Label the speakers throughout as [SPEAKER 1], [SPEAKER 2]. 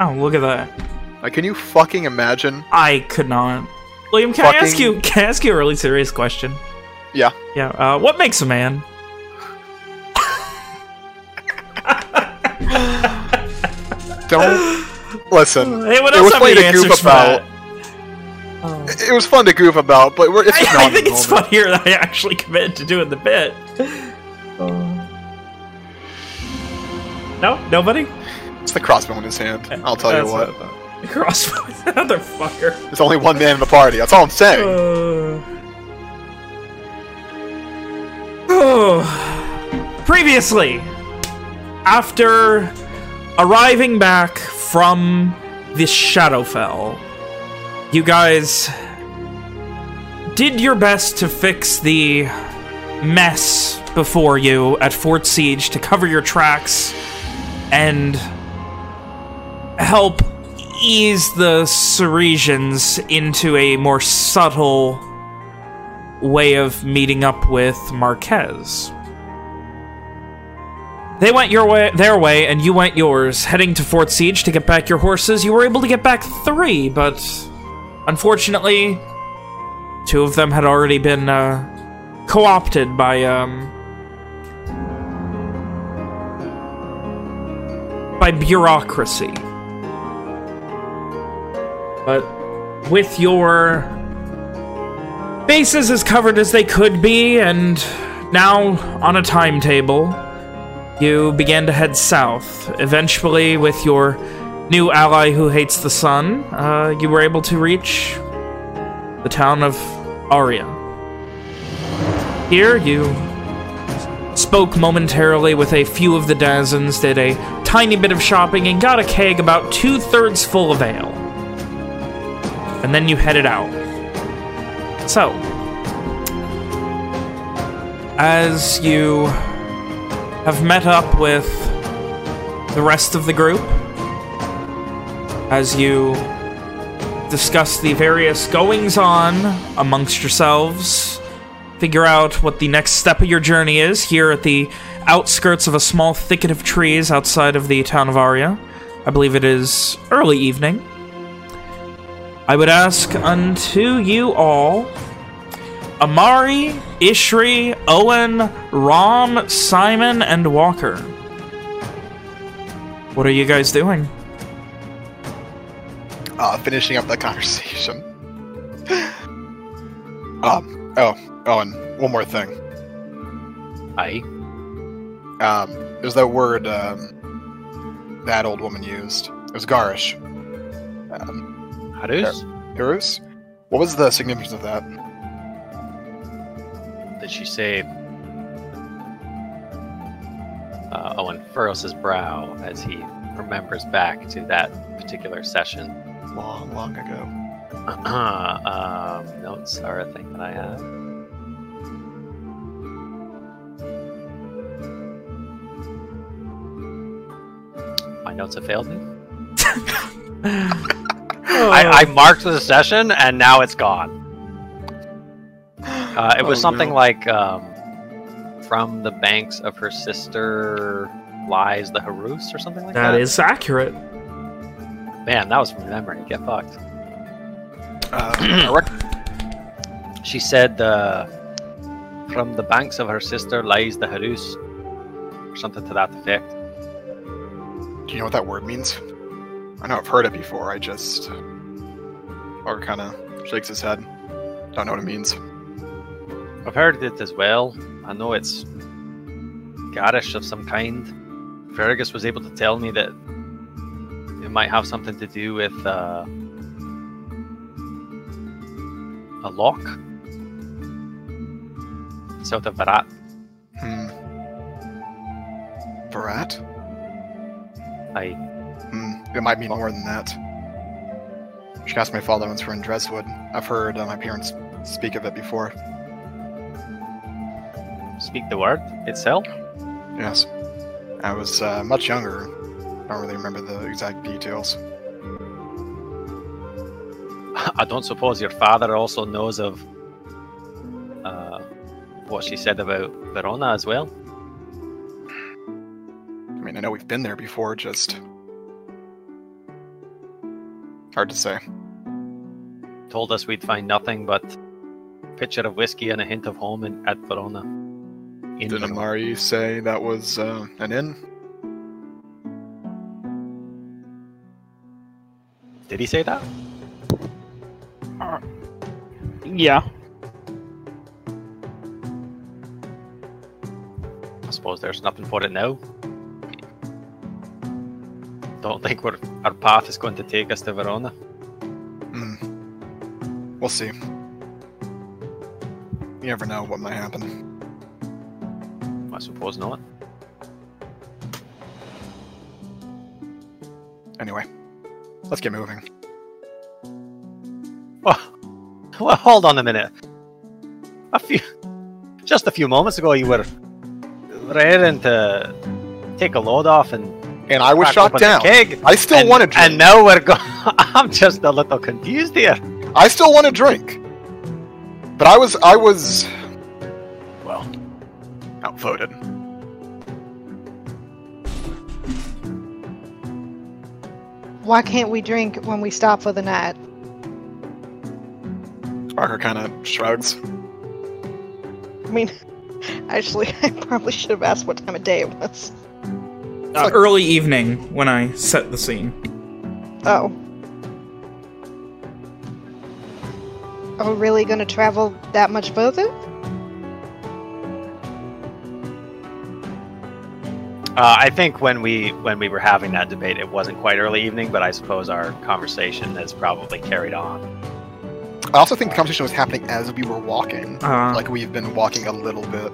[SPEAKER 1] Oh, look at that.
[SPEAKER 2] Like, can you fucking imagine?
[SPEAKER 1] I could not. William, can I ask you? Can I ask you a really serious question?
[SPEAKER 2] Yeah.
[SPEAKER 1] Yeah. Uh, what makes a man?
[SPEAKER 2] Don't listen.
[SPEAKER 1] Anyone
[SPEAKER 2] It
[SPEAKER 1] else
[SPEAKER 2] was
[SPEAKER 1] have
[SPEAKER 2] funny to goof about.
[SPEAKER 1] that?
[SPEAKER 2] It was fun to goof about, but we're, it's just
[SPEAKER 1] I, I think it's
[SPEAKER 2] moment.
[SPEAKER 1] funnier that I actually committed to doing the bit. No, nobody.
[SPEAKER 2] It's the crossbow in his hand. I'll tell you what.
[SPEAKER 1] I thought. Crossbow, motherfucker.
[SPEAKER 2] There's only one man in the party. That's all I'm saying.
[SPEAKER 1] Uh, oh. Previously, after arriving back from the Shadowfell, you guys did your best to fix the mess before you at Fort Siege to cover your tracks and help ease the Ceresians into a more subtle way of meeting up with Marquez. They went your way, their way, and you went yours, heading to Fort Siege to get back your horses. You were able to get back three, but unfortunately, two of them had already been uh, co-opted by um, by bureaucracy. But with your bases as covered as they could be, and now on a timetable, you began to head south. Eventually, with your new ally who hates the sun, uh, you were able to reach the town of Aria. Here, you spoke momentarily with a few of the Dazens, did a tiny bit of shopping, and got a keg about two-thirds full of ale. And then you headed out. So, as you have met up with the rest of the group, as you discuss the various goings-on amongst yourselves, figure out what the next step of your journey is here at the outskirts of a small thicket of trees outside of the town of Aria. I believe it is early evening. I would ask unto you all, Amari, Ishri, Owen, Rom, Simon, and Walker. What are you guys doing?
[SPEAKER 2] Uh, finishing up the conversation. um. Oh. Oh, and one more thing.
[SPEAKER 3] I.
[SPEAKER 2] Um. There's that word um, that old woman used. It was garish. Um,
[SPEAKER 3] Harus?
[SPEAKER 2] Hirus? What was the significance of that?
[SPEAKER 3] Did she say? Uh, Owen furrows his brow as he remembers back to that particular session.
[SPEAKER 2] Long, long ago.
[SPEAKER 3] um, notes are a thing that I have. My notes have failed me. I, I marked the session and now it's gone. Uh, it was
[SPEAKER 2] Oh,
[SPEAKER 3] something
[SPEAKER 2] no.
[SPEAKER 3] like um, from the banks of her sister lies the Harus or something like that.
[SPEAKER 1] That is accurate.
[SPEAKER 3] Man, that was from memory. Get fucked.
[SPEAKER 2] Uh,
[SPEAKER 3] She said, uh, from the banks of her sister lies the Harus, or something to that effect.
[SPEAKER 2] Do you know what that word means? I know I've heard it before. I just. Or kind of shakes his head. Don't know what it means.
[SPEAKER 3] I've heard it as well. I know it's garish of some kind. Fergus was able to tell me that it might have something to do with uh, a lock south of Barat.
[SPEAKER 2] Hmm. Barat?
[SPEAKER 3] I.
[SPEAKER 2] It might mean more than that. She asked my father once we're in Dreswood. I've heard uh, my parents speak of it before.
[SPEAKER 3] speak the word itself.
[SPEAKER 2] Yes. I was uh, much younger. I don't really remember the exact details.
[SPEAKER 3] I don't suppose your father also knows of uh, what she said about Verona as well.
[SPEAKER 2] I mean, I know we've been there before, just Hard to say.
[SPEAKER 3] Told us we'd find nothing but a pitcher of whiskey and a hint of home in, at Verona. In
[SPEAKER 2] Didn't Amari say that was uh, an inn?
[SPEAKER 3] Did he say that?
[SPEAKER 4] Yeah.
[SPEAKER 3] I suppose there's nothing for it now. Don't think we're, our path is going to take us to Verona.
[SPEAKER 2] Hmm. We'll see. You never know what might happen.
[SPEAKER 3] I suppose not.
[SPEAKER 2] Anyway, let's get moving.
[SPEAKER 3] Well, well, hold on a minute. A few, just a few moments ago, you were raring to take a load off and
[SPEAKER 2] And I was
[SPEAKER 3] crack
[SPEAKER 2] shot down.
[SPEAKER 3] keg.
[SPEAKER 2] I still
[SPEAKER 3] and,
[SPEAKER 2] want to drink.
[SPEAKER 3] And now we're going. I'm just a little confused here.
[SPEAKER 2] I still want to drink. But I was, I was, well, outvoted.
[SPEAKER 5] Why can't we drink when we stop for the night?
[SPEAKER 2] Parker kind of shrugs.
[SPEAKER 5] I mean, actually, I probably should have asked what time of day it was.
[SPEAKER 1] Uh, early evening when I set the scene.
[SPEAKER 5] Oh. Are we really gonna travel that much further?
[SPEAKER 3] Uh, I think when we when we were having that debate, it wasn't quite early evening, but I suppose our conversation has probably carried on.
[SPEAKER 2] I also think the conversation was happening as we were walking.
[SPEAKER 1] Uh,
[SPEAKER 2] Like we've been walking a little bit.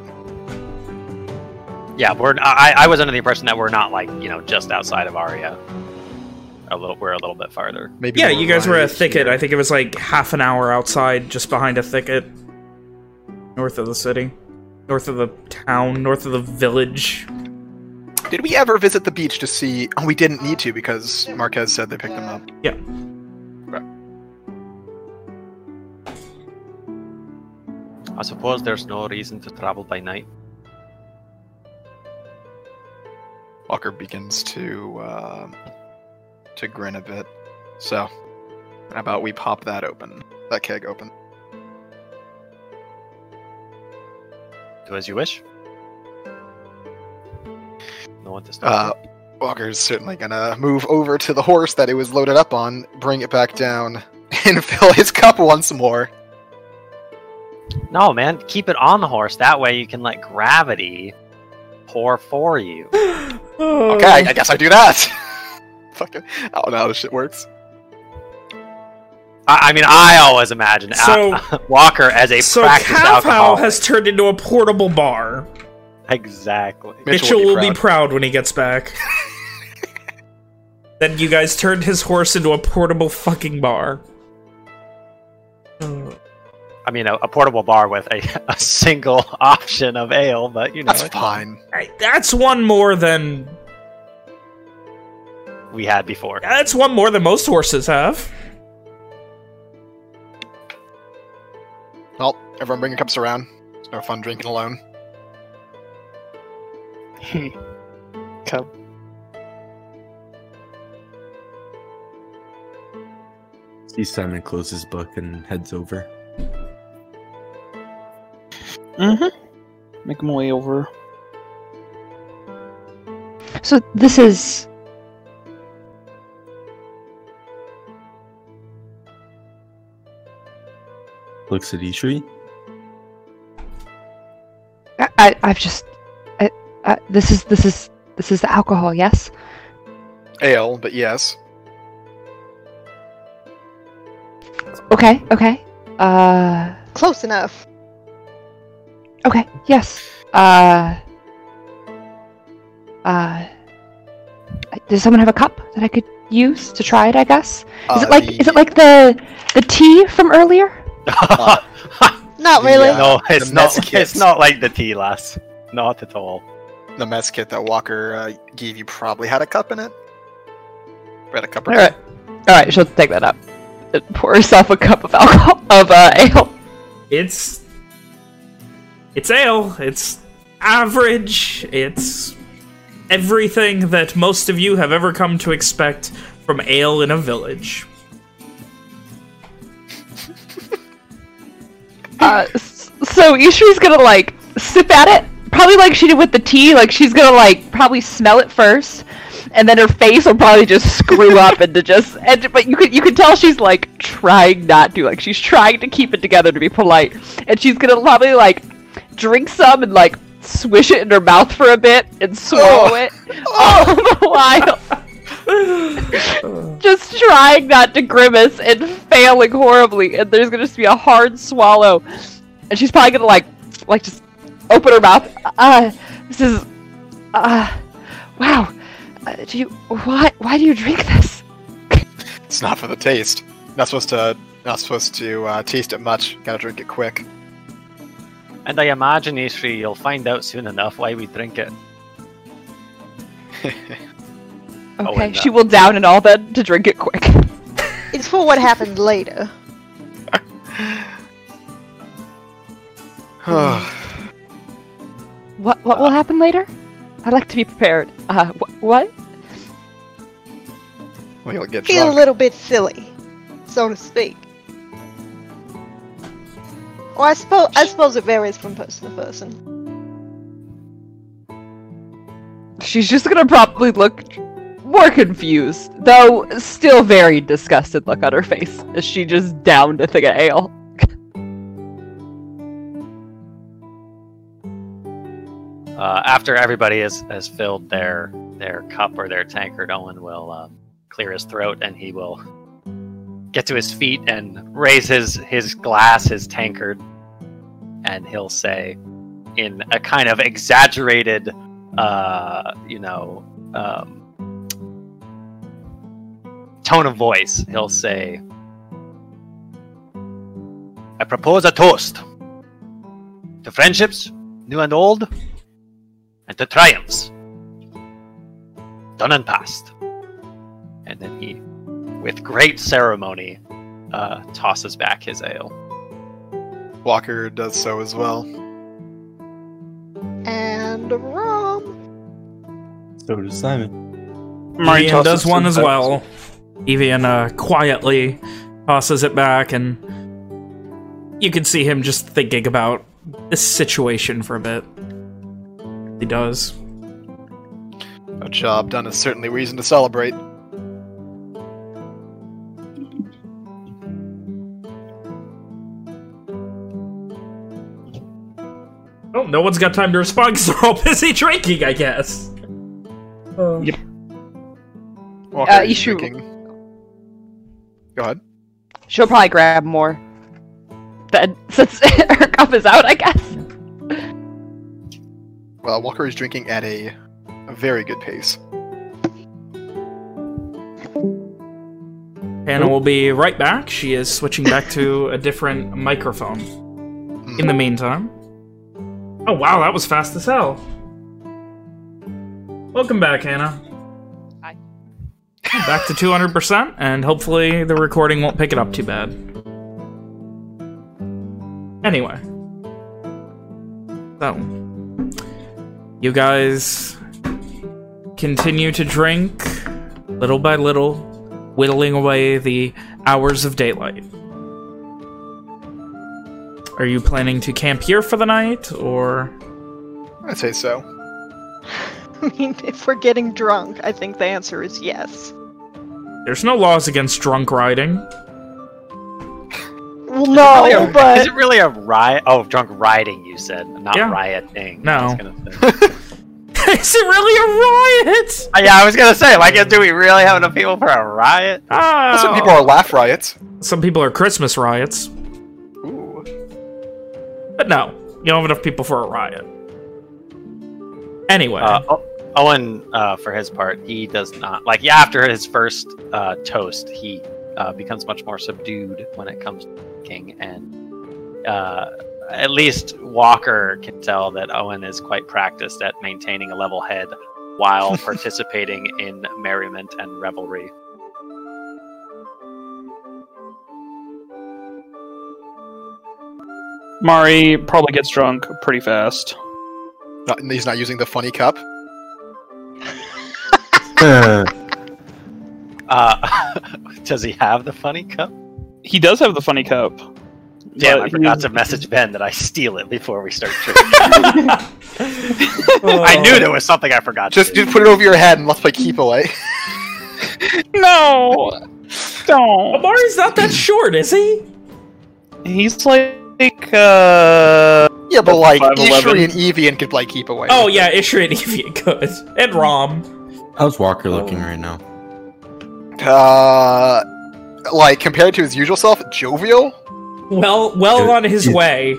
[SPEAKER 3] Yeah, we're. I, I was under the impression that we're not like you know just outside of Aria. A little, we're a little bit farther.
[SPEAKER 2] Maybe
[SPEAKER 1] yeah, you guys were a thicket.
[SPEAKER 2] here.
[SPEAKER 1] I think it was like half an hour outside, just behind a thicket. North of the city. North of the town, north of the village.
[SPEAKER 2] Did we ever visit the beach to see? Oh, we didn't need to because Marquez said they picked them up.
[SPEAKER 1] Yeah.
[SPEAKER 3] I suppose there's no reason to travel by night.
[SPEAKER 2] Walker begins to uh, to grin a bit. So, how about we pop that open, that keg open?
[SPEAKER 3] Do as you wish. No one to stop.
[SPEAKER 2] Uh, Walker's certainly gonna move over to the horse that it was loaded up on, bring it back down, and fill his cup once more.
[SPEAKER 3] no, man, keep it on the horse. That way you can let gravity pour for you.
[SPEAKER 2] Okay, I, I guess I do that. Fucking, I don't know how this shit works.
[SPEAKER 3] I, I mean, I always imagine
[SPEAKER 1] So-
[SPEAKER 3] Walker as a
[SPEAKER 1] So
[SPEAKER 3] practiced
[SPEAKER 1] Cow
[SPEAKER 3] alcoholic.
[SPEAKER 1] has turned into a portable bar.
[SPEAKER 3] exactly.
[SPEAKER 1] Mitchell, will be
[SPEAKER 2] proud.
[SPEAKER 1] proud when he gets back. then you guys turned his horse into a portable fucking bar.
[SPEAKER 3] I mean, a, a portable bar with a, a single option of ale, but you know,
[SPEAKER 2] That's fine.
[SPEAKER 1] Alright, that's one more than
[SPEAKER 3] we had before.
[SPEAKER 1] that's one more than most horses have.
[SPEAKER 2] Well, everyone bring your cups around. It's no fun drinking alone.
[SPEAKER 4] Cup.
[SPEAKER 6] See Simon close his book and heads over.
[SPEAKER 4] Mm-hmm. Make my way over.
[SPEAKER 7] So this is
[SPEAKER 6] Looks at Ishri.
[SPEAKER 7] I, I I've just I, uh, this is this is this is the alcohol, yes?
[SPEAKER 2] Ale, but yes.
[SPEAKER 7] Okay, okay. Uh
[SPEAKER 5] Close enough.
[SPEAKER 7] Okay, yes. Uh uh does someone have a cup that I could use to try it, I guess? Is
[SPEAKER 2] Uh,
[SPEAKER 7] it like
[SPEAKER 2] the-
[SPEAKER 7] is it like the the tea from earlier?
[SPEAKER 5] Not
[SPEAKER 2] The,
[SPEAKER 5] really.
[SPEAKER 2] uh,
[SPEAKER 3] no, it's not.
[SPEAKER 2] kit.
[SPEAKER 3] It's not like the tea, lass. Not at all.
[SPEAKER 2] the mess kit that Walker uh, gave you probably had a cup in it. Or had a cup or
[SPEAKER 7] Alright. Alright, she'll take that up. Pour herself a cup of alcohol of uh, ale.
[SPEAKER 1] It's it's ale. It's average. It's everything that most of you have ever come to expect from ale in a village.
[SPEAKER 7] uh, so Ishri's gonna, like, sip at it. Probably like she did with the tea. Like, she's gonna, like, probably smell it first. And then her face will probably just screw up into just... And, but you could, you could tell she's, like, trying not to. Like, she's trying to keep it together to be polite. And she's gonna probably, like, drink some and like swish it in her mouth for a bit and swallow it all the while. just trying not to grimace and failing horribly, and there's gonna just be a hard swallow, and she's probably gonna like, like just open her mouth. Uh, this is, uh, wow. Uh, do you why why do you drink this?
[SPEAKER 2] It's not for the taste. Not supposed to. Not supposed to uh, taste it much. Gotta drink it quick.
[SPEAKER 3] And I imagine, Ishri, you'll find out soon enough why we drink it. Oh,
[SPEAKER 7] Okay,
[SPEAKER 3] uh,
[SPEAKER 7] she will down it all then to drink it quick.
[SPEAKER 5] It's for what happens later.
[SPEAKER 7] What what will happen later? I'd like to be prepared. Uh, wh- what?
[SPEAKER 2] well, you'll get
[SPEAKER 5] Feel a little bit silly, so to speak. Well, I suppose I suppose it varies from person to person.
[SPEAKER 7] She's just gonna probably look more confused, though still very disgusted look on her face as she just downed a thing of ale.
[SPEAKER 3] Uh, after everybody has, has filled their their cup or their tankard, Owen will um, clear his throat and he will get to his feet and raise his his glass, his tankard, and he'll say, in a kind of exaggerated, uh, you know, um, tone of voice, he'll say, "I propose a toast to friendships, new and old." and to triumphs done and past. And then he, with great ceremony, uh, tosses back his ale.
[SPEAKER 2] Walker does so as well.
[SPEAKER 5] And rum.
[SPEAKER 6] So does Simon.
[SPEAKER 4] Mari
[SPEAKER 1] Evian
[SPEAKER 4] tosses
[SPEAKER 1] does one as well. Evian uh, quietly tosses it back, and you can see him just thinking about this situation for a bit. He does.
[SPEAKER 2] A job done is certainly reason to celebrate.
[SPEAKER 1] Oh, no one's got time to respond because they're all busy drinking, I guess.
[SPEAKER 4] Yep.
[SPEAKER 2] Walker
[SPEAKER 7] Uh,
[SPEAKER 2] is
[SPEAKER 7] you should-
[SPEAKER 2] drinking. Go ahead.
[SPEAKER 7] She'll probably grab more. Then, since her cup is out, I guess.
[SPEAKER 2] Well, Walker is drinking at a, a very good pace.
[SPEAKER 1] Hannah will be right back. She is switching back to a different microphone. In the meantime... Oh, wow, that was fast as hell. Welcome back, Hannah.
[SPEAKER 7] Hi.
[SPEAKER 1] Back to 200%, and hopefully the recording won't pick it up too bad. Anyway. So. You guys continue to drink, little by little, whittling away the hours of daylight. Are you planning to camp here for the night, or...
[SPEAKER 2] I'd say so.
[SPEAKER 5] I mean, if we're getting drunk, I think the answer is yes.
[SPEAKER 1] There's no laws against drunk riding.
[SPEAKER 5] Well, no,
[SPEAKER 3] Really a-
[SPEAKER 5] but
[SPEAKER 3] is it really a riot? Oh, drunk riding, you said, not
[SPEAKER 1] Yeah.
[SPEAKER 3] rioting.
[SPEAKER 1] No.
[SPEAKER 3] I was gonna.
[SPEAKER 1] Is it really a riot?
[SPEAKER 3] Uh, yeah, I was gonna say, like, do we really have enough people for a riot?
[SPEAKER 1] Ah,
[SPEAKER 2] Some people are laugh riots.
[SPEAKER 1] Some people are Christmas riots. But no, you don't have enough people for a riot. Anyway,
[SPEAKER 3] Uh, Owen, uh, for his part, he does not like. Yeah, after his first uh, toast, he uh, becomes much more subdued when it comes to drinking, and uh, at least Walker can tell that Owen is quite practiced at maintaining a level head while participating in merriment and revelry.
[SPEAKER 4] Mari probably gets drunk pretty fast.
[SPEAKER 2] Not, he's not using the funny cup.
[SPEAKER 6] Uh,
[SPEAKER 3] does he have the funny cup?
[SPEAKER 4] He does have the funny cup.
[SPEAKER 3] Damn, I forgot
[SPEAKER 4] he's-
[SPEAKER 3] to message Ben that I steal it before we start drinking. I knew there was something I forgot. to
[SPEAKER 2] Just,
[SPEAKER 3] do.
[SPEAKER 2] just put it over your head and let's play keep away.
[SPEAKER 4] No, don't.
[SPEAKER 1] Amari's not that short, is he?
[SPEAKER 4] He's like, uh,
[SPEAKER 2] yeah, but like
[SPEAKER 4] 5'11".
[SPEAKER 2] Ishri and Evian could play keep away.
[SPEAKER 1] Oh yeah, Ishri and Evian could. And Rom.
[SPEAKER 6] How's Walker looking
[SPEAKER 1] Oh.
[SPEAKER 6] right now?
[SPEAKER 2] Uh, like compared to his usual self, jovial.
[SPEAKER 1] Well well
[SPEAKER 6] Good.
[SPEAKER 1] on his
[SPEAKER 6] Yeah.
[SPEAKER 1] way.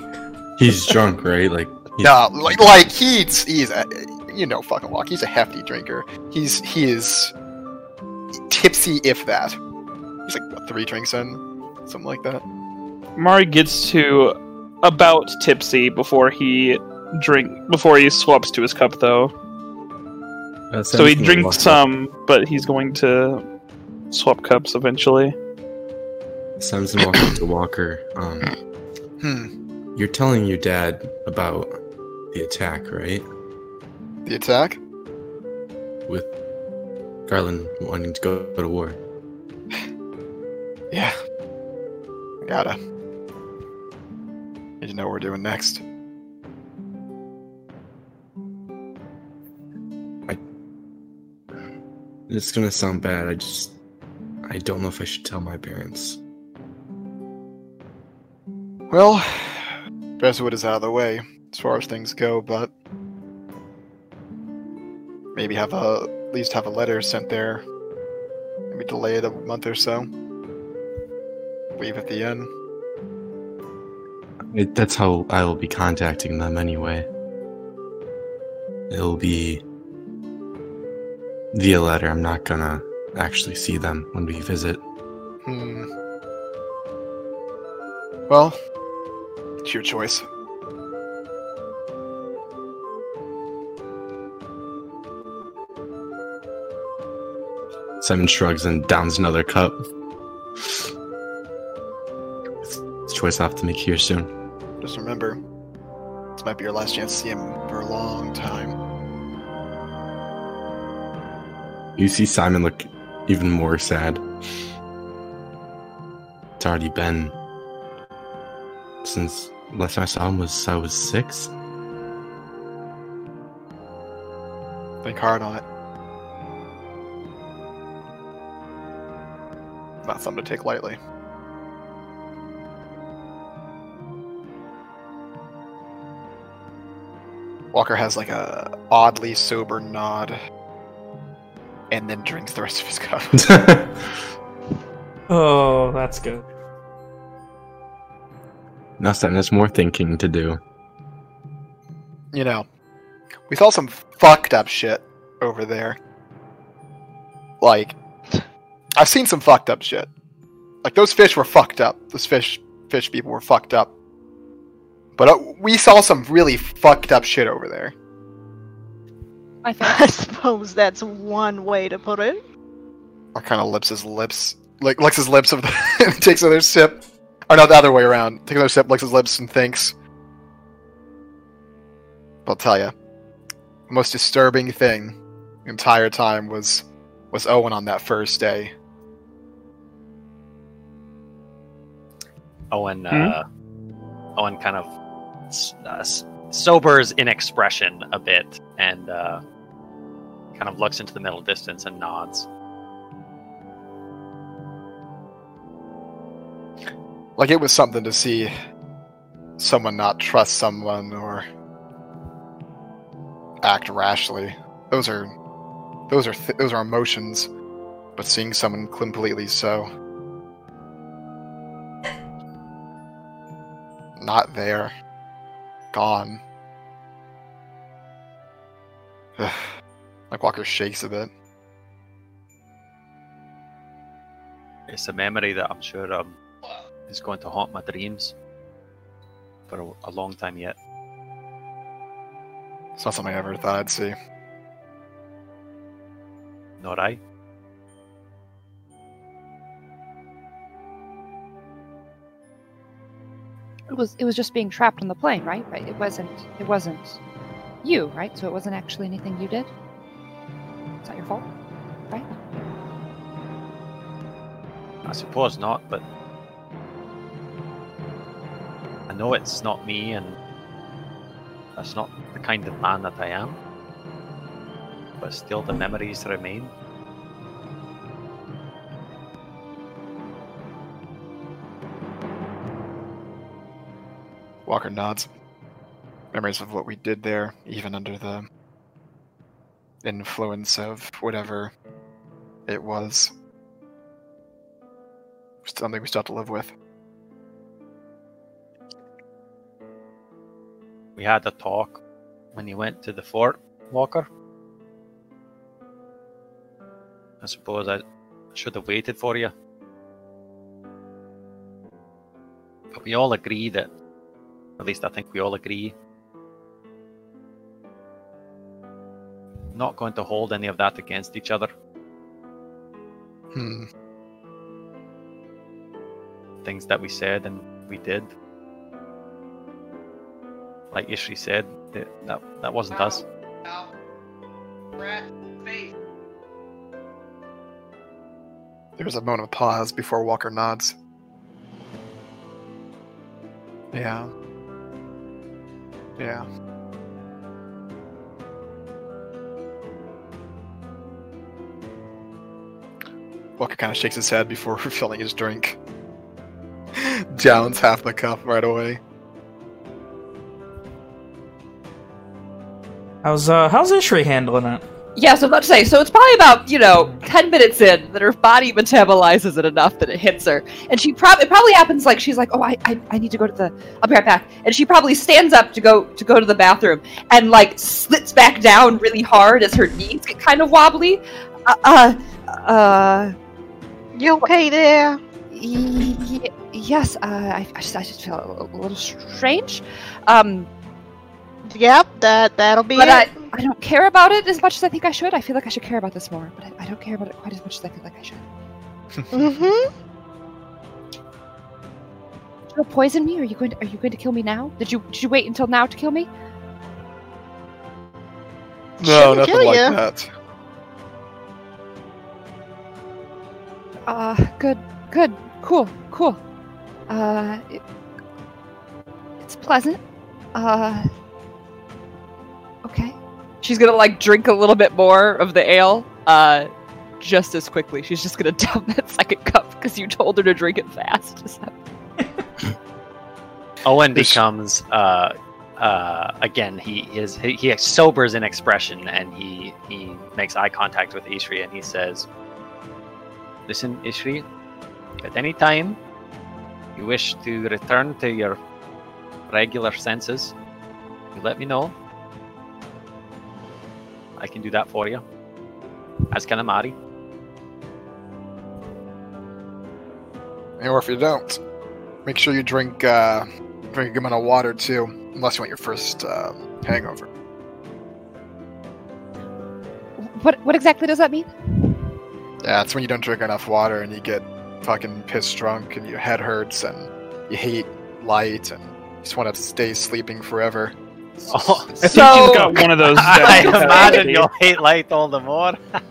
[SPEAKER 6] He's drunk, right? Like, he's,
[SPEAKER 2] No, like like he's he's a, you know fucking walk. He's a hefty drinker. He's he is tipsy if that. He's like what three drinks in, something like that.
[SPEAKER 4] Mari gets to about tipsy before he drink before he swaps to his cup though. So he drinks
[SPEAKER 6] walk up-
[SPEAKER 4] some, but he's going to swap cups eventually.
[SPEAKER 6] Sam's gonna to Walker. Um,
[SPEAKER 2] Hmm.
[SPEAKER 6] you're telling your dad about the attack, right?
[SPEAKER 2] The attack.
[SPEAKER 6] With Garland wanting to go, go to war.
[SPEAKER 2] Yeah. Gotta. To know what we're doing next.
[SPEAKER 6] It's gonna sound bad. I just, I don't know if I should tell my parents.
[SPEAKER 2] Well, Bearwood is out of the way as far as things go, but maybe have a at least have a letter sent there. Maybe delay it a month or so. Leave at the end.
[SPEAKER 6] It, that's how I will be contacting them anyway. It'll be via letter. I'm not gonna actually see them when we visit.
[SPEAKER 2] Hmm. Well, it's your choice.
[SPEAKER 6] Simon shrugs and downs another cup. It's it's a choice I have to make here soon.
[SPEAKER 2] Just remember, this might be your last chance to see him for a long time.
[SPEAKER 6] You see Simon look even more sad. It's already been since last time I saw him was I was six.
[SPEAKER 2] Think hard on it. Not something to take lightly. Walker has like a oddly sober nod and then drinks the rest of his cup.
[SPEAKER 1] Oh, that's good.
[SPEAKER 6] Nothing. Simon has more thinking to do.
[SPEAKER 2] you know, we saw some fucked up shit over there. Like, I've seen some fucked up shit. Like those fish were fucked up. Those fish fish people were fucked up. But uh, we saw some really fucked up shit over there.
[SPEAKER 5] I suppose that's one way to put it.
[SPEAKER 2] Or kind of lips his lips, like licks his lips of the, and takes another sip. Or not the other way around. Takes another sip, licks his lips, and thinks. I'll tell you, the most disturbing thing the entire time was was Owen on that first day.
[SPEAKER 3] Owen, uh, Owen kind of s- uh, sobers in expression a bit and uh, kind of looks into the middle distance and nods.
[SPEAKER 2] Like it was something to see someone not trust someone or act rashly. Those are those are th- those are emotions, but seeing someone completely so not there, gone. like Walker shakes a bit.
[SPEAKER 3] It's a memory that I'm sure um, is going to haunt my dreams for a, a long time yet.
[SPEAKER 2] It's not something I ever thought I'd see.
[SPEAKER 3] Not I.
[SPEAKER 8] It was it was just being trapped on the plane, right? Right. It wasn't it wasn't you, right? So it wasn't actually anything you did. It's not your fault, right?
[SPEAKER 3] I suppose not, but I know it's not me, and that's not the kind of man that I am. But still, the memories remain.
[SPEAKER 2] Walker nods. Memories of what we did there, even under the influence of whatever it was. Something we still have to live with.
[SPEAKER 3] We had a talk when you went to the fort, Walker. I suppose I should have waited for you. But we all agree that, at least I think we all agree, not going to hold any of that against each other.
[SPEAKER 2] Hmm.
[SPEAKER 3] Things that we said and we did. Like Ishri said, that, that, that wasn't us.
[SPEAKER 2] There's a moment of pause before Walker nods. Yeah. Yeah. Walker kind of shakes his head before refilling his drink. Downs half the cup right away.
[SPEAKER 1] How's uh how's Ishri handling it?
[SPEAKER 7] Yeah, so I'm about to say, so it's probably about, you know, 10 minutes in that her body metabolizes it enough that it hits her. And she probably, it probably happens like she's like, oh, I, I, I need to go to the, I'll be right back. And she probably stands up to go, to go to the bathroom and like slits back down really hard as her knees get kind of wobbly. Uh, uh, uh
[SPEAKER 5] You okay there?
[SPEAKER 7] y- y- yes, uh, I, I just, I just feel a, a little strange. Um,
[SPEAKER 5] Yep, that that'll be
[SPEAKER 7] but
[SPEAKER 5] it.
[SPEAKER 7] I, I don't care about it as much as I think I should. I feel like I should care about this more, but I, I don't care about it quite as much as I feel like I should.
[SPEAKER 5] mm-hmm.
[SPEAKER 8] Did you poison me? Are you going to, are you going to kill me now? Did you did you wait until now to kill me?
[SPEAKER 2] No,
[SPEAKER 5] Shouldn't
[SPEAKER 2] nothing like
[SPEAKER 5] ya.
[SPEAKER 2] that.
[SPEAKER 8] Uh, good, good, cool, cool. Uh, it, it's pleasant. Uh, okay.
[SPEAKER 7] She's gonna like drink a little bit more of the ale, uh, just as quickly. She's just gonna dump that second cup because you told her to drink it fast. Just that-
[SPEAKER 3] Owen
[SPEAKER 2] This-
[SPEAKER 3] becomes uh, uh, again he is he, he sobers in expression and he he makes eye contact with Ishri and he says, "Listen, Ishri, at any time you wish to return to your regular senses, you let me know. I can do that for you. As can Amari.
[SPEAKER 2] Or if you don't, make sure you drink uh, drink a good amount of water too, unless you want your first uh, hangover.
[SPEAKER 8] What what exactly does that mean?
[SPEAKER 2] Yeah, it's when you don't drink enough water and you get fucking pissed drunk and your head hurts and you hate light and you just want to stay sleeping forever.
[SPEAKER 3] Oh,
[SPEAKER 4] I think
[SPEAKER 7] So-
[SPEAKER 4] she's got one of those.
[SPEAKER 3] I
[SPEAKER 4] down pat.
[SPEAKER 3] imagine you'll hate light all the more.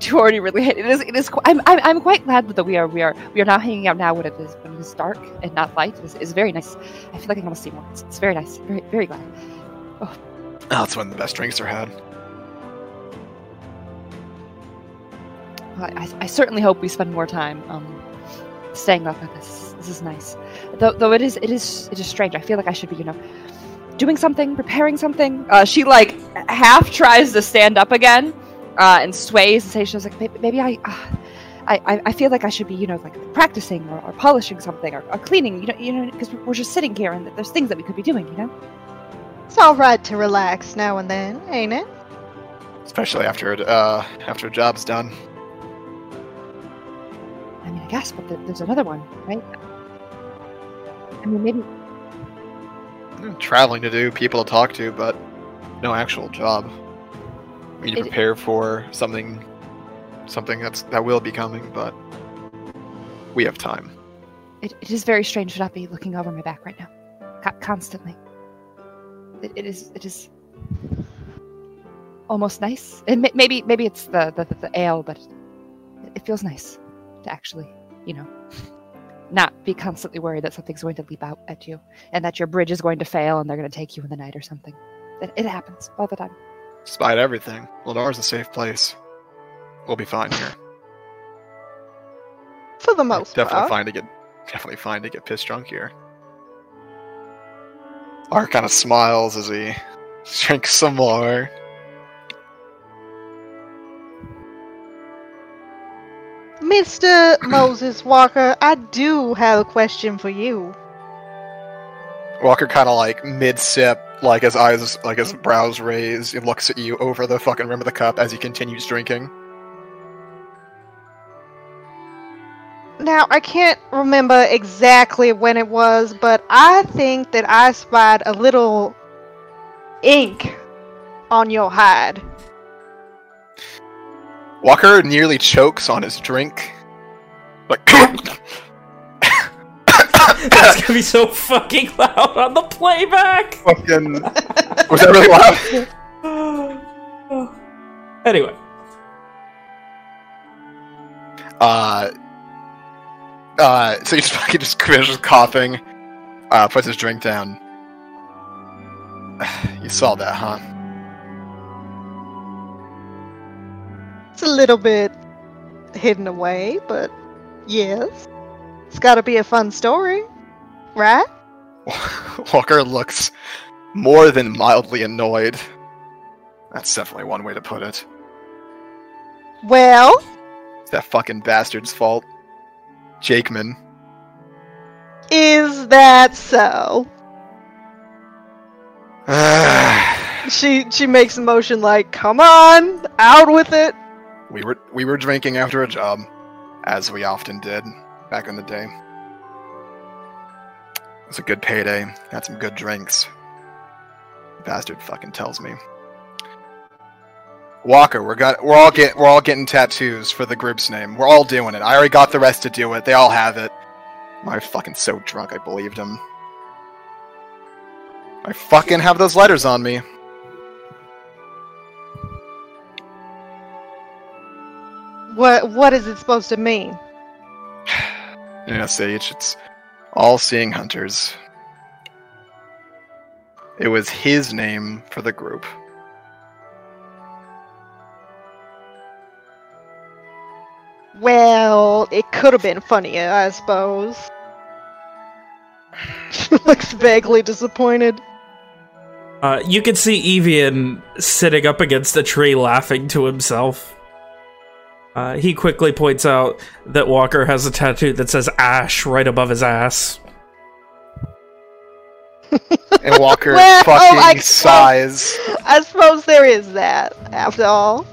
[SPEAKER 7] Jordy really hit it is it is I'm, I'm I'm quite glad that we are we are we are now hanging out now when it is when it is dark and not light. It is, is very nice. I feel like I want to see more. It's, it's very nice. Very very glad.
[SPEAKER 2] Oh, that's when the best drinks are had.
[SPEAKER 7] Well, I, I certainly hope we spend more time um staying up at this. This is nice. Though though it is it is it is strange. I feel like I should be you know doing something, preparing something. Uh, she like half tries to stand up again, uh, and sways and says she's like maybe, maybe I, uh, I I I feel like I should be you know like practicing or, or polishing something or, or cleaning. You know you know because we're just sitting here and there's things that we could be doing. You know.
[SPEAKER 5] It's all right to relax now and then, ain't it?
[SPEAKER 2] Especially after uh, after a job's done.
[SPEAKER 8] I mean, I guess, but there's another one, right? I mean, maybe
[SPEAKER 2] Traveling to do, people to talk to, but no actual job. We need to
[SPEAKER 8] It-
[SPEAKER 2] prepare for something something that's that will be coming, but we have time.
[SPEAKER 8] it, it is very strange to not be looking over my back right now, Co- constantly. It, it is. It is almost nice. And ma- maybe maybe it's the, the the ale, but it feels nice to actually, you know, not be constantly worried that something's going to leap out at you and that your bridge is going to fail and they're going to take you in the night or something. It, it happens all the time.
[SPEAKER 2] Despite everything, Lenore's a safe place. We'll be fine here.
[SPEAKER 5] For the most
[SPEAKER 2] definitely
[SPEAKER 5] part.
[SPEAKER 2] fine to get definitely fine to get pissed drunk here. Art kind of smiles as he drinks some more.
[SPEAKER 5] Mr. Moses Walker, I do have a question for you.
[SPEAKER 2] Walker kind of like mid sip, like his eyes, like his brows raise, he looks at you over the fucking rim of the cup as he continues drinking.
[SPEAKER 5] Now, I can't remember exactly when it was, but I think that I spied a little ink on your hide.
[SPEAKER 2] Walker nearly chokes on his drink. Like,
[SPEAKER 1] That's gonna be so fucking loud on the playback.
[SPEAKER 2] fucking. Was that really loud?
[SPEAKER 1] anyway,
[SPEAKER 2] Uh, uh, so he just fucking just finishes coughing, uh, puts his drink down. You saw that, huh?
[SPEAKER 5] It's a little bit hidden away, but yes. It's gotta be a fun story, right?
[SPEAKER 2] Walker looks more than mildly annoyed. That's definitely one way to put it.
[SPEAKER 5] Well,
[SPEAKER 2] It's that fucking bastard's fault. Jakeman.
[SPEAKER 5] is that so? She she makes a motion like, "Come on, out with it."
[SPEAKER 2] We were we were drinking after a job, as we often did back in the day. It was a good payday. Had some good drinks. Bastard fucking tells me. Walker, we're got we're all get we're all getting tattoos for the group's name. We're all doing it. I already got the rest to do it. They all have it. I'm fucking so drunk I believed him. I fucking have those letters on me.
[SPEAKER 5] What what is it supposed to mean?
[SPEAKER 2] Yeah, Sage, it's all seeing hunters. It was his name for the group.
[SPEAKER 5] Well, it could have been funnier, I suppose. She looks vaguely disappointed.
[SPEAKER 1] uh, you can see Evian sitting up against a tree laughing to himself. Uh, he quickly points out that Walker has a tattoo that says Ash right above his ass.
[SPEAKER 2] And Walker
[SPEAKER 5] Well,
[SPEAKER 2] fucking
[SPEAKER 5] I-
[SPEAKER 2] sighs.
[SPEAKER 5] I suppose there is that, after all.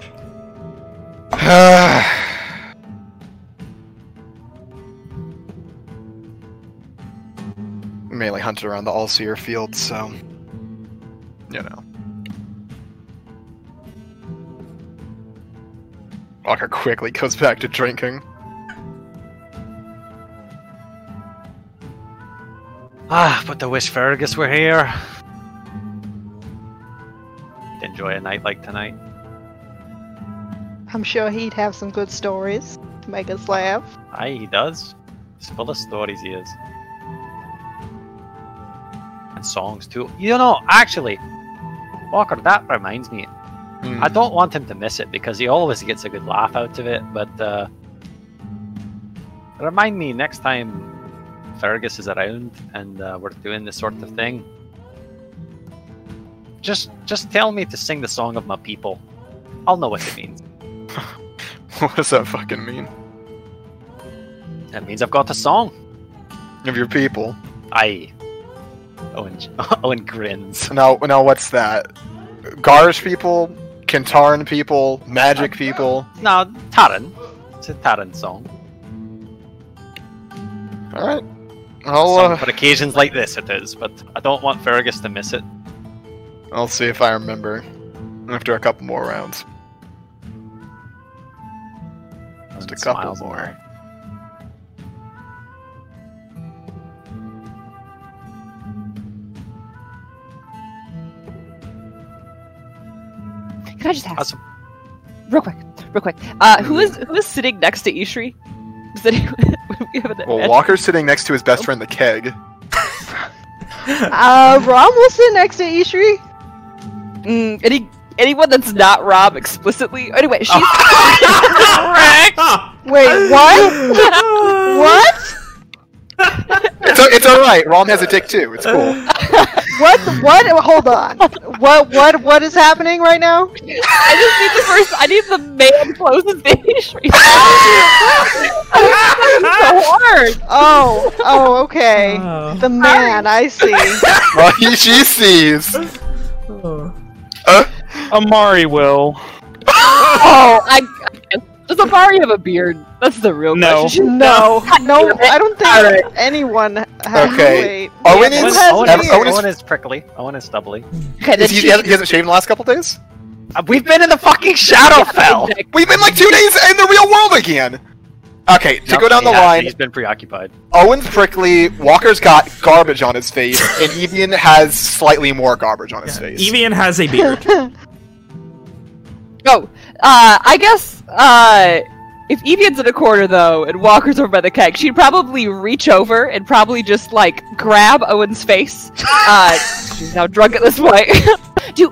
[SPEAKER 2] Mainly hunted around the Allseer field, so you know. Walker quickly goes back to drinking.
[SPEAKER 3] Ah, but the wish Fergus were here. Enjoy a night like tonight.
[SPEAKER 5] I'm sure he'd have some good stories to make us laugh.
[SPEAKER 3] Aye, he does. He's full of stories, he is. And songs too. You know, actually, Walker, that reminds me. I don't want him to miss it because he always gets a good laugh out of it, but uh, remind me next time Fergus is around and uh, we're doing this sort of thing. Just just tell me to sing the song of my people. I'll know what it means.
[SPEAKER 2] What does that fucking mean?
[SPEAKER 3] That means I've got a song.
[SPEAKER 2] Of your people.
[SPEAKER 3] Aye. Owen, Owen grins.
[SPEAKER 2] Now, now what's that? Garsh people, Kintarn people, magic people.
[SPEAKER 3] No, Taran. It's a Taran song.
[SPEAKER 2] All right, I'll uh,
[SPEAKER 3] for occasions like this, it is. But I don't want Fergus to miss it.
[SPEAKER 2] I'll see if I remember after a couple more rounds. Just a couple more.
[SPEAKER 3] more.
[SPEAKER 8] Can I just ask,
[SPEAKER 3] That's-
[SPEAKER 8] real quick, real quick? Uh, who is who is sitting next to Ishri?
[SPEAKER 7] Does anyone, we have an
[SPEAKER 2] Well, Walker's sitting next to his best friend, the keg.
[SPEAKER 5] Uh, Rom was sit next to Ishri.
[SPEAKER 7] Mm, any anyone that's not Rob explicitly. Anyway, she's
[SPEAKER 5] Wait, what? what?
[SPEAKER 2] It's, o- it's all right. Rom has a dick too. It's cool.
[SPEAKER 5] What? What? Hold on. What? What? What is happening right now?
[SPEAKER 7] I just need the first. I need the man closest to Ishri. so hard.
[SPEAKER 5] Oh. Oh. Okay.
[SPEAKER 1] Uh,
[SPEAKER 5] The man. I see.
[SPEAKER 2] Well, he, she sees.
[SPEAKER 4] Amari will.
[SPEAKER 7] Oh, I. Does Amari have a beard? That's the real
[SPEAKER 4] No.
[SPEAKER 7] question.
[SPEAKER 5] No. No. I don't think
[SPEAKER 7] Alright.
[SPEAKER 5] anyone has.
[SPEAKER 2] Okay.
[SPEAKER 5] Wait.
[SPEAKER 2] Owen is-
[SPEAKER 3] Owen, is.
[SPEAKER 2] Owen is-
[SPEAKER 3] Owen is prickly. Owen is stubbly.
[SPEAKER 7] Okay,
[SPEAKER 2] Is he, he hasn't he hasn't shaved in the last couple days?
[SPEAKER 3] Uh, we've been in the fucking Shadowfell.
[SPEAKER 2] We've been like two days in the real world again. Okay, to go down the
[SPEAKER 3] has-
[SPEAKER 2] line,
[SPEAKER 3] He's been preoccupied.
[SPEAKER 2] Owen's prickly, Walker's got garbage on his face, and Evian has slightly more garbage on his face.
[SPEAKER 1] Evian has a beard.
[SPEAKER 7] Oh, uh, I guess, uh, if Evian's in a corner though, and Walker's over by the keg, she'd probably reach over and probably just like grab Owen's face. Uh, she's now drunk at this point. Do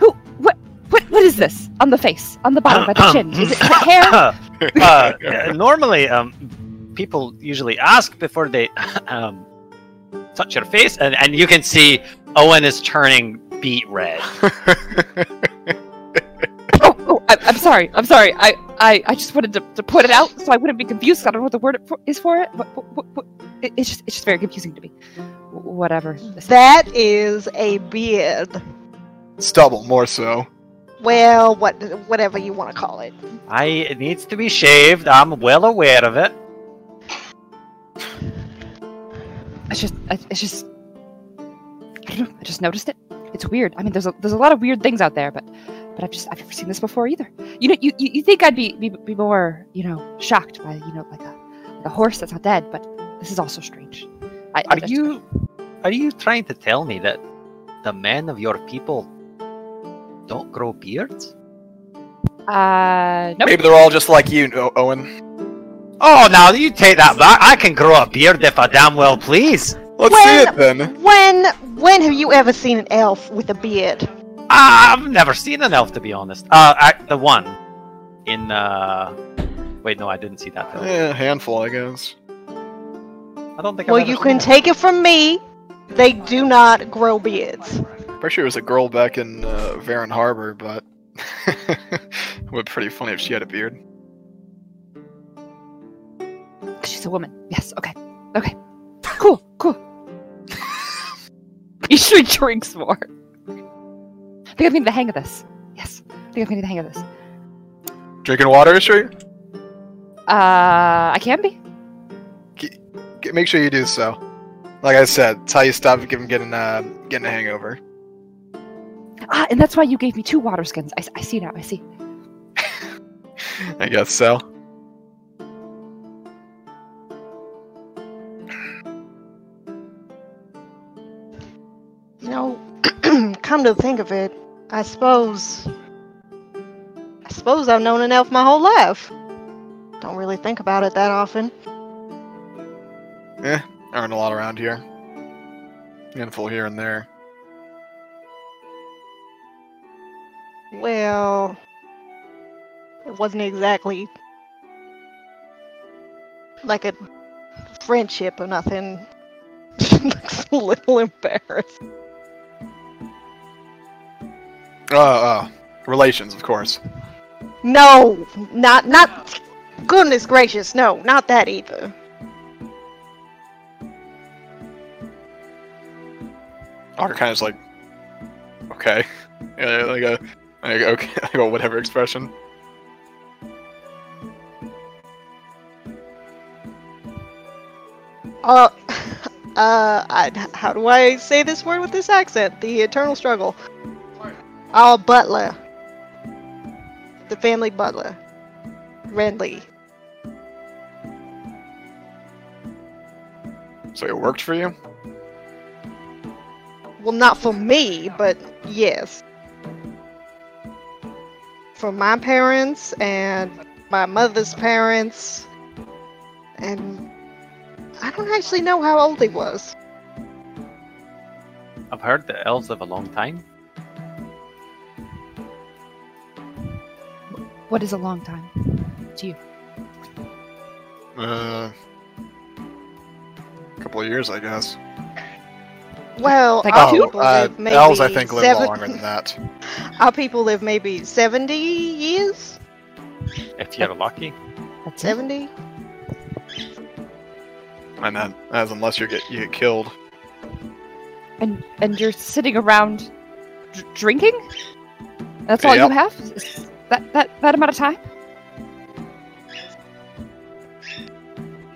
[SPEAKER 7] who? What? What? What is this on the face? On the bottom by the chin? Is it, is it hair?
[SPEAKER 3] uh, uh, normally, um, people usually ask before they um, touch your face, and, and you can see Owen is turning beet red.
[SPEAKER 7] I, I'm sorry. I'm sorry. I, I, I just wanted to, to put it out so I wouldn't be confused. I don't know what the word for, is for it. What, what, what, what, it- it's just, it's just very confusing to me. Whatever.
[SPEAKER 5] That is a beard.
[SPEAKER 2] Stubble, more so.
[SPEAKER 5] Well, what? Whatever you want to call it.
[SPEAKER 3] I it needs to be shaved. I'm well aware of it.
[SPEAKER 7] It's just, I- it's just, I don't know. I just noticed it. It's weird. I mean, there's a, there's a lot of weird things out there, but, but I've just, I've never seen this before either. You know, you, you, you think I'd be, be, be more, you know, shocked by, you know, like a, like a horse that's not dead, but this is also strange. I, I
[SPEAKER 3] Are
[SPEAKER 7] just-
[SPEAKER 3] you are you trying to tell me that the men of your people don't grow beards?
[SPEAKER 7] Uh, nope.
[SPEAKER 2] Maybe they're all just like you, Owen.
[SPEAKER 3] Oh, now you take that back. I can grow a beard if I damn well please.
[SPEAKER 2] Let's
[SPEAKER 5] When-
[SPEAKER 2] see it then.
[SPEAKER 5] When? When have you ever seen an elf with a beard?
[SPEAKER 3] I've never seen an elf to be honest. Uh, I, the one in uh, wait, no, I didn't see that. Though.
[SPEAKER 2] Eh, a handful, I guess.
[SPEAKER 3] I don't think.
[SPEAKER 5] Well,
[SPEAKER 3] I've
[SPEAKER 5] you can
[SPEAKER 3] seen
[SPEAKER 5] take it from me. They do not grow beards.
[SPEAKER 2] Pretty sure it was a girl back in uh, Varen Harbor, but it would be pretty funny if she had a beard.
[SPEAKER 7] She's a woman. Yes. Okay. Okay. Cool. Cool. you should drinks more. I think I'm getting the hang of this. Yes. I think I'm getting the hang of this.
[SPEAKER 2] Drinking water, is sure.
[SPEAKER 7] Uh, I can be.
[SPEAKER 2] G- Make sure you do so. Like I said, it's how you stop getting getting uh, getting a hangover.
[SPEAKER 7] Ah, and that's why you gave me two water skins. I, I see now. I see.
[SPEAKER 2] I guess so.
[SPEAKER 5] You know, come to think of it, I suppose. I suppose I've known an elf my whole life. Don't really think about it that often.
[SPEAKER 2] Eh, Aren't a lot around here. Handful here and there.
[SPEAKER 5] Well, it wasn't exactly like a friendship or nothing. She looks a little embarrassed.
[SPEAKER 2] Uh, uh, relations, of course.
[SPEAKER 5] No, not not. Goodness gracious, no, not that either.
[SPEAKER 2] Arthur kind of like, okay, yeah, like a, like okay, like a whatever expression.
[SPEAKER 5] Uh, uh, I, how do I say this word with this accent? The eternal struggle. Our butler. The family butler. Renly.
[SPEAKER 2] So it worked for you.
[SPEAKER 5] Well, not for me, but yes. For my parents and my mother's parents and I don't actually know how old he was.
[SPEAKER 3] I've heard that elves live a long time.
[SPEAKER 8] What is a long time to you?
[SPEAKER 2] Uh, a couple of years, I guess.
[SPEAKER 5] Well,
[SPEAKER 8] Like
[SPEAKER 5] our
[SPEAKER 8] two?
[SPEAKER 5] people
[SPEAKER 2] uh,
[SPEAKER 5] live maybe
[SPEAKER 2] elves, I think, live
[SPEAKER 5] seven-
[SPEAKER 2] longer than that.
[SPEAKER 5] Our people live maybe 70 years?
[SPEAKER 3] If you're lucky.
[SPEAKER 8] That's
[SPEAKER 5] 70?
[SPEAKER 2] And that, as unless you get you get killed.
[SPEAKER 8] And and you're sitting around dr- drinking? That's all
[SPEAKER 2] Yep.
[SPEAKER 8] you have? Is that, that that amount of time?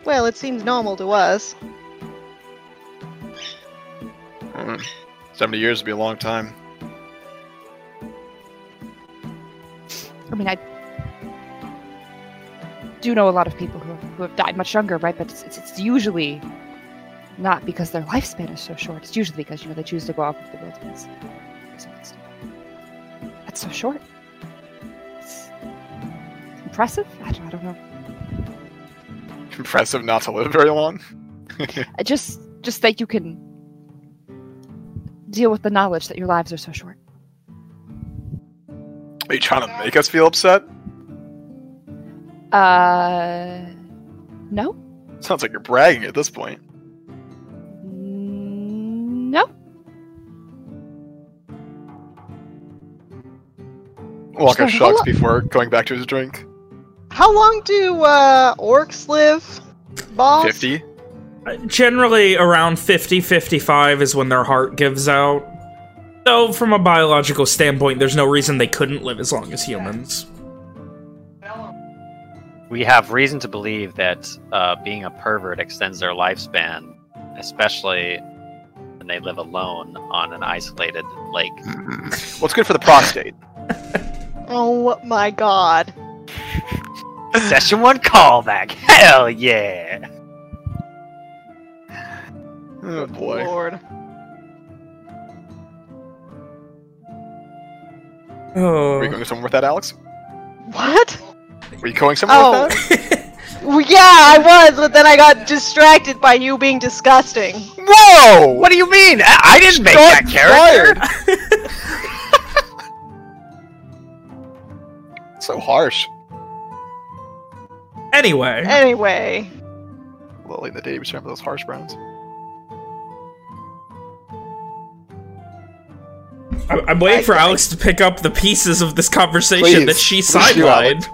[SPEAKER 5] Well, it seems normal to us.
[SPEAKER 2] Mm, Seventy years would be a long time.
[SPEAKER 8] I mean, I do know a lot of people who, who have died much younger, right? But it's, it's, it's usually not because their lifespan is so short. It's usually because you know they choose to go off into the wilderness. or something stupid. That's so short. Impressive. I don't, I don't know.
[SPEAKER 2] Impressive not to live very long.
[SPEAKER 8] I just just that you can deal with the knowledge that your lives are so short.
[SPEAKER 2] Are you trying to make us feel upset?
[SPEAKER 8] Uh, no,
[SPEAKER 2] Sounds like you're bragging at this point.
[SPEAKER 8] Mm, no.
[SPEAKER 2] Walker shrugs before going back to his drink.
[SPEAKER 5] How long do uh, orcs live, boss?
[SPEAKER 2] Fifty.
[SPEAKER 1] Uh, Generally, around 50, 55 is when their heart gives out. Though, from a biological standpoint, there's no reason they couldn't live as long as humans.
[SPEAKER 3] We have reason to believe that uh, being a pervert extends their lifespan, especially when they live alone on an isolated lake.
[SPEAKER 2] What's good for the prostate?
[SPEAKER 5] Oh my god.
[SPEAKER 3] Session one callback. Hell yeah!
[SPEAKER 2] Oh boy.
[SPEAKER 5] Lord.
[SPEAKER 1] Oh.
[SPEAKER 2] Were you going somewhere with that, Alex?
[SPEAKER 5] What?
[SPEAKER 2] Were you going somewhere
[SPEAKER 5] Oh.
[SPEAKER 2] with that?
[SPEAKER 5] Well, yeah, I was, but then I got distracted by you being disgusting.
[SPEAKER 2] Whoa!
[SPEAKER 3] What do you mean? I, I didn't make
[SPEAKER 2] Shots
[SPEAKER 3] that character.
[SPEAKER 2] so harsh.
[SPEAKER 1] Anyway,
[SPEAKER 5] Anyway,
[SPEAKER 2] Lily and the Davies remember those harsh browns.
[SPEAKER 1] I- I'm waiting for
[SPEAKER 5] I-
[SPEAKER 1] Alex to pick up the pieces of this conversation
[SPEAKER 2] Please.
[SPEAKER 1] that she sidelined.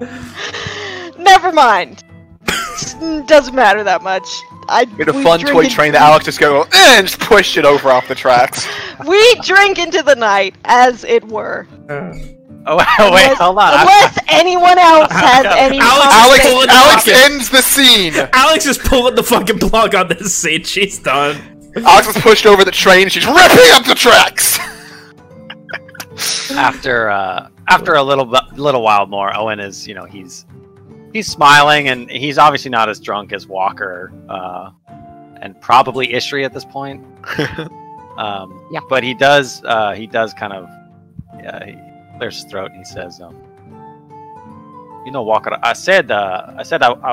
[SPEAKER 5] never mind. Doesn't matter that much. I
[SPEAKER 2] We had a fun toy
[SPEAKER 5] in-
[SPEAKER 2] train that Alex just go "Eh," and just pushed it over off the tracks.
[SPEAKER 5] We drink into the night, as it were.
[SPEAKER 3] Oh, wait,
[SPEAKER 5] Unless-
[SPEAKER 3] hold on. I-
[SPEAKER 5] Unless anyone else has
[SPEAKER 3] Alex-
[SPEAKER 5] any
[SPEAKER 1] Alex-
[SPEAKER 2] Alex, Alex ends the scene.
[SPEAKER 1] Alex is pulling the fucking plug on this scene. She's done.
[SPEAKER 2] Alex was pushed over the train. She's ripping up the tracks.
[SPEAKER 3] after uh, after a little little while more, Owen is you know he's he's smiling and he's obviously not as drunk as Walker uh, and probably Ishri at this point. Um,
[SPEAKER 8] Yeah.
[SPEAKER 3] But he does uh, he does kind of yeah, he clears his throat and he says, um, "You know, Walker, I said uh, I said I, I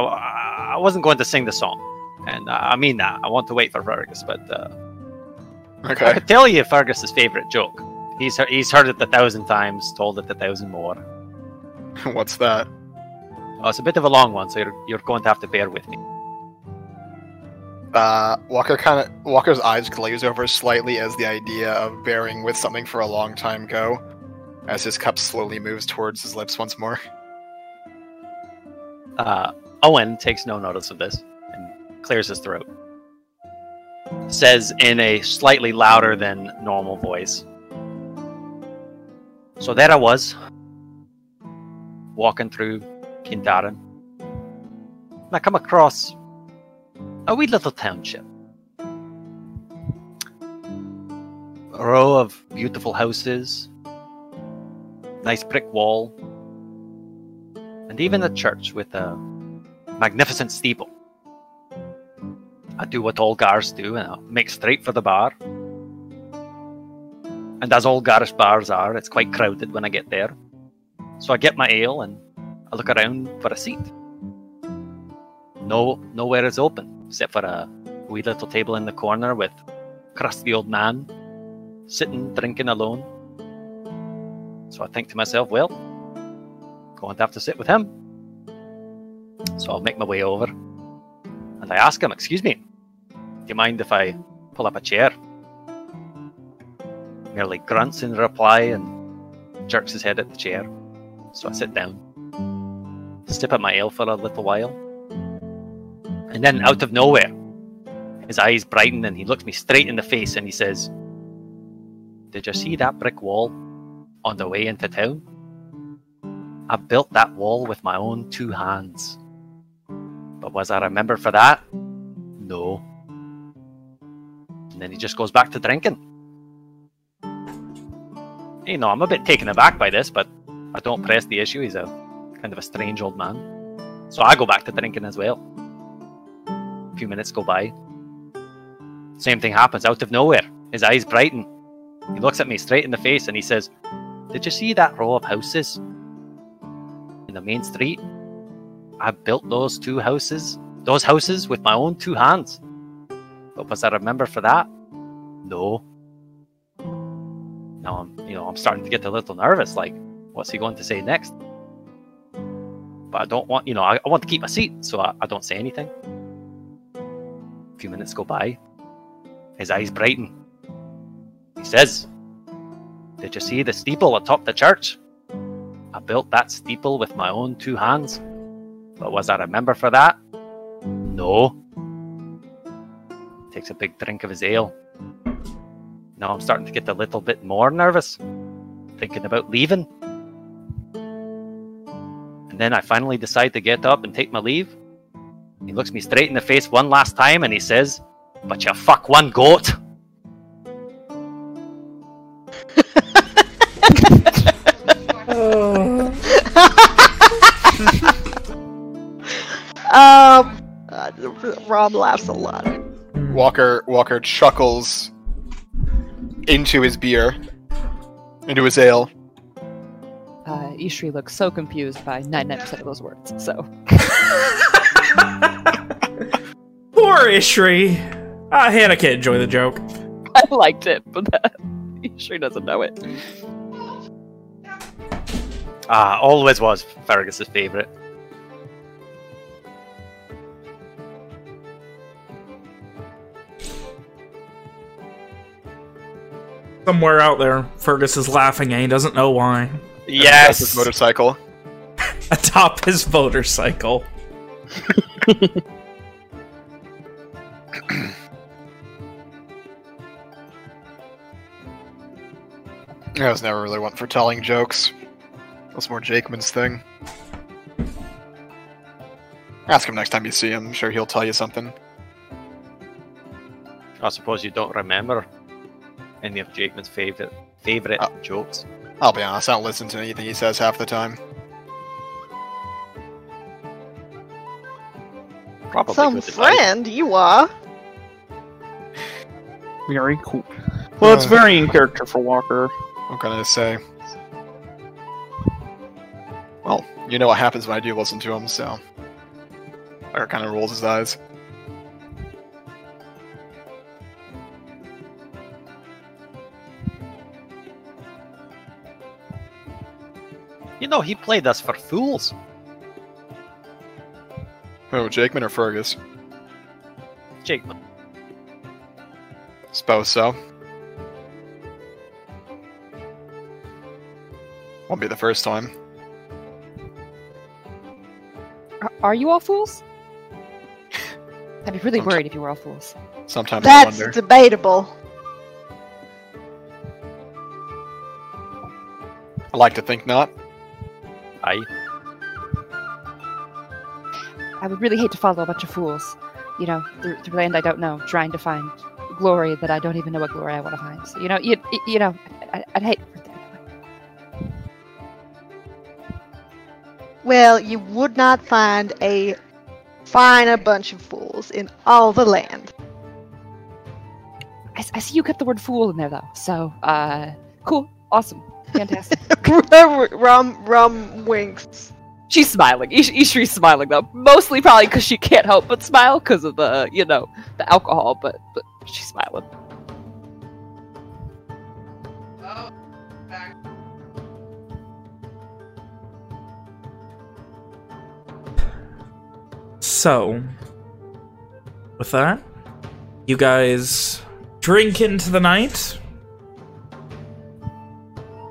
[SPEAKER 3] I wasn't going to sing the song, and uh, I mean that. I want to wait for Fergus, but." Uh, I
[SPEAKER 2] okay.
[SPEAKER 3] could tell you Fergus's favorite joke. He's he- he's heard it a thousand times, told it a thousand more.
[SPEAKER 2] What's that?
[SPEAKER 3] Oh, it's a bit of a long one, so you're you're going to have to bear with me.
[SPEAKER 2] Uh, Walker kind of Walker's eyes glaze over slightly as the idea of bearing with something for a long time go, as his cup slowly moves towards his lips once more.
[SPEAKER 3] Uh, Owen takes no notice of this and clears his throat. Says in a slightly louder than normal voice. So there I was, walking through Kindaran. And I come across a wee little township. A row of beautiful houses, nice brick wall, and even a church with a magnificent steeple. I do what all Gars do and I make straight for the bar. And as all Garish bars are, it's quite crowded when I get there. So I get my ale and I look around for a seat. no nowhere is open except for a wee little table in the corner with crusty old man sitting drinking alone. So I think to myself, well, going to have to sit with him. So I'll make my way over, and I ask him, "Excuse me, do you mind if I pull up a chair?" Merely grunts in reply and jerks his head at the chair. So I sit down, sip at my ale for a little while, and then out of nowhere, his eyes brighten and he looks me straight in the face and he says, Did you see that brick wall on the way into town? I built that wall with my own two hands. But was I remembered for that? No. And then he just goes back to drinking. You know, I'm a bit taken aback by this, but I don't press the issue. He's a kind of a strange old man. So I go back to drinking as well. A few minutes go by. Same thing happens out of nowhere. His eyes brighten. He looks at me straight in the face and he says, Did you see that row of houses in the main street? I built those two houses, those houses with my own two hands. But was I remembered for that? No. Now I'm, you know, I'm starting to get a little nervous. Like, what's he going to say next? But I don't want, you know, I, I want to keep my seat, so I, I don't say anything. A few minutes go by. His eyes brighten. He says, Did you see the steeple atop the church? I built that steeple with my own two hands. But was I remembered for that? No. Takes a big drink of his ale. Now I'm starting to get a little bit more nervous, thinking about leaving. And then I finally decide to get up and take my leave. He looks me straight in the face one last time and he says, But you fuck one goat.
[SPEAKER 5] Um, uh, Rob laughs a lot.
[SPEAKER 2] Walker Walker chuckles into his beer, into his ale.
[SPEAKER 8] Uh, Ishri looks so confused by 99% of those words, so.
[SPEAKER 1] Poor Ishri. Ah, Hannah can't enjoy the joke.
[SPEAKER 8] I liked it, but that, Ishri doesn't know it.
[SPEAKER 3] Ah, always was Fergus's favourite.
[SPEAKER 1] Somewhere out there, Fergus is laughing and he doesn't know why.
[SPEAKER 2] That's his motorcycle.
[SPEAKER 1] Atop his motorcycle.
[SPEAKER 2] I was never really one for telling jokes. That's more Jakeman's thing. Ask him next time you see him. I'm sure he'll tell you something.
[SPEAKER 3] I suppose you don't remember any of Jakeman's favourite favourite
[SPEAKER 2] Uh.
[SPEAKER 3] jokes.
[SPEAKER 2] I'll be honest, I don't listen to anything he says half the time.
[SPEAKER 3] Probably
[SPEAKER 5] Some friend you are.
[SPEAKER 4] Very cool. Well, it's very in character for Walker.
[SPEAKER 2] What can I say? Well, you know what happens when I do listen to him, so. Or kind of rolls his eyes.
[SPEAKER 3] You know, he played us for fools.
[SPEAKER 2] Oh, Jakeman or Fergus?
[SPEAKER 3] Jakeman.
[SPEAKER 2] Suppose so. Won't be the first time.
[SPEAKER 8] Are, are you all fools? I'd be really
[SPEAKER 2] I'm-
[SPEAKER 8] worried if you were all fools.
[SPEAKER 2] Sometimes I
[SPEAKER 5] That's
[SPEAKER 2] wonder.
[SPEAKER 5] debatable.
[SPEAKER 2] I like to think not.
[SPEAKER 3] I.
[SPEAKER 8] I would really hate to follow a bunch of fools, you know, through, through land I don't know, trying to find glory that I don't even know what glory I want to find. So, you know, you, you know, I, I'd hate for
[SPEAKER 5] Well, you would not find a finer bunch of fools in all the land.
[SPEAKER 8] I see you kept the word fool in there though, so uh, cool, awesome, fantastic.
[SPEAKER 5] Rum, rum winks.
[SPEAKER 8] She's smiling. Ish- Ishri's smiling though, mostly probably because she can't help but smile because of the you know the alcohol, but but she's smiling.
[SPEAKER 1] So, with that, you guys drink into the night.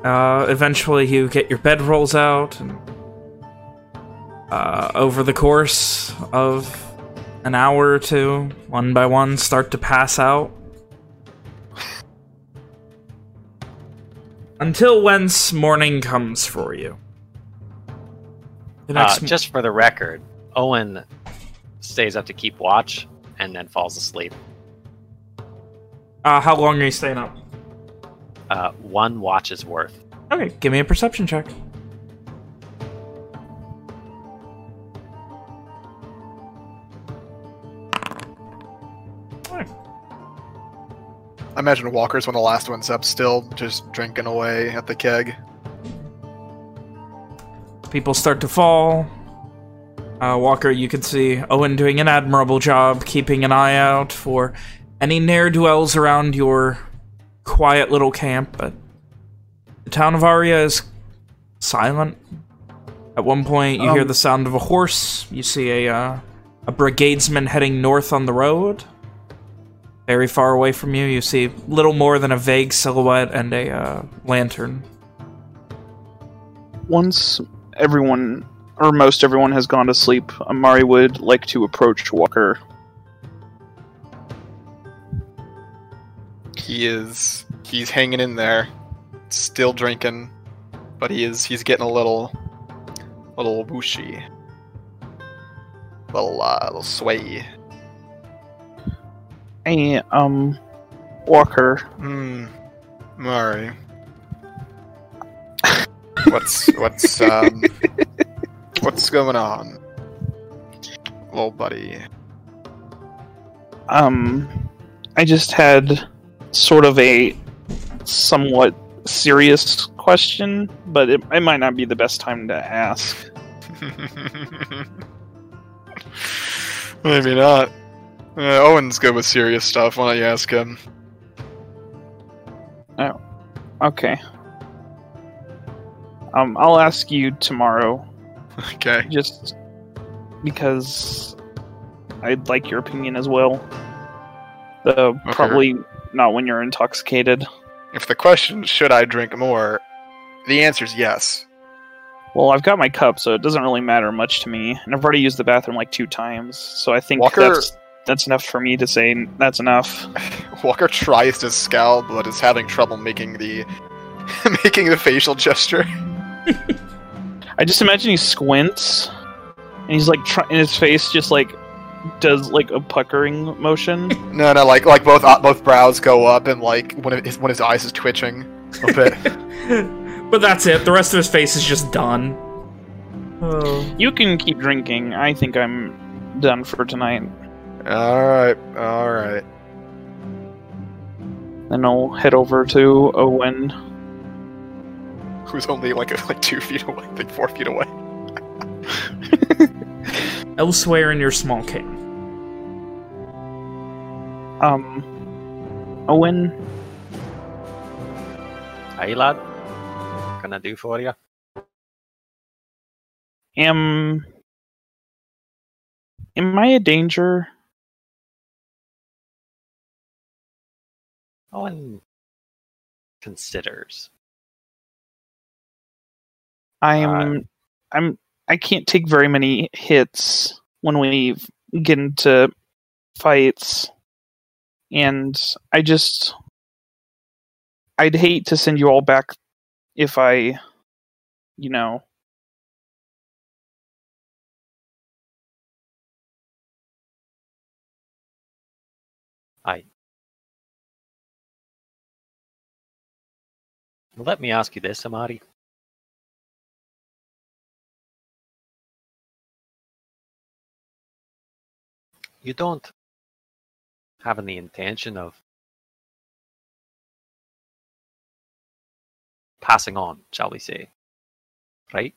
[SPEAKER 1] Uh, eventually, you get your bedrolls out, and uh, over the course of an hour or two, one by one, start to pass out. Until whence morning comes for you.
[SPEAKER 3] Uh, just for the record, Owen stays up to keep watch and then falls asleep.
[SPEAKER 1] uh, how long are you staying up?
[SPEAKER 3] Uh, one watch is worth.
[SPEAKER 1] Okay, give me a perception check. Alright.
[SPEAKER 2] I imagine Walker's one of the last ones up, still just drinking away at the keg.
[SPEAKER 1] People start to fall. Uh, Walker, you can see Owen doing an admirable job keeping an eye out for any ne'er-dwells around your quiet little camp, but the town of Aria is silent. At one point, you hear
[SPEAKER 4] Um,
[SPEAKER 1] the sound of a horse. You see a uh, a brigadesman heading north on the road. Very far away from you, you see little more than a vague silhouette and a uh, lantern.
[SPEAKER 4] Once everyone, or most everyone, has gone to sleep, Amari would like to approach Walker.
[SPEAKER 2] He is he's hanging in there, still drinking, but he is he's getting a little a little whooshy. Little uh a little sway.
[SPEAKER 4] Hey, um, Walker,
[SPEAKER 2] Hmm. Murray. what's what's um what's going on? Little buddy.
[SPEAKER 4] um, I just had sort of a somewhat serious question, but it, it might not be the best time to ask.
[SPEAKER 2] Maybe not. Uh, Owen's good with serious stuff. Why don't you ask him?
[SPEAKER 4] Okay. Um, I'll ask you tomorrow,
[SPEAKER 2] Okay.
[SPEAKER 4] just because I'd like your opinion as well. Though probably not when you're intoxicated.
[SPEAKER 2] If the question should I drink more, the answer is yes.
[SPEAKER 4] Well, I've got my cup, so it doesn't really matter much to me, and I've already used the bathroom like two times, so I think
[SPEAKER 2] Walker-
[SPEAKER 4] that's that's enough for me to say that's enough.
[SPEAKER 2] Walker tries to scowl, but is having trouble making the making the facial gesture.
[SPEAKER 4] I just imagine he squints, and he's like, try- and his face just like does like a puckering motion.
[SPEAKER 2] No, no, like like both uh, both brows go up, and like one of his one of his eyes is twitching a bit.
[SPEAKER 1] but that's it. The rest of his face is just done. Oh.
[SPEAKER 4] You can keep drinking. I think I'm done for tonight.
[SPEAKER 2] all right, all right.
[SPEAKER 4] Then I'll head over to Owen.
[SPEAKER 2] Who's only like like two feet away, like four feet away.
[SPEAKER 1] Elsewhere in your small camp.
[SPEAKER 4] Um, Owen,
[SPEAKER 3] Hey lad, can I do for you?
[SPEAKER 4] am am I a danger?
[SPEAKER 3] Owen considers.
[SPEAKER 4] I'm I'm I can't take very many hits when we get into fights and I just I'd hate to send you all back if I you know
[SPEAKER 3] I. Let me ask you this, Amari. You don't have any intention of passing on, shall we say. Right?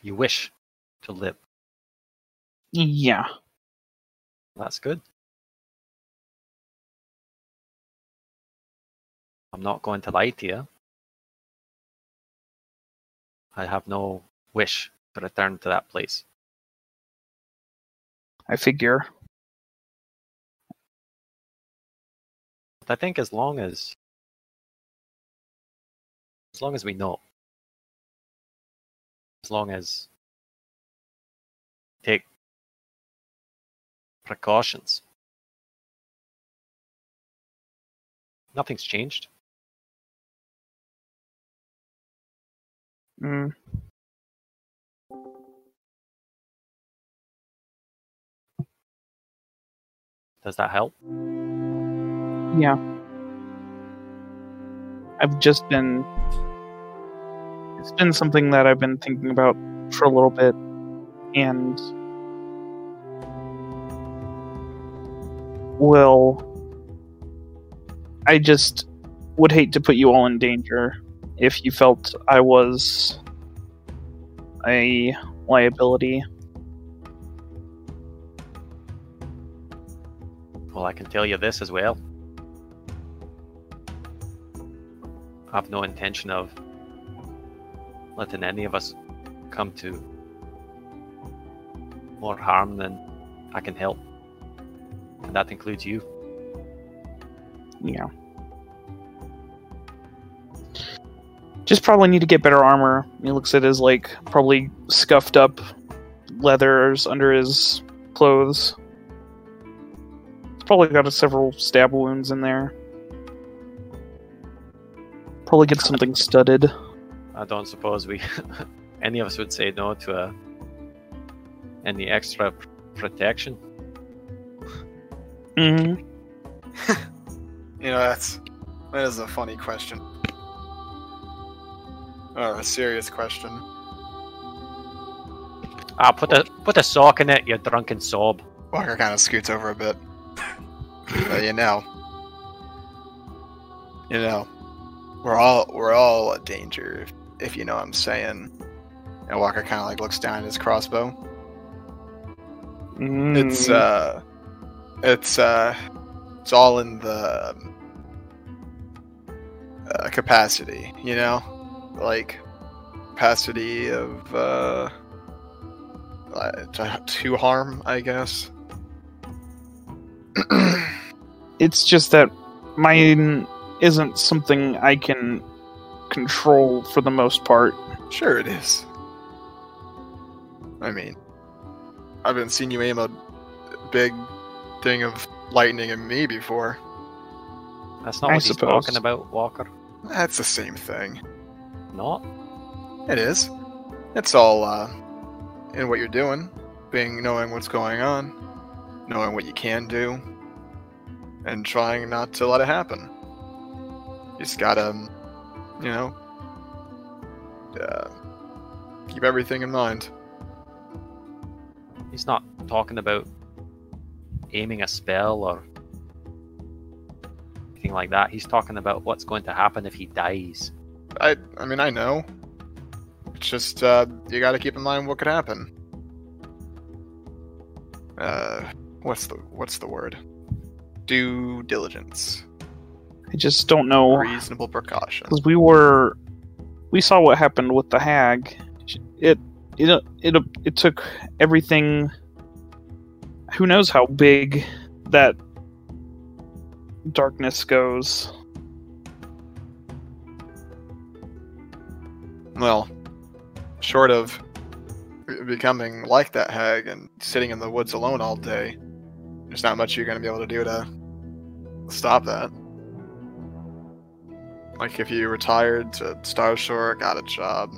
[SPEAKER 3] You wish to live.
[SPEAKER 4] Yeah.
[SPEAKER 3] That's good. I'm not going to lie to you. I have no wish to return to that place.
[SPEAKER 4] I figure.
[SPEAKER 3] I think as long as as long as we know, as long as take precautions, nothing's changed.
[SPEAKER 4] Mm.
[SPEAKER 3] Does that help?
[SPEAKER 4] Yeah. I've just been. It's been something that I've been thinking about for a little bit, and. Well. I just would hate to put you all in danger if you felt I was a liability.
[SPEAKER 3] Well, I can tell you this as well. I have no intention of letting any of us come to more harm than I can help. And that includes you.
[SPEAKER 4] Yeah. Just probably need to get better armor. He looks at his like probably scuffed up leathers under his clothes. It's probably got several stab wounds in there. Probably get something studded.
[SPEAKER 3] I don't suppose we, any of us would say no to a, any extra pr- protection.
[SPEAKER 4] hmm
[SPEAKER 2] You know, that's that is a funny question. Or a serious question.
[SPEAKER 3] Ah, put a put a sock in it, you drunken sob.
[SPEAKER 2] Walker kind of scoots over a bit. but you know, you know, we're all we're all a danger if, if you know what I'm saying. And Walker kind of like looks down at his crossbow. It's uh, it's uh, it's all in the um, uh, capacity, you know, like capacity of uh, uh, to, to harm, I guess.
[SPEAKER 4] It's just that mine isn't something I can control for the most part.
[SPEAKER 2] Sure, it is. I mean, I've been seeing you aim a big thing of lightning at me before.
[SPEAKER 3] That's not
[SPEAKER 4] I
[SPEAKER 3] what he's
[SPEAKER 4] suppose.
[SPEAKER 3] talking about, Walker.
[SPEAKER 2] That's the same thing.
[SPEAKER 3] Not.
[SPEAKER 2] It is. It's all uh, in what you're doing, being knowing what's going on, knowing what you can do, and trying not to let it happen. Just gotta, um, you know, uh, keep everything in mind.
[SPEAKER 3] He's not talking about aiming a spell or anything like that. He's talking about what's going to happen if he dies.
[SPEAKER 2] I, I mean, I know. It's just uh, you got to keep in mind what could happen. Uh, what's the what's the word? Due diligence,
[SPEAKER 4] I just don't know
[SPEAKER 2] reasonable precaution.
[SPEAKER 4] because we were we saw what happened with the hag. It it it it took everything. Who knows how big that darkness goes?
[SPEAKER 2] Well, short of becoming like that hag and sitting in the woods alone all day, there's not much you're going to be able to do to stop that. Like if you retired to Star Shore, got a job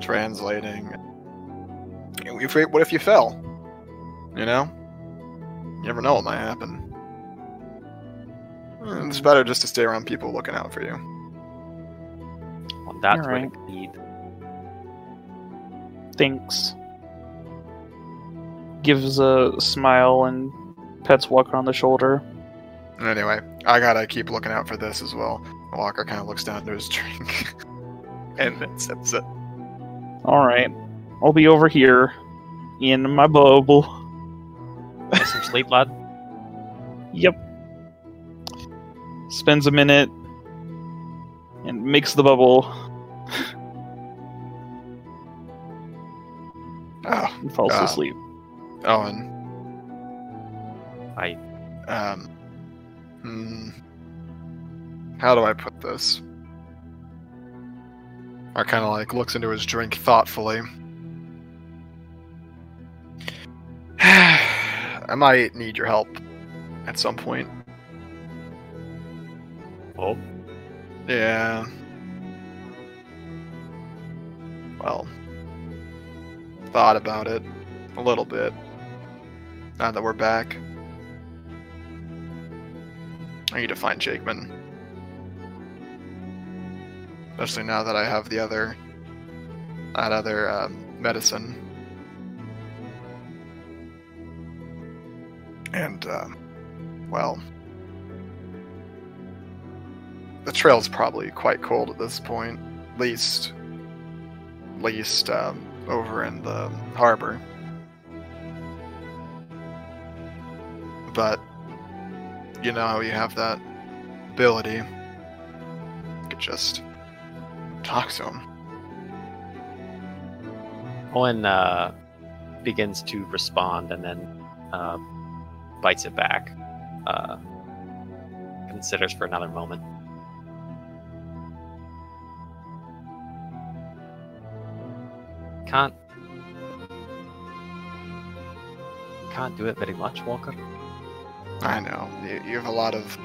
[SPEAKER 2] translating. If, what if you fell? You know? You never know what might happen. Hmm, it's better just to stay around people looking out for you.
[SPEAKER 3] Well, that's what
[SPEAKER 4] Alright.
[SPEAKER 3] I need.
[SPEAKER 4] Thinks. Gives a smile and pets Walker on the shoulder.
[SPEAKER 2] Anyway, I gotta keep looking out for this as well. Walker kind of looks down to his drink and then sips it.
[SPEAKER 4] All right, I'll be over here. in my bubble.
[SPEAKER 3] Get some sleep, lad.
[SPEAKER 4] Yep. Spends a minute and makes the bubble
[SPEAKER 2] Oh,
[SPEAKER 4] and falls
[SPEAKER 2] Ah.
[SPEAKER 4] asleep.
[SPEAKER 2] Owen.
[SPEAKER 3] I
[SPEAKER 2] Um. Hmm. How do I put this? Or kind of like looks into his drink thoughtfully. I might need your help at some point.
[SPEAKER 3] oh
[SPEAKER 2] Yeah. Well, thought about it a little bit. Now that we're back, I need to find Jakeman. Especially now that I have the other, that other um, medicine. And, um, well, the trail's probably quite cold at this point. Least, least um, over in the harbor. But you know you have that ability. You could just talk to him.
[SPEAKER 3] Owen uh, begins to respond and then uh, bites it back. Uh, considers for another moment. Can't. Can't do it very much, Walker.
[SPEAKER 2] I know you, you have a lot of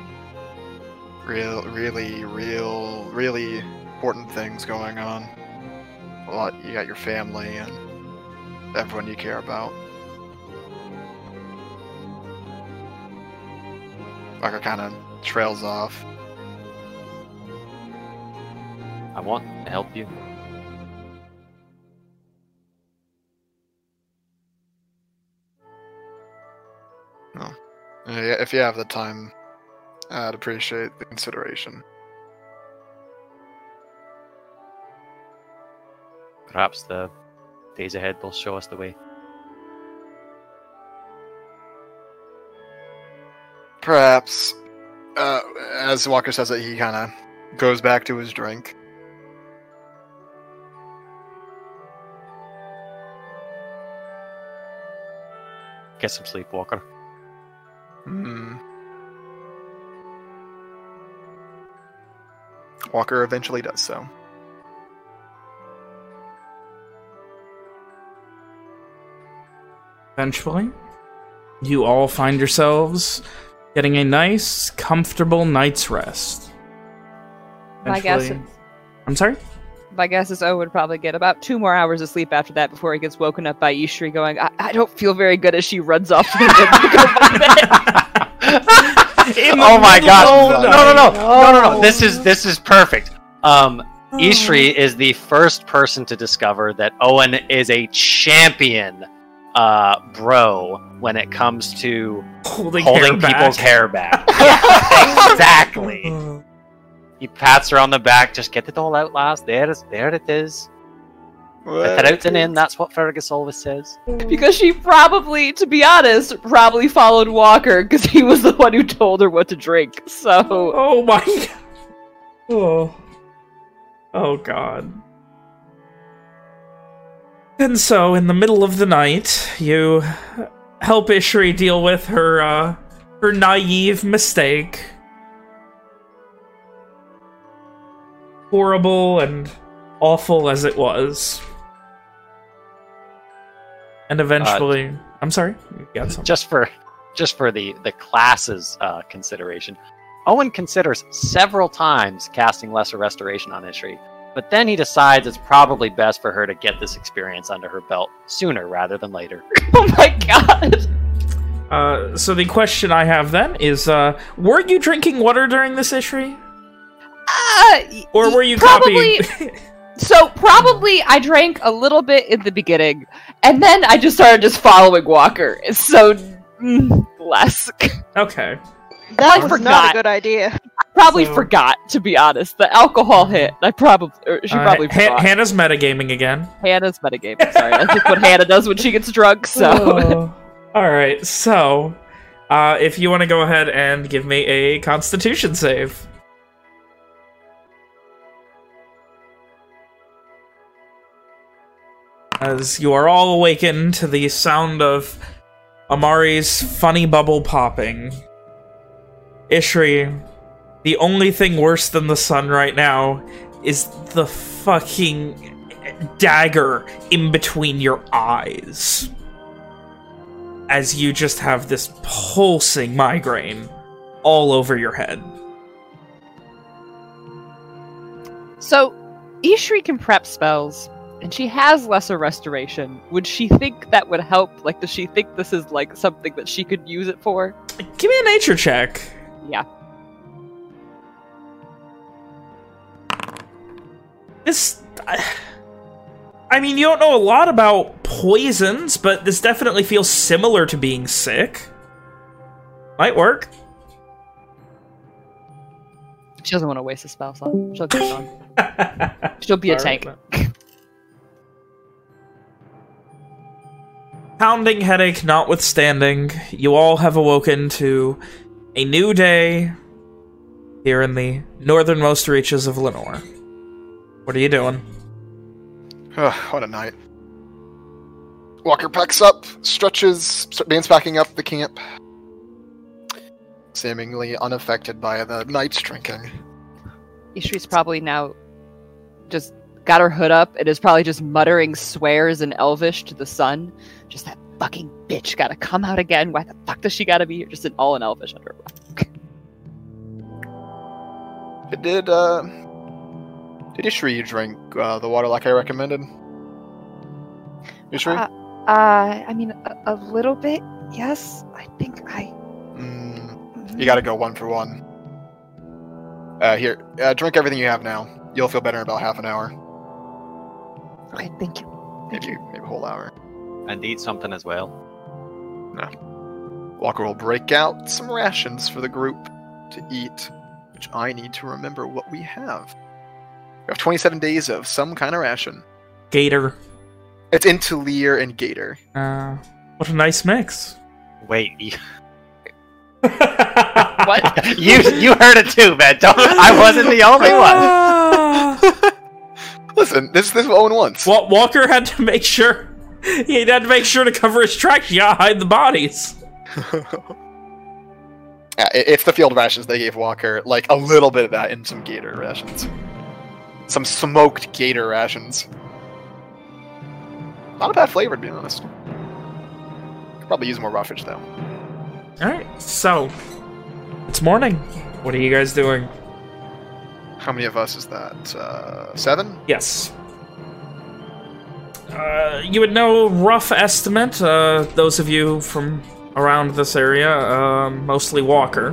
[SPEAKER 2] real, really, real, really important things going on. A lot. You got your family and everyone you care about. Walker kind of trails off.
[SPEAKER 3] I want to help you.
[SPEAKER 2] Uh, yeah, If you have the time, I'd appreciate the consideration.
[SPEAKER 3] Perhaps the days ahead will show us the way.
[SPEAKER 2] Perhaps, uh, as Walker says it, he kind of goes back to his drink.
[SPEAKER 3] Get some sleep, Walker.
[SPEAKER 2] Hmm. Walker eventually does so.
[SPEAKER 1] Eventually, you all find yourselves getting a nice, comfortable night's rest.
[SPEAKER 7] My guess is,
[SPEAKER 1] I'm sorry?
[SPEAKER 7] my guess is Owen would probably get about two more hours of sleep after that before he gets woken up by Ishri going, I, I don't feel very good as she runs off to the to
[SPEAKER 3] oh my god! No, no, no, no, no, no!
[SPEAKER 5] No.
[SPEAKER 3] This is this is perfect. Um, Ishri is the first person to discover that Owen is a champion, uh, bro when it comes to
[SPEAKER 1] Holding,
[SPEAKER 3] holding
[SPEAKER 1] hair
[SPEAKER 3] people's
[SPEAKER 1] back.
[SPEAKER 3] hair back. Yeah, exactly. He pats her on the back. Just get it all out, lass. There, is, there it is. Get it out and in. That's what Fergus always says.
[SPEAKER 7] because she probably, to be honest, probably followed Walker because he was the one who told her what to drink. So
[SPEAKER 1] Oh my god. Oh. Oh god. And so, in the middle of the night, you help Ishri deal with her, uh, her naive mistake. Horrible and awful as it was. And eventually... I'm sorry? Got
[SPEAKER 3] just for just for the the classes uh, consideration. Owen considers several times casting Lesser Restoration on Ishri, but then he decides it's probably best for her to get this experience under her belt sooner rather than later.
[SPEAKER 7] oh my god.
[SPEAKER 1] Uh, so the question I have then is, uh, were you drinking water during this issue?
[SPEAKER 7] Uh,
[SPEAKER 1] Or were you
[SPEAKER 7] probably,
[SPEAKER 1] copying?
[SPEAKER 7] So probably I drank a little bit in the beginning, and then I just started just following Walker. So mm, less.
[SPEAKER 1] okay.
[SPEAKER 5] That
[SPEAKER 7] I
[SPEAKER 5] was not a good idea.
[SPEAKER 8] Probably
[SPEAKER 1] So-
[SPEAKER 8] forgot, to be honest. The alcohol hit. I probably, or she probably forgot.
[SPEAKER 1] Hannah's metagaming again.
[SPEAKER 8] Hannah's metagaming. Sorry, that's just what Hannah does when she gets drunk. So
[SPEAKER 1] Oh. All right, so uh, if you want to go ahead and give me a Constitution save. As you are all awakened to the sound of Amari's funny bubble popping. Ishri, the only thing worse than the sun right now is the fucking dagger in between your eyes as you just have this pulsing migraine all over your head.
[SPEAKER 8] So, Ishri can prep spells, and she has lesser restoration. Would she think that would help? Like, does she think this is like something that she could use it for?
[SPEAKER 1] Give me a nature check.
[SPEAKER 8] Yeah.
[SPEAKER 1] This... I- mean, you don't know a lot about poisons, but this definitely feels similar to being sick. Might work.
[SPEAKER 8] She doesn't want to waste a spell slot. She'll get it on. She'll be a
[SPEAKER 1] All
[SPEAKER 8] tank.
[SPEAKER 1] Pounding headache notwithstanding, you all have awoken to a new day here in the northernmost reaches of Lenore. What are you doing?
[SPEAKER 2] Ugh, what a night. Walker packs up, stretches, st- begins packing up the camp. Seemingly unaffected by the night's drinking.
[SPEAKER 8] Ishri's probably now just got her hood up and is probably just muttering swears in Elvish to the sun. Just that fucking bitch gotta come out again. Why the fuck does she gotta be here? Just in all in Elvish under her breath.
[SPEAKER 2] It did, uh. Did Ishri drink uh, the water like I recommended? Ishri?
[SPEAKER 8] Uh, uh, I mean, a, a little bit, yes. I think I.
[SPEAKER 2] Mm, you gotta go one for one. Uh, here, uh, drink everything you have now. You'll feel better in about half an hour.
[SPEAKER 8] Okay, thank you.
[SPEAKER 2] Thank Maybe, maybe a whole hour.
[SPEAKER 3] And eat something as well. No.
[SPEAKER 2] Walker will break out some rations for the group to eat, which I need to remember what we have. We have 27 days of some kind of ration.
[SPEAKER 1] Gator.
[SPEAKER 2] It's into Lear and Gator.
[SPEAKER 1] Uh, what a nice mix.
[SPEAKER 3] Wait,
[SPEAKER 8] What?
[SPEAKER 3] you you heard it too, man. Don't, I wasn't the only one.
[SPEAKER 1] Ah.
[SPEAKER 2] Listen, this this is Owen wants.
[SPEAKER 1] Wa- Walker had to make sure. He had to make sure to cover his tracks. You gotta hide the bodies.
[SPEAKER 2] Yeah, i- it's the field rations they gave Walker, like a little bit of that in some Gator rations. Some smoked Gator rations. Not a bad flavor, to be honest. Could probably use more roughage though.
[SPEAKER 1] Alright, so. It's morning. What are you guys doing?
[SPEAKER 2] How many of us is that? Uh, seven?
[SPEAKER 1] Yes. Uh, you would know rough estimate, uh, those of you from around this area, um, mostly Walker,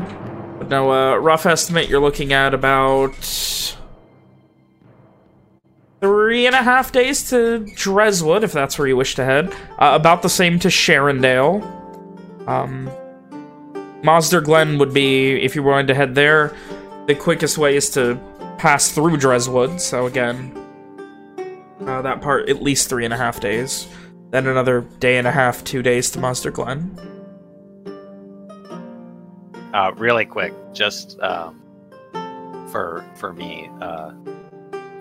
[SPEAKER 1] would know a rough estimate you're looking at about three and a half days to Dreswood, if that's where you wish to head. Uh, about the same to Sharondale. Um, Glen would be, if you're willing to head there, the quickest way is to pass through Dreswood, so again, uh, that part, at least three and a half days. Then another day and a half, two days to Monster Glen.
[SPEAKER 3] Uh, really quick, just um, for for me, uh,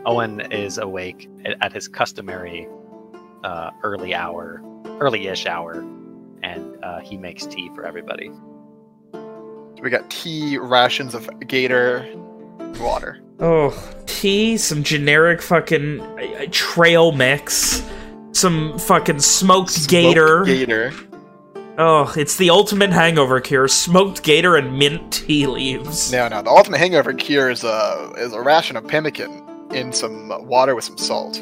[SPEAKER 3] Owen is awake at, at his customary uh, early hour, early-ish hour, and uh, he makes tea for everybody.
[SPEAKER 2] We got tea, rations of Gator, water.
[SPEAKER 1] Oh, tea, some generic fucking uh, trail mix, some fucking smoked,
[SPEAKER 2] Smoked
[SPEAKER 1] gator.
[SPEAKER 2] Gator.
[SPEAKER 1] Oh, it's the ultimate hangover cure: smoked gator and mint tea leaves.
[SPEAKER 2] No, no. The ultimate hangover cure is a is a ration of pemmican in some water with some salt.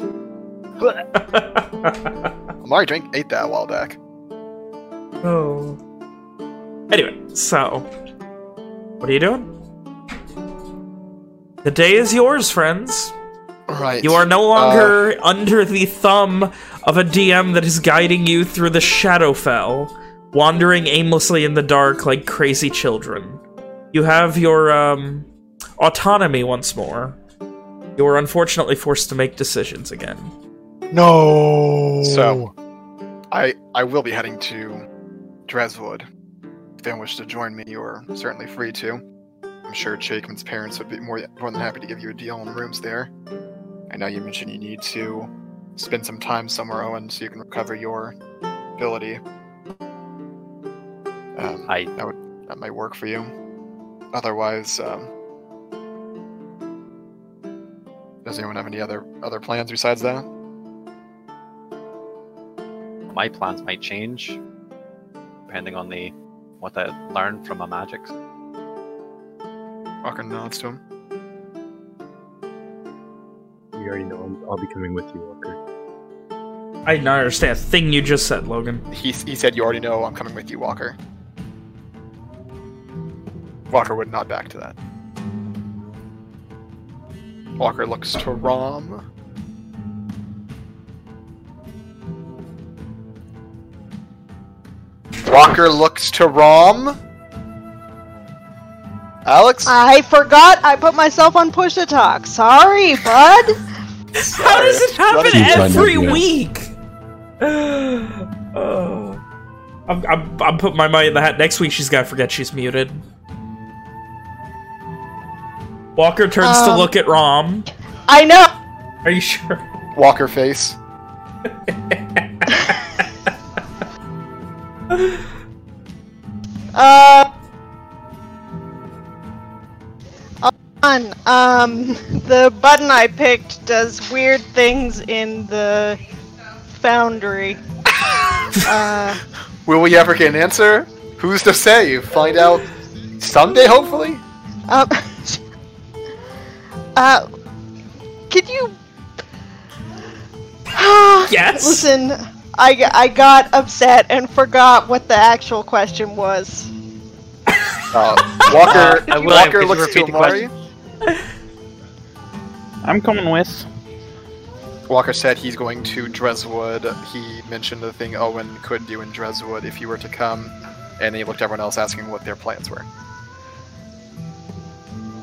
[SPEAKER 2] Amari drank ate that a while back.
[SPEAKER 1] oh. Anyway, so what are you doing? The day is yours, friends.
[SPEAKER 2] Right.
[SPEAKER 1] You are no longer under the thumb of a DM that is guiding you through the Shadowfell, wandering aimlessly in the dark like crazy children. You have your um, autonomy once more, you are unfortunately forced to make decisions again.
[SPEAKER 9] No.
[SPEAKER 2] So, I I will be heading to Dreswood. If anyone wishes to join me, you are certainly free to. I'm sure Jakeman's parents would be more, more than happy to give you a deal on rooms there. I know you mentioned you need to spend some time somewhere, Owen, so you can recover your ability. Um,
[SPEAKER 3] I
[SPEAKER 2] that would that might work for you. Otherwise, um, does anyone have any other other plans besides that?
[SPEAKER 3] my plans might change depending on the what I learn from my magics.
[SPEAKER 2] Walker nods to him.
[SPEAKER 6] You already know I'm, I'll be coming with you, Walker.
[SPEAKER 1] I did not understand a thing you just said, Logan.
[SPEAKER 2] He, he said, You already know I'm coming with you, Walker. Walker would nod back to that. Walker looks to Rom. Walker looks to Rom. Alex?
[SPEAKER 5] I forgot I put myself on push to talk. Sorry, bud.
[SPEAKER 1] How does it happen
[SPEAKER 2] Sorry.
[SPEAKER 1] every week? oh. I'm, I'm, I'm putting my money in the hat. Next week, she's gonna forget she's muted. Walker turns to
[SPEAKER 5] Um,
[SPEAKER 1] look at Rom.
[SPEAKER 5] I know.
[SPEAKER 1] Are you sure?
[SPEAKER 2] Walker face.
[SPEAKER 5] Uh. On, um, the button I picked does weird things in the foundry. uh,
[SPEAKER 2] Will we ever get an answer? Who's to say? Find out someday, hopefully?
[SPEAKER 5] um, uh, could you?
[SPEAKER 1] Yes.
[SPEAKER 5] Listen, I, I got upset and forgot what the actual question was.
[SPEAKER 2] Uh, Walker,
[SPEAKER 3] Uh, William,
[SPEAKER 2] Walker
[SPEAKER 3] could
[SPEAKER 2] looks to
[SPEAKER 3] repeat the
[SPEAKER 2] Amari.
[SPEAKER 4] I'm coming with.
[SPEAKER 2] Walker said he's going to Dreswood. He mentioned the thing Owen could do in Dreswood if he were to come, and he looked at everyone else asking what their plans were.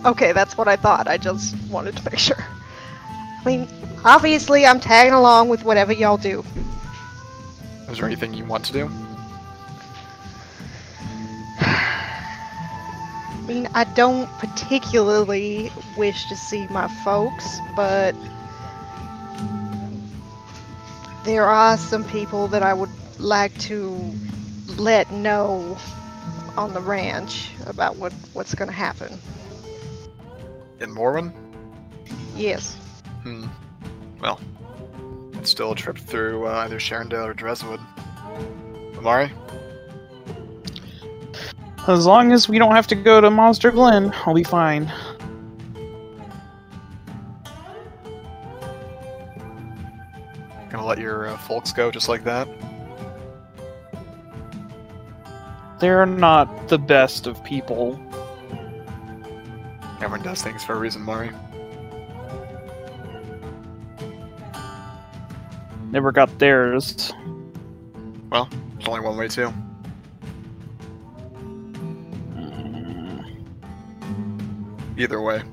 [SPEAKER 5] Okay, that's what I thought. I just wanted to make sure. I mean, obviously, I'm tagging along with whatever y'all do.
[SPEAKER 2] Is there anything you want to do?
[SPEAKER 5] I mean, I don't particularly wish to see my folks, but there are some people that I would like to let know on the ranch about what, what's going to happen.
[SPEAKER 2] In Morwen?
[SPEAKER 5] Yes.
[SPEAKER 2] Hmm. Well, it's still a trip through uh, either Sharondale or Dreswood. Amari?
[SPEAKER 4] As long as we don't have to go to Monster Glen, I'll be fine.
[SPEAKER 2] Gonna let your uh, folks go just like that?
[SPEAKER 4] They're not the best of people.
[SPEAKER 2] Everyone does things for a reason, Mari.
[SPEAKER 4] Never got theirs.
[SPEAKER 2] Well, there's only one way too. Mm. Either way,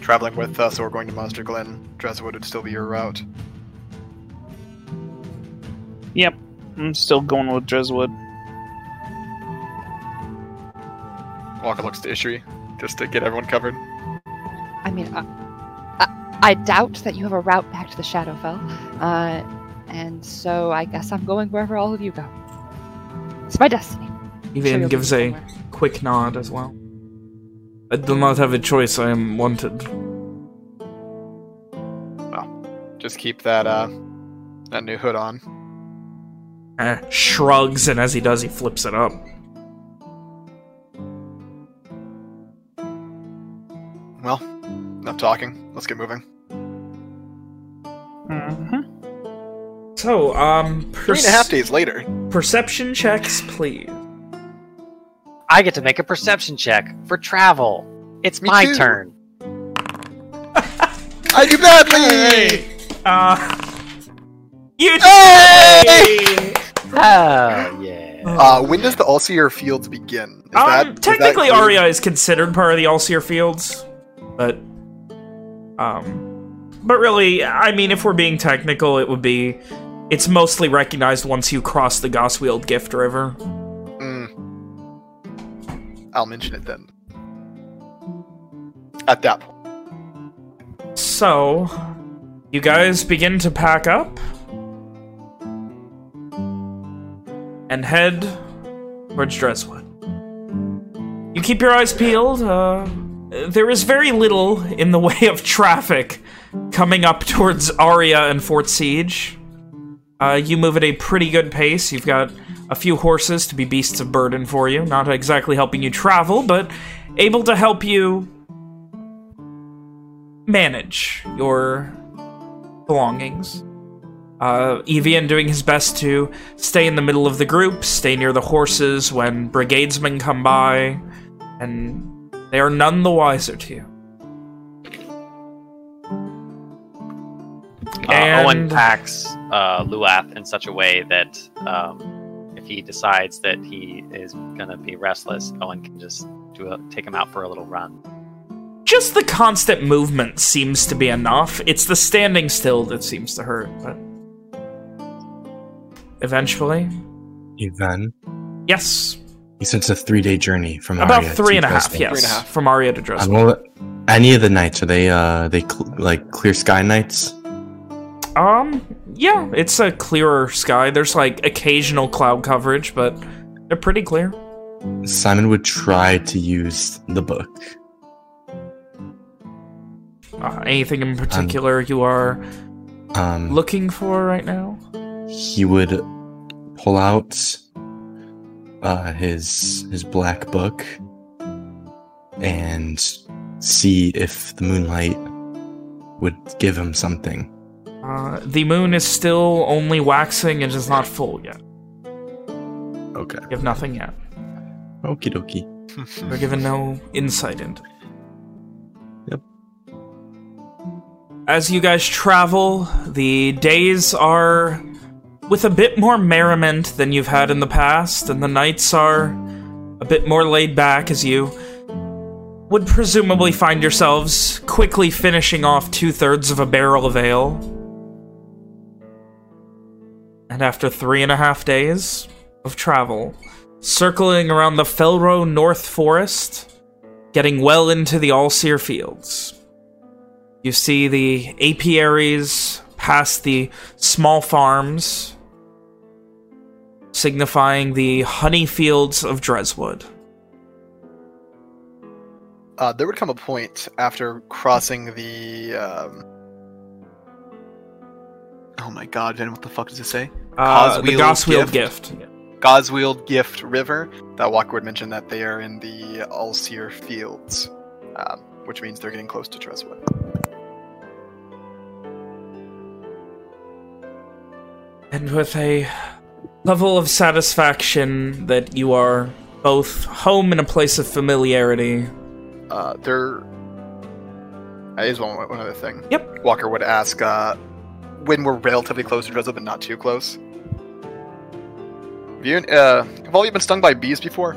[SPEAKER 2] traveling with us or going to Monster Glen, Dreswood would still be your route.
[SPEAKER 4] Yep, I'm still going with Dreswood.
[SPEAKER 2] Walker looks to Ishri, just to get everyone covered.
[SPEAKER 8] I mean, I, I, I doubt that you have a route back to the Shadowfell, uh, and so I guess I'm going wherever all of you go. It's my destiny. Sure
[SPEAKER 1] Evian
[SPEAKER 8] you'll
[SPEAKER 1] gives a quick nod as well. I do not have a choice. I am wanted.
[SPEAKER 2] Well, just keep that uh that new hood on.
[SPEAKER 1] Eh, shrugs, and as he does, he flips it up.
[SPEAKER 2] Enough talking. Let's get moving.
[SPEAKER 4] hmm
[SPEAKER 1] So, um,
[SPEAKER 2] Three and a half days later.
[SPEAKER 1] perception checks, please.
[SPEAKER 3] I get to make a perception check for travel. It's
[SPEAKER 2] Me
[SPEAKER 3] my
[SPEAKER 2] too.
[SPEAKER 3] turn.
[SPEAKER 2] I do badly!
[SPEAKER 1] Uh, you
[SPEAKER 2] Hey!
[SPEAKER 3] Oh yeah.
[SPEAKER 2] Uh, when does the Allseer Fields begin? Is
[SPEAKER 1] um,
[SPEAKER 2] that
[SPEAKER 1] technically,
[SPEAKER 2] clear?
[SPEAKER 1] Aria is considered part of the Allseer Fields. But, um, but really, I mean, if we're being technical, it would be, it's mostly recognized once you cross the Goswield Gift River.
[SPEAKER 2] Mm. I'll mention it then. At that point.
[SPEAKER 1] So, you guys begin to pack up and head towards Dreswood. You keep your eyes peeled. Uh, there is very little in the way of traffic coming up towards Aria and Fort Siege. Uh, you move at a pretty good pace. You've got a few horses to be beasts of burden for you. Not exactly helping you travel, but able to help you manage your belongings. Uh, Evian doing his best to stay in the middle of the group, stay near the horses when brigadesmen come by, and they are none the wiser to you.
[SPEAKER 3] Uh, Owen packs uh, Luath in such a way that um, if he decides that he is going to be restless, Owen can just do a, take him out for a little run.
[SPEAKER 1] Just the constant movement seems to be enough. It's the standing still that seems to hurt, but... Eventually...
[SPEAKER 6] Ivan,
[SPEAKER 1] Yes.
[SPEAKER 6] You said it's a three-day journey from
[SPEAKER 1] About
[SPEAKER 6] Aria
[SPEAKER 1] three
[SPEAKER 6] to
[SPEAKER 1] and a half, yes.
[SPEAKER 2] Three and a half.
[SPEAKER 1] From Aria to
[SPEAKER 6] I
[SPEAKER 1] Dresden.
[SPEAKER 6] will, any of the nights are they uh they cl like clear sky nights?
[SPEAKER 1] Um, yeah, it's a clearer sky. There's like occasional cloud coverage, but they're pretty clear.
[SPEAKER 6] Simon would try to use the book.
[SPEAKER 1] Uh, anything in particular you are
[SPEAKER 6] Um,
[SPEAKER 1] looking for right now?
[SPEAKER 6] he would pull out uh, his his black book and see if the moonlight would give him something.
[SPEAKER 1] Uh, the moon is still only waxing and is not full yet.
[SPEAKER 6] Okay.
[SPEAKER 1] You have nothing yet.
[SPEAKER 6] Okie dokie.
[SPEAKER 1] We're given no insight into. it.
[SPEAKER 6] Yep.
[SPEAKER 1] As you guys travel, the days are with a bit more merriment than you've had in the past, and the nights are a bit more laid back as you would presumably find yourselves quickly finishing off two-thirds of a barrel of ale. And after three and a half days of travel, circling around the Felrow North Forest, getting well into the Allseer Fields. You see the apiaries past the small farms, signifying the honey fields of Dreswood.
[SPEAKER 2] Uh, there would come a point after crossing the. Um... Oh my god, Vin, what the fuck does it say?
[SPEAKER 1] Uh, the
[SPEAKER 2] Gift.
[SPEAKER 1] gift.
[SPEAKER 2] Goswield Gift River. That Walker would mention that they are in the Allseer Fields, um, which means they're getting close to Dreswood.
[SPEAKER 1] And with a level of satisfaction that you are both home in a place of familiarity.
[SPEAKER 2] Uh, there is one, one other thing.
[SPEAKER 1] Yep.
[SPEAKER 2] Walker would ask uh, when we're relatively close to Dreswood, but not too close. Have, you, uh, have all you been stung by bees before?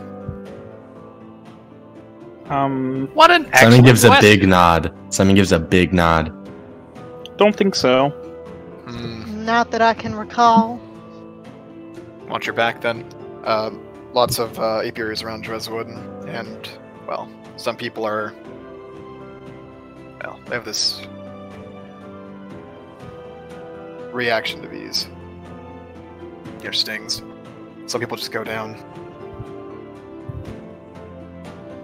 [SPEAKER 4] Um,
[SPEAKER 3] What an
[SPEAKER 6] Simon
[SPEAKER 3] excellent
[SPEAKER 6] gives a big nod. Simon gives a big nod.
[SPEAKER 4] don't think so.
[SPEAKER 2] Hmm.
[SPEAKER 5] Not that I can recall.
[SPEAKER 2] Watch your back then. Um, lots of uh, apiaries around Dreswood, and, and, well, some people are. Well, they have this reaction to bees. Their stings. Some people just go down.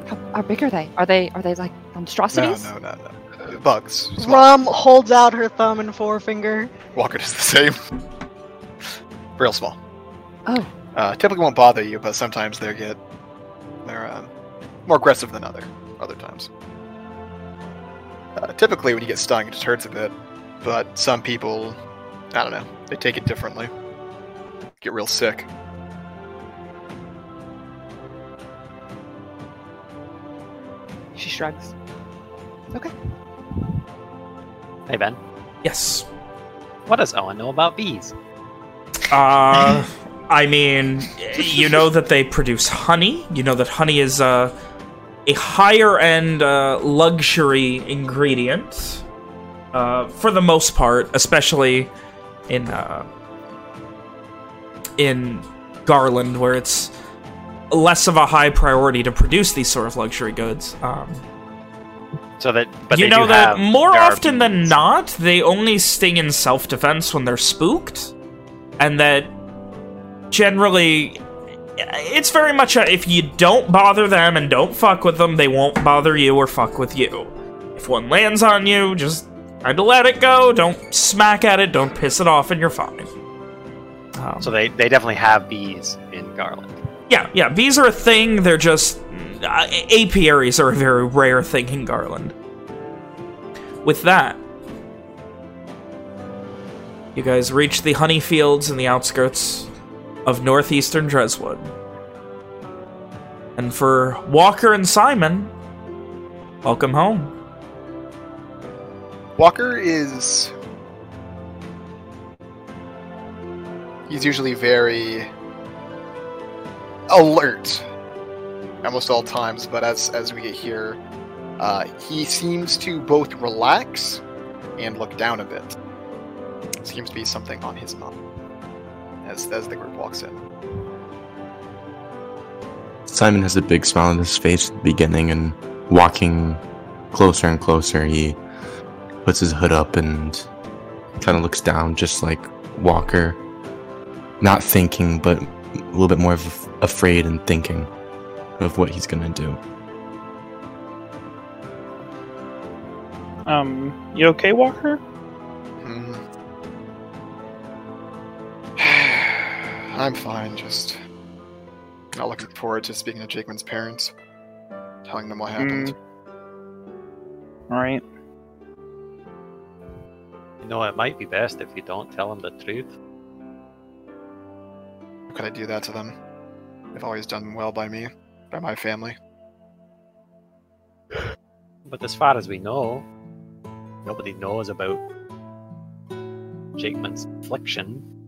[SPEAKER 8] How, how big are they? Are they are they like monstrosities?
[SPEAKER 2] no, no, no. Uh, Bugs.
[SPEAKER 5] Rum holds out her thumb and forefinger.
[SPEAKER 2] Walker does the same. Real small.
[SPEAKER 8] Oh,
[SPEAKER 2] Uh, typically won't bother you, but sometimes they get they're um, more aggressive than other other times. Uh, typically, when you get stung, it just hurts a bit, but some people, I don't know, they take it differently. Get real sick.
[SPEAKER 8] she shrugs. Okay.
[SPEAKER 3] Hey Ben,
[SPEAKER 1] Yes.
[SPEAKER 3] what does Owen know about bees?
[SPEAKER 1] Uh, I mean, you know that they produce honey. You know that honey is uh, a higher-end uh, luxury ingredient, uh, for the most part, especially in uh, in Garland, where it's less of a high priority to produce these sort of luxury goods. Um,
[SPEAKER 3] So that, but
[SPEAKER 1] you know that more often than not, they only sting in self-defense when they're spooked, and that generally, it's very much a, if you don't bother them and don't fuck with them, they won't bother you or fuck with you. If one lands on you, just kind of let it go. Don't smack at it. Don't piss it off, and you're fine. Um,
[SPEAKER 3] So they, they definitely have bees in Garland.
[SPEAKER 1] yeah, yeah, bees are a thing. They're just... Uh, apiaries are a very rare thing in Garland. With that, you guys reach the honey fields in the outskirts of northeastern Dreswood. And for Walker and Simon, welcome home.
[SPEAKER 2] Walker is. He's usually very alert almost all times, but as as we get here, uh, he seems to both relax and look down a bit. Seems to be something on his mind as as the group walks in.
[SPEAKER 6] Simon has a big smile on his face at the beginning and walking closer and closer, he puts his hood up and kind of looks down, just like Walker. Not thinking, but a little bit more of afraid and thinking of what he's gonna do.
[SPEAKER 4] Um, you okay, Walker?
[SPEAKER 2] Hmm. I'm fine, just not looking forward to speaking to Jakeman's parents, telling them what happened. Mm.
[SPEAKER 4] All right.
[SPEAKER 3] You know, it might be best if you don't tell them the truth.
[SPEAKER 2] How could I do that to them? They've always done well by me, by my family.
[SPEAKER 3] But as far as we know, nobody knows about Jakeman's affliction.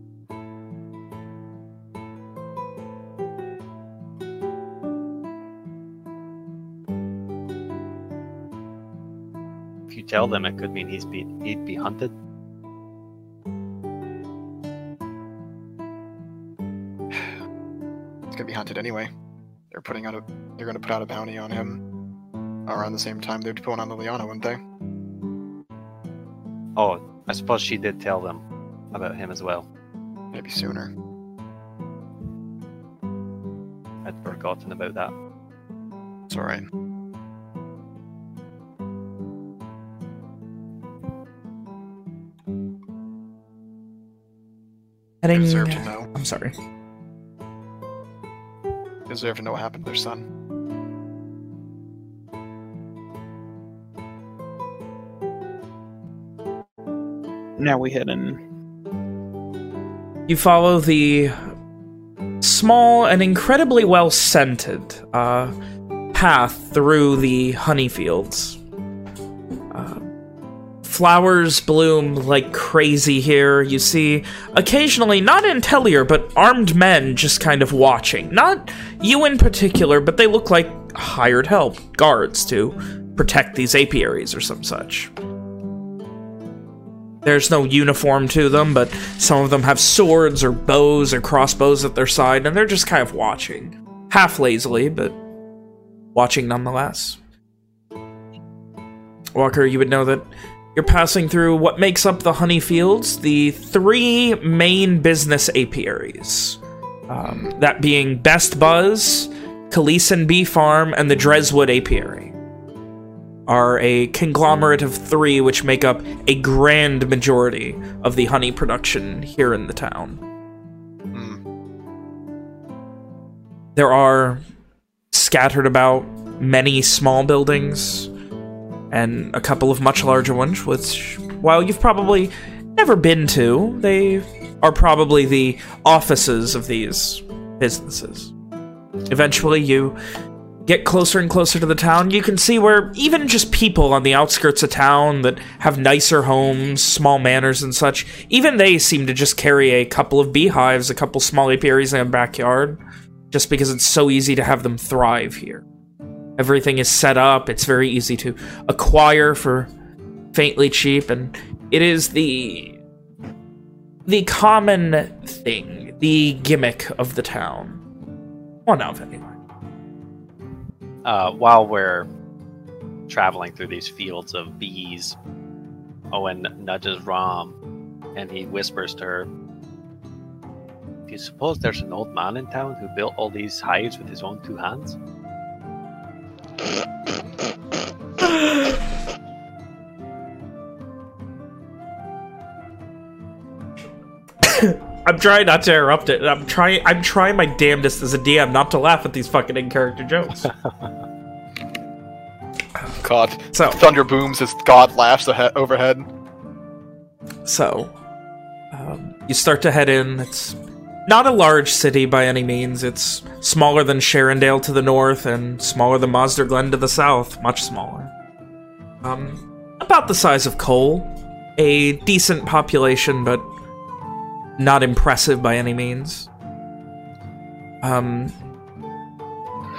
[SPEAKER 3] Tell them, it could mean he's be he'd be hunted.
[SPEAKER 2] He's gonna be hunted anyway. They're putting out a they're gonna put out a bounty on him around the same time they're putting on Liliana, wouldn't they?
[SPEAKER 3] Oh, I suppose she did tell them about him as well.
[SPEAKER 2] Maybe sooner.
[SPEAKER 3] I'd forgotten about that.
[SPEAKER 2] It's alright. They
[SPEAKER 1] Heading...
[SPEAKER 2] deserve to know.
[SPEAKER 1] I'm sorry.
[SPEAKER 2] They deserve to know what happened to their son.
[SPEAKER 4] Now we head in.
[SPEAKER 1] You follow the small and incredibly well scented uh, path through the honey fields. Flowers bloom like crazy here. You see, occasionally, not in Tellier, but armed men just kind of watching. Not you in particular, but they look like hired help, guards to protect these apiaries or some such. There's no uniform to them, but some of them have swords or bows or crossbows at their side, and they're just kind of watching. Half lazily, but watching nonetheless. Walker, you would know that you're passing through what makes up the honey fields, the three main business apiaries. Um, that being Best Buzz, Khaleeson Bee Farm, and the Dreswood Apiary are a conglomerate of three which make up a grand majority of the honey production here in the town.
[SPEAKER 2] Hmm.
[SPEAKER 1] There are scattered about many small buildings and a couple of much larger ones, which, while you've probably never been to, they are probably the offices of these businesses. Eventually, you get closer and closer to the town, you can see where even just people on the outskirts of town that have nicer homes, small manors and such, even they seem to just carry a couple of beehives, a couple small apiaries in their backyard, just because it's so easy to have them thrive here. Everything is set up. It's very easy to acquire for faintly cheap, and it is the the common thing, the gimmick of the town. One of, anyway.
[SPEAKER 3] Uh, while we're traveling through these fields of bees, Owen nudges Rom and he whispers to her, Do you suppose there's an old man in town who built all these hives with his own two hands?
[SPEAKER 1] I'm trying not to interrupt it. I'm trying. I'm trying my damnedest as a DM not to laugh at these fucking in-character jokes.
[SPEAKER 2] God.
[SPEAKER 1] So-
[SPEAKER 2] Thunder booms as God laughs ahe- overhead.
[SPEAKER 1] So, um, you start to head in. It's not a large city by any means. It's smaller than Sharondale to the north and smaller than Mazder Glen to the south. Much smaller. Um, about the size of Cole. A decent population, but not impressive by any means. Um,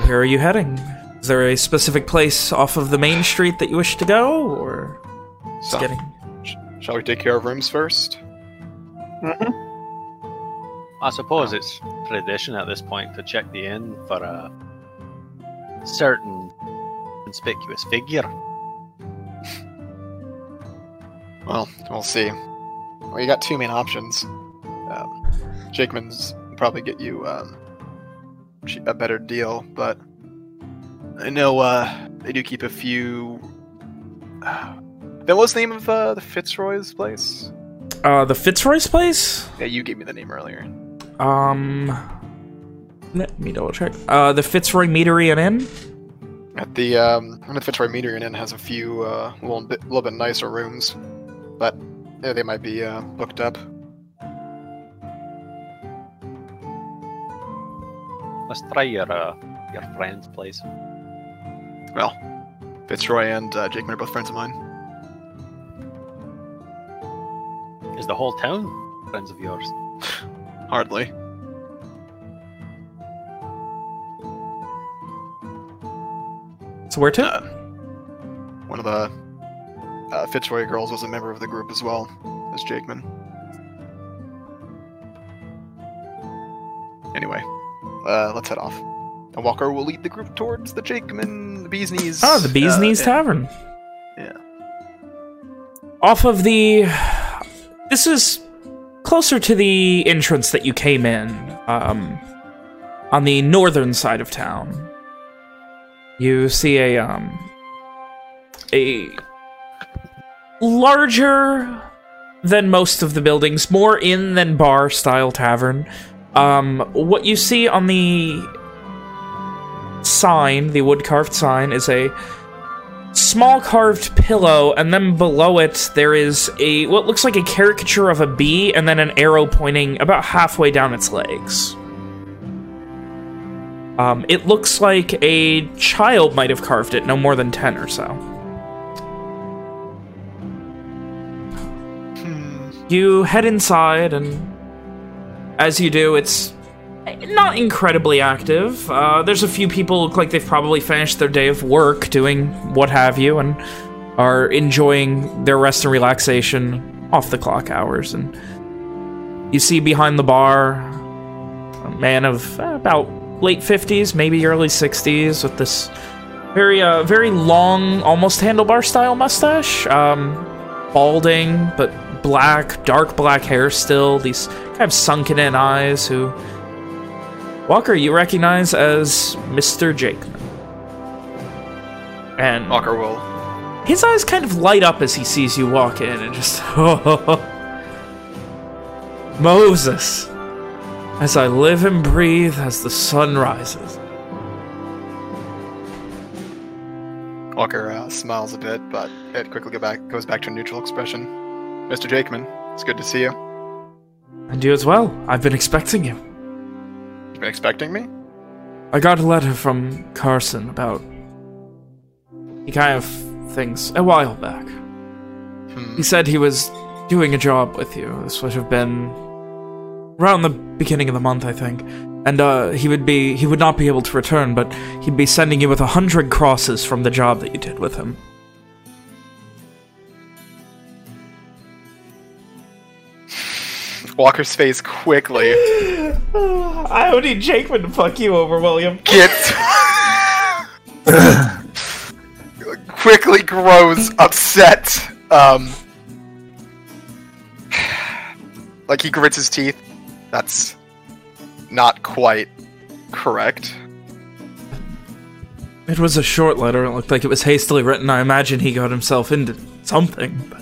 [SPEAKER 1] where are you heading? Is there a specific place off of the main street that you wish to go, or just
[SPEAKER 2] So,
[SPEAKER 1] getting?
[SPEAKER 2] sh- shall we take care of rooms first?
[SPEAKER 3] I suppose it's tradition at this point to check the inn for a certain conspicuous figure.
[SPEAKER 2] Well, we'll see. Well, you got two main options. Um, Jakeman's probably get you um, a better deal, but I know uh, they do keep a few. then what's the name of uh, the Fitzroy's place?
[SPEAKER 1] Uh, the Fitzroy's place?
[SPEAKER 2] Yeah, you gave me the name earlier.
[SPEAKER 1] Um, let me double check. Uh, the Fitzroy Meadery and Inn?
[SPEAKER 2] At the um, the Fitzroy Meadery Inn has a few uh, little bit, a little bit nicer rooms, but yeah, they might be uh, booked up.
[SPEAKER 3] Let's try your uh, your friend's place.
[SPEAKER 2] Well, Fitzroy and uh, Jakeman are both friends of mine.
[SPEAKER 3] Is the whole town friends of yours?
[SPEAKER 2] Hardly.
[SPEAKER 1] So where to?
[SPEAKER 2] Uh, one of the uh, Fitzroy girls was a member of the group as well as Jakeman. Anyway, uh, let's head off. And Walker will lead the group towards the Jakeman, the Bee's Knees.
[SPEAKER 1] Oh, the Bee's
[SPEAKER 2] uh,
[SPEAKER 1] Knees
[SPEAKER 2] Inn.
[SPEAKER 1] Tavern.
[SPEAKER 2] Yeah.
[SPEAKER 1] Off of the... This is closer to the entrance that you came in. Um, on the northern side of town. You see a, um... A... Larger than most of the buildings. More inn than bar-style tavern. Um, what you see on the sign, the wood-carved sign, is a small carved pillow, and then below it there is a what looks like a caricature of a bee, and then an arrow pointing about halfway down its legs. Um, it looks like a child might have carved it, no more than 10 or so.
[SPEAKER 2] Hmm.
[SPEAKER 1] You head inside, and as you do, it's not incredibly active. Uh, there's a few people look like they've probably finished their day of work, doing what have you, and are enjoying their rest and relaxation off the clock hours. And you see behind the bar a man of uh, about late 50s, maybe early 60s, with this very, uh, very long, almost handlebar style mustache. Um, balding, but black, dark black hair still. These kind of sunken in eyes who Walker, you recognize as Mr. Jakeman. And
[SPEAKER 2] Walker will.
[SPEAKER 1] his eyes kind of light up as he sees you walk in and just, Moses, as I live and breathe as the sun rises.
[SPEAKER 2] Walker uh, smiles a bit, but it quickly go back, goes back to a neutral expression. Mr. Jakeman, it's good to see you.
[SPEAKER 1] And you as well. I've been expecting you.
[SPEAKER 2] Expecting me?
[SPEAKER 1] I got a letter from Carson about he kind of things a while back.
[SPEAKER 2] Hmm.
[SPEAKER 1] He said he was doing a job with you. This would have been around the beginning of the month, I think. And uh, he would be he would not be able to return, but he'd be sending you with a hundred crosses from the job that you did with him.
[SPEAKER 2] Walker's face quickly
[SPEAKER 1] I don't need Jakeman to fuck you over, William.
[SPEAKER 2] gets quickly grows upset. Um, like he grits his teeth. That's not quite correct.
[SPEAKER 1] It was a short letter. It looked like it was hastily written. I imagine he got himself into something, but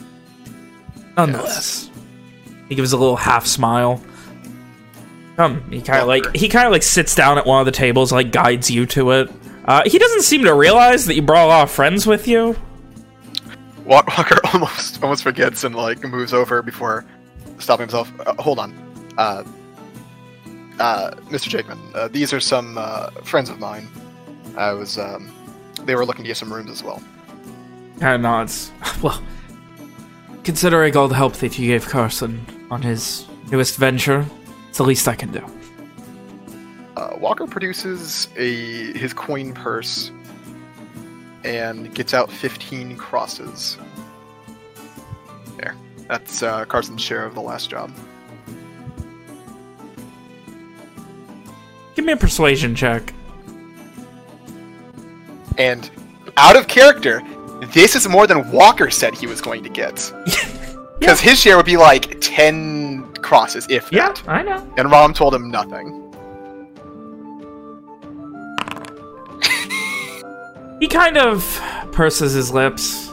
[SPEAKER 1] nonetheless, he gives a little half smile. Come, he kind of like he kind of like sits down at one of the tables, like guides you to it. Uh, he doesn't seem to realize that you brought a lot of friends with you.
[SPEAKER 2] Wa- Walker almost almost forgets and like moves over before stopping himself. Uh, hold on, uh, uh, Mr. Jakeman. Uh, these are some uh, friends of mine. I was um, they were looking to get some rooms as well.
[SPEAKER 1] Kind of nods. Well, considering all the help that you gave Carson on his newest venture, it's the least I can do.
[SPEAKER 2] Uh, Walker produces a his coin purse and gets out 15 crosses. There. That's uh, Carson's share of the last job.
[SPEAKER 1] Give me a persuasion check.
[SPEAKER 2] And out of character, this is more than Walker said he was going to get. Because his share would be like 10 crosses, if that.
[SPEAKER 1] I know.
[SPEAKER 2] And Rom told him nothing.
[SPEAKER 1] He kind of purses his lips.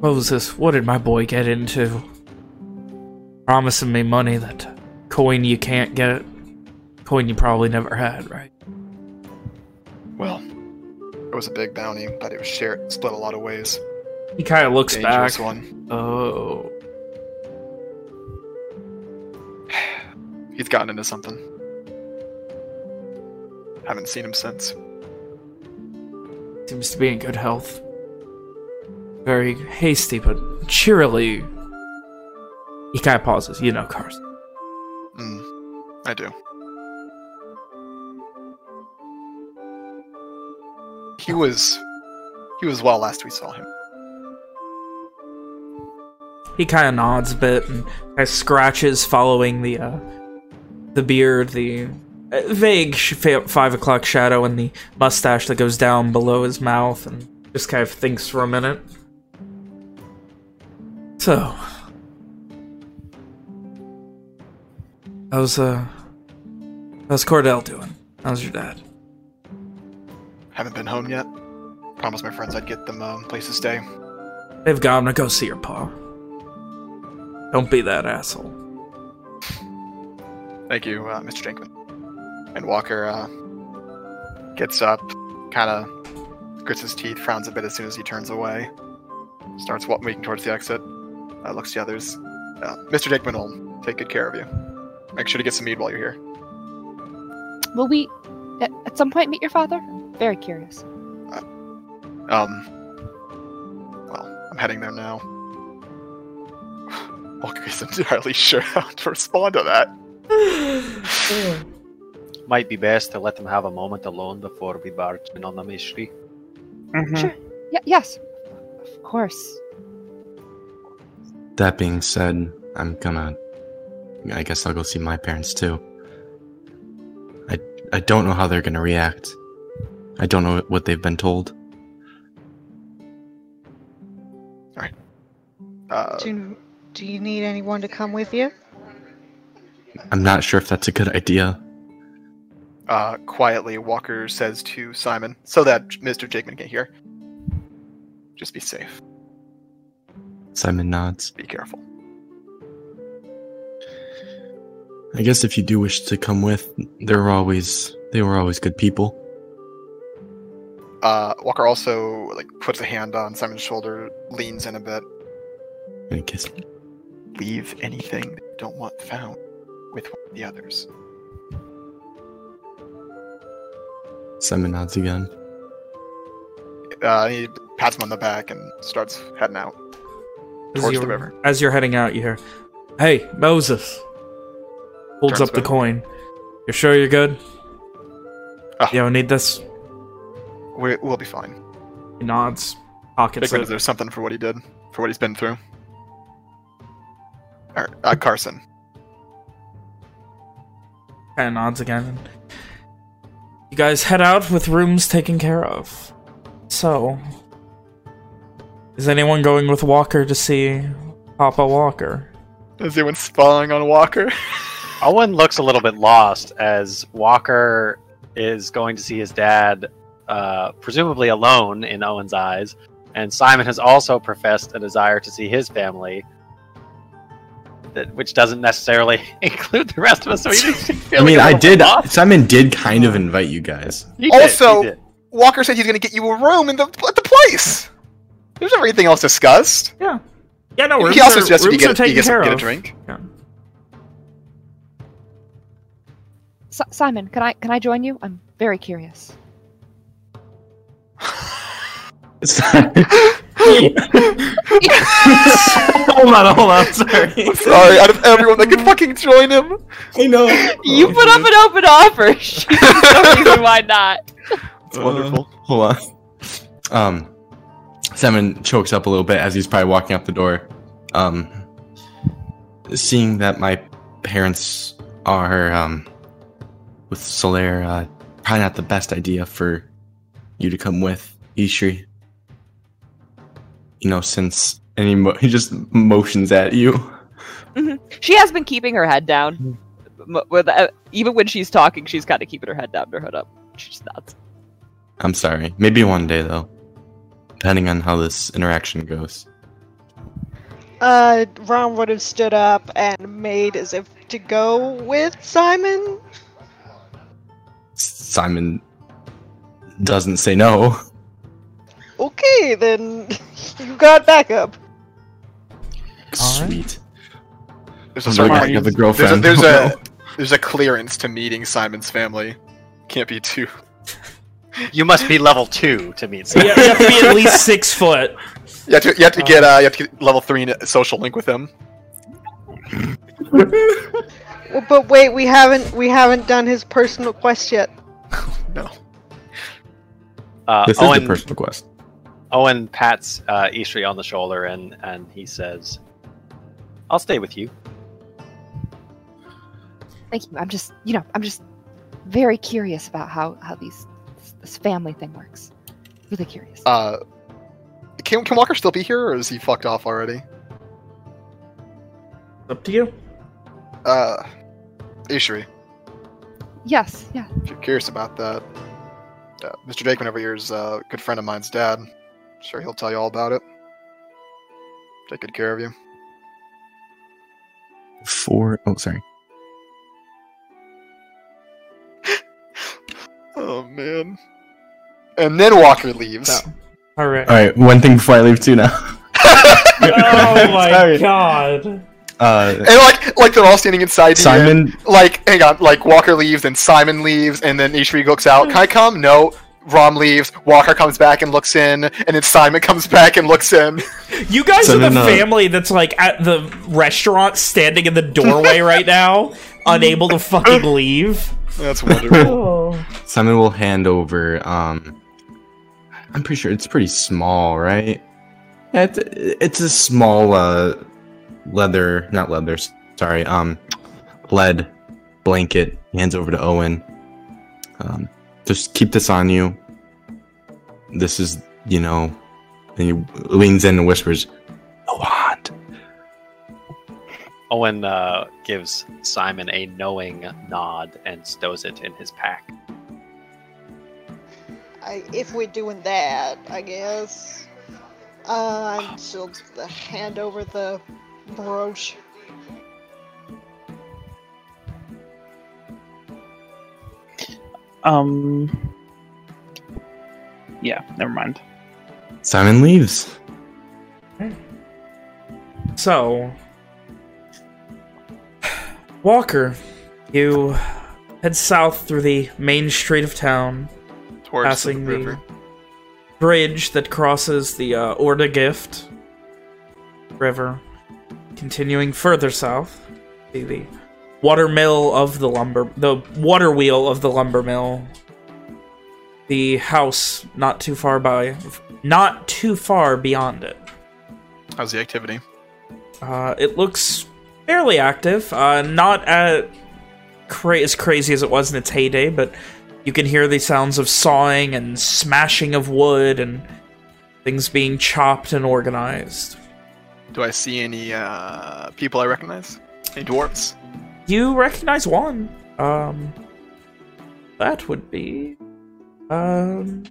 [SPEAKER 1] Moses, what did my boy get into? Promising me money that coin you can't get, coin you probably never had, right?
[SPEAKER 2] Well, it was a big bounty, but it was shared, split a lot of ways.
[SPEAKER 1] He kind of looks
[SPEAKER 2] Dangerous
[SPEAKER 1] back.
[SPEAKER 2] one.
[SPEAKER 1] Oh,
[SPEAKER 2] He's gotten into something. Haven't seen him since.
[SPEAKER 1] seems to be in good health. Very hasty, but cheerily. He kind of pauses. You know, Carson.
[SPEAKER 2] Mm, I do. He was he was well last we saw him.
[SPEAKER 1] He kind of nods a bit and kind of scratches, following the uh, the beard, the uh, vague five o'clock shadow, and the mustache that goes down below his mouth, and just kind of thinks for a minute. So, how's uh, how's Cordell doing? How's your dad?
[SPEAKER 2] Haven't been home yet. Promised my friends I'd get them um, place to stay.
[SPEAKER 1] They've gone to go see your pa. Don't be that asshole.
[SPEAKER 2] Thank you, uh, Mr. Jakeman. And Walker uh, gets up, kind of grits his teeth, frowns a bit as soon as he turns away. Starts walking towards the exit. Uh, looks to the others. Uh, Mr. Jakeman will take good care of you. Make sure to get some mead while you're here.
[SPEAKER 8] Will we, at, at some point, meet your father? Very curious.
[SPEAKER 2] Um. Well, I'm heading there now. Walker isn't entirely sure how to respond to that.
[SPEAKER 3] Might be best to let them have a moment alone before we barge in on the mystery.
[SPEAKER 4] Mhm.
[SPEAKER 8] Sure. Y- yes. Of course.
[SPEAKER 6] That being said, I'm gonna. I guess I'll go see my parents too. I I don't know how they're gonna react. I don't know what they've been told.
[SPEAKER 2] Uh,
[SPEAKER 5] Do, do you need anyone to come with you?
[SPEAKER 6] I'm not sure if that's a good idea.
[SPEAKER 2] uh, quietly, Walker says to Simon, so that Mr. Jakeman can hear. Just be safe.
[SPEAKER 6] Simon nods.
[SPEAKER 2] Be careful.
[SPEAKER 6] I guess if you do wish to come with, they're always they were always good people.
[SPEAKER 2] Uh, Walker also like puts a hand on Simon's shoulder, leans in a bit.
[SPEAKER 6] And kiss.
[SPEAKER 2] Leave anything that you don't want found with one of the others.
[SPEAKER 6] Simon nods again.
[SPEAKER 2] Uh, he pats him on the back and starts heading out
[SPEAKER 1] As
[SPEAKER 2] towards
[SPEAKER 1] you-
[SPEAKER 2] the river.
[SPEAKER 1] As you're heading out, you hear, "Hey, Moses, Holds
[SPEAKER 2] Turns
[SPEAKER 1] up the coin. You're sure you're good?
[SPEAKER 2] Ah.
[SPEAKER 1] You don't need this?
[SPEAKER 2] We, we'll be fine.
[SPEAKER 1] He nods. Pockets
[SPEAKER 2] Bigman,
[SPEAKER 1] it.
[SPEAKER 2] is there something for what he did, for what he's been through? All right, uh, Carson.
[SPEAKER 1] Kind of nods again. You guys head out with rooms taken care of. So, is anyone going with Walker to see Papa Walker?
[SPEAKER 2] Is anyone spying on Walker?
[SPEAKER 3] Owen looks a little bit lost as Walker is going to see his dad, uh, presumably alone in Owen's eyes, and Simon has also professed a desire to see his family, that which doesn't necessarily include the rest of us. So he feel
[SPEAKER 6] I mean,
[SPEAKER 3] like a
[SPEAKER 6] I did.
[SPEAKER 3] bit lost.
[SPEAKER 6] Simon did kind of invite you guys.
[SPEAKER 3] He did,
[SPEAKER 2] Also-
[SPEAKER 3] he did.
[SPEAKER 2] Walker said he's going to get you a room in the at the place. There's everything else discussed.
[SPEAKER 1] Yeah. Yeah, no, rooms
[SPEAKER 2] he also
[SPEAKER 1] are,
[SPEAKER 2] suggested you get, you get, get a drink.
[SPEAKER 1] Yeah.
[SPEAKER 8] Si- Simon, can I can I join you? I'm very curious.
[SPEAKER 6] Hold on, hold on. Sorry.
[SPEAKER 2] Sorry, out of everyone that could fucking join him.
[SPEAKER 6] I know.
[SPEAKER 8] You put up an open offer. No reason why not.
[SPEAKER 2] It's wonderful.
[SPEAKER 6] hold on. Um, Simon chokes up a little bit as he's probably walking out the door. Um, seeing that my parents are um with Solaire, uh, probably not the best idea for you to come with Ishri. You know, since any mo- he just motions at you.
[SPEAKER 7] She has been keeping her head down. M- With, uh, even when she's talking, she's kind of keeping her head down, and her hood up. She just nods.
[SPEAKER 6] I'm sorry. Maybe one day though, depending on how this interaction goes.
[SPEAKER 5] Uh, Ron would have stood up and made as if to go with Simon.
[SPEAKER 6] Simon doesn't say no.
[SPEAKER 5] Okay, then you got backup.
[SPEAKER 6] Sweet.
[SPEAKER 2] There's a
[SPEAKER 6] I'm
[SPEAKER 2] certain
[SPEAKER 6] like,
[SPEAKER 2] point-
[SPEAKER 6] I a
[SPEAKER 2] there's a, there's
[SPEAKER 6] Oh,
[SPEAKER 2] a there's a clearance to meeting Simon's family. Can't be too.
[SPEAKER 3] You must be level two to meet
[SPEAKER 1] So
[SPEAKER 3] Simon.
[SPEAKER 1] you, you have to be at least six foot.
[SPEAKER 2] You have to you have to get uh you have to get level three in social link with him.
[SPEAKER 5] Well, but wait, we haven't we haven't done his personal quest yet.
[SPEAKER 2] No.
[SPEAKER 3] Uh,
[SPEAKER 6] This
[SPEAKER 3] Owen,
[SPEAKER 6] is the personal quest.
[SPEAKER 3] Owen pats uh, Ishri on the shoulder and, and he says, I'll stay with you.
[SPEAKER 8] Thank you. I'm just, you know, I'm just very curious about how how these this family thing works. Really curious.
[SPEAKER 2] Uh, can can Walker still be here, or is he fucked off already?
[SPEAKER 1] Up to you.
[SPEAKER 2] Uh, Ishri,
[SPEAKER 8] yes, yeah.
[SPEAKER 2] if you're curious about that, uh, Mr. Jakeman over here is uh, a good friend of mine's dad. Sure, he'll tell you all about it. Take good care of you.
[SPEAKER 6] Four. Oh, sorry.
[SPEAKER 2] Oh man. And then Walker leaves.
[SPEAKER 1] So, all right.
[SPEAKER 6] Alright, one thing before I leave too now.
[SPEAKER 1] Oh my god.
[SPEAKER 6] Uh
[SPEAKER 2] And like like they're all standing inside the inn.
[SPEAKER 6] Simon
[SPEAKER 2] like hang on, like Walker leaves, and Simon leaves, and then Ishri looks out. Can I come? No. Rom leaves. Walker comes back and looks in, and then Simon comes back and looks in.
[SPEAKER 1] You guys
[SPEAKER 6] So
[SPEAKER 1] are the
[SPEAKER 6] then, uh,
[SPEAKER 1] family that's like at the restaurant standing in the doorway right now, unable to fucking leave.
[SPEAKER 2] That's wonderful.
[SPEAKER 1] Oh.
[SPEAKER 6] Simon will hand over um I'm pretty sure it's pretty small, right? Yeah, it's, it's a small uh leather not leather, sorry, um lead blanket He hands over to Owen. Um just keep this on you. This is, you know, and he leans in and whispers, "A wand."
[SPEAKER 3] Owen uh, gives Simon a knowing nod and stows it in his pack.
[SPEAKER 5] I, if we're doing that, I guess. Uh, and she'll hand over the brooch.
[SPEAKER 4] Um. Yeah, never mind.
[SPEAKER 6] Simon leaves.
[SPEAKER 1] So, Walker, you head south through the main street of town,
[SPEAKER 2] Towards
[SPEAKER 1] passing
[SPEAKER 2] the
[SPEAKER 1] the, bridge that crosses the uh, Orda Gift River, continuing further south, the water mill of the lumber, the water wheel of the lumber mill. The house not too far by, not too far beyond it.
[SPEAKER 2] How's the activity?
[SPEAKER 1] Uh, it looks fairly active. Uh, not at cra as crazy as it was in its heyday, but you can hear the sounds of sawing and smashing of wood and things being chopped and organized.
[SPEAKER 2] Do I see any uh, people I recognize? Any dwarves?
[SPEAKER 1] You recognize one. Um, that would be. Um,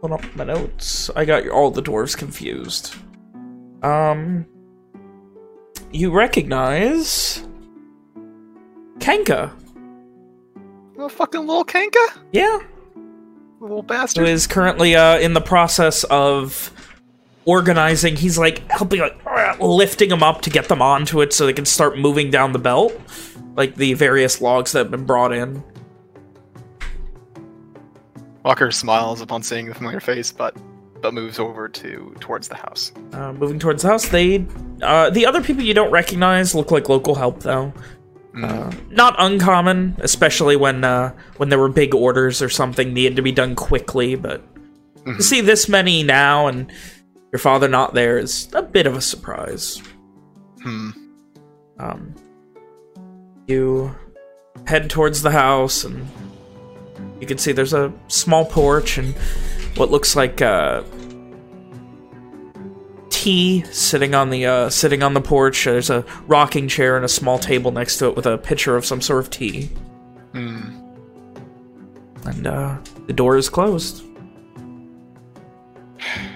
[SPEAKER 1] hold up my notes. I got all the dwarves confused. Um, you recognize Kenka.
[SPEAKER 2] A fucking little Kanka?
[SPEAKER 1] Yeah,
[SPEAKER 2] Little
[SPEAKER 1] who
[SPEAKER 2] bastard.
[SPEAKER 1] is currently uh, in the process of organizing. He's like helping, like lifting them up to get them onto it so they can start moving down the belt, like the various logs that have been brought in.
[SPEAKER 2] Walker smiles upon seeing the familiar face, but but moves over to towards the house.
[SPEAKER 1] Uh, moving towards the house, they uh, the other people you don't recognize look like local help though. Uh, not uncommon, especially when uh, when there were big orders or something needed to be done quickly. But to see this many now and your father not there is a bit of a surprise.
[SPEAKER 2] Hmm.
[SPEAKER 1] Um, you head towards the house, and you can see there's a small porch and what looks like uh, tea sitting on the uh, sitting on the porch. There's a rocking chair and a small table next to it with a pitcher of some sort of tea,
[SPEAKER 2] Hmm.
[SPEAKER 1] and uh, the door is closed.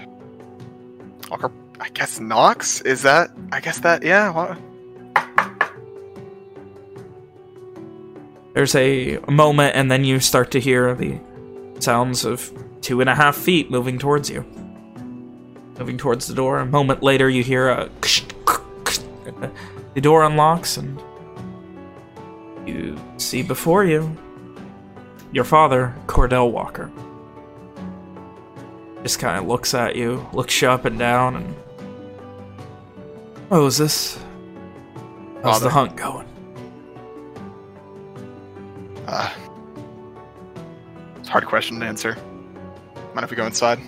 [SPEAKER 2] Walker, I guess knocks. Is that? I guess that. Yeah. What?
[SPEAKER 1] There's a moment, and then you start to hear the sounds of two and a half feet moving towards you. Moving towards the door. A moment later, you hear a... The door unlocks, and you see before you your father, Cordell Walker. Just kind of looks at you, looks you up and down, and... Oh, is this... How's the
[SPEAKER 2] Father.
[SPEAKER 1] hunt going?
[SPEAKER 2] Uh, it's a hard question to answer. Mind if we go inside?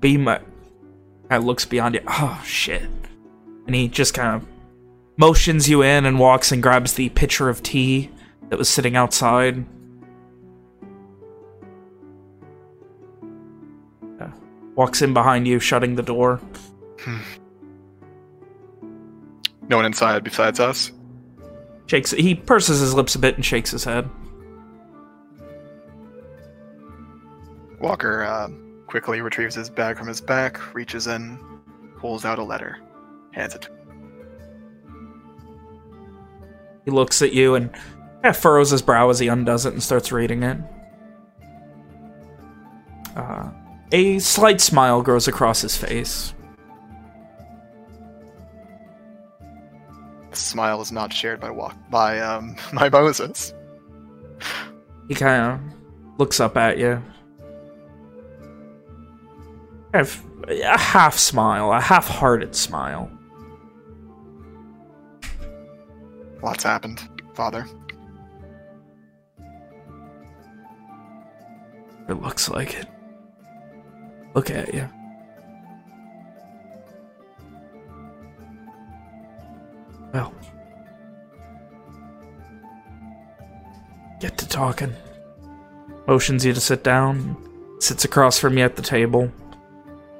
[SPEAKER 1] Beam kind of looks beyond you. Oh, shit. And he just kind of motions you in and walks and grabs the pitcher of tea that was sitting outside. Walks in behind you, shutting the door.
[SPEAKER 2] No one inside besides us.
[SPEAKER 1] Shakes. He purses his lips a bit and shakes his head.
[SPEAKER 2] Walker uh, quickly retrieves his bag from his back, reaches in, pulls out a letter, hands it. to
[SPEAKER 1] He looks at you and kind of furrows his brow as he undoes it and starts reading it. Uh, a slight smile grows across his face.
[SPEAKER 2] The smile is not shared by walk by um by Moses.
[SPEAKER 1] He kind of looks up at you. A half smile, a half-hearted smile.
[SPEAKER 2] Lots happened, Father.
[SPEAKER 1] It looks like it. Look at you. Well. Get to talking. Motions you to sit down. Sits across from you at the table.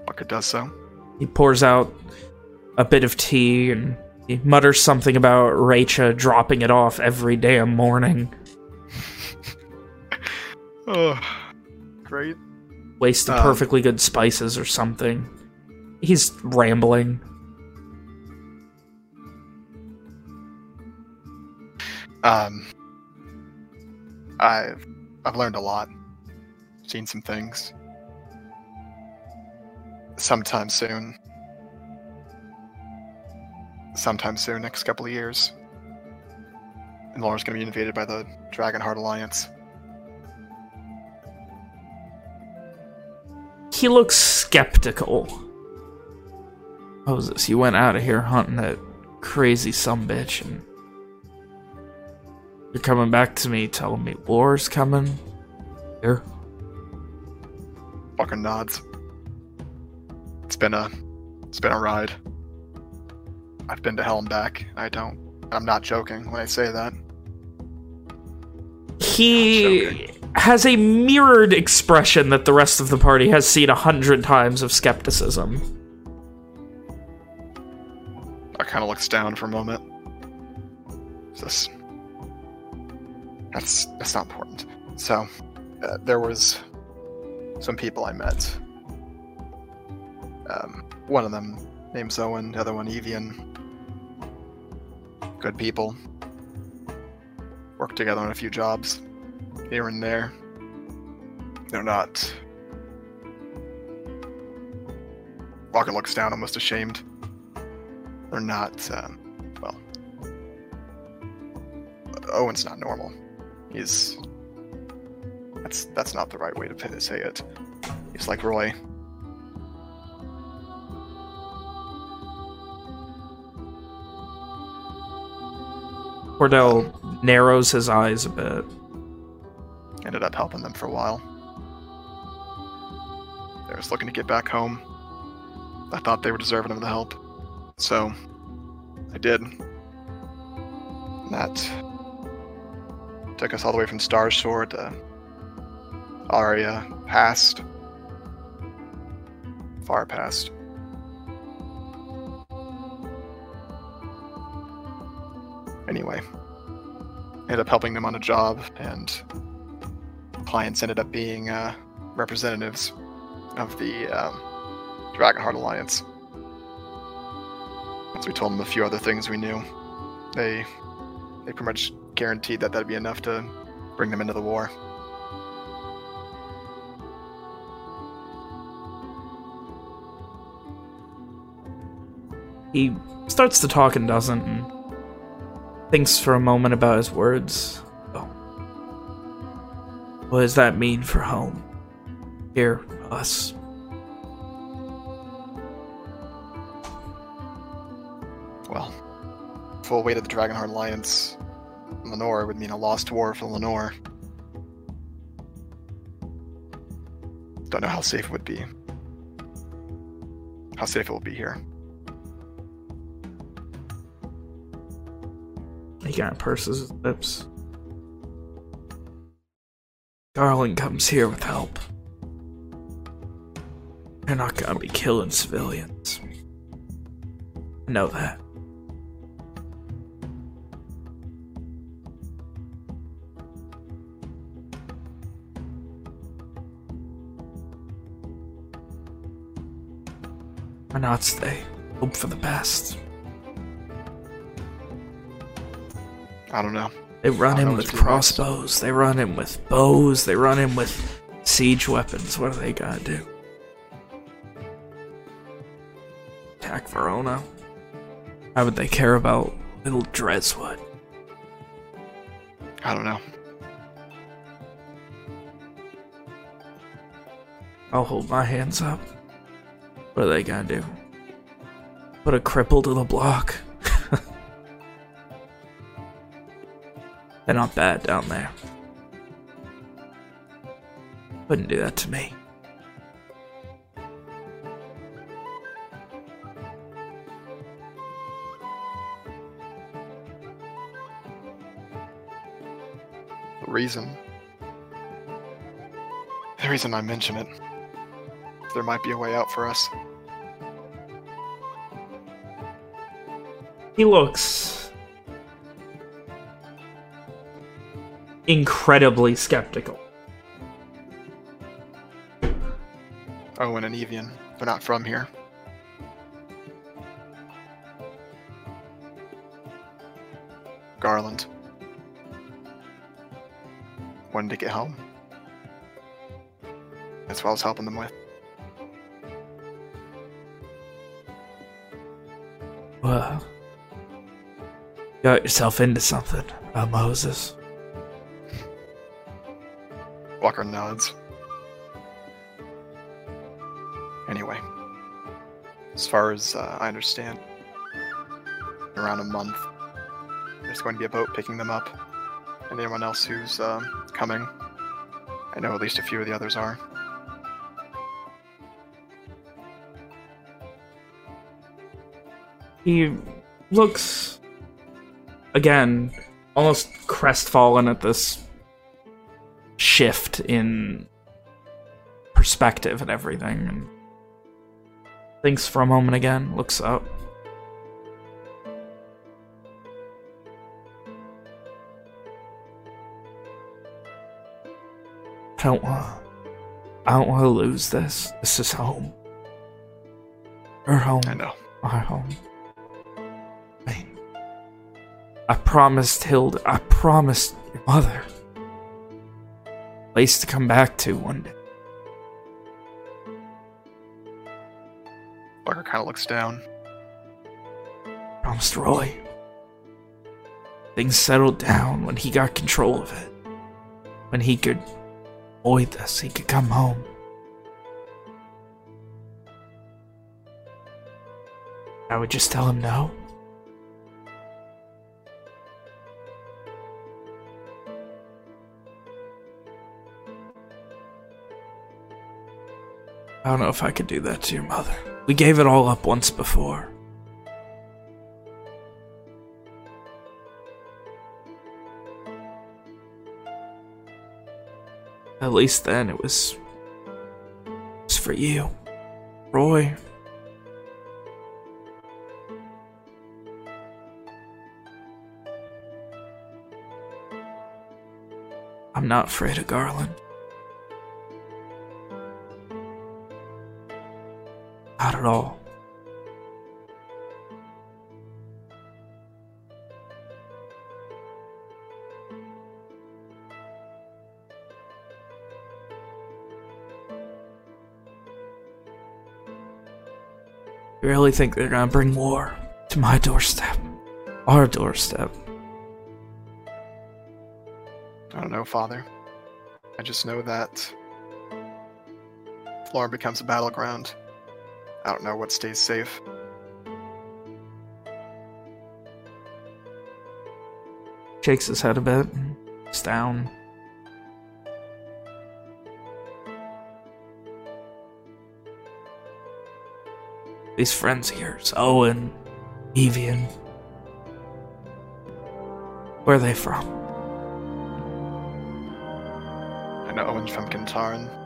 [SPEAKER 2] Walker does so.
[SPEAKER 1] He pours out a bit of tea and he mutters something about Rachel dropping it off every damn morning.
[SPEAKER 2] Oh, great.
[SPEAKER 1] Waste of
[SPEAKER 2] Um,
[SPEAKER 1] perfectly good spices or something. He's rambling.
[SPEAKER 2] Um, I've I've learned a lot, seen some things. Sometime soon. Sometime soon, next couple of years. And Laura's gonna be invaded by the Dragonheart Alliance.
[SPEAKER 1] He looks skeptical. Moses, you went out of here hunting that crazy some bitch, and you're coming back to me telling me war's coming. Here.
[SPEAKER 2] Fucking nods. It's been a it's been a ride. I've been to hell and back. I don't. I'm not joking when I say that.
[SPEAKER 1] He has a mirrored expression that the rest of the party has seen a hundred times of skepticism.
[SPEAKER 2] I kind of looks down for a moment. This? That's that's not important. So, uh, there was some people I met. Um, one of them named Owen, the other one Evian. Good people. Worked together on a few jobs here and there. They're not. Walker looks down, almost ashamed. They're not. Um, well, Owen's not normal. He's. That's that's not the right way to say it. He's like Roy.
[SPEAKER 1] Cordell narrows his eyes a bit.
[SPEAKER 2] Ended up helping them for a while. They was looking to get back home. I thought they were deserving of the help. So, I did. And that took us all the way from Starshore to Aria past. Far past. Anyway, ended up helping them on a job, and clients ended up being uh, representatives of the um, Dragonheart Alliance. Once we told them a few other things we knew, they they pretty much guaranteed that that'd be enough to bring them into the war.
[SPEAKER 1] He starts to talk and doesn't, and thinks for a moment about his words. What does that mean for home? Here, us.
[SPEAKER 2] Well, full weight of the Dragonheart Alliance, Lenore would mean a lost war for Lenore. Don't know how safe it would be. How safe it will be here.
[SPEAKER 1] He kind of purses his lips. Garland comes here with help. They're not gonna be killing civilians. I know that. Why not stay? Hope for the best.
[SPEAKER 2] I don't know.
[SPEAKER 1] They run him with
[SPEAKER 2] what to do next.
[SPEAKER 1] crossbows. They run him with bows. They run him with siege weapons. What do they gotta do? Attack Verona? Why would they care about little Dreswood?
[SPEAKER 2] I don't know.
[SPEAKER 1] I'll hold my hands up. What are they gonna do? Put a cripple to the block? They're not bad down there. Wouldn't do that to me.
[SPEAKER 2] The reason. The reason I mention it. There might be a way out for us.
[SPEAKER 1] He looks incredibly skeptical.
[SPEAKER 2] Owen and Evian. They're not from here. Garland. Wanted to get home. That's what I was helping them with.
[SPEAKER 1] Well, got yourself into something, uh, Moses.
[SPEAKER 2] Walker nods. Anyway, as far as uh, I understand, around a month. There's going to be a boat picking them up, and anyone else who's um, coming. I know at least a few of the others are.
[SPEAKER 1] He looks, again, almost crestfallen at this shift in perspective and everything. And thinks for a moment again, looks up. I don't want. I don't want to lose this. This is home. Our home.
[SPEAKER 2] I know.
[SPEAKER 1] Our home. I, I promised Hilda. I promised your mother. Place to come back to one day.
[SPEAKER 2] Walker kind of looks down.
[SPEAKER 1] Promised Roy. Things settled down when he got control of it. When he could avoid this, he could come home. I would just tell him no. I don't know if I could do that to your mother. We gave it all up once before. At least then it was, it was for you, Roy. I'm not afraid of Garland. You really think they're gonna bring war to my doorstep? Our doorstep?
[SPEAKER 2] I don't know, Father. I just know that Florin becomes a battleground. I don't know what stays safe.
[SPEAKER 1] Shakes his head a bit. It's down. These friends of yours, Owen, Evian. Where are they from?
[SPEAKER 2] I know Owen's from Kintaran.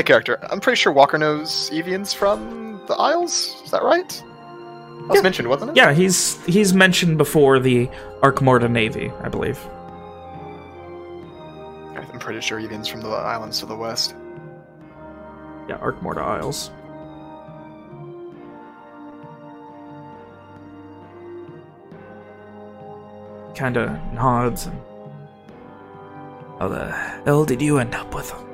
[SPEAKER 2] Of character. I'm pretty sure Walker knows Evian's from the Isles. Is that right? That was
[SPEAKER 1] Yeah.
[SPEAKER 2] mentioned, wasn't it?
[SPEAKER 1] Yeah, he's he's mentioned before the Arkmorda Navy, I believe.
[SPEAKER 2] I'm pretty sure Evian's from the islands to the west.
[SPEAKER 1] Yeah, Arkmorda Isles. Kinda nods and... How the hell did you end up with them?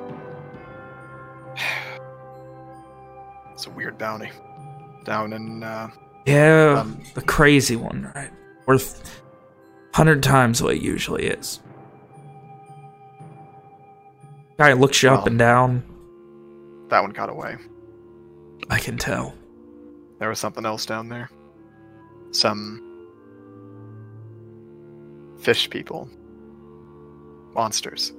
[SPEAKER 2] Bounty. Down in, uh,
[SPEAKER 1] Yeah,
[SPEAKER 2] Um,
[SPEAKER 1] the crazy one, right? Worth hundred times what it usually is. Guy looks you up and down.
[SPEAKER 2] that one got away.
[SPEAKER 1] I can tell.
[SPEAKER 2] There was something else down there. Some fish people. Monsters.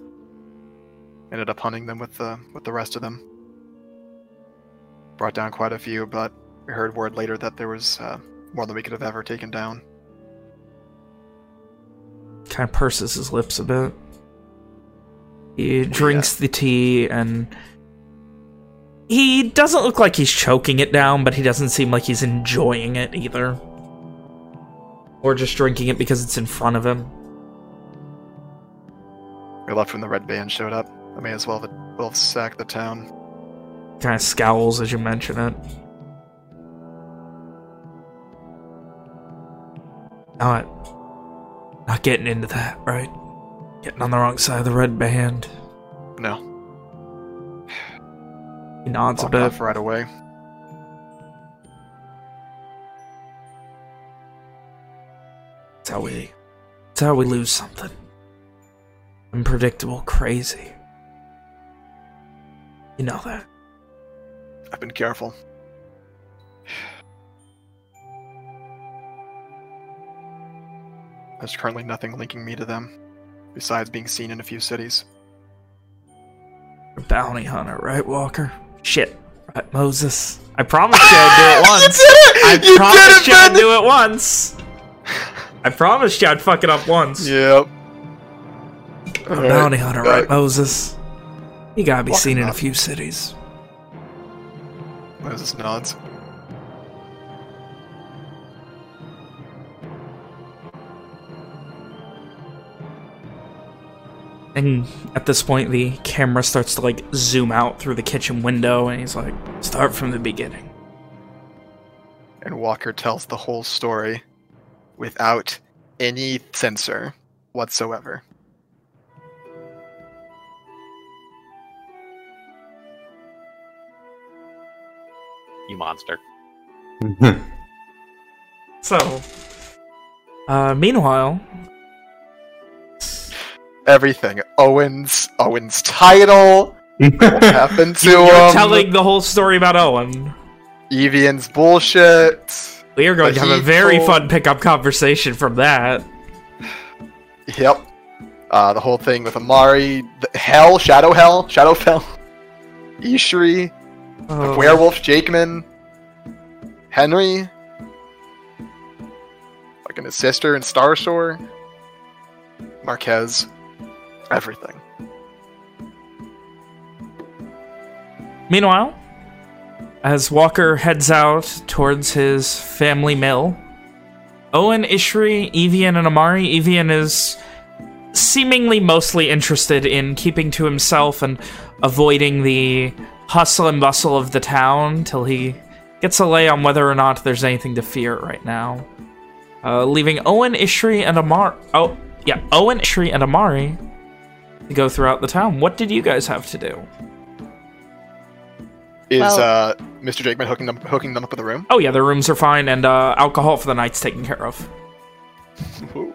[SPEAKER 2] Ended up hunting them with the with the rest of them. Brought down quite a few, but we heard word later that there was uh, more than we could have ever taken down.
[SPEAKER 1] Kind of purses his lips a bit. He drinks the tea and he doesn't look like he's choking it down, but he doesn't seem like he's enjoying it either. Or just drinking it because it's in front of him.
[SPEAKER 2] We left when the red band showed up. I may as well have, well have sacked the town.
[SPEAKER 1] Kind of scowls as you mention it. Not, not getting into that, right? Getting on the wrong side of the red band.
[SPEAKER 2] No,
[SPEAKER 1] He nods a bit.
[SPEAKER 2] right away.
[SPEAKER 1] That's how we. That's how we lose something. Unpredictable, crazy. You know that.
[SPEAKER 2] I've been careful. There's currently nothing linking me to them, besides being seen in a few cities.
[SPEAKER 1] Bounty hunter, right, Walker? Shit. Right, Moses. I promised you I'd do it once. I
[SPEAKER 2] You
[SPEAKER 1] promised
[SPEAKER 2] did
[SPEAKER 1] you
[SPEAKER 2] it,
[SPEAKER 1] I'd do it once. I promised you I'd fuck it up once.
[SPEAKER 2] Yep.
[SPEAKER 1] Bounty hunter, right,
[SPEAKER 2] uh,
[SPEAKER 1] Moses? You gotta be
[SPEAKER 2] Walker
[SPEAKER 1] seen in a few cities.
[SPEAKER 2] Moses nods.
[SPEAKER 1] And at this point, the camera starts to like zoom out through the kitchen window, and he's like, "Start from the beginning."
[SPEAKER 2] And Walker tells the whole story without any censor whatsoever.
[SPEAKER 3] You monster.
[SPEAKER 1] So, uh, meanwhile,
[SPEAKER 2] Everything. Owen's Owen's title. What happened to
[SPEAKER 1] you're
[SPEAKER 2] him?
[SPEAKER 1] telling the whole story about Owen.
[SPEAKER 2] Evian's bullshit.
[SPEAKER 1] We are going to have a very
[SPEAKER 2] told-
[SPEAKER 1] fun pickup conversation from that.
[SPEAKER 2] Yep. Uh, the whole thing with Amari, the Hell, Shadow Hell, Shadowfell, Ishri, the
[SPEAKER 1] Oh.
[SPEAKER 2] werewolf Jakeman, Henry, fucking his sister in Starshore, Marquez, everything.
[SPEAKER 1] Meanwhile, as Walker heads out towards his family mill, Owen, Ishri, Evian, and Amari. Evian is seemingly mostly interested in keeping to himself and avoiding the hustle and bustle of the town till he gets a lay on whether or not there's anything to fear right now. Uh, leaving Owen, Ishri, and Amari. Oh, yeah, Owen, Ishri, and Amari to go throughout the town. What did you guys have to do?
[SPEAKER 2] Is
[SPEAKER 5] Well-
[SPEAKER 2] uh, Mr. Jakeman hooking them hooking them up with a room?
[SPEAKER 1] Oh yeah, the rooms are fine, and uh, alcohol for the night's taken care of.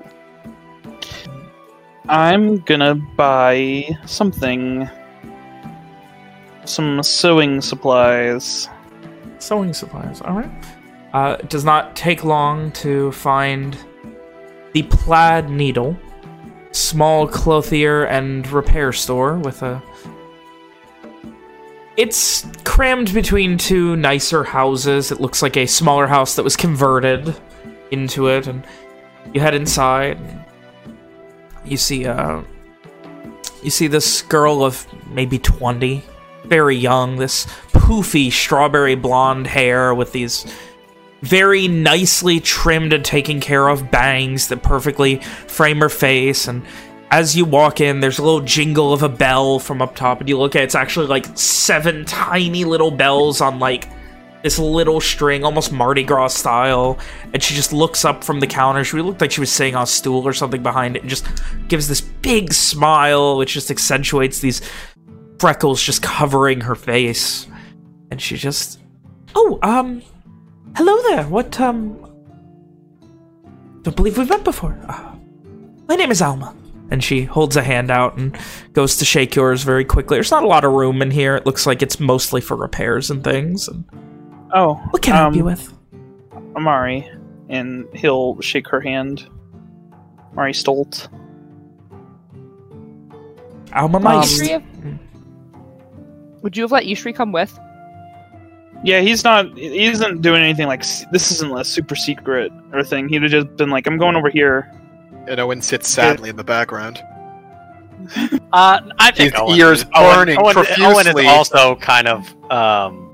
[SPEAKER 4] I'm gonna buy something. Some sewing supplies.
[SPEAKER 1] Sewing supplies, alright. Uh, it does not take long to find the plaid needle, small clothier and repair store with a... It's crammed between two nicer houses. It looks like a smaller house that was converted into it, and you head inside. You see, uh, you see this girl of maybe 20, very young, this poofy strawberry blonde hair with these very nicely trimmed and taken care of bangs that perfectly frame her face. And as you walk in, there's a little jingle of a bell from up top, and you look at it, it's actually like seven tiny little bells on like this little string, almost Mardi Gras style. And she just looks up from the counter. She looked like she was sitting on a stool or something behind it, and just gives this big smile, which just accentuates these freckles just covering her face. And she just, oh, um, hello there. What, um, don't believe we've met before. Uh, my name is Alma. And she holds a hand out and goes to shake yours very quickly. There's not a lot of room in here. It looks like it's mostly for repairs and things. And
[SPEAKER 4] Oh,
[SPEAKER 1] what can I help
[SPEAKER 4] um,
[SPEAKER 1] you with?
[SPEAKER 4] Amari, and he'll shake her hand. Amari Stolt.
[SPEAKER 1] Alma
[SPEAKER 4] um,
[SPEAKER 1] Meist.
[SPEAKER 8] Ishri, would you have let Ishri come with?
[SPEAKER 4] Yeah, he's not. He isn't doing anything like this. Isn't a super secret or thing. He'd have just been like, "I'm going over here."
[SPEAKER 2] And Owen sits sadly in the background.
[SPEAKER 3] Uh, I think
[SPEAKER 2] His
[SPEAKER 3] Owen,
[SPEAKER 2] ears
[SPEAKER 3] Owen-
[SPEAKER 2] burning
[SPEAKER 3] Owen, Owen is also kind of um,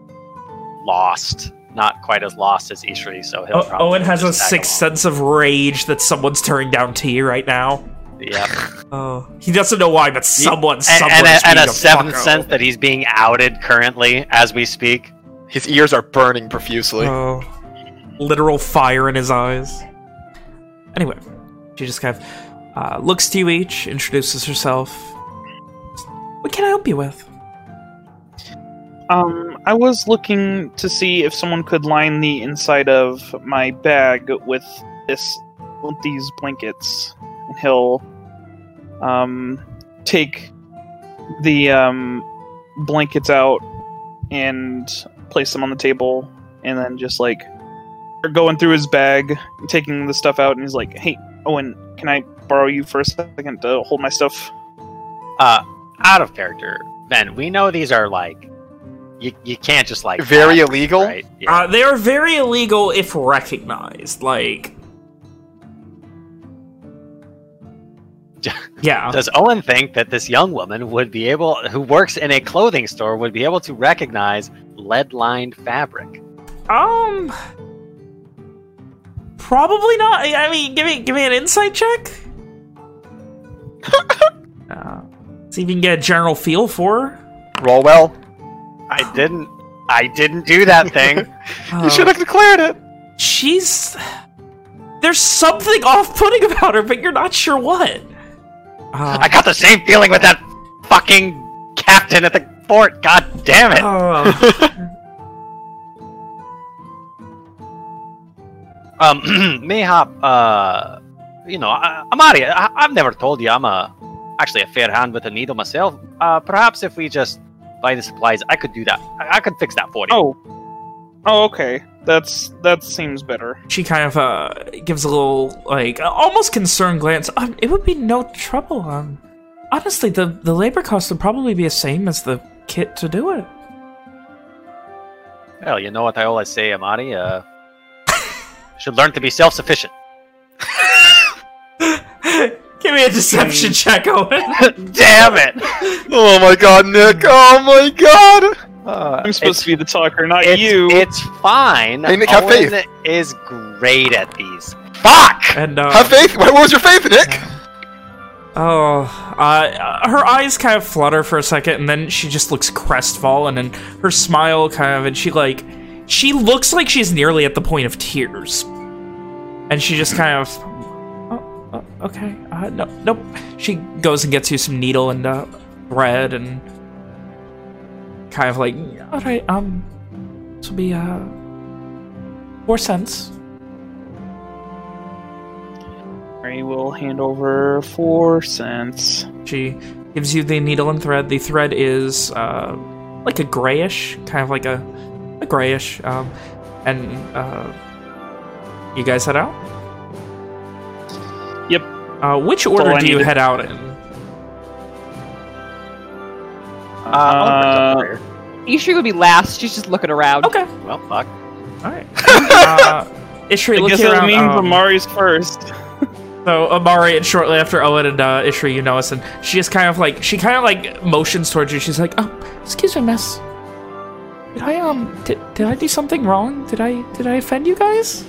[SPEAKER 3] lost. Not quite as lost as Ishri, so he'll
[SPEAKER 1] O-
[SPEAKER 3] probably
[SPEAKER 1] Owen has a sixth
[SPEAKER 3] along.
[SPEAKER 1] sense of rage that someone's turning down tea right now.
[SPEAKER 3] Yep.
[SPEAKER 1] Oh, he doesn't know why, but someone,
[SPEAKER 3] and,
[SPEAKER 1] someone
[SPEAKER 3] and,
[SPEAKER 1] is
[SPEAKER 3] a, and a seventh
[SPEAKER 1] fucko.
[SPEAKER 3] sense that he's being outed currently as we speak.
[SPEAKER 2] His ears are burning profusely.
[SPEAKER 1] Oh, literal fire in his eyes. Anyway, she just kind of uh, looks to you each, introduces herself. What can I help you with?
[SPEAKER 4] Um, I was looking to see if someone could line the inside of my bag with this, with these blankets, and he'll, um, take the um blankets out and place them on the table and then just like going through his bag, taking the stuff out, and he's like, "Hey, Owen, can I borrow you for a second to hold my stuff?"
[SPEAKER 3] Uh, out of character, Ben. We know these are like, you, you can't just like
[SPEAKER 2] Very
[SPEAKER 3] have-
[SPEAKER 2] illegal?
[SPEAKER 3] right? Yeah.
[SPEAKER 1] Uh, they are very illegal if recognized. Like, yeah.
[SPEAKER 3] Does Owen think that this young woman would be able, who works in a clothing store, would be able to recognize lead-lined fabric?
[SPEAKER 1] Um, probably not. I I mean, give me give me an insight check. uh, see if you can get a general feel for. her.
[SPEAKER 2] Roll well.
[SPEAKER 3] I didn't. I didn't do that thing.
[SPEAKER 1] Uh,
[SPEAKER 2] You should have declared it.
[SPEAKER 1] She's there's something off-putting about her, but you're not sure what. Uh,
[SPEAKER 3] I got the same feeling with that fucking captain at the fort. God damn it!
[SPEAKER 1] uh,
[SPEAKER 3] Um, Mayhap, uh, you know, I, Amari, I, I've never told you I'm a actually a fair hand with a needle myself. Uh, perhaps if we just buy the supplies, I could do that. I, I could fix that for you.
[SPEAKER 4] Oh, oh, okay. That's that seems better.
[SPEAKER 1] she kind of uh gives a little like almost concerned glance. Um, it would be no trouble. Um, honestly, the the labor cost would probably be the same as the kit to do it.
[SPEAKER 3] Well, you know what I always say, Amari. Uh, should learn to be self-sufficient.
[SPEAKER 1] Give me a deception check, Owen.
[SPEAKER 3] damn it!
[SPEAKER 2] Oh my god, Nick. Oh my god.
[SPEAKER 3] Uh,
[SPEAKER 4] I'm supposed to be the talker, not
[SPEAKER 3] it's,
[SPEAKER 4] you.
[SPEAKER 3] It's fine.
[SPEAKER 2] Hey, Nick, have
[SPEAKER 3] Owen
[SPEAKER 2] faith.
[SPEAKER 3] is great at these. Fuck!
[SPEAKER 1] And uh,
[SPEAKER 2] Have faith. Where was your faith, Nick?
[SPEAKER 1] Oh, uh, her eyes kind of flutter for a second, and then she just looks crestfallen, and her smile kind of, and she like, she looks like she's nearly at the point of tears, and she just kind of, oh, oh, okay, uh, no, nope. She goes and gets you some needle and uh, thread, and kind of like, all right, um, this will be uh, four cents.
[SPEAKER 4] I will hand over four cents.
[SPEAKER 1] She gives you the needle and thread. The thread is uh, like a grayish, kind of like a, a grayish. Um, and uh, you guys head out?
[SPEAKER 4] Yep.
[SPEAKER 1] Uh, which order do you head out in?
[SPEAKER 3] Uh, Oliver's.
[SPEAKER 8] Ishri would be last. She's just looking around.
[SPEAKER 1] Okay.
[SPEAKER 3] well, fuck.
[SPEAKER 1] All right. uh, Ishri,
[SPEAKER 4] I
[SPEAKER 1] look
[SPEAKER 4] guess
[SPEAKER 1] around.
[SPEAKER 4] that means
[SPEAKER 1] um,
[SPEAKER 4] Amari's first.
[SPEAKER 1] So Amari, and shortly after Owen and uh, Ishri, you know us, and she just kind of like she kind of like motions towards you. She's like, "Oh, excuse me, miss. Did I um did, did I do something wrong? Did I did I offend you guys?"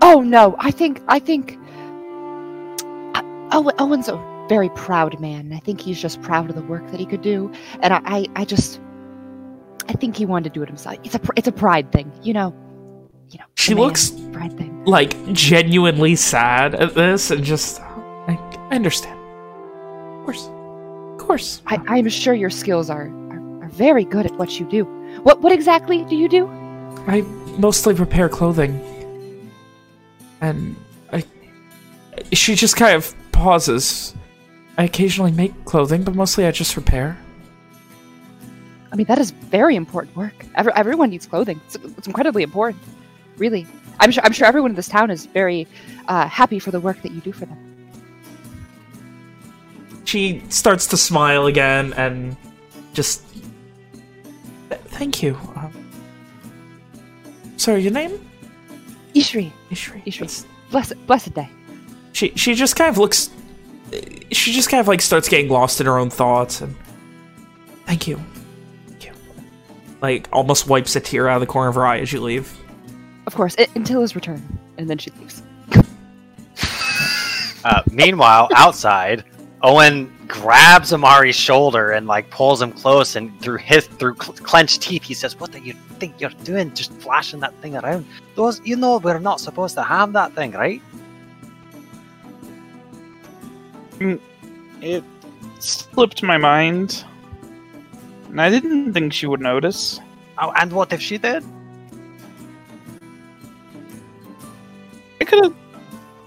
[SPEAKER 8] Oh no, I think I think uh, Owen, Owen's a very proud man. I think he's just proud of the work that he could do, and I, I, I just I think he wanted to do it himself. It's a it's a pride thing, you know. You know.
[SPEAKER 1] She looks-
[SPEAKER 8] pride thing.
[SPEAKER 1] like genuinely sad at this and just I, I understand. Of course. Of course.
[SPEAKER 8] I, I'm sure your skills are, are are very good at what you do. What what exactly do you do?
[SPEAKER 1] I mostly prepare clothing. And I she just kind of pauses. I occasionally make clothing, but mostly I just repair.
[SPEAKER 8] I mean, that is very important work. Every, everyone needs clothing. It's, it's incredibly important, really. I'm sure. I'm sure everyone in this town is very uh, happy for the work that you do for them.
[SPEAKER 1] She starts to smile again and just Th- thank you. Um, sorry, your name?
[SPEAKER 8] Ishri,
[SPEAKER 1] Ishri.
[SPEAKER 8] Ishri.
[SPEAKER 1] That's-
[SPEAKER 8] blessed, blessed day.
[SPEAKER 1] She she just kind of looks. She just kind of like starts getting lost in her own thoughts and. Thank you. Thank you. Like almost wipes a tear out of the corner of her eye as you leave.
[SPEAKER 8] Of course, i until his return, and then she leaves.
[SPEAKER 3] Uh, meanwhile, outside, Owen grabs Amari's shoulder and like pulls him close, and through his through cl- clenched teeth, he says, "What do you think you're doing? Just flashing that thing around? Those, you know, we're not supposed to have that thing, right?"
[SPEAKER 4] It slipped my mind. And I didn't think she would notice.
[SPEAKER 3] Oh, and what if she did?
[SPEAKER 4] I could have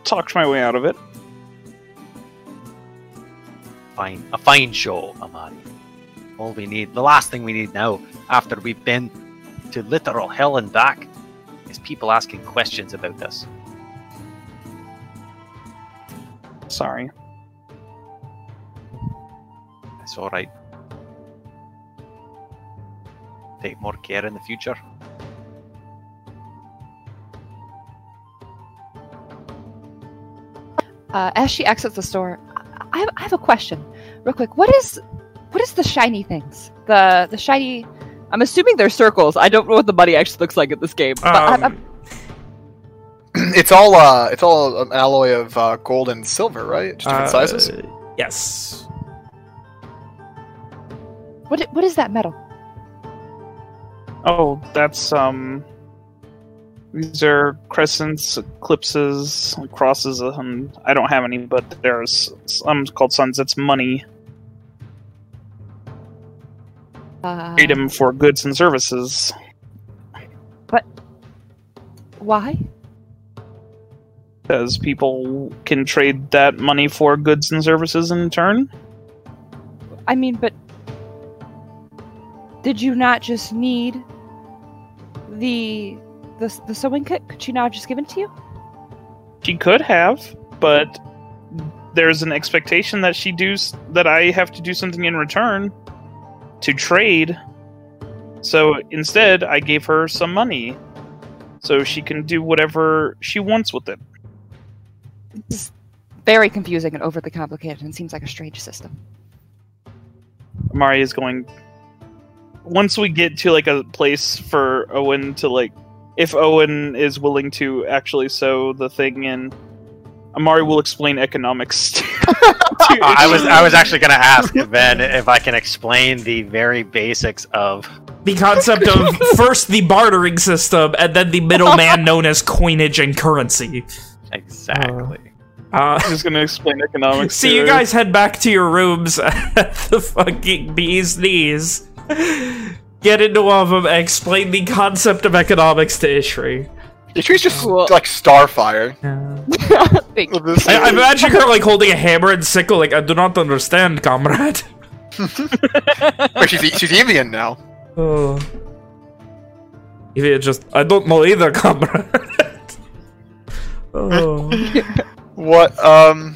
[SPEAKER 4] talked my way out of it.
[SPEAKER 3] Fine, a fine show, Amari. All we need, the last thing we need now, after we've been to literal hell and back is people asking questions about this.
[SPEAKER 4] Sorry.
[SPEAKER 3] It's all right. Take more care in the future.
[SPEAKER 8] Uh, as she exits the store, I have, I have a question, real quick. What is what is the shiny things? The the shiny. I'm assuming they're circles. I don't know what the money actually looks like in this game. But I'm- I'm-
[SPEAKER 1] Um,
[SPEAKER 2] it's all uh, it's all an alloy of uh, gold and silver, right? Just different
[SPEAKER 1] uh,
[SPEAKER 2] sizes.
[SPEAKER 1] Yes.
[SPEAKER 8] What what is that metal?
[SPEAKER 4] Oh, that's um. These are crescents, eclipses, crosses, and I don't have any, but there's some called suns. It's money.
[SPEAKER 8] Uh,
[SPEAKER 4] Trade them for goods and services.
[SPEAKER 8] But why?
[SPEAKER 4] Because people can trade that money for goods and services in turn.
[SPEAKER 8] I mean, but did you not just need the the the sewing kit? Could she not have just given it to you?
[SPEAKER 4] She could have, but there's an expectation that she do that I have to do something in return to trade. So instead, I gave her some money so she can do whatever she wants with it.
[SPEAKER 8] It's very confusing and overly complicated, and seems like a strange system.
[SPEAKER 4] Amari is going. Once we get to like a place for Owen to like, if Owen is willing to actually sew the thing in, Amari will explain economics. to-
[SPEAKER 3] I was I was actually going to ask Ben if I can explain the very basics of
[SPEAKER 1] The concept of first the bartering system and then the middleman known as coinage and currency.
[SPEAKER 3] exactly.
[SPEAKER 1] Uh,
[SPEAKER 4] I'm just gonna explain economics.
[SPEAKER 1] so you guys head back to your rooms at the fucking bee's knees. Get into one of them and explain the concept of economics to Ishri.
[SPEAKER 2] She's just
[SPEAKER 8] Cool.
[SPEAKER 2] like Starfire.
[SPEAKER 8] Thank you.
[SPEAKER 2] With this-
[SPEAKER 1] I, I imagine her like holding a hammer and sickle like, I do not understand, comrade.
[SPEAKER 2] Wait, she's she's Evian now.
[SPEAKER 1] Oh. Maybe it just, I don't know either, comrade. oh.
[SPEAKER 2] What? Um.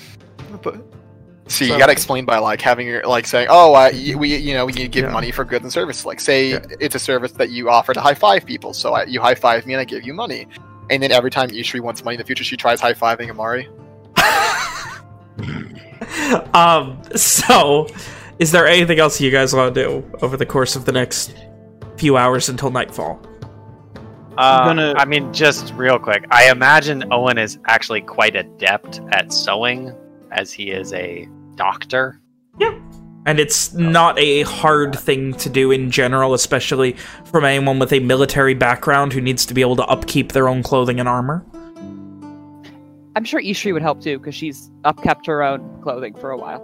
[SPEAKER 2] But, see, you gotta explain by like having your like saying, "Oh, uh, y- we you know we need to give
[SPEAKER 1] Yeah.
[SPEAKER 2] money for goods and services." Like, say
[SPEAKER 1] Yeah.
[SPEAKER 2] it's a service that you offer to high five people, so I, you high five me and I give you money. And then every time Ishri wants money in the future, she tries high fiving Amari.
[SPEAKER 1] um, so, is there anything else you guys want to do over the course of the next few hours until nightfall?
[SPEAKER 3] Uh,
[SPEAKER 4] gonna-
[SPEAKER 3] I mean, just real quick, I imagine Owen is actually quite adept at sewing, as he is a doctor. Yeah.
[SPEAKER 1] And it's not a hard thing to do in general, especially from anyone with a military background who needs to be able to upkeep their own clothing and armor.
[SPEAKER 8] I'm sure Ishri would help too, because she's upkept her own clothing for a while.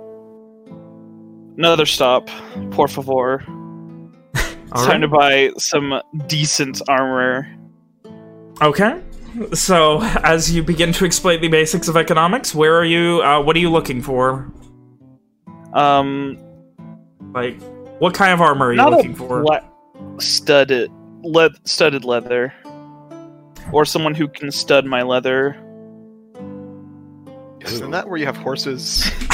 [SPEAKER 4] Another stop, por favor. It's time to buy some decent armor.
[SPEAKER 1] Okay. So, as you begin to explain the basics of economics, where are you, uh, what are you looking for?
[SPEAKER 4] Um,
[SPEAKER 1] Like, what kind of armor are you looking
[SPEAKER 4] a
[SPEAKER 1] for?
[SPEAKER 4] black studded, le- studded leather, or someone who can stud my leather.
[SPEAKER 2] Isn't that where you have horses?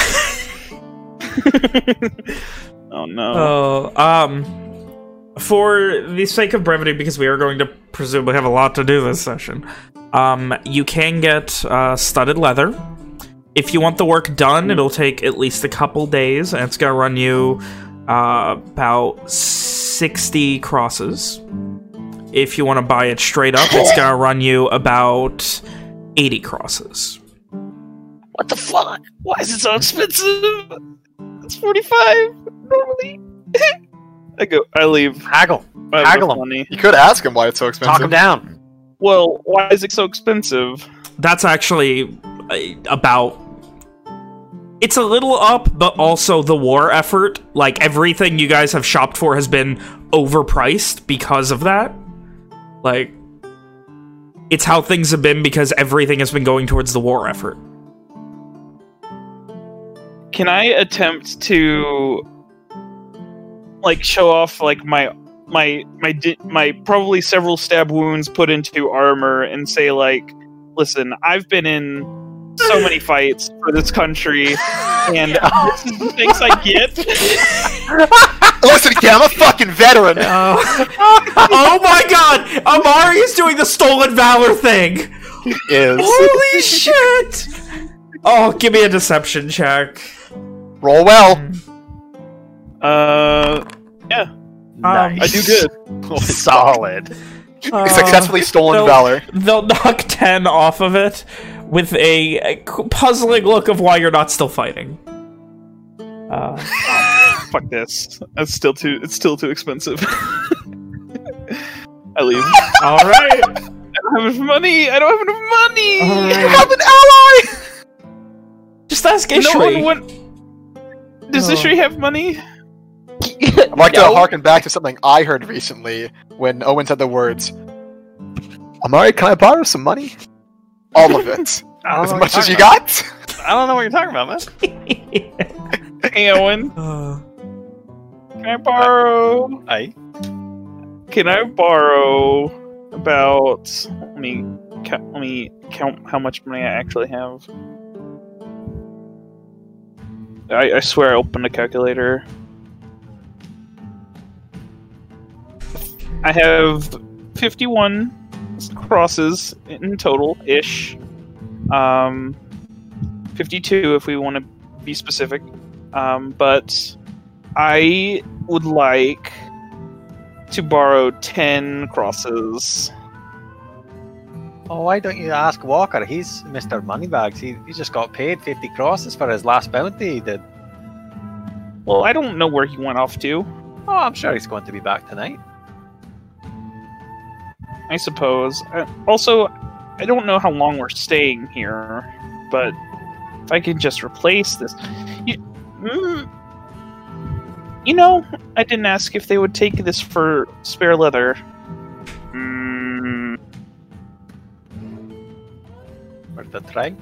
[SPEAKER 4] oh no!
[SPEAKER 1] Oh, um, for the sake of brevity, because we are going to presumably have a lot to do this session, um, you can get uh, studded leather. If you want the work done, it'll take at least a couple days, and it's going to run you uh, about 60 crosses. If you want to buy it straight up, it's going to run you about 80 crosses.
[SPEAKER 4] what the fuck? Why is it so expensive? It's forty five normally. I go. I leave.
[SPEAKER 3] Haggle,
[SPEAKER 4] I
[SPEAKER 3] Haggle
[SPEAKER 4] no
[SPEAKER 3] 'em.
[SPEAKER 4] money.
[SPEAKER 2] you could ask him why it's so expensive.
[SPEAKER 3] talk him down.
[SPEAKER 4] Well, why is it so expensive?
[SPEAKER 1] that's actually uh, about it's a little up but also the war effort like everything you guys have shopped for has been overpriced because of that. Like it's how things have been because everything has been going towards the war effort.
[SPEAKER 4] Can I attempt to like show off like my my my my probably several stab wounds put into armor and say like, listen, I've been in so many fights for this country, and this is the things I get.
[SPEAKER 2] Listen, kid, I'm a fucking veteran.
[SPEAKER 1] oh my god! Amari is doing the stolen valor thing!
[SPEAKER 2] He Is
[SPEAKER 1] Holy shit! Oh, give me a deception check.
[SPEAKER 2] roll well.
[SPEAKER 4] Uh, yeah.
[SPEAKER 3] Nice.
[SPEAKER 4] I do good.
[SPEAKER 3] Solid.
[SPEAKER 1] Uh,
[SPEAKER 2] Successfully stolen
[SPEAKER 1] they'll-
[SPEAKER 2] valor.
[SPEAKER 1] They'll knock 10 off of it with a, a puzzling look of why you're not still fighting. Uh,
[SPEAKER 4] Fuck this. That's still too. It's still too expensive. I leave.
[SPEAKER 1] Alright.
[SPEAKER 4] I don't have enough money. I don't have enough money.
[SPEAKER 1] Alright.
[SPEAKER 2] have an ally.
[SPEAKER 1] Just ask
[SPEAKER 4] No one
[SPEAKER 1] Ishri.
[SPEAKER 4] want- Does
[SPEAKER 1] Oh.
[SPEAKER 4] Ishri have money?
[SPEAKER 2] I'd like
[SPEAKER 4] No.
[SPEAKER 2] to harken back to something I heard recently when Owen said the words, Amari, can I borrow some money? All of it. As much as you
[SPEAKER 3] talking
[SPEAKER 2] got?
[SPEAKER 3] I don't know what you're talking about, man.
[SPEAKER 4] Hey, Owen,
[SPEAKER 1] Uh,
[SPEAKER 4] can I borrow?
[SPEAKER 3] Aye.
[SPEAKER 4] Can I borrow about? Let me let me count how much money I actually have. I, I swear I opened a calculator. I have fifty-one crosses in total, ish. Um, fifty-two if we want to be specific. Um, but I would like to borrow 10 crosses.
[SPEAKER 3] Oh, why don't you ask Walker? He's Mr. Moneybags. He, he just got paid 50 crosses for his last bounty he did.
[SPEAKER 4] Well, I don't know where he went off to,
[SPEAKER 3] Oh, I'm sure he's going to be back tonight.
[SPEAKER 4] I suppose. Uh, also, I don't know how long we're staying here, but if I can just replace this. You, mm, you know, I didn't ask if they would take this for spare leather. Mm,
[SPEAKER 3] Worth a try.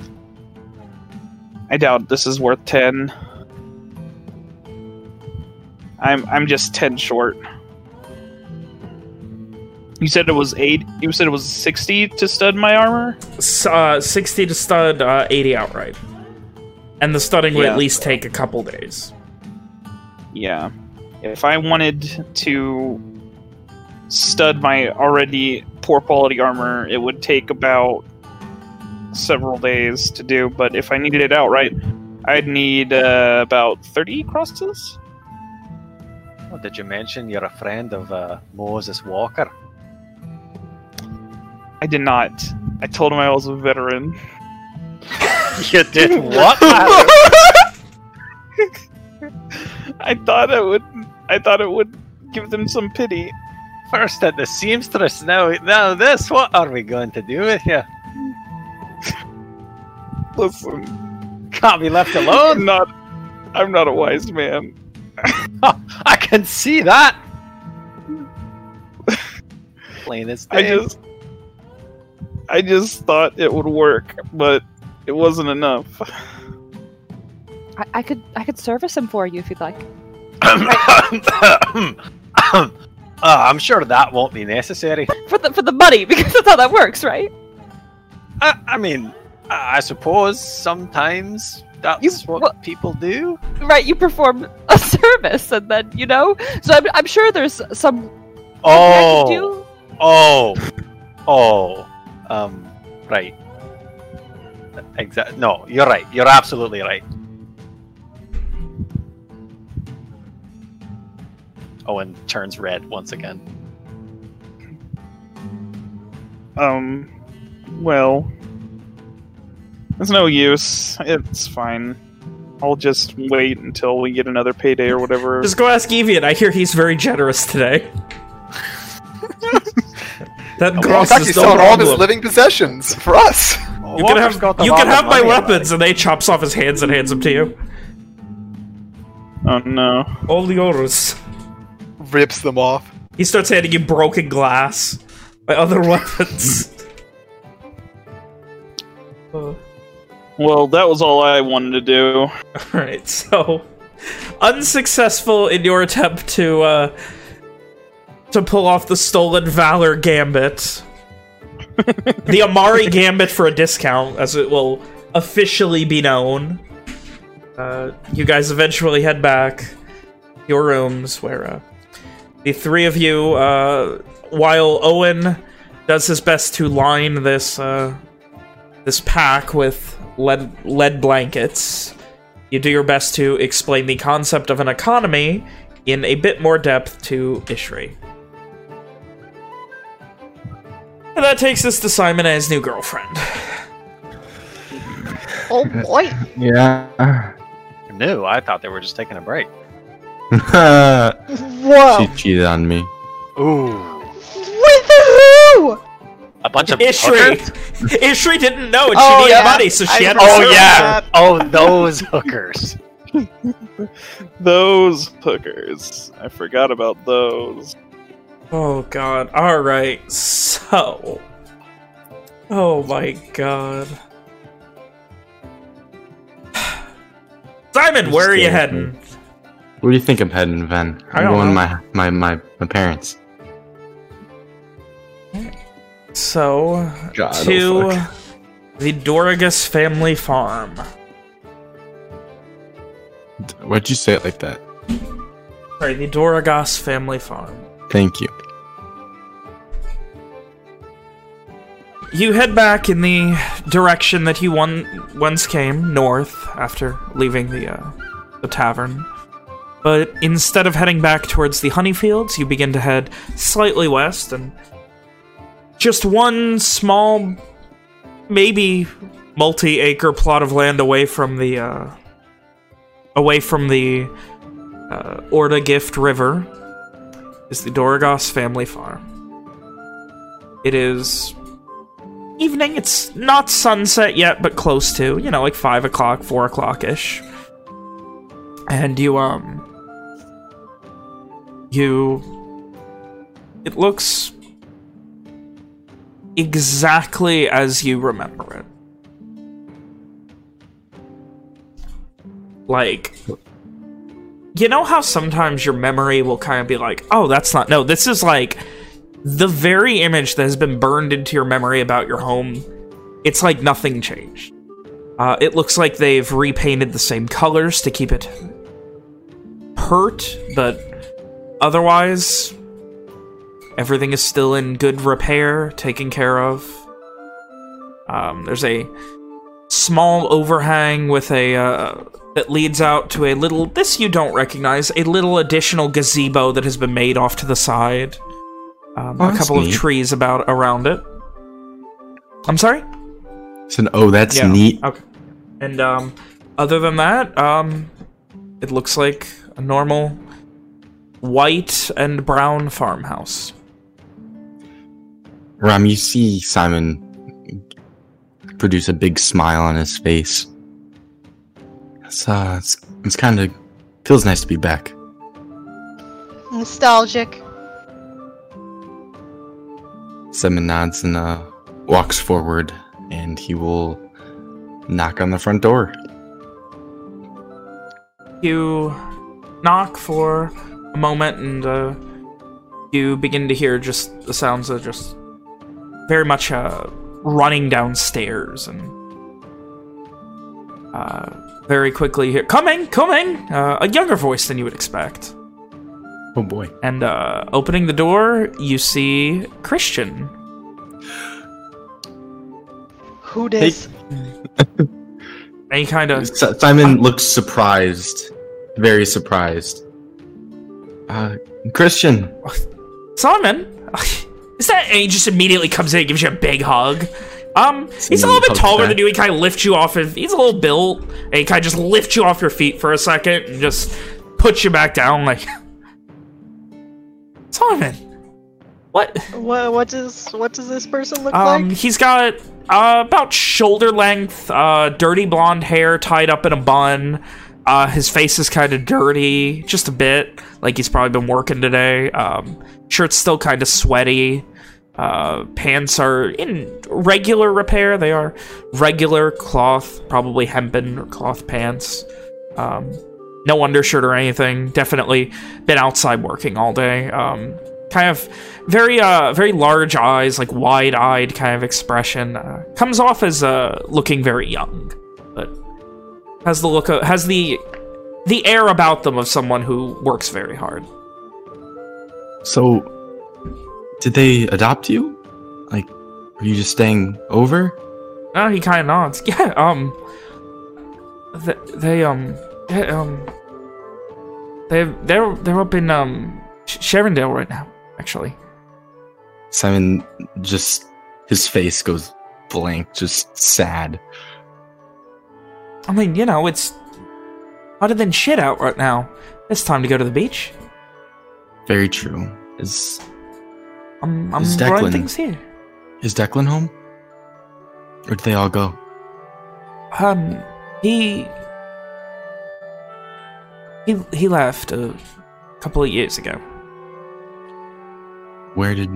[SPEAKER 4] I doubt this is worth 10. I'm I'm just 10 short. You said it was 8. You said it was 60 to stud my armor?
[SPEAKER 1] uh, 60 to stud, uh, 80 outright. And the studding would
[SPEAKER 4] Yeah.
[SPEAKER 1] at least take a couple days.
[SPEAKER 4] Yeah. If I wanted to stud my already poor quality armor, it would take about several days to do, but if I needed it outright, I'd need uh, about 30 crosses?
[SPEAKER 3] Oh, did you mention you're a friend of uh, Moses Walker?
[SPEAKER 4] I did not. I told him I was a veteran.
[SPEAKER 3] you did what?
[SPEAKER 4] I thought it would. I thought it would give them some pity.
[SPEAKER 3] First at the seamstress, now now this. What are we going to do with you?
[SPEAKER 4] Listen,
[SPEAKER 3] Can't be left
[SPEAKER 4] I'm
[SPEAKER 3] alone.
[SPEAKER 4] not. I'm not a wise man.
[SPEAKER 3] I can see that. Plain as
[SPEAKER 4] I
[SPEAKER 3] day.
[SPEAKER 4] just. I just thought it would work, but it wasn't enough.
[SPEAKER 8] I, I could I could service him for you if you'd like.
[SPEAKER 3] uh, I'm sure that won't be necessary.
[SPEAKER 8] For the for the money, because that's how that works, right?
[SPEAKER 3] I, I mean, I I suppose sometimes that's
[SPEAKER 8] You-
[SPEAKER 3] what
[SPEAKER 8] what-
[SPEAKER 3] people do.
[SPEAKER 8] Right, you perform a service and then, you know? So I'm, I'm sure there's some
[SPEAKER 3] Oh, oh, oh. Um, right. Exactly. No, you're right. You're absolutely right. Owen turns red once again.
[SPEAKER 4] Um, well, there's no use. It's fine. I'll just wait until we get another payday or whatever.
[SPEAKER 1] Just go ask Evian. I hear he's very generous today. that
[SPEAKER 2] Well,
[SPEAKER 1] gross
[SPEAKER 2] he's
[SPEAKER 1] is no
[SPEAKER 2] selling all his living possessions for us.
[SPEAKER 1] You can have, you can have my weapons, and they chops off his hands and hands them to you.
[SPEAKER 4] oh no.
[SPEAKER 1] All yours.
[SPEAKER 2] Rips them off.
[SPEAKER 1] He starts handing you broken glass. My other weapons. Uh,
[SPEAKER 4] Well, that was all I wanted to do.
[SPEAKER 1] Alright, so... Unsuccessful in your attempt to, uh... to pull off the Stolen Valor Gambit. the Amari Gambit for a discount, as it will officially be known. Uh, you guys eventually head back to your rooms where uh, the three of you, uh, while Owen does his best to line this uh, this pack with lead, lead blankets, you do your best to explain the concept of an economy in a bit more depth to Ishri. And that takes us to Simon and his new girlfriend.
[SPEAKER 5] Oh boy.
[SPEAKER 6] Yeah.
[SPEAKER 3] No, I thought they were just taking a break.
[SPEAKER 5] Whoa.
[SPEAKER 6] she cheated on me.
[SPEAKER 3] Ooh.
[SPEAKER 5] With who?
[SPEAKER 3] A bunch of
[SPEAKER 1] Ishri!
[SPEAKER 3] hookers?
[SPEAKER 1] Ishri didn't know, and
[SPEAKER 5] Oh,
[SPEAKER 1] she needed
[SPEAKER 5] yeah.
[SPEAKER 1] money, so she
[SPEAKER 5] I
[SPEAKER 1] had to
[SPEAKER 3] Oh yeah.
[SPEAKER 1] her.
[SPEAKER 3] Oh, those hookers.
[SPEAKER 4] Those hookers. I forgot about those.
[SPEAKER 1] Oh god. Alright, so... Oh my god. Simon, where are you heading?
[SPEAKER 6] Where do you think I'm heading, Ven? I'm going
[SPEAKER 1] know.
[SPEAKER 6] my my my my parents.
[SPEAKER 1] So,
[SPEAKER 6] God, oh,
[SPEAKER 1] to
[SPEAKER 6] fuck.
[SPEAKER 1] the Dorigus family farm.
[SPEAKER 6] Why'd you say it like that?
[SPEAKER 1] Sorry, the Doragos family farm.
[SPEAKER 6] Thank you.
[SPEAKER 1] You head back in the direction that you one, once came, north, after leaving the, uh, the tavern. But instead of heading back towards the honey fields, you begin to head slightly west, and just one small, maybe multi-acre plot of land away from the, uh, away from the uh, Orda Gift River is the Doragos family farm. It is evening. It's not sunset yet, but close to. You know, like 5 o'clock, 4 o'clock-ish. And you, um... You... It looks... Exactly as you remember it. Like... You know how sometimes your memory will kind of be like, oh, that's not... No, this is like the very image that has been burned into your memory about your home, it's like nothing changed. Uh, it looks like they've repainted the same colors to keep it hurt, but otherwise, everything is still in good repair, taken care of. Um, there's a small overhang with a uh, that leads out to a little, this you don't recognize, a little additional gazebo that has been made off to the side. Um,
[SPEAKER 6] Oh,
[SPEAKER 1] a couple of trees about around it. I'm sorry?
[SPEAKER 6] So, oh, that's
[SPEAKER 1] Yeah.
[SPEAKER 6] neat.
[SPEAKER 1] Okay. And um, other than that, um, it looks like a normal white and brown farmhouse.
[SPEAKER 6] Ram, you see Simon produce a big smile on his face. It's uh, it's, it's kind of feels nice to be back.
[SPEAKER 5] Nostalgic.
[SPEAKER 6] Simon nods and uh, walks forward, and he will knock on the front door.
[SPEAKER 1] You knock for a moment, and uh, you begin to hear just the sounds of just very much uh, running downstairs, and uh, very quickly hear coming, coming, uh, a younger voice than you would expect.
[SPEAKER 6] Oh boy!
[SPEAKER 1] And uh, opening the door, you see Christian.
[SPEAKER 5] Who dis?
[SPEAKER 1] And he kind of
[SPEAKER 6] Si- Simon looks surprised, very surprised. Uh, Christian,
[SPEAKER 1] Simon, is that? And he just immediately comes in and gives you a big hug. Um, he's a little bit taller than you. He kind of lifts you off. Of, he's a little built, and he kind of just lifts you off your feet for a second and just puts you back down. Like, Simon, what?
[SPEAKER 5] What, what does what does this person look
[SPEAKER 1] Um,
[SPEAKER 5] like?
[SPEAKER 1] he's got uh, about shoulder length, uh, dirty blonde hair tied up in a bun. Uh, his face is kind of dirty, just a bit, like he's probably been working today. Um, shirt's still kind of sweaty. Uh, pants are in regular repair. They are regular cloth, probably hempen or cloth pants. Um, no undershirt or anything. Definitely been outside working all day. Um, kind of very, uh, very large eyes, like wide-eyed kind of expression. Uh, comes off as uh, looking very young, but has the look of, has the the air about them of someone who works very hard.
[SPEAKER 6] So, did they adopt you? Like, are you just staying over?
[SPEAKER 1] No, he kind of nods. Yeah, um, they, they um, they, um, they they're they're up in um Sh- Sharondale right now, actually.
[SPEAKER 6] Simon just his face goes blank, just sad.
[SPEAKER 1] I mean, you know, it's hotter than shit out right now. It's time to go to the beach.
[SPEAKER 6] Very true. Is
[SPEAKER 1] I'm I'm
[SPEAKER 6] Is
[SPEAKER 1] running
[SPEAKER 6] Declan-
[SPEAKER 1] things here.
[SPEAKER 6] is Declan home? Or did they all go?
[SPEAKER 1] Um, he he he left a couple of years ago.
[SPEAKER 6] Where did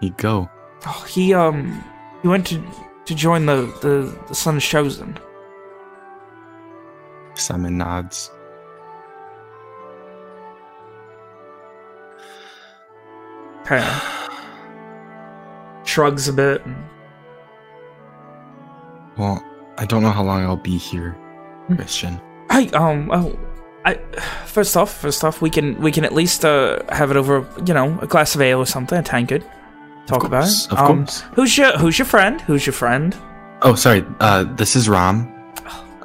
[SPEAKER 6] he go?
[SPEAKER 1] Oh, he um he went to to join the the the Sun's Chosen.
[SPEAKER 6] Simon nods.
[SPEAKER 1] Of shrugs a bit.
[SPEAKER 6] Well, I don't know how long I'll be here,
[SPEAKER 1] Hmm.
[SPEAKER 6] Christian.
[SPEAKER 1] I um oh I first off first off we can we can at least uh have it over you know a glass of ale or something a tankard talk about
[SPEAKER 6] course,
[SPEAKER 1] it.
[SPEAKER 6] of
[SPEAKER 1] um,
[SPEAKER 6] course.
[SPEAKER 1] Who's your who's your friend? Who's your friend?
[SPEAKER 6] Oh, sorry. Uh, this is Ram.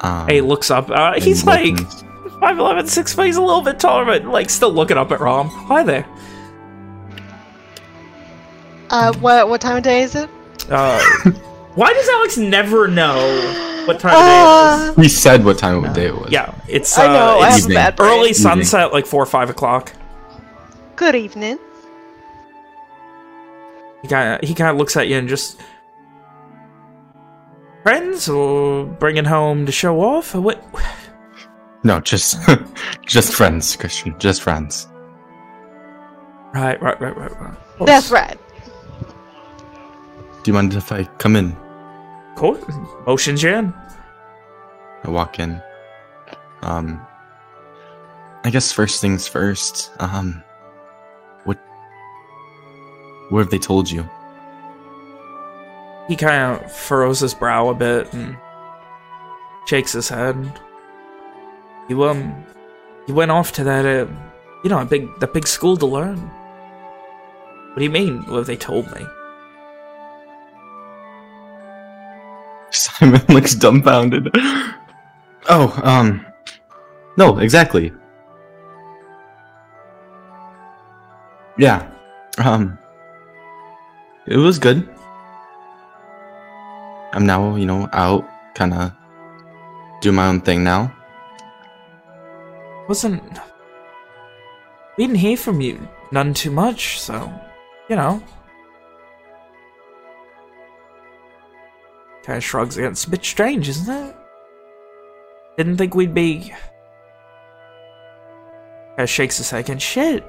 [SPEAKER 6] Um,
[SPEAKER 1] Hey, looks up. Uh, he's like
[SPEAKER 6] Wilkins.
[SPEAKER 1] 5'11", 6 feet. He's a little bit taller, but like still looking up at Rom. Hi there.
[SPEAKER 5] Uh, what what time of day is it?
[SPEAKER 1] Uh, why does Alex never know what time
[SPEAKER 5] Uh,
[SPEAKER 6] He said what time of day it was.
[SPEAKER 1] day it is? Yeah, it's uh,
[SPEAKER 5] I know. I have a
[SPEAKER 6] evening.
[SPEAKER 5] bad brain.
[SPEAKER 1] early
[SPEAKER 6] Evening.
[SPEAKER 1] sunset, like four or five o'clock.
[SPEAKER 5] Good evening.
[SPEAKER 1] He kind of he kind of looks at you and just friends or bringing home to show off. Or what?
[SPEAKER 6] No, just just friends, Christian. Just friends.
[SPEAKER 1] Right, right, right, right, right.
[SPEAKER 5] That's right.
[SPEAKER 6] Do you mind if I come in?
[SPEAKER 1] Course. Motions you in.
[SPEAKER 6] I walk in. Um, I guess first things first. Um, what? What have they told you?
[SPEAKER 1] He kind of furrows his brow a bit and shakes his head. You um, you went off to that uh, you know, a big that big school to learn. What do you mean? What have they told me?
[SPEAKER 6] Simon looks dumbfounded. Oh, um, no, exactly. Yeah, um, it was good. I'm now, you know, out, kind of do my own thing now.
[SPEAKER 1] Wasn't we didn't hear from you none too much, so you know. Kind of shrugs again. It's a bit strange, isn't it? Didn't think we'd be. Kind of shakes his head again. Shit.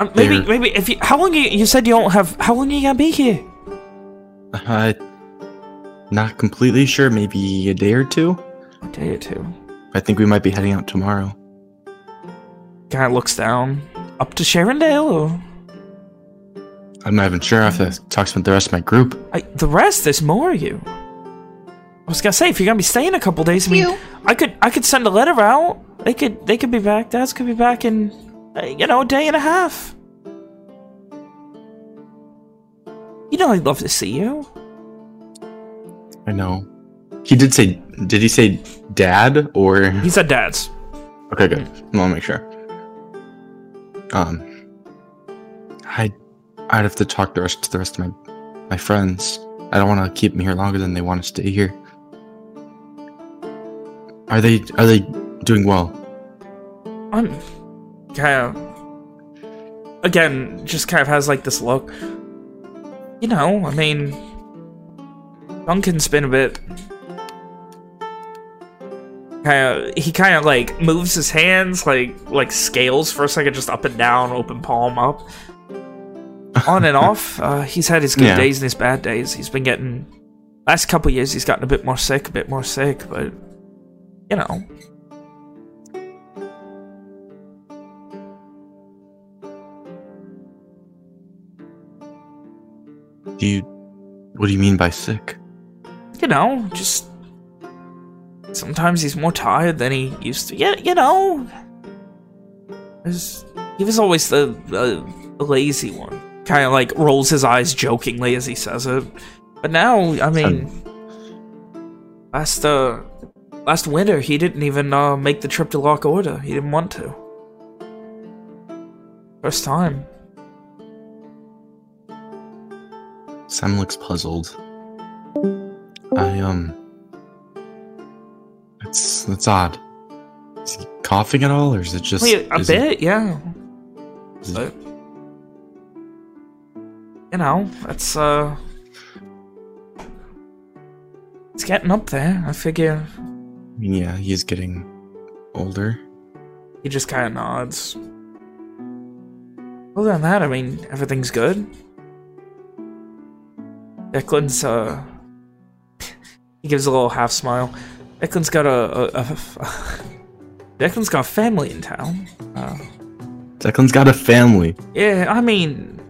[SPEAKER 1] Um, maybe,
[SPEAKER 6] There-
[SPEAKER 1] maybe if you. How long you, you said you don't have? How long are you gonna be here?
[SPEAKER 6] Uh, not completely sure, maybe a day or two.
[SPEAKER 1] A day or two.
[SPEAKER 6] I think we might be heading out tomorrow.
[SPEAKER 1] Kind of looks down. Up to Sharondale, or
[SPEAKER 6] I'm not even sure. I have to talk to the rest of my group.
[SPEAKER 1] I, the rest? There's more of you. I was gonna say if you're gonna be staying a couple days, I mean,
[SPEAKER 5] You.
[SPEAKER 1] I could I could send a letter out. They could they could be back. Dads could be back in uh, you know a day and a half. You know I'd love to see you.
[SPEAKER 6] I know. He did say, did he say dad or?
[SPEAKER 1] He said dads.
[SPEAKER 6] Okay, good. I want to make sure. Um, I, I'd have to talk the rest to the rest of my, my friends. I don't want to keep them here longer than they want to stay here. Are they, are they doing well?
[SPEAKER 1] I'm kind of again just kind of has like this look. You know, I mean, Duncan's been a bit kind of he kind of like moves his hands like like scales for a second, just up and down, open palm up, on and off. Uh, he's had his good
[SPEAKER 6] yeah.
[SPEAKER 1] days and his bad days. He's been getting... Last couple years, he's gotten a bit more sick, a bit more sick, but... You know...
[SPEAKER 6] Do you... What do you mean by sick?
[SPEAKER 1] You know, just... Sometimes he's more tired than he used to. Yeah, you know... He was always the, the, the lazy one. Kind of like rolls his eyes jokingly as he says it. But now, I mean, last uh, last winter he didn't even uh, make the trip to Lock Order. He didn't want to. First time.
[SPEAKER 6] Sam looks puzzled. I um That's that's odd. Is he coughing at all or is it just
[SPEAKER 1] yeah, a
[SPEAKER 6] is it-
[SPEAKER 1] bit, yeah.
[SPEAKER 6] is it-
[SPEAKER 1] you know, it's uh, it's getting up there. I figure
[SPEAKER 6] I mean, yeah, he's getting older.
[SPEAKER 1] he just kind of nods. Other than that, I mean, everything's good. Declan's uh, he gives a little half smile. Declan's got a, a, a Declan's got family in town. Uh,
[SPEAKER 6] Declan's got a family.
[SPEAKER 1] yeah, I mean,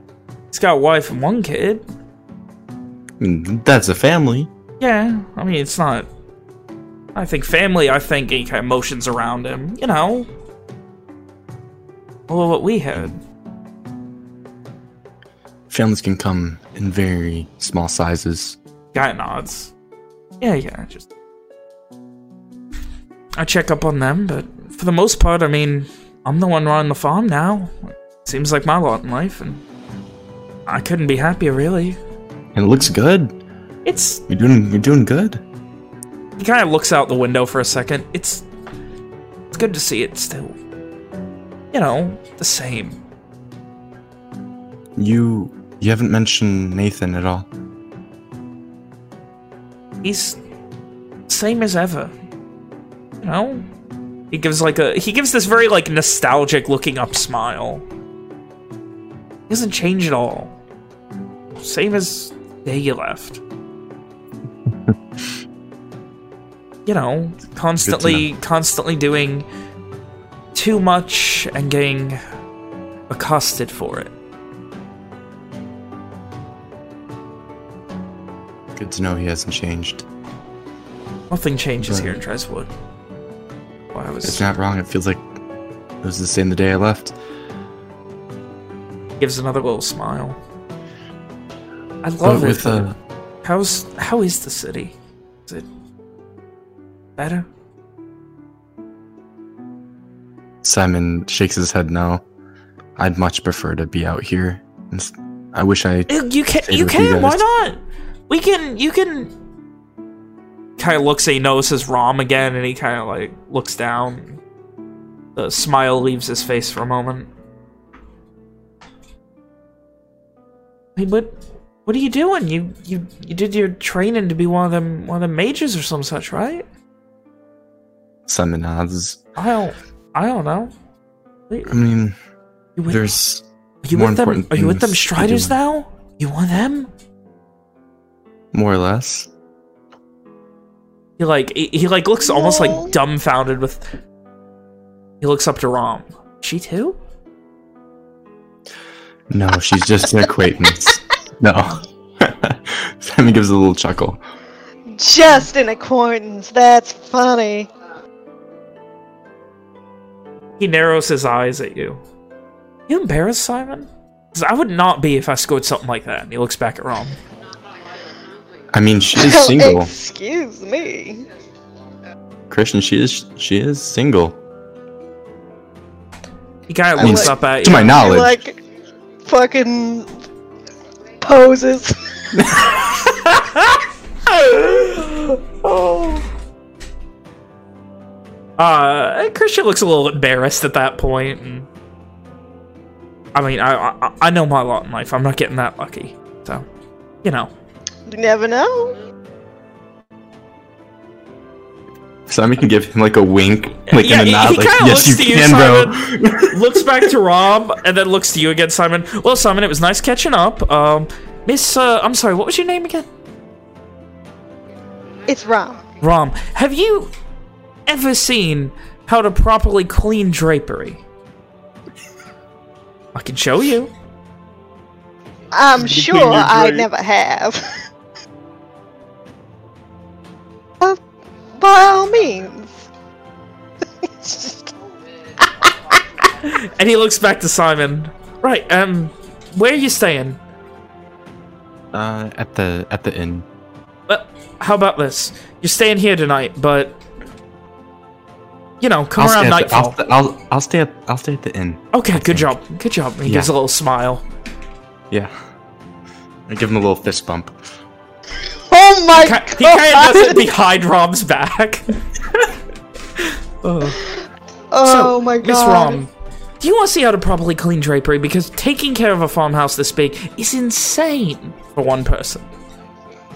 [SPEAKER 1] he's got a wife and one kid.
[SPEAKER 6] That's a family.
[SPEAKER 1] Yeah, I mean, it's not. I think family, I think any kind of emotions around him, you know. All of what we had.
[SPEAKER 6] Families can come in very small sizes.
[SPEAKER 1] Guy nods. Yeah, yeah, just. I check up on them, but for the most part, I mean, I'm the one running the farm now. Seems like my lot in life, and I couldn't be happier, really.
[SPEAKER 6] And it looks good.
[SPEAKER 1] It's.
[SPEAKER 6] You're doing you're doing good.
[SPEAKER 1] He kind of looks out the window for a second. It's. It's good to see it still. You know, the same.
[SPEAKER 6] You you haven't mentioned Nathan at all.
[SPEAKER 1] he's same as ever. You know? He gives like a he gives this very like nostalgic looking up smile. He doesn't change at all. Same as the day you left. you know, constantly constantly doing too much and getting accosted for it.
[SPEAKER 6] Good to know he hasn't changed.
[SPEAKER 1] Nothing changes
[SPEAKER 6] Right.
[SPEAKER 1] here in Dreswood. Well, I was
[SPEAKER 6] It's not wrong. It feels like it was the same the day I left.
[SPEAKER 1] gives another little smile. I
[SPEAKER 6] But
[SPEAKER 1] love it.
[SPEAKER 6] with uh,
[SPEAKER 1] How's how is the city? Is it better?
[SPEAKER 6] Simon shakes his head no. I'd much prefer to be out here. I wish I
[SPEAKER 1] You you can you
[SPEAKER 6] with you
[SPEAKER 1] can why not? We can you can. Kind of looks. He notices Rom again, and he kind of like looks down. The smile leaves his face for a moment. Hey, what what are you doing? You you you did your training to be one of them one of the mages or some such, right?
[SPEAKER 6] Simon nods.
[SPEAKER 1] I don't I don't know.
[SPEAKER 6] I mean,
[SPEAKER 1] you with,
[SPEAKER 6] there's
[SPEAKER 1] are you
[SPEAKER 6] more
[SPEAKER 1] with them? Are you with them
[SPEAKER 6] things
[SPEAKER 1] Striders now? You want them?
[SPEAKER 6] more or less.
[SPEAKER 1] He like he, he like looks almost like dumbfounded with. He looks up to Rom. She too?
[SPEAKER 6] No, she's just an acquaintance. No. Simon gives a little chuckle.
[SPEAKER 5] Just an acquaintance. That's funny.
[SPEAKER 1] He narrows his eyes at you. You embarrassed, Simon? 'Cause I would not be if I scored something like that. And he looks back at Rom.
[SPEAKER 6] I mean, she is single.
[SPEAKER 5] Excuse me.
[SPEAKER 6] Christian, she is she is single.
[SPEAKER 1] He kind of
[SPEAKER 5] I
[SPEAKER 1] looks
[SPEAKER 5] like-
[SPEAKER 1] up at you.
[SPEAKER 6] To my knowledge.
[SPEAKER 5] Like fucking poses. oh.
[SPEAKER 1] Uh, Christian looks a little embarrassed at that point, and I mean, I, I I know my lot in life. I'm not getting that lucky, so you know.
[SPEAKER 5] You never know.
[SPEAKER 6] Simon can give him like a wink, like
[SPEAKER 1] Yeah,
[SPEAKER 6] in a nod, like yes, you
[SPEAKER 1] you,
[SPEAKER 6] can, bro.
[SPEAKER 1] looks back to Rob and then looks to you again, Simon. Well, Simon, it was nice catching up. Um, Miss, uh, I'm sorry, what was your name again?
[SPEAKER 5] It's wrong.
[SPEAKER 1] Rom. Have you ever seen how to properly clean drapery? I can show you.
[SPEAKER 5] I'm sure I never have. by all means.
[SPEAKER 1] And he looks back to Simon. Right, um, where are you staying?
[SPEAKER 6] Uh, at the at the inn.
[SPEAKER 1] Well, how about this? You're staying here tonight, but... You know, come
[SPEAKER 6] I'll
[SPEAKER 1] around
[SPEAKER 6] stay at the-
[SPEAKER 1] nightfall.
[SPEAKER 6] I'll, I'll I'll stay at I'll stay at the inn.
[SPEAKER 1] okay, good
[SPEAKER 6] think.
[SPEAKER 1] job. Good job. He
[SPEAKER 6] Yeah.
[SPEAKER 1] gives a little smile.
[SPEAKER 6] Yeah. I give him a little fist bump.
[SPEAKER 5] Oh my
[SPEAKER 1] Ki-
[SPEAKER 5] god!
[SPEAKER 1] He kind of does it behind Rom's back. oh.
[SPEAKER 5] Oh my
[SPEAKER 1] Miss. Rom, do you want to see how to properly clean drapery? Because taking care of a farmhouse this big is insane for one person.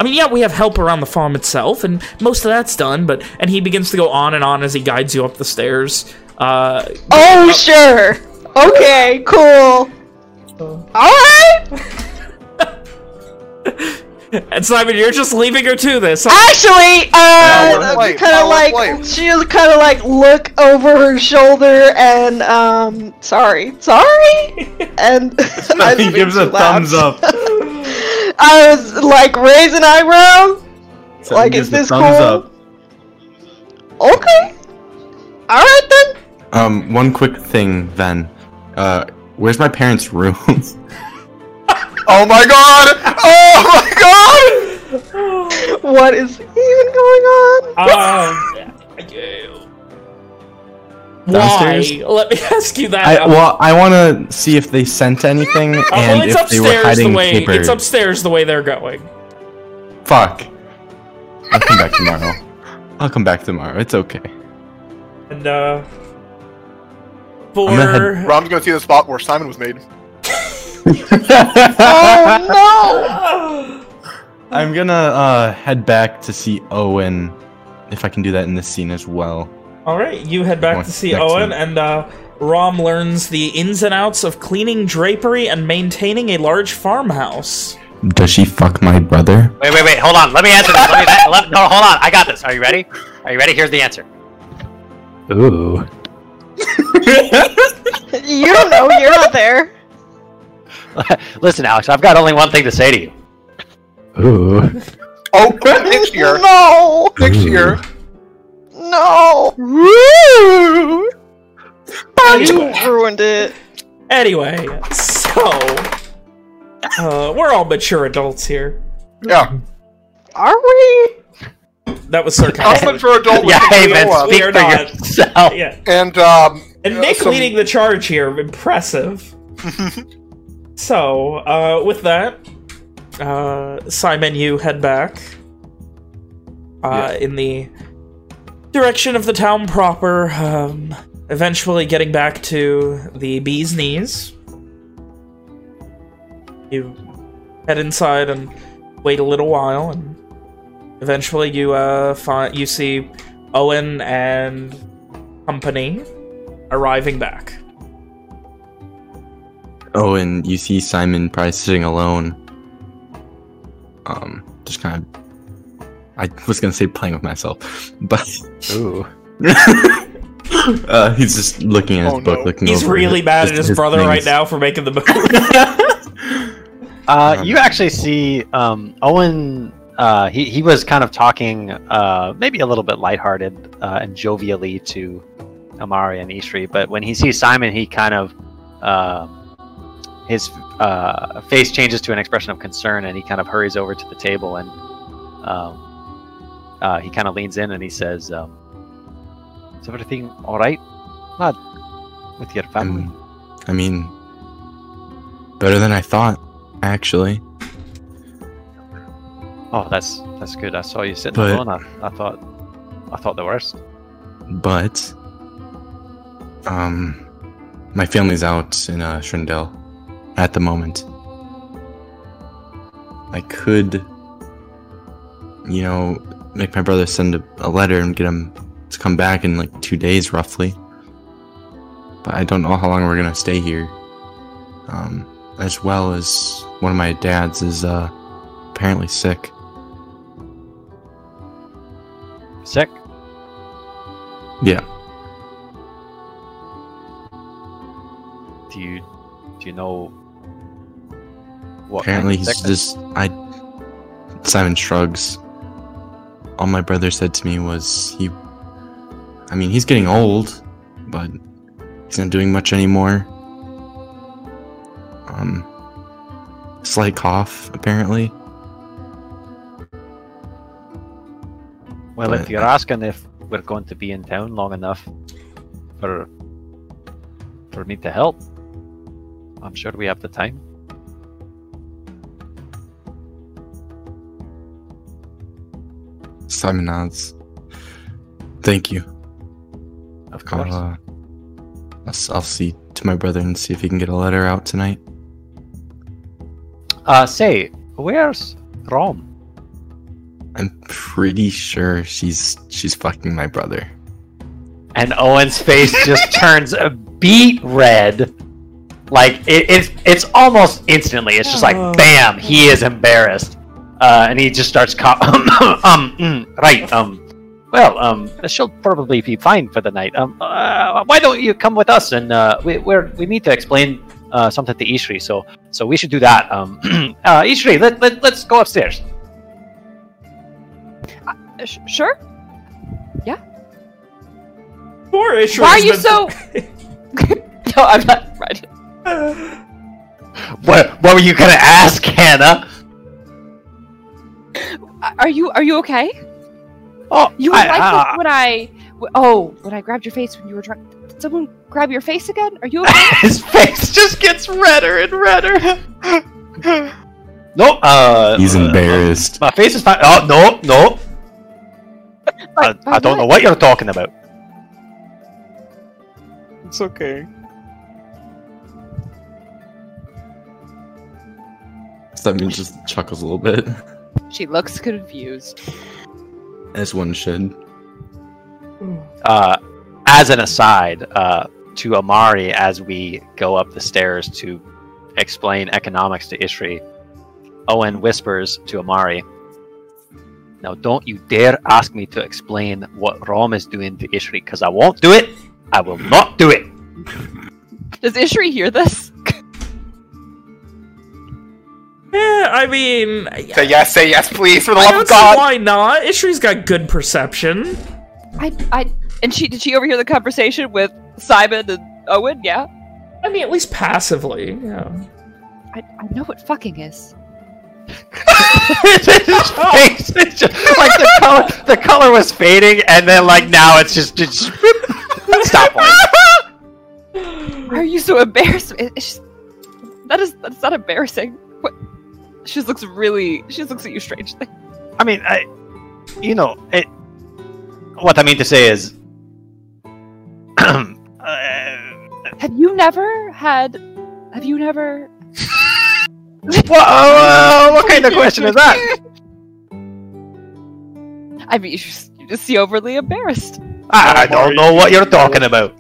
[SPEAKER 1] I mean, yeah, we have help around the farm itself, and most of that's done, but... And he begins to go on and on as he guides you up the stairs. Uh,
[SPEAKER 5] Oh, sure. Okay, cool. Alright!
[SPEAKER 1] and Simon, you're just leaving her to this.
[SPEAKER 5] Actually, uh, kind of like,
[SPEAKER 2] playing.
[SPEAKER 5] she'll kind of like look over her shoulder and, um, sorry, sorry? And I
[SPEAKER 6] he gives a
[SPEAKER 5] too
[SPEAKER 6] thumbs up.
[SPEAKER 5] I was like raising eyebrow.
[SPEAKER 6] So
[SPEAKER 5] Like,
[SPEAKER 6] he
[SPEAKER 5] is this cool?
[SPEAKER 6] up.
[SPEAKER 5] Okay. Alright then.
[SPEAKER 6] Um, one quick thing then. Uh, where's my parents' room?
[SPEAKER 2] Oh my god! Oh my god!
[SPEAKER 5] What is even going on?
[SPEAKER 1] Um, why? Let me ask you that.
[SPEAKER 6] I well, I want to see if they sent anything
[SPEAKER 1] Uh,
[SPEAKER 6] and
[SPEAKER 1] well, it's
[SPEAKER 6] if they were
[SPEAKER 1] upstairs the
[SPEAKER 6] hiding
[SPEAKER 1] way
[SPEAKER 6] papers.
[SPEAKER 1] it's upstairs the way they're going.
[SPEAKER 6] Fuck. I'll come back tomorrow. I'll come back tomorrow. It's okay.
[SPEAKER 1] And uh, for
[SPEAKER 6] I'm gonna
[SPEAKER 2] Rom's gonna see the spot where Simon was made.
[SPEAKER 5] Oh
[SPEAKER 6] I'm gonna uh, head back to see Owen, if I can do that in this scene as well.
[SPEAKER 1] all right, you head back to see
[SPEAKER 6] next
[SPEAKER 1] Owen,
[SPEAKER 6] scene?
[SPEAKER 1] and uh, Rom learns the ins and outs of cleaning drapery and maintaining a large farmhouse.
[SPEAKER 6] Does she fuck my brother?
[SPEAKER 3] Wait, wait, wait. Hold on. Let me answer this. Let me. Let, no, hold on. I got this. Are you ready? Are you ready? Here's the answer. Ooh.
[SPEAKER 5] You don't know. You're not there.
[SPEAKER 3] Listen, Alex. I've got only one thing to say to you. Ooh.
[SPEAKER 2] Oh, next year.
[SPEAKER 5] No.
[SPEAKER 2] Next year.
[SPEAKER 5] No. You ruined it.
[SPEAKER 1] Anyway, so uh, we're all mature adults here.
[SPEAKER 2] Yeah.
[SPEAKER 5] Are we?
[SPEAKER 1] That was sarcastic.
[SPEAKER 2] I'm
[SPEAKER 1] sarcastic.
[SPEAKER 2] for adult
[SPEAKER 3] Yeah, hey man, speak
[SPEAKER 1] We are
[SPEAKER 3] for
[SPEAKER 1] not.
[SPEAKER 3] yourself.
[SPEAKER 1] yeah,
[SPEAKER 2] And um
[SPEAKER 1] and
[SPEAKER 2] uh,
[SPEAKER 1] Nick
[SPEAKER 2] some-
[SPEAKER 1] leading the charge here, impressive. so, uh, with that, uh, Simon, you head back uh, in the direction of the town proper, um, eventually getting back to the bee's knees. You head inside and wait a little while, and eventually you uh, find you see Owen and company arriving back.
[SPEAKER 6] Oh, and you see Simon probably sitting alone. Um, just kind of. I was gonna say playing with myself, but
[SPEAKER 3] Ooh.
[SPEAKER 6] uh, he's just looking at his
[SPEAKER 2] Oh,
[SPEAKER 6] book,
[SPEAKER 2] no.
[SPEAKER 6] looking
[SPEAKER 1] He's
[SPEAKER 6] over
[SPEAKER 1] really
[SPEAKER 6] it-
[SPEAKER 1] mad at
[SPEAKER 6] just
[SPEAKER 1] his brother right now for making the move.
[SPEAKER 3] Uh,
[SPEAKER 6] Um,
[SPEAKER 3] you actually see um, Owen. Uh, he he was kind of talking, uh, maybe a little bit lighthearted uh, and jovially to Amari and Ishri, but when he sees Simon, he kind of uh, his uh, face changes to an expression of concern, and he kind of hurries over to the table and um, uh, he kind of leans in and he says, um, "Is everything all right, lad, with your family?"
[SPEAKER 6] Um, I mean, better than I thought, actually.
[SPEAKER 3] Oh, that's that's good. I saw you sitting
[SPEAKER 6] But-
[SPEAKER 3] alone. I, I thought I thought the worst.
[SPEAKER 6] But, um, my family's out in uh, Shrindel at the moment. I could, you know, make my brother send a, a letter and get him to come back in like two days, roughly. But I don't know how long we're gonna stay here. Um, as well as one of my dads is uh, apparently sick.
[SPEAKER 3] Sick.
[SPEAKER 6] Yeah.
[SPEAKER 3] Do you do you know What
[SPEAKER 6] Apparently, he's just. I. Simon shrugs. All my brother said to me was he. I mean, he's getting old, but he's not doing much anymore. Um. Slight cough, apparently.
[SPEAKER 3] Well,
[SPEAKER 6] but
[SPEAKER 3] if you're
[SPEAKER 6] I-
[SPEAKER 3] asking if we're going to be in town long enough for for me to help, I'm sure we have the time.
[SPEAKER 6] Simon nods. Thank you.
[SPEAKER 3] Of
[SPEAKER 6] I'll,
[SPEAKER 3] course.
[SPEAKER 6] uh, I'll, s- I'll see to my brother and see if he can get a letter out tonight.
[SPEAKER 3] Uh, say, where's Rom?
[SPEAKER 6] I'm pretty sure she's she's fucking my brother.
[SPEAKER 3] And Owen's face just turns a beet red. Like it, it's it's almost instantly. It's just like
[SPEAKER 1] Oh.
[SPEAKER 3] bam, he is embarrassed, uh, and he just starts co- um mm, right um. Well, um, she'll probably be fine for the night. Um, uh, why don't you come with us? And uh, we we're, we need to explain uh, something to Ishri. So so we should do that. Um, uh, Ishri, let, let let's go upstairs.
[SPEAKER 8] Uh, sh- sure.
[SPEAKER 1] Yeah poor Ishri
[SPEAKER 8] Why are you so? no, I'm not right.
[SPEAKER 3] What what were you gonna ask, Hannah?
[SPEAKER 8] Are you are you okay?
[SPEAKER 3] Oh,
[SPEAKER 8] You
[SPEAKER 3] I-
[SPEAKER 8] were like
[SPEAKER 3] uh,
[SPEAKER 8] when I oh when I grabbed your face when you were drunk. Did someone grab your face again? Are you okay?
[SPEAKER 3] His face just gets redder and redder. no, uh,
[SPEAKER 6] He's
[SPEAKER 3] uh,
[SPEAKER 6] embarrassed.
[SPEAKER 3] my face is fine. Oh no, no. I,
[SPEAKER 8] By- by
[SPEAKER 3] I don't know
[SPEAKER 8] what?
[SPEAKER 3] what you're talking about.
[SPEAKER 4] It's okay.
[SPEAKER 6] Simon just chuckles a little bit,
[SPEAKER 8] She looks confused.
[SPEAKER 6] as one should.
[SPEAKER 3] Uh, as an aside, uh, to Amari, as we go up the stairs to explain economics to Ishri, Owen whispers to Amari, "Now, don't you dare ask me to explain what Rom is doing to Ishri, because I won't do it. I will not do it."
[SPEAKER 8] Does Ishri hear this?
[SPEAKER 1] I mean,
[SPEAKER 2] Say yes, say yes, please, for the
[SPEAKER 1] I
[SPEAKER 2] love
[SPEAKER 1] don't
[SPEAKER 2] of
[SPEAKER 1] see
[SPEAKER 2] God.
[SPEAKER 1] why not. Ishri's got good perception.
[SPEAKER 8] I I and she did she overhear the conversation with Simon and Owen? Yeah.
[SPEAKER 1] I mean, at least passively. Yeah.
[SPEAKER 8] I, I know what fucking is.
[SPEAKER 3] His face is just like the color. The color was fading, and then like now it's just just stop.
[SPEAKER 8] Why are you so embarrassed? It's just- that is that's not embarrassing. What? She just looks really. She just looks at you strangely.
[SPEAKER 3] I mean, I, you know, it. What I mean to say is, uh,
[SPEAKER 8] Have you never had? Have you never?
[SPEAKER 3] what, uh, what kind of question is that?
[SPEAKER 8] I mean, you just, you just see overly embarrassed.
[SPEAKER 3] I don't know what you're talking about.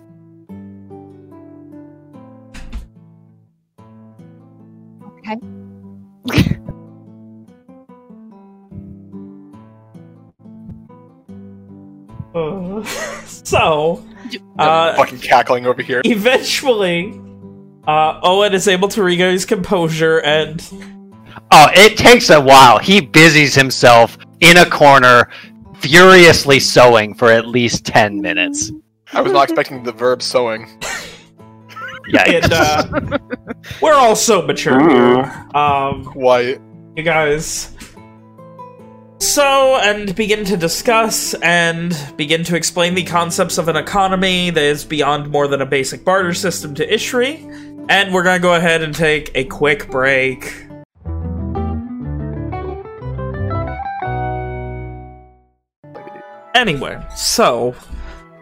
[SPEAKER 1] So, uh,
[SPEAKER 2] Fucking cackling over here.
[SPEAKER 1] eventually, uh, Owen is able to regain his composure and
[SPEAKER 3] Oh, it takes a while. He busies himself in a corner, furiously sewing for at least ten minutes.
[SPEAKER 2] I was not expecting the verb sewing.
[SPEAKER 3] Yeah.
[SPEAKER 1] and uh, we're all so mature here. Um,
[SPEAKER 2] Quiet.
[SPEAKER 1] you guys. So, and begin to discuss and begin to explain the concepts of an economy that is beyond more than a basic barter system to Ishri. And we're gonna go ahead and take a quick break. Anyway, so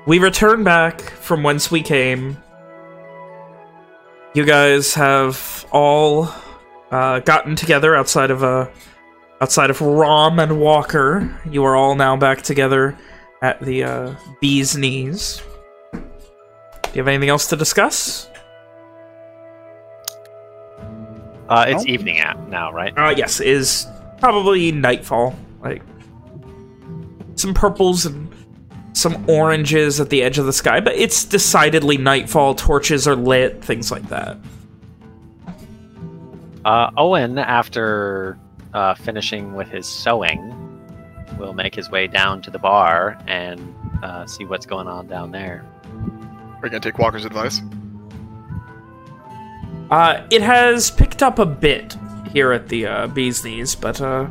[SPEAKER 1] we return back from whence we came. You guys have all uh, gotten together outside of a outside of Rom and Walker. You are all now back together at the uh, Bee's Knees. Do you have anything else to discuss?
[SPEAKER 3] Uh, it's evening at now, right?
[SPEAKER 1] Uh, yes, is probably nightfall. Like some purples and some oranges at the edge of the sky, but it's decidedly nightfall. Torches are lit, things like that.
[SPEAKER 3] Uh, Owen, after uh, finishing with his sewing, will make his way down to the bar and uh, see what's going on down there.
[SPEAKER 2] Are you gonna take Walker's advice?
[SPEAKER 1] Uh, it has picked up a bit here at the uh, Bee's Knees, but uh,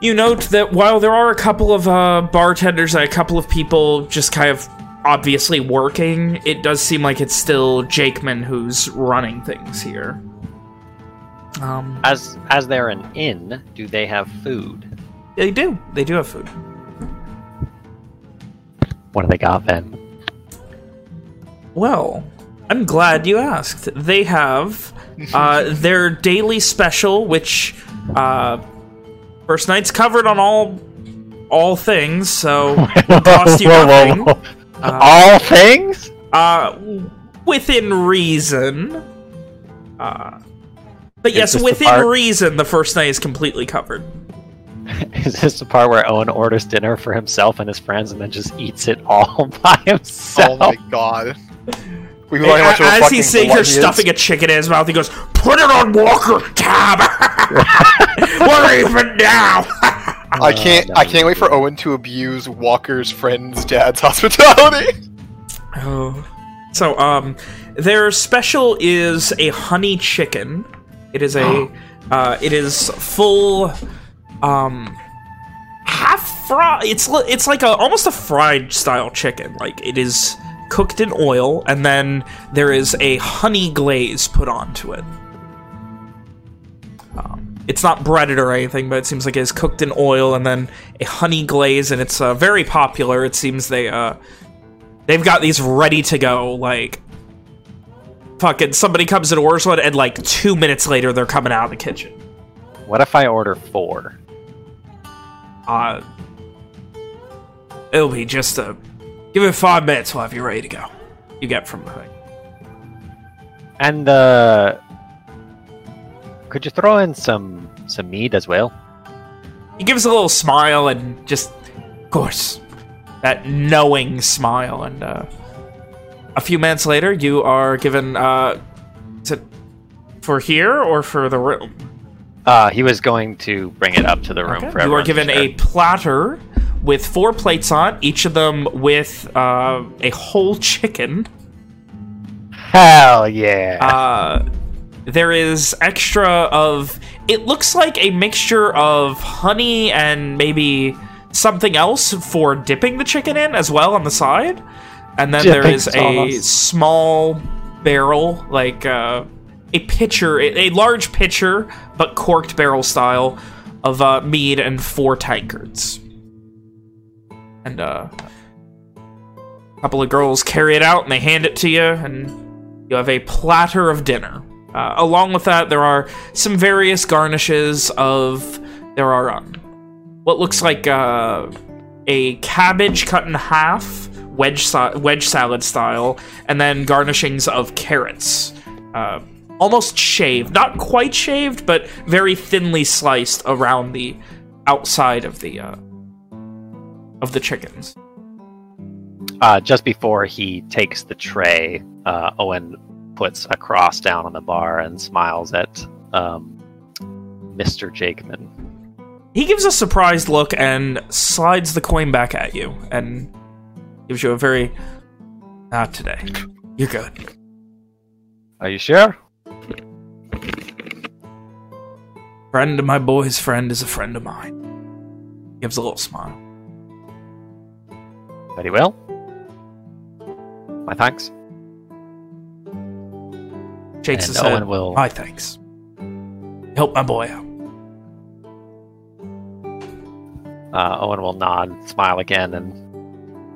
[SPEAKER 1] you note that while there are a couple of uh, bartenders and a couple of people just kind of obviously working, it does seem like it's still Jakeman who's running things here. Um,
[SPEAKER 3] As as they're an inn, do they have food?
[SPEAKER 1] they do. They do have food.
[SPEAKER 3] What do they got then?
[SPEAKER 1] Well, I'm glad you asked. They have uh, their daily special, which uh, first night's covered on all all things, so cost you
[SPEAKER 3] Whoa, whoa, whoa.
[SPEAKER 1] Uh,
[SPEAKER 3] All things?
[SPEAKER 1] uh, within reason. Uh, but
[SPEAKER 3] Is
[SPEAKER 1] yes,
[SPEAKER 3] this the
[SPEAKER 1] within
[SPEAKER 3] part-
[SPEAKER 1] reason, the first night is completely covered.
[SPEAKER 3] Is this the part where Owen orders dinner for himself and his friends and then just eats it all by himself?
[SPEAKER 2] Oh my god. We
[SPEAKER 1] And
[SPEAKER 2] learn how much of a
[SPEAKER 1] as he's sitting here stuffing a chicken in his mouth, he goes, "Put it on Walker's tab. We're even now."
[SPEAKER 2] I can't. I can't wait for Owen to abuse Walker's friend's dad's hospitality.
[SPEAKER 1] Oh. So, um, their special is a honey chicken. It is a, uh, it is full, um, half fry. It's it's like a almost a fried style chicken. Like it is cooked in oil, and then there is a honey glaze put onto it. Um, it's not breaded or anything, but it seems like it's cooked in oil and then a honey glaze, and it's uh, very popular. It seems they uh, they've got these ready to go. Like fucking somebody comes and orders one, and like two minutes later they're coming out of the kitchen.
[SPEAKER 3] What if I order four?
[SPEAKER 1] Uh, it'll be just a give it five minutes. We'll have you ready to go. You get from the thing.
[SPEAKER 3] And uh, could you throw in some some meat as well?
[SPEAKER 1] He gives a little smile and just, of course, that knowing smile. And uh, a few minutes later, you are given uh, to for here or for the room.
[SPEAKER 3] Uh, he was going to bring it up to the room
[SPEAKER 1] Okay.
[SPEAKER 3] for
[SPEAKER 1] You are given a platter with four plates on, each of them with uh, a whole chicken.
[SPEAKER 3] Hell yeah!
[SPEAKER 1] Uh, there is extra of. It looks like a mixture of honey and maybe something else for dipping the chicken in as well on the side. And then there
[SPEAKER 3] Dipping
[SPEAKER 1] a small barrel, like uh, a pitcher, a, a large pitcher, but corked barrel style of uh, mead and four tankards. And uh, a couple of girls carry it out and they hand it to you, and you have a platter of dinner. Uh, along with that, there are some various garnishes of... There are um, what looks like uh, a cabbage cut in half, wedge, wedge salad style, and then garnishings of carrots. Uh, almost shaved. Not quite shaved, but very thinly sliced around the outside of the uh, of the chickens.
[SPEAKER 3] Uh, just before he takes the tray, uh, Owen puts a cross down on the bar and smiles at um, Mr. Jakeman.
[SPEAKER 1] He gives a surprised look and slides the coin back at you and gives you a very... Not today. You're good.
[SPEAKER 3] Are you sure?
[SPEAKER 1] Friend of my boy's friend is a friend of mine. Gives a little smile.
[SPEAKER 3] Very well. My thanks.
[SPEAKER 1] Shakes
[SPEAKER 3] And
[SPEAKER 1] his head.
[SPEAKER 3] Owen will-
[SPEAKER 1] My thanks. Help my boy out.
[SPEAKER 3] Uh, Owen will nod, smile again, and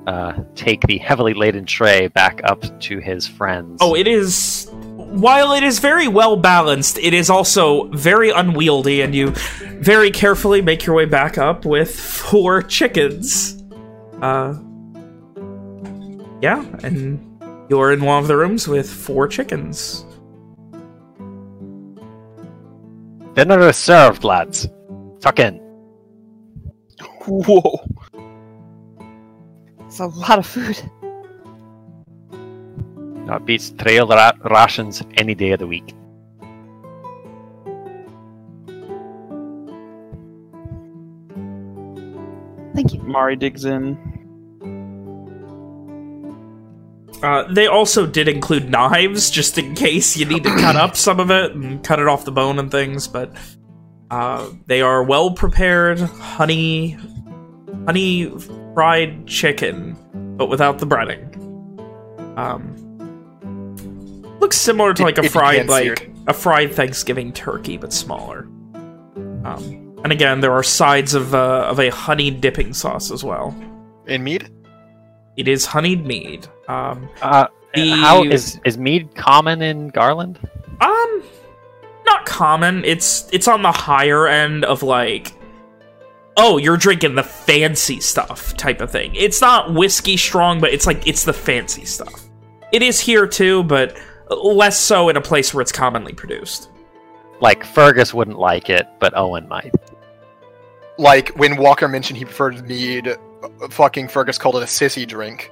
[SPEAKER 3] uh, take the heavily laden tray back up to his friends.
[SPEAKER 1] Oh, it is... While it is very well balanced, it is also very unwieldy, and you very carefully make your way back up with four chickens. Uh, yeah, and you're in one of the rooms with four chickens.
[SPEAKER 3] Dinner is served, lads. Tuck in.
[SPEAKER 4] Whoa.
[SPEAKER 8] A lot of food.
[SPEAKER 3] That beats trail ra- rations any day of the week. Thank you.
[SPEAKER 4] Mari digs in.
[SPEAKER 1] Uh, they also did include knives, just in case you need to cut up some of it and cut it off the bone and things, but uh, they are well prepared. Honey, honey fried chicken, but without the breading. Um, looks similar to like a fried like a fried Thanksgiving turkey, but smaller. Um, and again, there are sides of uh, of a honey dipping sauce as well.
[SPEAKER 2] In mead?
[SPEAKER 1] It is honeyed mead. Um,
[SPEAKER 3] Uh,
[SPEAKER 1] The-
[SPEAKER 3] how is is mead common in Garland?
[SPEAKER 1] Um, not common. It's it's on the higher end of like, oh, you're drinking the fancy stuff type of thing. It's not whiskey strong, but it's like it's the fancy stuff. It is here too, but less so in a place where it's commonly produced.
[SPEAKER 3] Like Fergus wouldn't like it, but Owen might.
[SPEAKER 2] Like when Walker mentioned he preferred mead, uh, fucking Fergus called it a sissy drink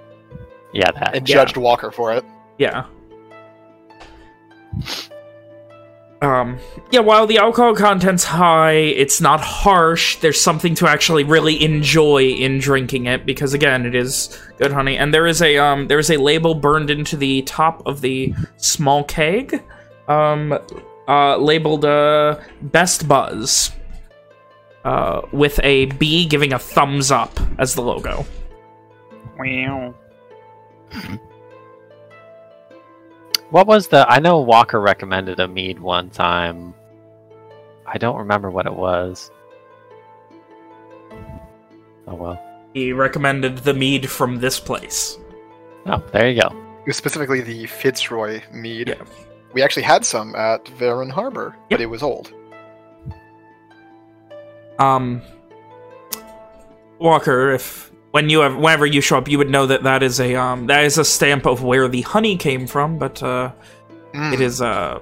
[SPEAKER 3] Yeah, that.
[SPEAKER 2] and
[SPEAKER 1] Yeah.
[SPEAKER 2] judged Walker for it.
[SPEAKER 1] Yeah. Um, yeah, while the alcohol content's high, it's not harsh. There's something to actually really enjoy in drinking it because again, it is good honey. And there is a um there is a label burned into the top of the small keg um uh labeled uh best buzz. Uh, with a B giving a thumbs up as the logo.
[SPEAKER 4] Wow.
[SPEAKER 3] What was the? I know Walker recommended a mead one time. I don't remember what it was. Oh well.
[SPEAKER 1] He recommended the mead from this place.
[SPEAKER 3] Oh, there you go.
[SPEAKER 2] It was specifically the Fitzroy mead.
[SPEAKER 1] Yeah.
[SPEAKER 2] We actually had some at Varen Harbor,
[SPEAKER 1] Yep.
[SPEAKER 2] but it was old.
[SPEAKER 1] Um, Walker, if when you have whenever you show up, you would know that that is a um that is a stamp of where the honey came from, but uh,
[SPEAKER 2] Mm.
[SPEAKER 1] it is uh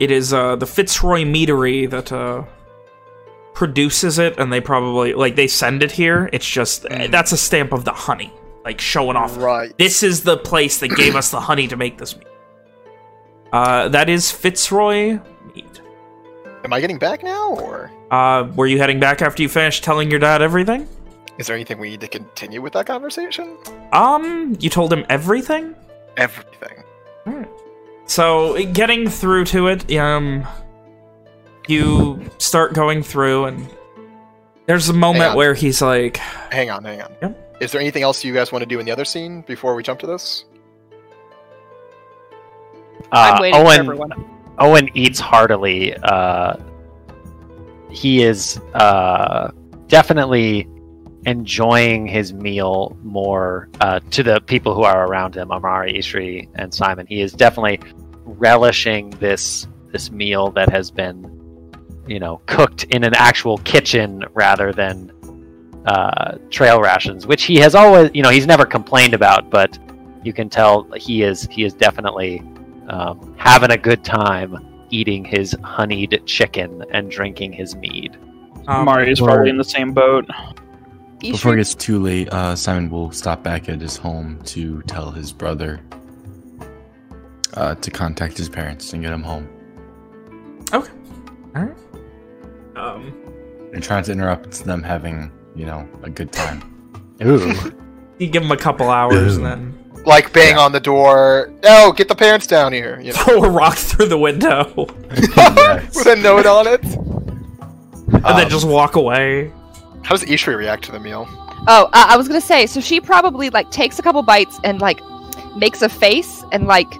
[SPEAKER 1] it is uh the Fitzroy Meadery that uh produces it, and they probably like they send it here. It's just
[SPEAKER 2] Mm.
[SPEAKER 1] that's a stamp of the honey, like showing off.
[SPEAKER 2] Right.
[SPEAKER 1] This is the place that gave us the honey to make this mead. Uh, that is Fitzroy mead.
[SPEAKER 2] Am I getting back now, or
[SPEAKER 1] Uh, were you heading back after you finished telling your dad everything?
[SPEAKER 2] Is there anything we need to continue with that conversation?
[SPEAKER 1] Um, you told him everything?
[SPEAKER 2] Everything.
[SPEAKER 1] So, getting through to it, um, you start going through and there's a moment where he's like,
[SPEAKER 2] Hang on, hang on.
[SPEAKER 1] Yep.
[SPEAKER 2] Is there anything else you guys want to do in the other scene before we jump to this?
[SPEAKER 8] I'm
[SPEAKER 3] Uh,
[SPEAKER 8] waiting
[SPEAKER 3] Owen,
[SPEAKER 8] for everyone.
[SPEAKER 3] Owen eats heartily. Uh, he is uh, definitely enjoying his meal more uh, to the people who are around him, Amari, Ishri, and Simon. He is definitely relishing this this meal that has been, you know, cooked in an actual kitchen rather than uh, trail rations, which he has always, you know, he's never complained about, but you can tell he is he is definitely um, having a good time eating his honeyed chicken and drinking his mead.
[SPEAKER 1] um,
[SPEAKER 4] Mari is probably in the same boat.
[SPEAKER 7] You
[SPEAKER 6] Before
[SPEAKER 7] sure?
[SPEAKER 6] it gets too late, uh, Simon will stop back at his home to tell his brother uh, to contact his parents and get him home.
[SPEAKER 1] okay. Alright. Um,
[SPEAKER 6] And try not to interrupt them having, you know, a good time.
[SPEAKER 3] Ooh.
[SPEAKER 1] you give him a couple hours and then
[SPEAKER 2] Like bang
[SPEAKER 6] Yeah.
[SPEAKER 2] on the door. No, get the parents down here. You know,
[SPEAKER 1] throw a rock through the window
[SPEAKER 6] Yes.
[SPEAKER 2] with a note on it.
[SPEAKER 1] and then
[SPEAKER 2] Um,
[SPEAKER 1] just walk away.
[SPEAKER 2] How does Ishri react to the meal?
[SPEAKER 8] Oh, uh, I was gonna say. So she probably like takes a couple bites and like makes a face and like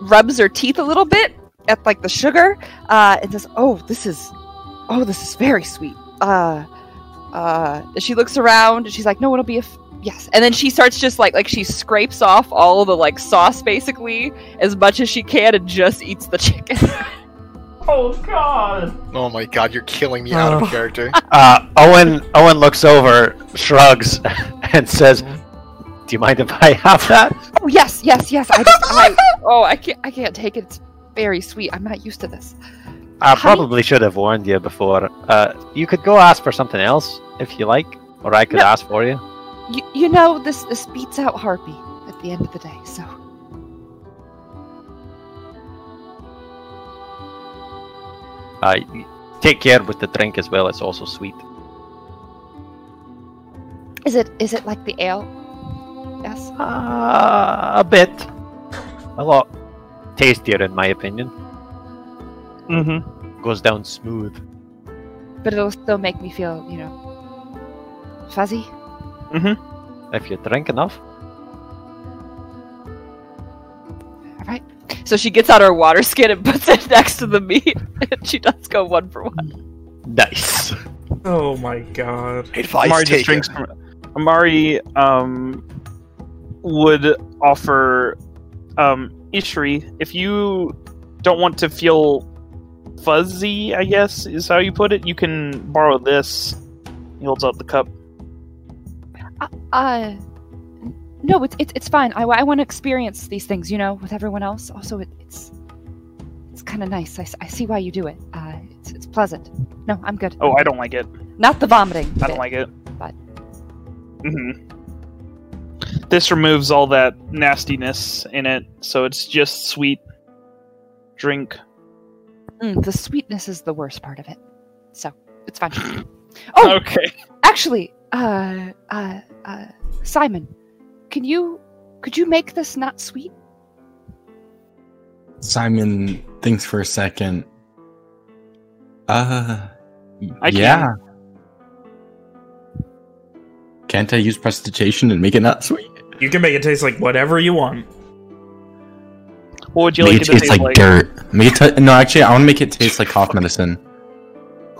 [SPEAKER 8] rubs her teeth a little bit at like the sugar uh, and says, "Oh, this is, oh, this is very sweet." Uh, uh, she looks around and she's like, "No, it'll be a f- yes." And then she starts just like like she scrapes off all the like sauce basically as much as she can and just eats the chicken.
[SPEAKER 1] Oh god!
[SPEAKER 2] Oh my god, you're killing me out
[SPEAKER 1] Oh.
[SPEAKER 2] of character.
[SPEAKER 3] Uh, Owen Owen looks over, shrugs, and says, "Do you mind if I have that?"
[SPEAKER 8] oh yes, yes, yes. I just I oh I can't I can't take it. It's very sweet. I'm not used to this.
[SPEAKER 3] I
[SPEAKER 8] Honey?
[SPEAKER 3] probably should have warned you before. Uh, you could go ask for something else if you like, or I could
[SPEAKER 8] No.
[SPEAKER 3] ask for you.
[SPEAKER 8] You, you know this this beats out Harpy at the end of the day. So
[SPEAKER 3] Uh, take care with the drink as well. It's also sweet.
[SPEAKER 8] Is it is it like the ale? Yes.
[SPEAKER 3] Uh, a bit. A lot tastier, in my opinion.
[SPEAKER 4] Mm-hmm.
[SPEAKER 3] Goes down smooth.
[SPEAKER 8] But it'll still make me feel, you know, fuzzy. Mhm.
[SPEAKER 3] If you drink enough.
[SPEAKER 8] All right. So she gets out her water skin and puts it next to the meat, and she does go one for one.
[SPEAKER 3] Nice.
[SPEAKER 1] Oh my god.
[SPEAKER 2] Advice
[SPEAKER 4] Amari just drinks from Amari um would offer um Ishri if you don't want to feel fuzzy, I guess is how you put it, you can borrow this. He holds out the cup.
[SPEAKER 8] Uh, no, it's it's, it's fine. I, I want to experience these things, you know, with everyone else. Also, it, it's it's kind of nice. I, I see why you do it. Uh, it's, it's pleasant. No, I'm good.
[SPEAKER 4] Oh, I don't like it.
[SPEAKER 8] Not the vomiting.
[SPEAKER 4] I don't like it.
[SPEAKER 8] but-
[SPEAKER 4] Mm-hmm. This removes all that nastiness in it, so it's just sweet drink.
[SPEAKER 8] Mm, the sweetness is the worst part of it. So it's fine. Oh,
[SPEAKER 4] Okay.
[SPEAKER 8] actually, uh, uh, uh, Simon, can you could you make this not sweet?
[SPEAKER 6] Simon thinks for a second. Uh,
[SPEAKER 4] I can.
[SPEAKER 6] yeah. Can't I use prestidigitation and make it not sweet?
[SPEAKER 1] You can make it taste like whatever you want.
[SPEAKER 4] What would you
[SPEAKER 6] make
[SPEAKER 4] like
[SPEAKER 6] it
[SPEAKER 4] it
[SPEAKER 6] taste
[SPEAKER 4] taste
[SPEAKER 6] like,
[SPEAKER 4] like?
[SPEAKER 6] dirt. Make it ta- no, actually, I want to make it taste like cough medicine.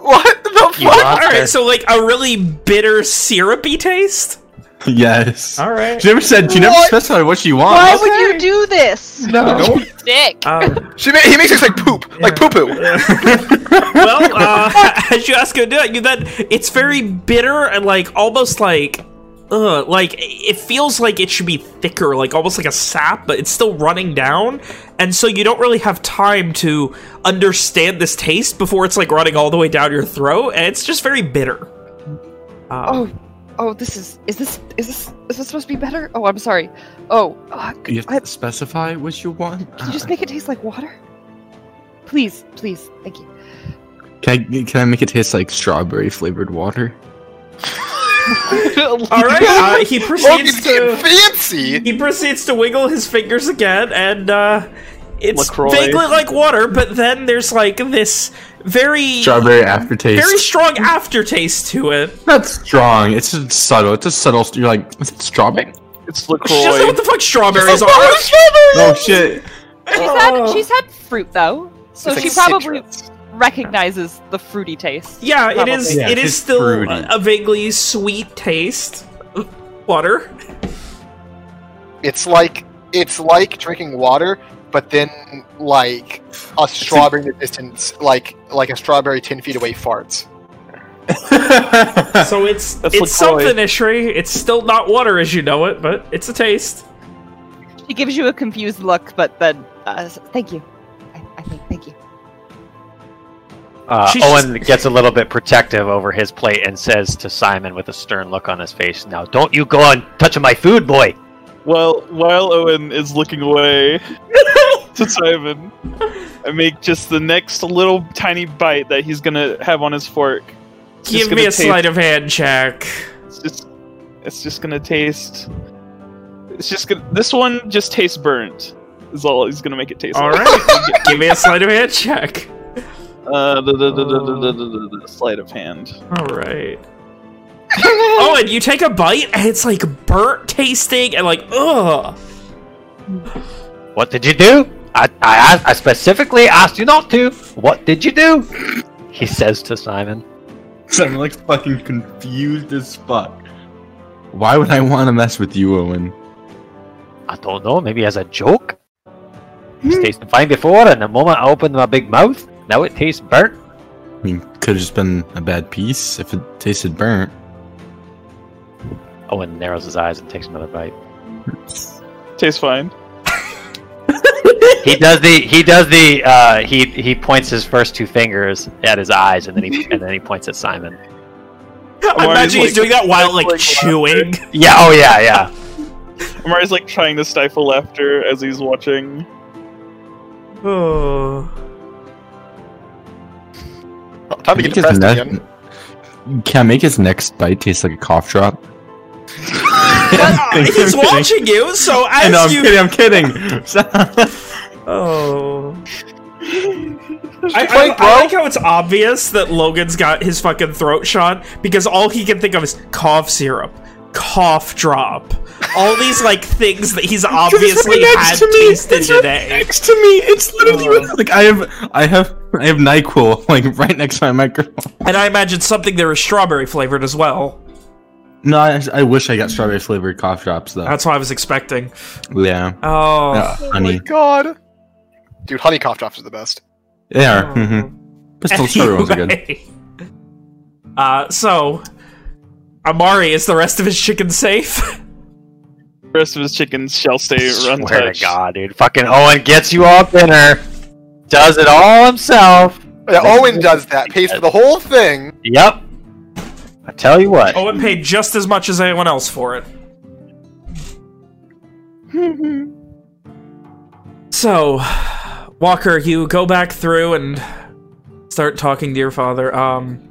[SPEAKER 2] What the fuck?
[SPEAKER 1] Alright, so like a really bitter, syrupy taste?
[SPEAKER 6] yes.
[SPEAKER 1] Alright.
[SPEAKER 6] She never said. She never
[SPEAKER 2] What?
[SPEAKER 6] specified what she wants.
[SPEAKER 5] Why
[SPEAKER 6] wants.
[SPEAKER 5] would you do this?
[SPEAKER 6] No.
[SPEAKER 8] Dick.
[SPEAKER 1] Um,
[SPEAKER 2] She ma- he makes it like poop, like poo poo.
[SPEAKER 1] well, uh, as you ask him to do it, you then it's very bitter and like almost like, ugh, like it feels like it should be thicker, like almost like a sap, but it's still running down, and so you don't really have time to understand this taste before it's like running all the way down your throat, and it's just very bitter. Um,
[SPEAKER 8] Oh, oh, this is is this is this is this supposed to be better? Oh, I'm sorry. Oh, uh,
[SPEAKER 6] You have
[SPEAKER 8] I-
[SPEAKER 6] to specify what you want.
[SPEAKER 8] can you just make it taste like water? Please, please, thank you.
[SPEAKER 6] Can I, can I make it taste like strawberry flavored water?
[SPEAKER 1] all right, uh, he
[SPEAKER 2] Oh,
[SPEAKER 1] proceeds
[SPEAKER 2] he's
[SPEAKER 1] to
[SPEAKER 2] fancy.
[SPEAKER 1] he proceeds to wiggle his fingers again, and uh, it's
[SPEAKER 4] LaCroix.
[SPEAKER 1] vaguely like water, but then there's like this very
[SPEAKER 6] Strawberry aftertaste.
[SPEAKER 1] very strong aftertaste to it.
[SPEAKER 6] Not strong. It's just subtle. It's a subtle. You're like, is it strawberry?
[SPEAKER 4] It's
[SPEAKER 1] She doesn't know what the fuck strawberries are.
[SPEAKER 6] Oh shit!
[SPEAKER 8] She's had she's had fruit though, so
[SPEAKER 2] It's
[SPEAKER 8] she
[SPEAKER 2] like
[SPEAKER 8] probably
[SPEAKER 2] citrus.
[SPEAKER 8] recognizes the fruity taste.
[SPEAKER 1] Yeah, it
[SPEAKER 8] Probably.
[SPEAKER 1] is.
[SPEAKER 6] Yeah,
[SPEAKER 1] it is
[SPEAKER 6] it's
[SPEAKER 1] still
[SPEAKER 6] fruity.
[SPEAKER 1] a, a vaguely sweet taste. Water.
[SPEAKER 2] It's like it's like drinking water, but then like a strawberry in the distance, like like a strawberry ten feet away farts.
[SPEAKER 1] So it's
[SPEAKER 4] That's
[SPEAKER 1] it's
[SPEAKER 4] LaCroix.
[SPEAKER 1] something, Ishri. It's still not water as you know it, but it's a taste.
[SPEAKER 8] She gives you a confused look, but then uh, thank you. I, I think thank you.
[SPEAKER 3] Uh,
[SPEAKER 1] She's
[SPEAKER 3] Owen gets a little bit protective over his plate and says to Simon with a stern look on his face, "Now, don't you go on touching my food, boy."
[SPEAKER 4] Well, while Owen is looking away to Simon, I make just the next little tiny bite that he's gonna have on his fork. It's
[SPEAKER 1] Give me a
[SPEAKER 4] taste-
[SPEAKER 1] sleight of hand check.
[SPEAKER 4] It's just, it's just gonna taste. It's just gonna. This one just tastes burnt. Is all he's gonna make it taste.
[SPEAKER 1] All
[SPEAKER 4] like.
[SPEAKER 1] right, give me a sleight of hand check.
[SPEAKER 4] Uh, the, the, the, the, the, the, the, the sleight of hand.
[SPEAKER 1] All right. Oh, and you take a bite, and it's like burnt tasting, and like ugh.
[SPEAKER 3] What did you do? I, I, I specifically asked you not to. What did you do? He says to Simon.
[SPEAKER 6] Simon I'm fucking confused as fuck. Why would I want to mess with you, Owen?
[SPEAKER 3] I don't know, maybe as a joke? It's tasted fine before, and the moment I opened my big mouth, now it tastes burnt.
[SPEAKER 6] I mean, could have just been a bad piece if it tasted burnt.
[SPEAKER 3] Owen narrows his eyes and takes another bite.
[SPEAKER 4] Tastes fine.
[SPEAKER 3] He does the he does the uh, he he points his first two fingers at his eyes and then he and then he points at Simon.
[SPEAKER 1] I
[SPEAKER 4] Amari's
[SPEAKER 1] imagine he's
[SPEAKER 4] like-
[SPEAKER 1] doing that while like
[SPEAKER 4] like
[SPEAKER 1] chewing.
[SPEAKER 3] Yeah, oh yeah, yeah.
[SPEAKER 4] Amari's like trying to stifle laughter as he's watching.
[SPEAKER 1] Oh.
[SPEAKER 2] Time to get
[SPEAKER 6] his
[SPEAKER 2] depressed again.
[SPEAKER 6] Can I make his next bite taste like a cough drop? I'm
[SPEAKER 1] He's
[SPEAKER 6] kidding.
[SPEAKER 1] watching you, so
[SPEAKER 6] I
[SPEAKER 1] as
[SPEAKER 6] know, I'm
[SPEAKER 1] you...
[SPEAKER 6] kidding. I'm kidding.
[SPEAKER 1] Oh. I,
[SPEAKER 2] Play,
[SPEAKER 1] I,
[SPEAKER 2] bro.
[SPEAKER 1] I like how it's obvious that Logan's got his fucking throat shot because all he can think of is cough syrup, cough drop, all these like things that he's obviously
[SPEAKER 6] right
[SPEAKER 1] had
[SPEAKER 6] to me.
[SPEAKER 1] tasted
[SPEAKER 6] It's right
[SPEAKER 1] today.
[SPEAKER 6] next to me. It's literally
[SPEAKER 1] Oh.
[SPEAKER 6] like I have, I have, I have Nyquil like right next to my microphone.
[SPEAKER 1] And I imagine something there is strawberry flavored as well.
[SPEAKER 6] No, I, I wish I got strawberry flavored cough drops though.
[SPEAKER 1] That's what I was expecting.
[SPEAKER 6] yeah,
[SPEAKER 1] Oh.
[SPEAKER 6] Yeah,
[SPEAKER 2] Oh
[SPEAKER 6] honey.
[SPEAKER 2] my god. Dude, honey cough drops are the best.
[SPEAKER 6] They are.
[SPEAKER 1] Oh.
[SPEAKER 6] mhm. Pistol strawberry ones are good.
[SPEAKER 1] Anyway. Uh, so, Amari, is the rest of his chicken safe?
[SPEAKER 4] The rest of his chickens shall stay
[SPEAKER 3] Swear
[SPEAKER 4] untouched.
[SPEAKER 3] to God, dude. Fucking Owen gets you all dinner. Does it all himself.
[SPEAKER 2] Yeah, Owen does that. Pays for the whole thing.
[SPEAKER 3] Yep. I tell you what.
[SPEAKER 1] Oh, Owen paid just as much as anyone else for it. so, Walker, you go back through and start talking to your father. Um,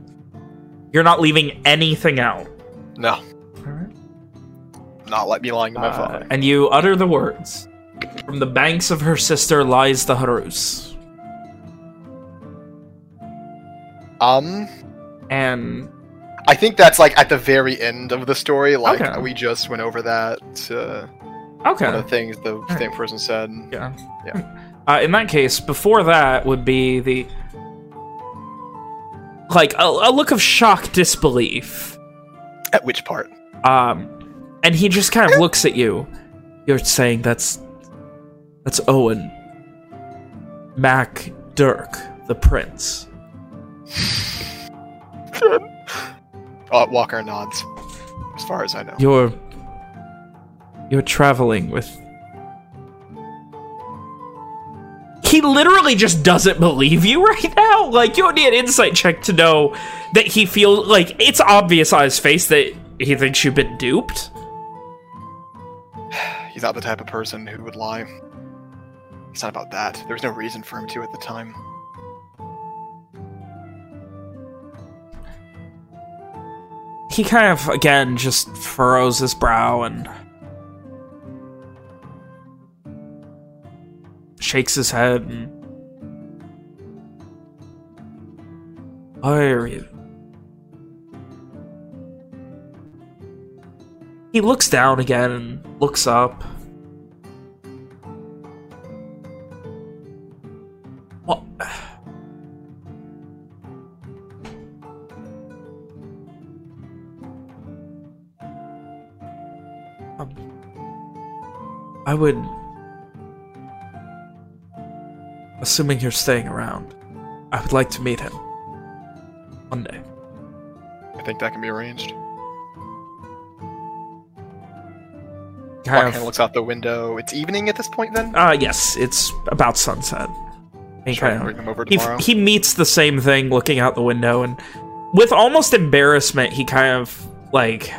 [SPEAKER 1] you're not leaving anything out.
[SPEAKER 2] No. Not let me lying to my
[SPEAKER 1] Uh,
[SPEAKER 2] father.
[SPEAKER 1] and you utter the words. From the banks of her sister lies the Harus.
[SPEAKER 2] Um,
[SPEAKER 1] And
[SPEAKER 2] I think that's like at the very end of the story. Like
[SPEAKER 1] Okay.
[SPEAKER 2] we just went over that. Uh,
[SPEAKER 1] okay.
[SPEAKER 2] One of the things the same person said.
[SPEAKER 1] Yeah.
[SPEAKER 2] Yeah.
[SPEAKER 1] Uh, in that case, before that would be the like a, a look of shock disbelief.
[SPEAKER 2] At which part?
[SPEAKER 1] Um, and he just kind of looks at you. You're saying that's that's Owen Mac Dirk, the prince.
[SPEAKER 2] Uh, Walker nods. As far as I know.
[SPEAKER 1] You're you're traveling with. He literally just doesn't believe you right now. Like you need an insight check to know that he feels like it's obvious on his face that he thinks you've been duped.
[SPEAKER 2] He's not the type of person who would lie. It's not about that. There was no reason for him to at the time.
[SPEAKER 1] He kind of again just furrows his brow and shakes his head and he looks down again and looks up I would assuming you're staying around I would like to meet him one day
[SPEAKER 2] I think that can be arranged.
[SPEAKER 1] kind of
[SPEAKER 2] looks out the window. It's evening at this point then?
[SPEAKER 1] Uh, yes, it's about sunset.
[SPEAKER 2] I
[SPEAKER 1] kind of-
[SPEAKER 2] bring him over
[SPEAKER 1] he, he meets the same thing looking out the window, and with almost embarrassment, he kind of, like...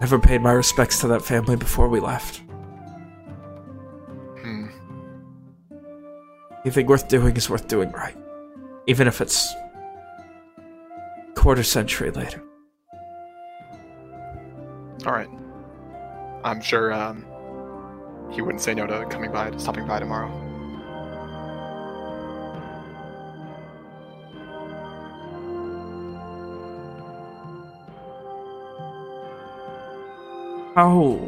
[SPEAKER 1] never paid my respects to that family before we left.
[SPEAKER 2] Hmm.
[SPEAKER 1] Anything worth doing is worth doing right. Even if it's... quarter century later.
[SPEAKER 2] Alright. I'm sure um, he wouldn't say no to coming by, stopping by tomorrow.
[SPEAKER 1] How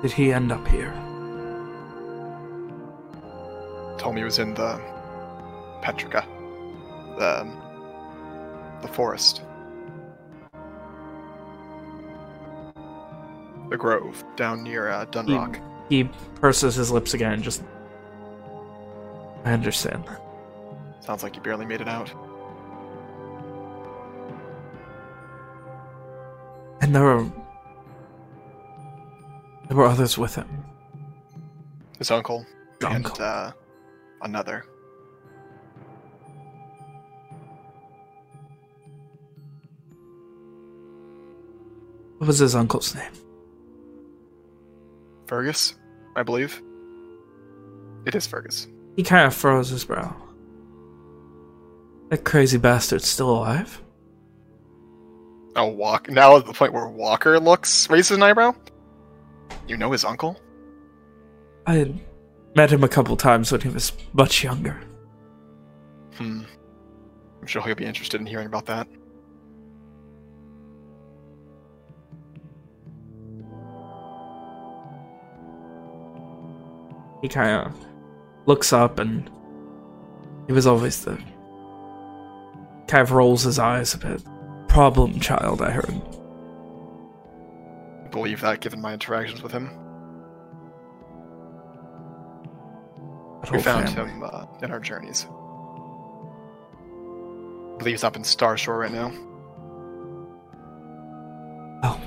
[SPEAKER 1] did he end up here?
[SPEAKER 2] Told me he was in the Petrica. The, um, the forest. The grove down near uh, Dunrock.
[SPEAKER 1] He purses his lips again and just... I understand.
[SPEAKER 2] Sounds like you barely made it out.
[SPEAKER 1] And there were... There were others with him.
[SPEAKER 2] His uncle and
[SPEAKER 1] Uncle.
[SPEAKER 2] uh, another.
[SPEAKER 1] What was his uncle's name?
[SPEAKER 2] Fergus, I believe. It is Fergus.
[SPEAKER 1] He kind of furrows his brow. That crazy bastard's still alive?
[SPEAKER 2] Oh, walk now at the point where Walker looks raises an eyebrow. You know his uncle?
[SPEAKER 1] I had met him a couple times when he was much younger.
[SPEAKER 2] Hmm. I'm sure he'll be interested in hearing about that.
[SPEAKER 1] He kind of looks up and he was always the kind of rolls his eyes a bit. Problem child, I heard.
[SPEAKER 2] Believe that given my interactions with him.
[SPEAKER 1] That
[SPEAKER 2] We found
[SPEAKER 1] family.
[SPEAKER 2] him uh, in our journeys. I believe he's up in Starshore right now.
[SPEAKER 1] Oh.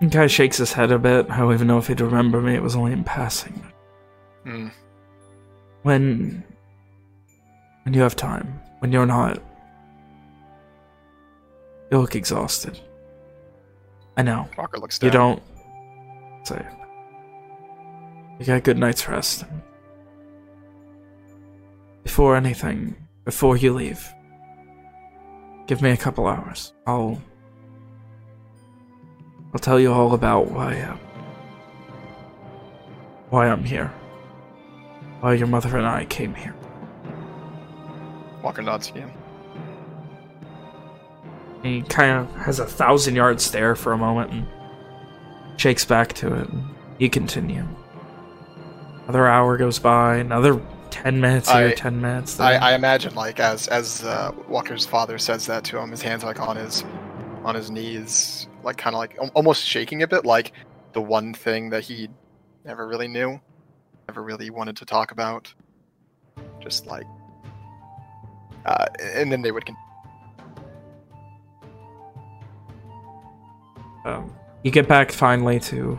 [SPEAKER 1] Of shakes his head a bit. I don't even know if he'd remember me. It was only in passing.
[SPEAKER 2] Hmm.
[SPEAKER 1] When... When you have time. When you're not... You look exhausted. I know.
[SPEAKER 2] Walker looks down.
[SPEAKER 1] You don't... Say. You got a good night's rest. Before anything, before you leave, give me a couple hours. I'll... I'll tell you all about why, uh, why I'm here. Why your mother and I came here.
[SPEAKER 2] Walker nods again.
[SPEAKER 1] He kind of has a thousand yard stare for a moment and shakes back to it. And you continue. Another hour goes by, another 10 minutes here,
[SPEAKER 2] I-
[SPEAKER 1] 10 minutes
[SPEAKER 2] I. I imagine like as as uh, Walker's father says that to him, his hands are like on his on his knees, like kind of like almost shaking a bit, like the one thing that he never really knew, never really wanted to talk about, just like. Uh, and then they would. Con-
[SPEAKER 1] um, you get back finally to...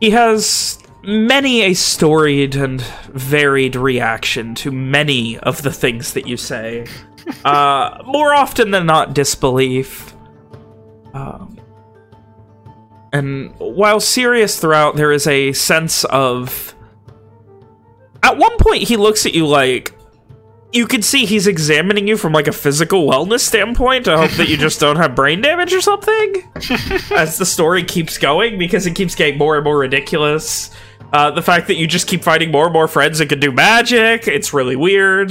[SPEAKER 1] He has many a storied and varied reaction to many of the things that you say. uh, more often than not, disbelief. Um, and while serious throughout, there is a sense of... At one point, he looks at you like... You can see he's examining you from like a physical wellness standpoint to hope that you just don't have brain damage or something. as the story keeps going, because it keeps getting more and more ridiculous. Uh, the fact that you just keep finding more and more friends that can do magic, it's really weird.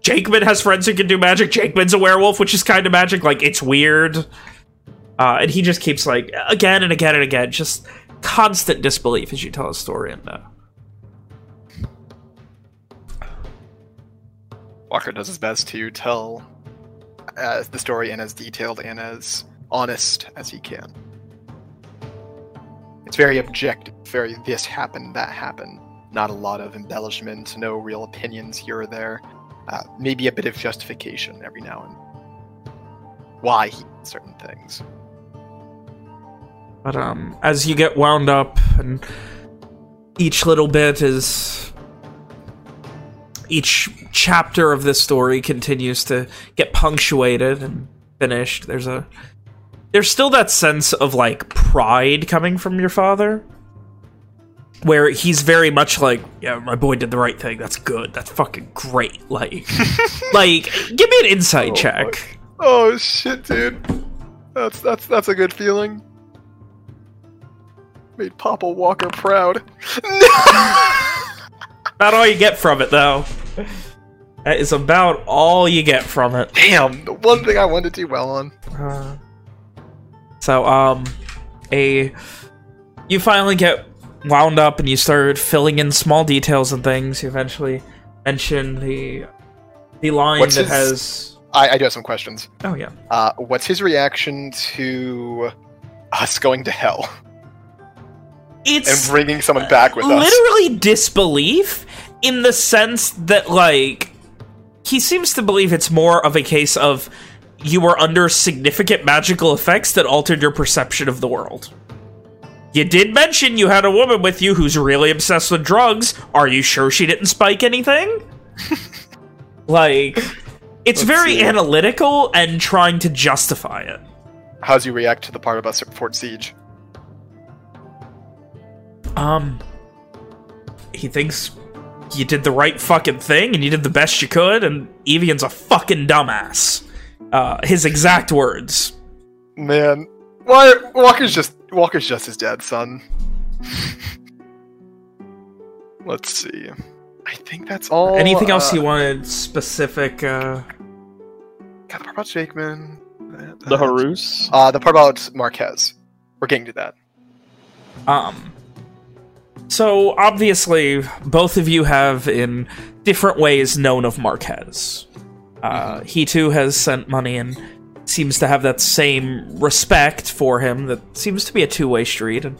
[SPEAKER 1] Jakeman has friends who can do magic. Jakeman's a werewolf, which is kind of magic. Like, it's weird. Uh, and he just keeps, like, again and again and again, just constant disbelief as you tell a story. And uh,
[SPEAKER 2] Walker does his best to tell uh, the story in as detailed and as honest as he can. It's very objective, very this happened, that happened. Not a lot of embellishment, no real opinions here or there. Uh, maybe a bit of justification every now and why he did certain things.
[SPEAKER 1] But um, as you get wound up, and each little bit is... Each chapter of this story continues to get punctuated and finished. There's a... There's still that sense of, like, pride coming from your father. Where he's very much like, yeah, my boy did the right thing. That's good. That's fucking great. Like, like, give me an insight
[SPEAKER 2] Oh,
[SPEAKER 1] check.
[SPEAKER 2] Oh shit, dude. That's that's that's a good feeling. Made Papa Walker proud.
[SPEAKER 1] Not all you get from it, though. That is about all you get from it.
[SPEAKER 2] Damn, the one thing I wanted to do well on.
[SPEAKER 1] Uh, so, um, a you finally get wound up and you start filling in small details and things. You eventually mention the the line
[SPEAKER 2] What's
[SPEAKER 1] that
[SPEAKER 2] his-
[SPEAKER 1] has.
[SPEAKER 2] I, I do have some questions.
[SPEAKER 1] Oh yeah,
[SPEAKER 2] Uh, what's his reaction to us going to hell and
[SPEAKER 1] it's
[SPEAKER 2] bringing someone back with us?
[SPEAKER 1] literally disbelief in the sense that like he seems to believe it's more of a case of you were under significant magical effects that altered your perception of the world. You did mention you had a woman with you who's really obsessed with drugs. Are you sure she didn't spike anything? like, it's
[SPEAKER 2] Let's
[SPEAKER 1] very
[SPEAKER 2] see.
[SPEAKER 1] analytical and trying to justify it.
[SPEAKER 2] How's you react to the part about Fort Siege?
[SPEAKER 1] Um, he thinks you did the right fucking thing and you did the best you could, and Evian's a fucking dumbass. Uh, his exact words.
[SPEAKER 2] Man, why Walker's just Walker's just his dad's son. Let's see. I think that's all.
[SPEAKER 1] Anything else
[SPEAKER 2] uh,
[SPEAKER 1] you wanted specific? Uh,
[SPEAKER 2] Got the part about Jakeman.
[SPEAKER 4] The Harus.
[SPEAKER 2] Uh, the part about Marquez. We're getting to that.
[SPEAKER 1] Um, so obviously, both of you have, in different ways, known of Marquez. Uh, he too has sent money and seems to have that same respect for him. That seems to be a two-way street. And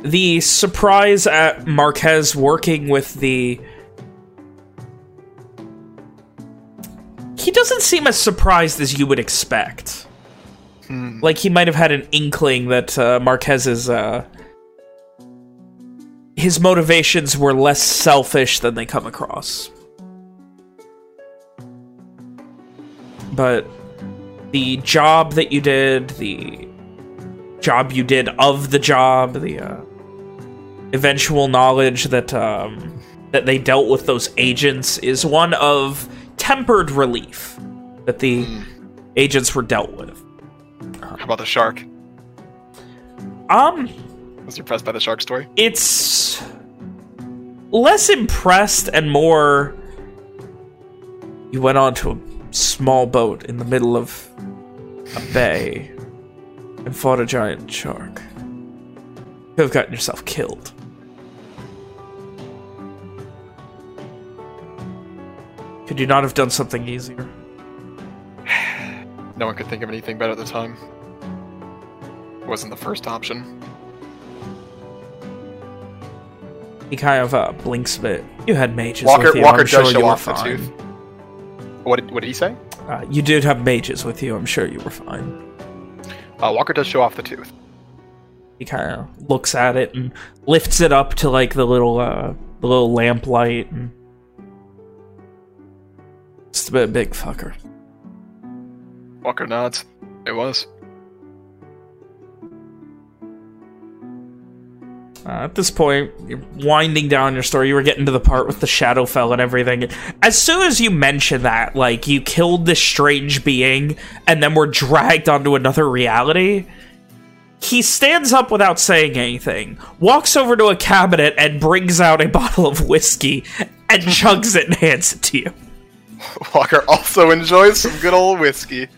[SPEAKER 1] the surprise at Marquez working with the he doesn't seem as surprised as you would expect.
[SPEAKER 2] Hmm.
[SPEAKER 1] Like he might have had an inkling that uh, Marquez's uh, his motivations were less selfish than they come across. But the job that you did, the job you did of the job, the uh, eventual knowledge that um, that they dealt with those agents is one of tempered relief that the agents were dealt with.
[SPEAKER 2] How about the shark?
[SPEAKER 1] Um,
[SPEAKER 2] Was you impressed by the shark story?
[SPEAKER 1] it's less impressed and more you went onto a small boat in the middle of a bay and fought a giant shark. You have gotten yourself killed. Could you not have done something easier?
[SPEAKER 2] No one could think of anything better at the time. It wasn't the first option.
[SPEAKER 1] He kind of uh, blinks a bit. You had mages
[SPEAKER 2] Walker
[SPEAKER 1] with you.
[SPEAKER 2] Walker
[SPEAKER 1] I'm
[SPEAKER 2] does
[SPEAKER 1] you
[SPEAKER 2] show
[SPEAKER 1] were
[SPEAKER 2] off the
[SPEAKER 1] fine.
[SPEAKER 2] tooth. What did, what did he say?
[SPEAKER 1] Uh, you did have mages with you. I'm sure you were fine.
[SPEAKER 2] Uh, Walker does show off the tooth.
[SPEAKER 1] He kind of looks at it and lifts it up to like the little uh, the little lamp light. And... It's a bit big fucker.
[SPEAKER 2] Walker nods. It was.
[SPEAKER 1] Uh, at this point, you're winding down your story. You were getting to the part with the Shadowfell and everything. As soon as you mention that, like, you killed this strange being and then were dragged onto another reality, he stands up without saying anything, walks over to a cabinet and brings out a bottle of whiskey and chugs it and hands it to you.
[SPEAKER 2] Walker also enjoys some good old whiskey.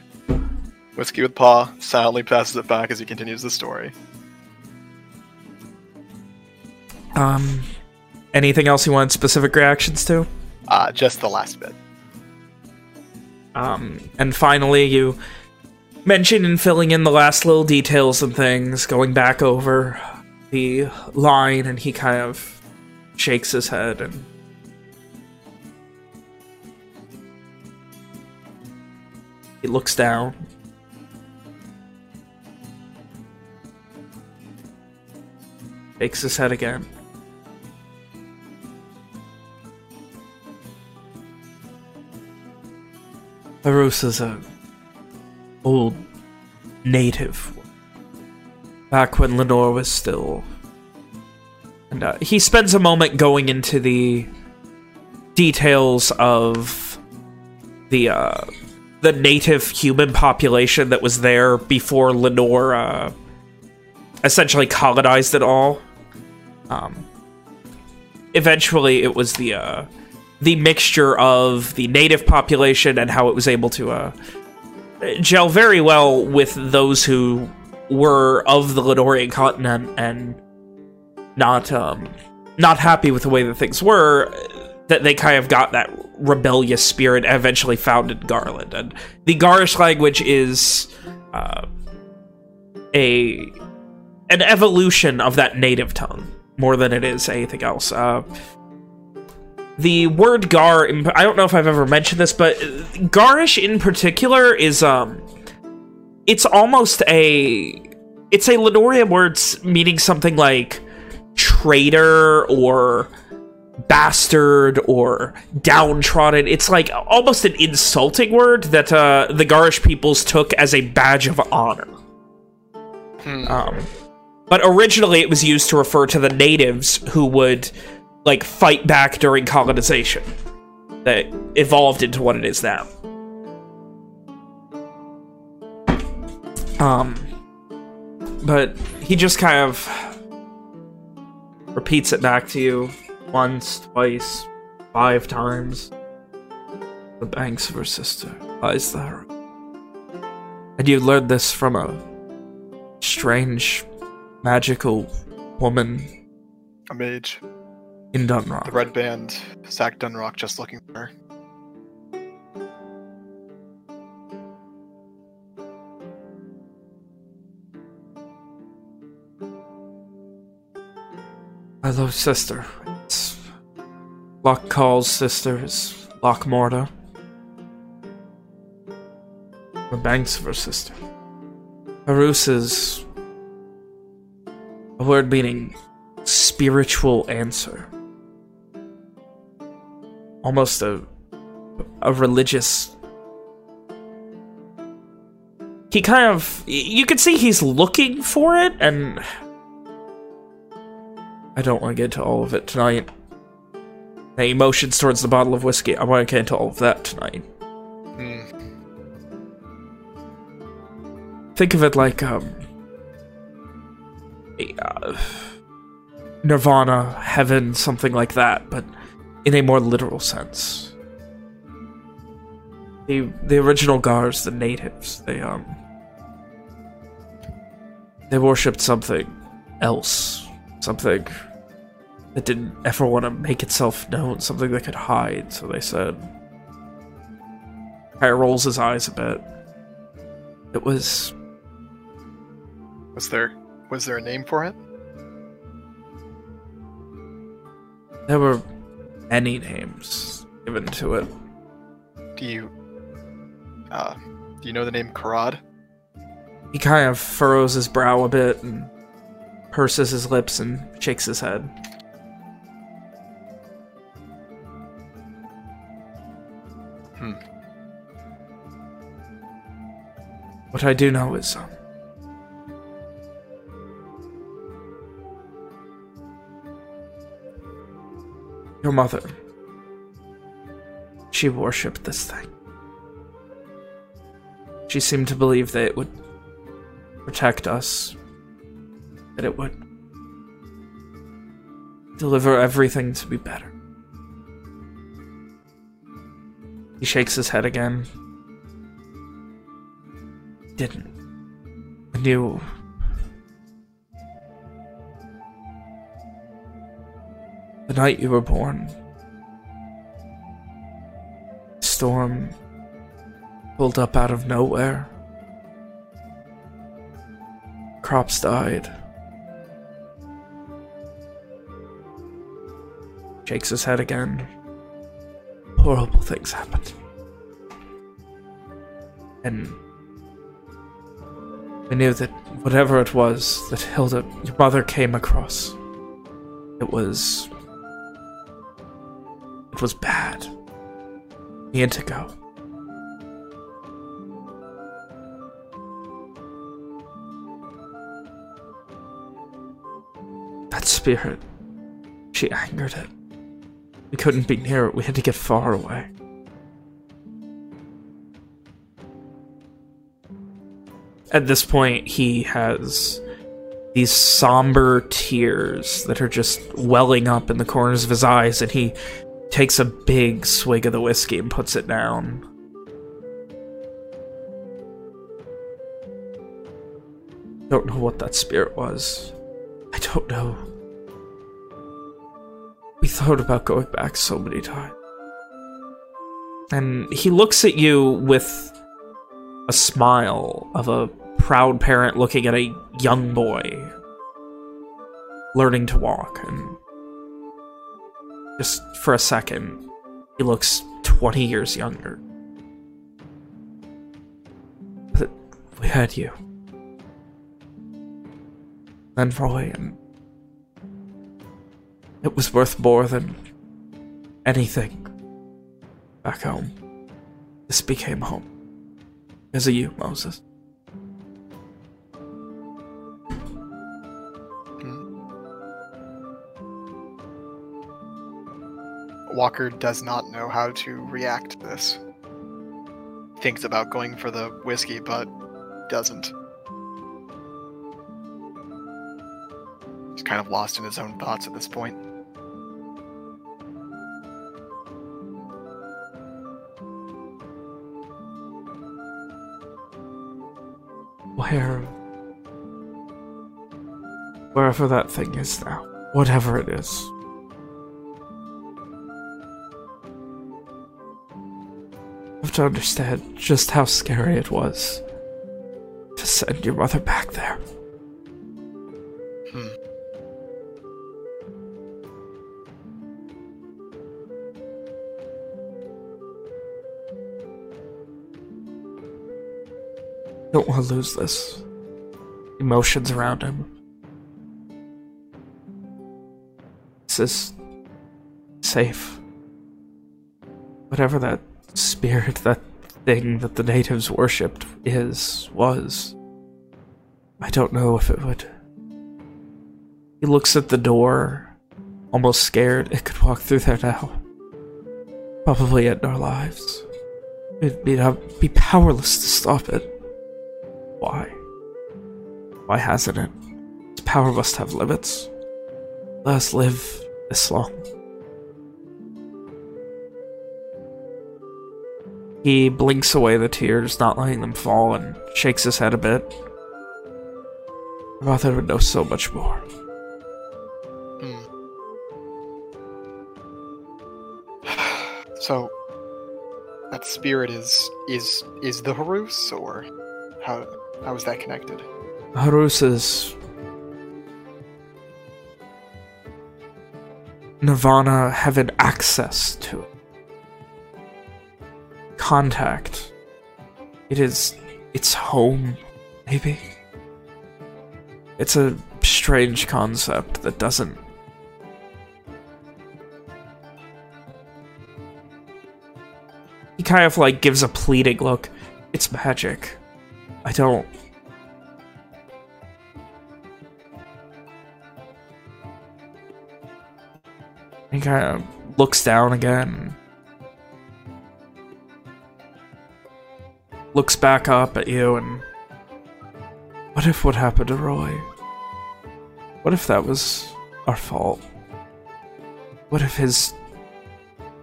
[SPEAKER 2] Whiskey with paw silently passes it back as he continues the story.
[SPEAKER 1] Um, anything else you want specific reactions to?
[SPEAKER 2] Uh, just the last bit.
[SPEAKER 1] Um, and finally, you mentioned in filling in the last little details and things, going back over the line, and he kind of shakes his head and he looks down. Shakes his head again. Harus is a old native. Back when Lenore was still... And uh, he spends a moment going into the details of the uh, the native human population that was there before Lenore uh, essentially colonized it all. Um, eventually, it was the uh, the mixture of the native population and how it was able to uh, gel very well with those who were of the Lenorian continent and not um, not happy with the way that things were, that they kind of got that rebellious spirit and eventually founded Garland. And the Garish language is uh, a an evolution of that native tongue more than it is anything else. Uh, the word Gar, I don't know if I've ever mentioned this, but Garish in particular is, um, it's almost a, it's a Lenorian word meaning something like traitor or bastard or downtrodden. It's like almost an insulting word that uh, the Garish peoples took as a badge of honor. Um, but originally it was used to refer to the natives who would like fight back during colonization that evolved into what it is now. Um, but he just kind of repeats it back to you once, twice, five times. The banks of her sister lies there. And you learned this from a strange, magical woman
[SPEAKER 2] A mage.
[SPEAKER 1] In Dunrock.
[SPEAKER 2] The red band, Zach Dunrock, just looking for her.
[SPEAKER 1] My little sister. It's Loch Call's sister is Loch Morta. The banks of her sister. Harus is a word meaning spiritual answer. Almost a a religious he kind of you can see he's looking for it and I don't want to get into all of it tonight. The emotions towards the bottle of whiskey, I want to get into all of that tonight.
[SPEAKER 2] Hmm.
[SPEAKER 1] Think of it like, um... uh, Nirvana, heaven, something like that, but in a more literal sense. The, the original Gars, the natives, they, um... They worshipped something else. Something that didn't ever want to make itself known, something that could hide, so they said. Of rolls his eyes a bit. It was
[SPEAKER 2] Was there was there a name for it?
[SPEAKER 1] there were many names given to it.
[SPEAKER 2] Do you uh do you know the name Karad?
[SPEAKER 1] He kind of furrows his brow a bit and purses his lips and shakes his head.
[SPEAKER 2] Hmm.
[SPEAKER 1] What I do know is, um, your mother, she worshipped this thing. She seemed to believe that it would protect us, that it would deliver everything to be better. He shakes his head again. Didn't. Knew. The night you were born. Storm pulled up out of nowhere. Crops died. Shakes his head again. Horrible things happened. And I knew that whatever it was that Hilda, your mother, came across, it was. It was bad. He had to go. That spirit, she angered it. We couldn't be near it, we had to get far away. At this point, he has these somber tears that are just welling up in the corners of his eyes, and he takes a big swig of the whiskey and puts it down. Don't know what that spirit was. I don't know. We thought about going back so many times. And he looks at you with a smile of a proud parent looking at a young boy learning to walk. And just for a second, he looks 20 years younger. We had you. Then Roy, and it was worth more than anything back home. This became home. Because of you, Moses.
[SPEAKER 2] Walker does not know how to react to this. Thinks about going for the whiskey, but doesn't. He's kind of lost in his own thoughts at this point.
[SPEAKER 1] Where. Wherever that thing is now. Whatever it is. Have to understand just how scary it was to send your mother back there.
[SPEAKER 2] Hmm.
[SPEAKER 1] Don't want to lose this. Emotions around him. This is safe. Whatever that spirit, that thing that the natives worshipped is, was. I don't know if it would. He looks at the door, almost scared it could walk through there now. Probably end our lives. It'd be, be powerless to stop it. Why? Why hasn't it? Its power must have limits. Let us live this long. He blinks away the tears, not letting them fall, and shakes his head a bit. Mother would know so much more.
[SPEAKER 2] Hmm. So, that spirit is is is the Harus, or how how is that connected?
[SPEAKER 1] Harus is Nirvana having access to it. Contact. It is its home, maybe. It's a strange concept that doesn't He kind of like gives a pleading look. It's magic. I don't He kind of looks down again. Looks back up at you and... What if what happened to Roy? What if that was our fault? What if his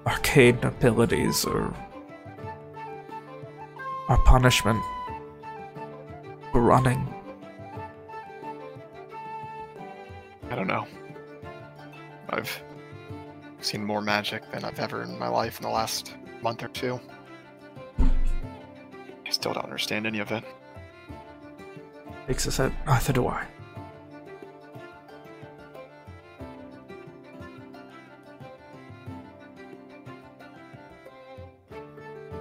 [SPEAKER 1] arcane abilities or our punishment were running?
[SPEAKER 2] I don't know. I've seen more magic than I've ever in my life in the last month or two. I still don't understand any of it.
[SPEAKER 1] Takes his head. Neither do I.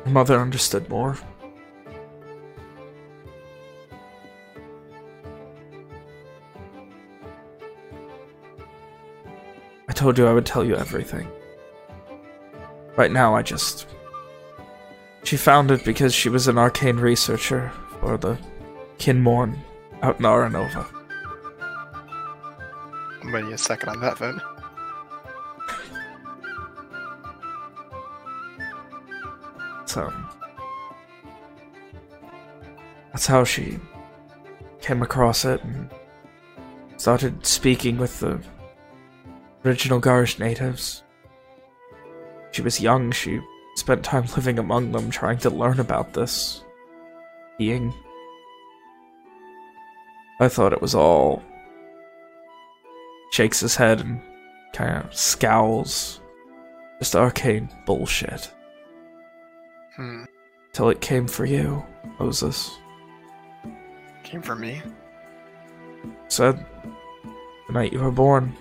[SPEAKER 1] My mother understood more. I told you I would tell you everything. Right now, I just... She found it because she was an arcane researcher for the Kinmorn out in Aranova.
[SPEAKER 2] I'm waiting a second on that then.
[SPEAKER 1] So... That's how she came across it and started speaking with the original Garish natives. She was young, she spent time living among them trying to learn about this being. I thought it was all... Shakes his head and kind of scowls. Just arcane bullshit.
[SPEAKER 2] Hmm.
[SPEAKER 1] Till it came for you, Moses.
[SPEAKER 2] Came for me.
[SPEAKER 1] Said, the night you were born.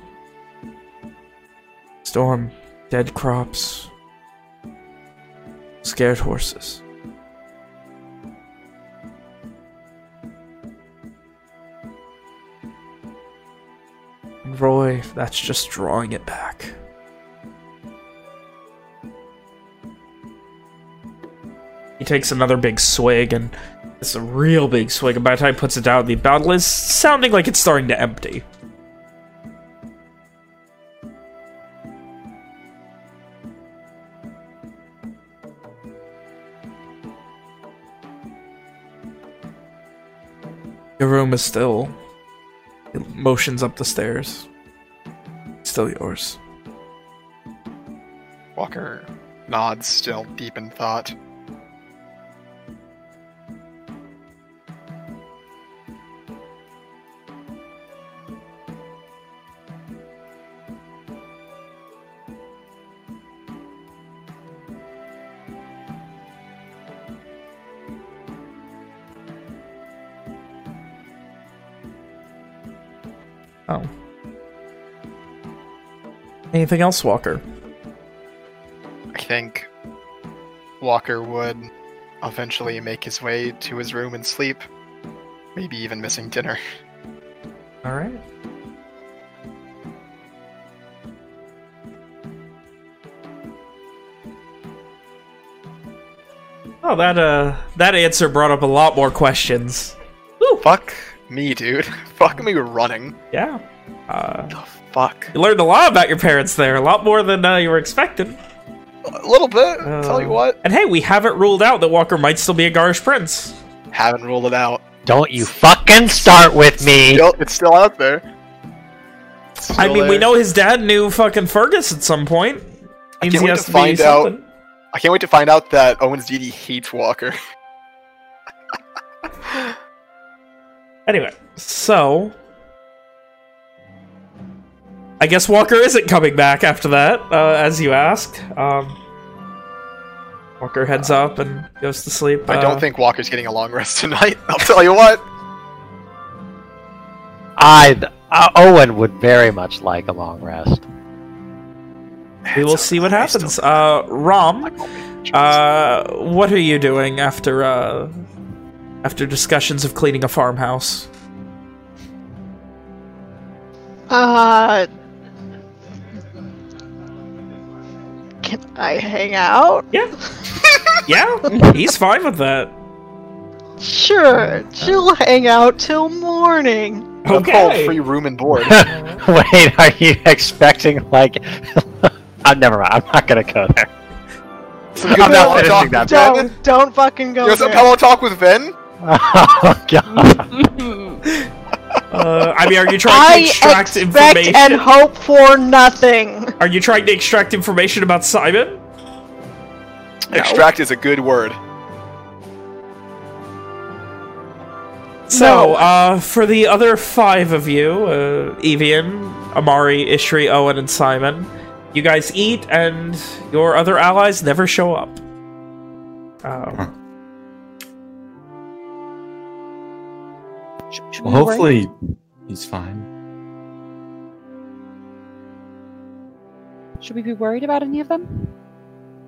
[SPEAKER 1] Storm, dead crops, scared horses. Roy, that's just drawing it back. He takes another big swig, and it's a real big swig, and by the time he puts it down, the bottle is sounding like it's starting to empty. Is still It motions up the stairs. Still yours.
[SPEAKER 2] Walker nods, still deep in thought.
[SPEAKER 1] Anything else, Walker?
[SPEAKER 2] I think Walker would eventually make his way to his room and sleep. Maybe even missing dinner.
[SPEAKER 1] All right. Oh, that uh, that answer brought up a lot more questions.
[SPEAKER 2] Fuck me, dude. Fuck me running.
[SPEAKER 1] Yeah. Uh,
[SPEAKER 2] fuck.
[SPEAKER 1] you learned a lot about your parents there, a lot more than uh, you were expecting.
[SPEAKER 2] A little bit. tell you
[SPEAKER 1] Uh,
[SPEAKER 2] what.
[SPEAKER 1] And hey, we haven't ruled out that Walker might still be a Garish prince.
[SPEAKER 2] Haven't ruled it out.
[SPEAKER 3] Don't you fucking start with me.
[SPEAKER 2] Still, it's still out there. It's
[SPEAKER 1] I
[SPEAKER 2] still
[SPEAKER 1] mean, we know his dad knew fucking Fergus at some point.
[SPEAKER 2] I
[SPEAKER 1] Means
[SPEAKER 2] can't
[SPEAKER 1] he
[SPEAKER 2] wait
[SPEAKER 1] has
[SPEAKER 2] to
[SPEAKER 1] to be
[SPEAKER 2] find out. I can't wait to find out that Owens Didi hates Walker.
[SPEAKER 1] Anyway, so I guess Walker isn't coming back after that, uh, as you asked. Um, Walker heads up and goes to sleep.
[SPEAKER 2] I
[SPEAKER 1] uh,
[SPEAKER 2] don't think Walker's getting a long rest tonight. I'll tell you what.
[SPEAKER 3] I uh, Owen would very much like a long rest.
[SPEAKER 1] we will see what
[SPEAKER 2] okay, I still-
[SPEAKER 1] happens. Uh, Rom,
[SPEAKER 2] I won't be-
[SPEAKER 1] uh, what are you doing after uh, after discussions of cleaning a farmhouse?
[SPEAKER 5] Uh, can I hang out?
[SPEAKER 1] Yeah, yeah, he's fine with that.
[SPEAKER 5] Sure, she'll uh. hang out till morning.
[SPEAKER 2] That's called
[SPEAKER 1] Okay.
[SPEAKER 2] free room and board.
[SPEAKER 3] Wait, are you expecting like? I'm never mind. I'm not gonna go there.
[SPEAKER 2] Some good
[SPEAKER 3] I'm not
[SPEAKER 2] pillow
[SPEAKER 3] finishing
[SPEAKER 2] talk
[SPEAKER 3] that.
[SPEAKER 5] Don't, don't fucking go
[SPEAKER 2] You know some
[SPEAKER 5] there.
[SPEAKER 2] pillow talk with Ven?
[SPEAKER 3] Oh god.
[SPEAKER 1] Uh, I mean, are you trying to extract information?
[SPEAKER 5] and hope for nothing.
[SPEAKER 1] Are you trying to extract information about Simon?
[SPEAKER 2] Extract is a good word.
[SPEAKER 1] So, uh, for the other five of you, uh, Evian, Amari, Ishri, Owen, and Simon, you guys eat, and your other allies never show up. Um,
[SPEAKER 6] Well,
[SPEAKER 8] we worry?
[SPEAKER 6] hopefully he's fine.
[SPEAKER 8] Should we be worried about any of them?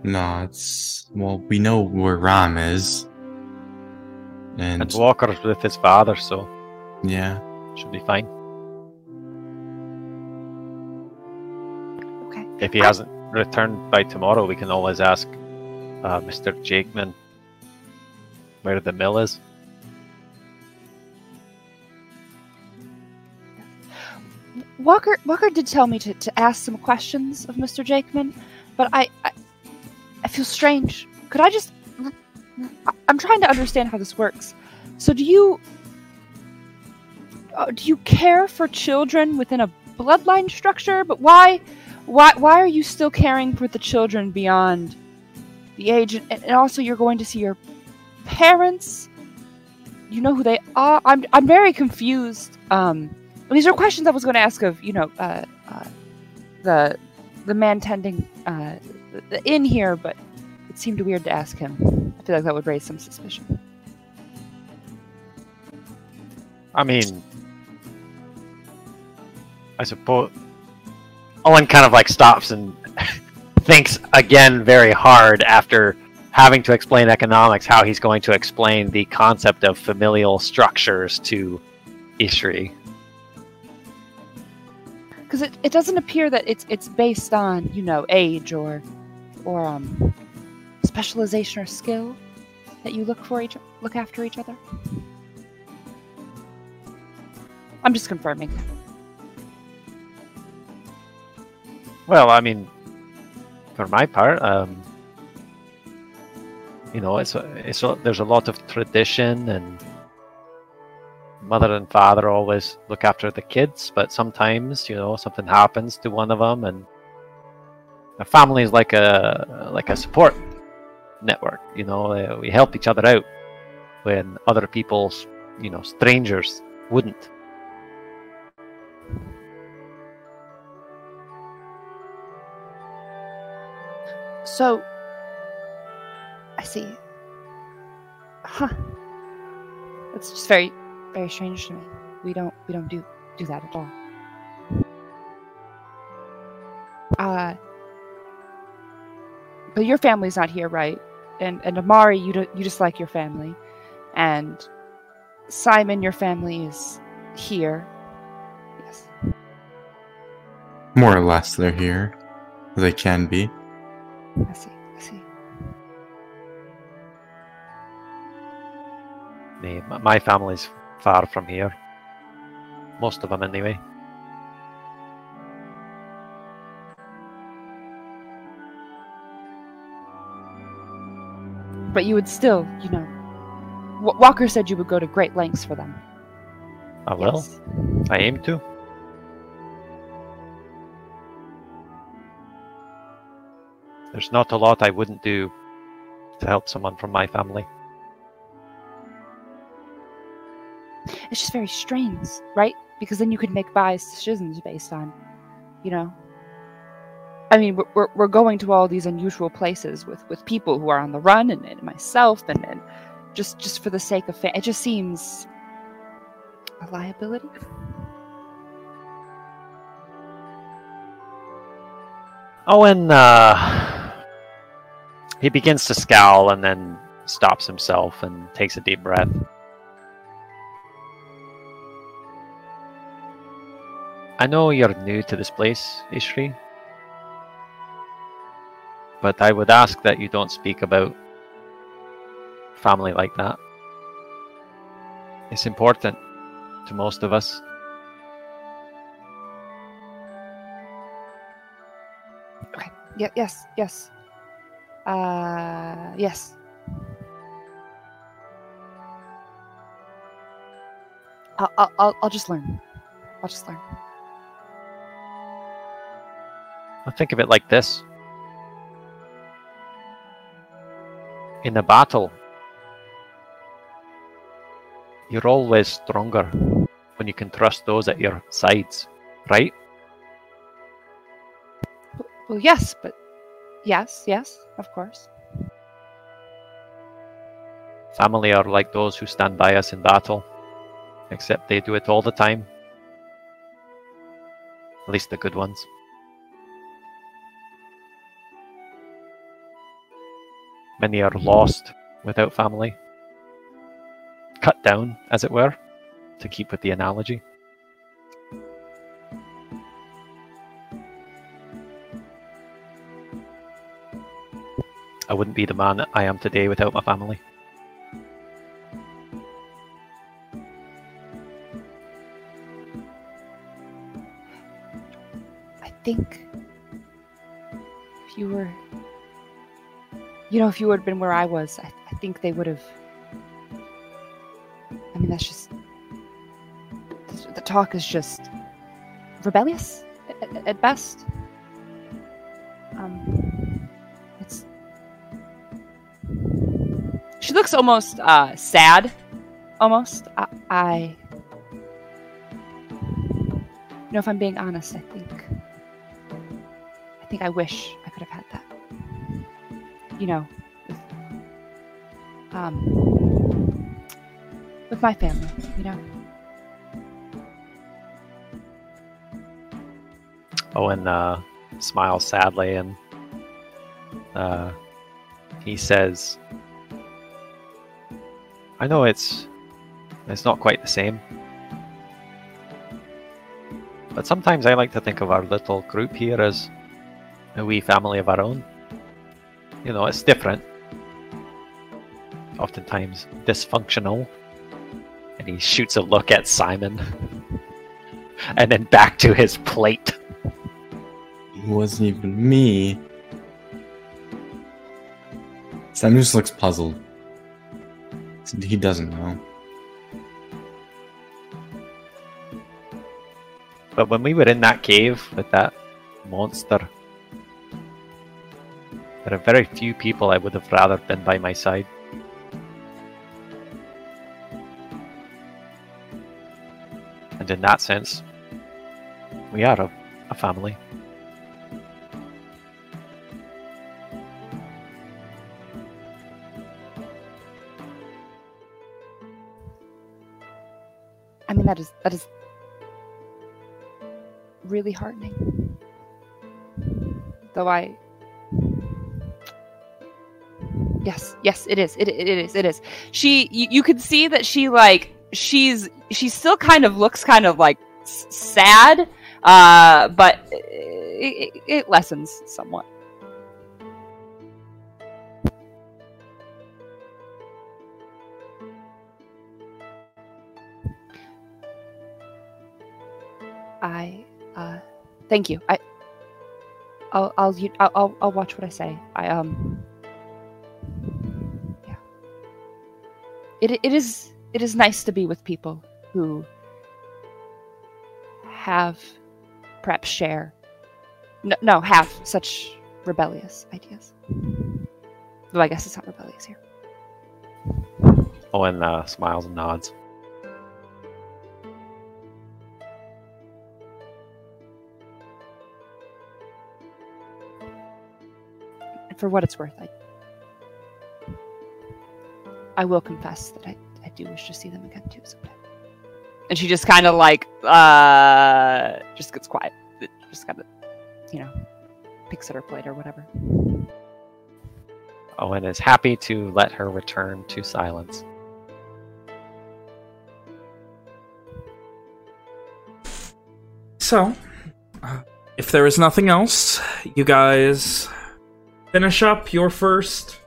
[SPEAKER 6] No, it's well, we know where Ram is, and
[SPEAKER 3] And Walker's with his father, so
[SPEAKER 6] yeah,
[SPEAKER 3] should be fine.
[SPEAKER 8] Okay.
[SPEAKER 3] If he hasn't returned by tomorrow, we can always ask uh, Mr. Jakeman where the mill is.
[SPEAKER 8] Walker Walker did tell me to, to ask some questions of Mr. Jakeman, but I, I I feel strange. Could I just I'm trying to understand how this works. So do you uh, do you care for children within a bloodline structure? But why why why are you still caring for the children beyond the age and, and also you're going to see your parents? You know who they are? I'm I'm very confused. Um these are questions I was going to ask of, you know, uh, uh, the the man tending uh, the, the inn here, but it seemed weird to ask him. I feel like that would raise some suspicion.
[SPEAKER 3] I mean, I suppose Owen kind of like stops and thinks again very hard after having to explain economics how he's going to explain the concept of familial structures to Ishri.
[SPEAKER 8] Because it, it doesn't appear that it's it's based on you know age or or um specialization or skill that you look for each look after each other. I'm just confirming.
[SPEAKER 3] Well, I mean, for my part, um, you know, it's a, it's a, there's a lot of tradition and mother and father always look after the kids, but sometimes you know something happens to one of them, and a family is like a like a support network. You know, uh, we help each other out when other people, you know, strangers wouldn't.
[SPEAKER 8] So, I see. Huh. That's just very, very strange to me. We don't, we don't do do that at all. Uh, but your family's not here, right? And and Amari, you do, you just like your family, and Simon, your family is here. Yes.
[SPEAKER 6] More or less, they're here. They can be.
[SPEAKER 8] I see. I see.
[SPEAKER 3] Me, my family's far from here. Most of them, anyway.
[SPEAKER 8] But you would still, you know. W- Walker said you would go to great lengths for them.
[SPEAKER 3] Ah, I will.
[SPEAKER 8] Yes.
[SPEAKER 3] I aim to. There's not a lot I wouldn't do to help someone from my family.
[SPEAKER 8] It's just very strange, right? Because then you could make biased decisions based on, you know. I mean, we're, we're, going to all these unusual places with, with people who are on the run and, and myself and, and just just for the sake of fa- it just seems a liability.
[SPEAKER 3] Owen, uh, he begins to scowl and then stops himself and takes a deep breath. I know you're new to this place, Ishri, but I would ask that you don't speak about family like that. It's important to most of us.
[SPEAKER 8] Yeah, yes, yes. Uh, yes. I'll, I'll, I'll, I'll just learn. I'll just learn.
[SPEAKER 3] Well, think of it like this. In a battle, you're always stronger when you can trust those at your sides, right?
[SPEAKER 8] Well, yes, but yes, yes, of course.
[SPEAKER 3] Family are like those who stand by us in battle, except they do it all the time. At least the good ones. Many are lost without family. Cut down, as it were, to keep with the analogy. I wouldn't be the man that I am today without my family.
[SPEAKER 8] I think if you were, you know, if you had been where I was, I, I think they would have. I mean, that's just. The, the talk is just rebellious at, at- at best. Um, it's. She looks almost uh, sad. Almost. I, I. You know, if I'm being honest, I think. I think I wish You know, with, um, with my family. You know.
[SPEAKER 3] Owen uh, smiles sadly and uh, he says, "I know it's it's not quite the same, but sometimes I like to think of our little group here as a wee family of our own. You know, it's different, oftentimes dysfunctional." And he shoots a look at Simon, and then back to his plate.
[SPEAKER 6] It wasn't even me. Sam just looks puzzled. He doesn't know.
[SPEAKER 3] But when we were in that cave with that monster, there are very few people I would have rather been by my side. And in that sense, we are a, a family.
[SPEAKER 8] I mean, that is that is really heartening. Though I, yes, yes, it is. It, it is. It is. She, you, you can see that she like she's she still kind of looks kind of like s- sad, uh, but it, it, it lessens somewhat. I uh thank you. I I'll I'll I'll, I'll watch what I say. I um It it is it is nice to be with people who have perhaps share no, no have such rebellious ideas. Though I guess it's not rebellious here.
[SPEAKER 3] Owen uh, smiles and nods.
[SPEAKER 8] For what it's worth, I I will confess that I, I do wish to see them again too someday. And she just kind of like uh just gets quiet. It Just kind of you know picks at her plate or whatever.
[SPEAKER 3] Owen is happy to let her return to silence.
[SPEAKER 1] So, uh, if there is nothing else, you guys finish up your first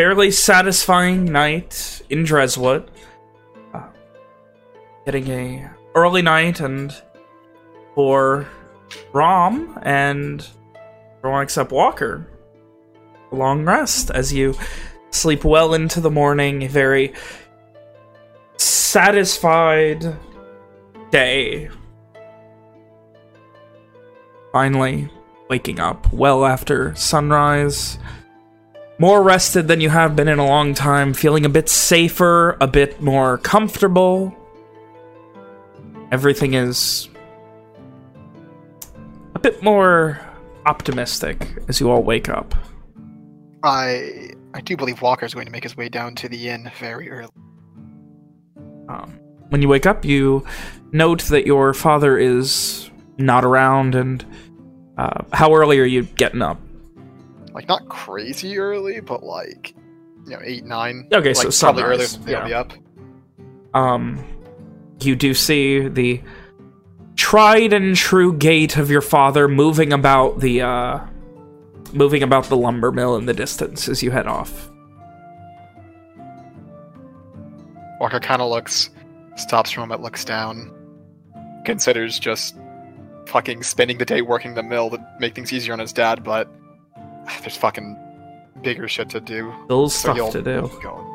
[SPEAKER 1] fairly satisfying night in Dreswood. Uh, getting a early night and for Rom and everyone except Walker, a long rest as you sleep well into the morning, a very satisfied day finally waking up well after sunrise. More rested than you have been in a long time, feeling a bit safer, a bit more comfortable. Everything is a bit more optimistic as you all wake up.
[SPEAKER 2] I I do believe Walker is going to make his way down to the inn very early.
[SPEAKER 1] Um, when you wake up, you note that your father is not around, and uh, how early are you getting up?
[SPEAKER 2] Like not crazy early, but like you know eight nine.
[SPEAKER 1] Okay,
[SPEAKER 2] like,
[SPEAKER 1] so
[SPEAKER 2] probably earlier than they'll
[SPEAKER 1] yeah.
[SPEAKER 2] be up.
[SPEAKER 1] um, you do see the tried and true gait of your father moving about the uh, moving about the lumber mill in the distance as you head off.
[SPEAKER 2] Walker kind of looks, stops for a moment, looks down, considers just fucking spending the day working the mill to make things easier on his dad, but there's fucking bigger shit to do.
[SPEAKER 1] Still
[SPEAKER 2] So
[SPEAKER 1] stuff to do.
[SPEAKER 2] going.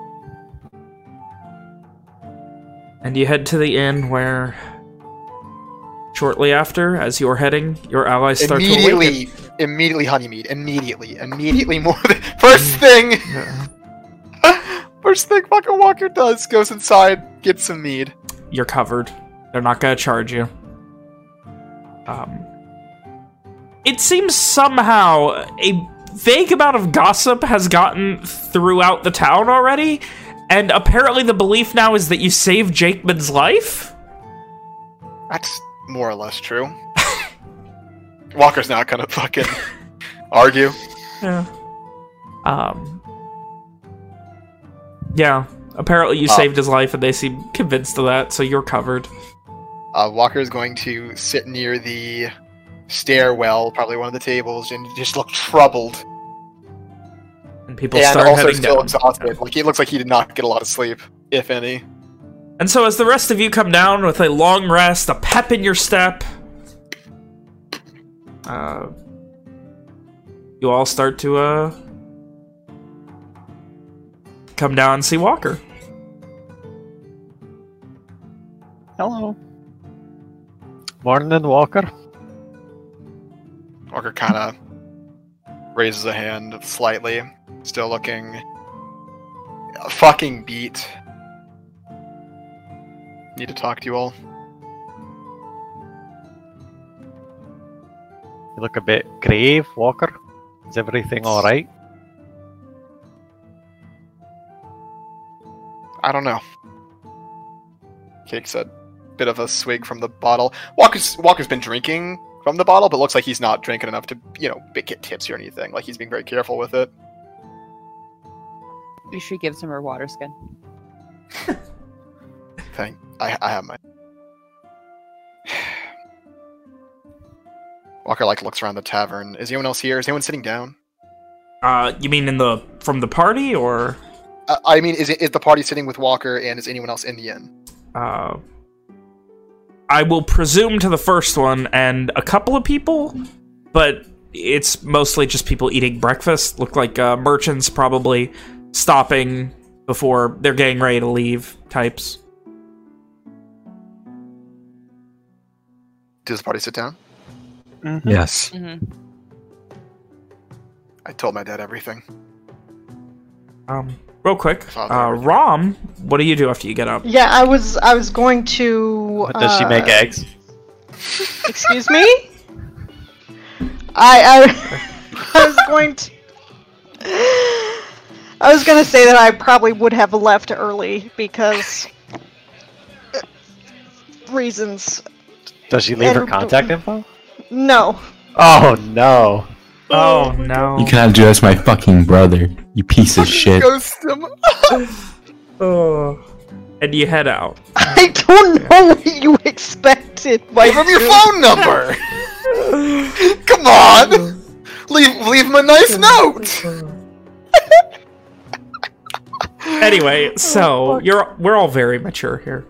[SPEAKER 1] And you head to the inn where, shortly after, as you're heading, your allies start to awaken.
[SPEAKER 2] Immediately, immediately Honeymead. Immediately, immediately more than first thing.
[SPEAKER 1] Yeah.
[SPEAKER 2] First thing fucking Walker does goes inside, gets some mead.
[SPEAKER 1] You're covered. They're not going to charge you. Um, it seems somehow a vague amount of gossip has gotten throughout the town already, and apparently the belief now is that you saved Jakeman's life?
[SPEAKER 2] That's more or less true. Walker's not gonna fucking argue.
[SPEAKER 1] Yeah. Um. Yeah. Apparently you
[SPEAKER 2] Uh,
[SPEAKER 1] saved his life, and they seem convinced of that, so you're covered.
[SPEAKER 2] Uh, Walker is going to sit near the stairwell, probably one of the tables, and just look troubled.
[SPEAKER 1] And people
[SPEAKER 2] and
[SPEAKER 1] start
[SPEAKER 2] also
[SPEAKER 1] heading
[SPEAKER 2] still
[SPEAKER 1] down.
[SPEAKER 2] exhausted. Like he looks like he did not get a lot of sleep, if any.
[SPEAKER 1] And so as the rest of you come down with a long rest, a pep in your step, uh, you all start to uh, come down and see Walker.
[SPEAKER 4] Hello.
[SPEAKER 3] Morning, Walker.
[SPEAKER 2] Walker kind of raises a hand slightly, still looking fucking beat. Need to talk to you all.
[SPEAKER 3] You look a bit grave, Walker. Is everything all right?
[SPEAKER 2] I don't know. Takes a bit of a swig from the bottle. Walker's Walker's been drinking from the bottle, but looks like he's not drinking enough to, you know, get tipsy or anything. Like he's being very careful with it.
[SPEAKER 8] Ishri gives him her water skin.
[SPEAKER 2] Thank. I, I have my. Walker like looks around the tavern. Is anyone else here? Is anyone sitting down?
[SPEAKER 1] Uh, you mean in the from the party or?
[SPEAKER 2] Uh, I mean, is it, is the party sitting with Walker, and is anyone else in the inn?
[SPEAKER 1] Uh, I will presume to the first one and a couple of people, but it's mostly just people eating breakfast. Look like uh, merchants probably stopping before they're getting ready to leave types.
[SPEAKER 2] Does the party sit down?
[SPEAKER 4] Mhm.
[SPEAKER 6] Yes.
[SPEAKER 8] hmm
[SPEAKER 2] I told my dad everything.
[SPEAKER 1] Um, real quick, uh. Rom, what do you do after you get up?
[SPEAKER 5] Yeah, I was I was going to.
[SPEAKER 3] Does she make
[SPEAKER 5] uh,
[SPEAKER 3] eggs?
[SPEAKER 5] Excuse me. I I, I was going to. I was going to say that I probably would have left early because reasons.
[SPEAKER 3] Does she leave her contact info?
[SPEAKER 5] No.
[SPEAKER 3] Oh no.
[SPEAKER 1] Oh, no.
[SPEAKER 6] You cannot do as my fucking brother, you piece of shit.
[SPEAKER 2] Ghost him.
[SPEAKER 1] Oh. And you head out.
[SPEAKER 5] I don't know what you expected. My
[SPEAKER 2] Give him your phone number. Come on. Leave leave him a nice note.
[SPEAKER 1] Anyway, so you're we're all very mature here.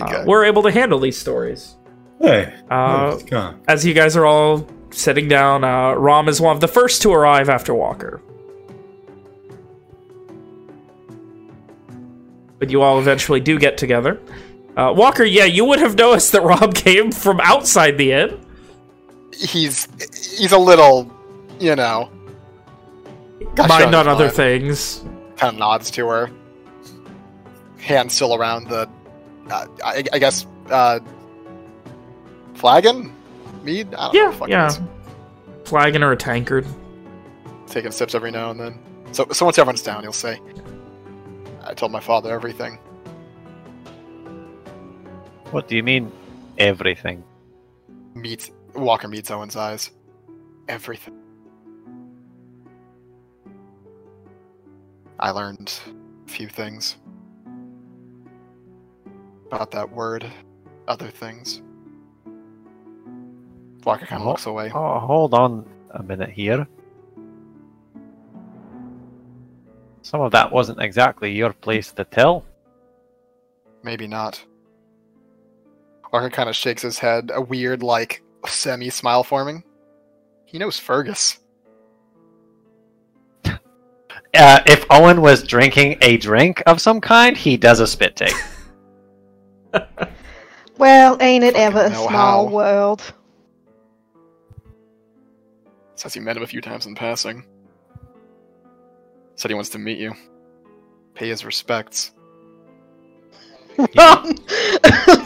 [SPEAKER 1] Uh, we're able to handle these stories.
[SPEAKER 9] Hey,
[SPEAKER 1] Uh, as you guys are all sitting down, uh, Rom is one of the first to arrive after Walker. But you all eventually do get together. Uh, Walker, yeah, you would have noticed that Rom came from outside the inn.
[SPEAKER 2] He's he's a little, you know.
[SPEAKER 1] Mind on other
[SPEAKER 2] mind.
[SPEAKER 1] things.
[SPEAKER 2] Kind of nods to her. Hand still around the, uh, I, I guess, uh, flagon, mead. I don't
[SPEAKER 1] Yeah,
[SPEAKER 2] what the fuck it
[SPEAKER 1] yeah. Flagon or a tankard.
[SPEAKER 2] Taking sips every now and then. So, so once everyone's down, he'll say, "I told my father everything."
[SPEAKER 3] What do you mean everything?
[SPEAKER 2] Meets Walker meets Owen's eyes. Everything. I learned a few things about that word. Other things. Walker kind of
[SPEAKER 3] Oh.
[SPEAKER 2] looks away.
[SPEAKER 3] Oh, hold on a minute here. Some of that wasn't exactly your place to tell.
[SPEAKER 2] Maybe not. Walker kind of shakes his head, a weird, like, semi smile forming. He knows Fergus.
[SPEAKER 3] Uh, if Owen was drinking a drink of some kind, he does a spit take.
[SPEAKER 5] Well, ain't it ever a small
[SPEAKER 2] how.
[SPEAKER 5] world?
[SPEAKER 2] Says he met him a few times in passing. Said he wants to meet you. Pay his respects.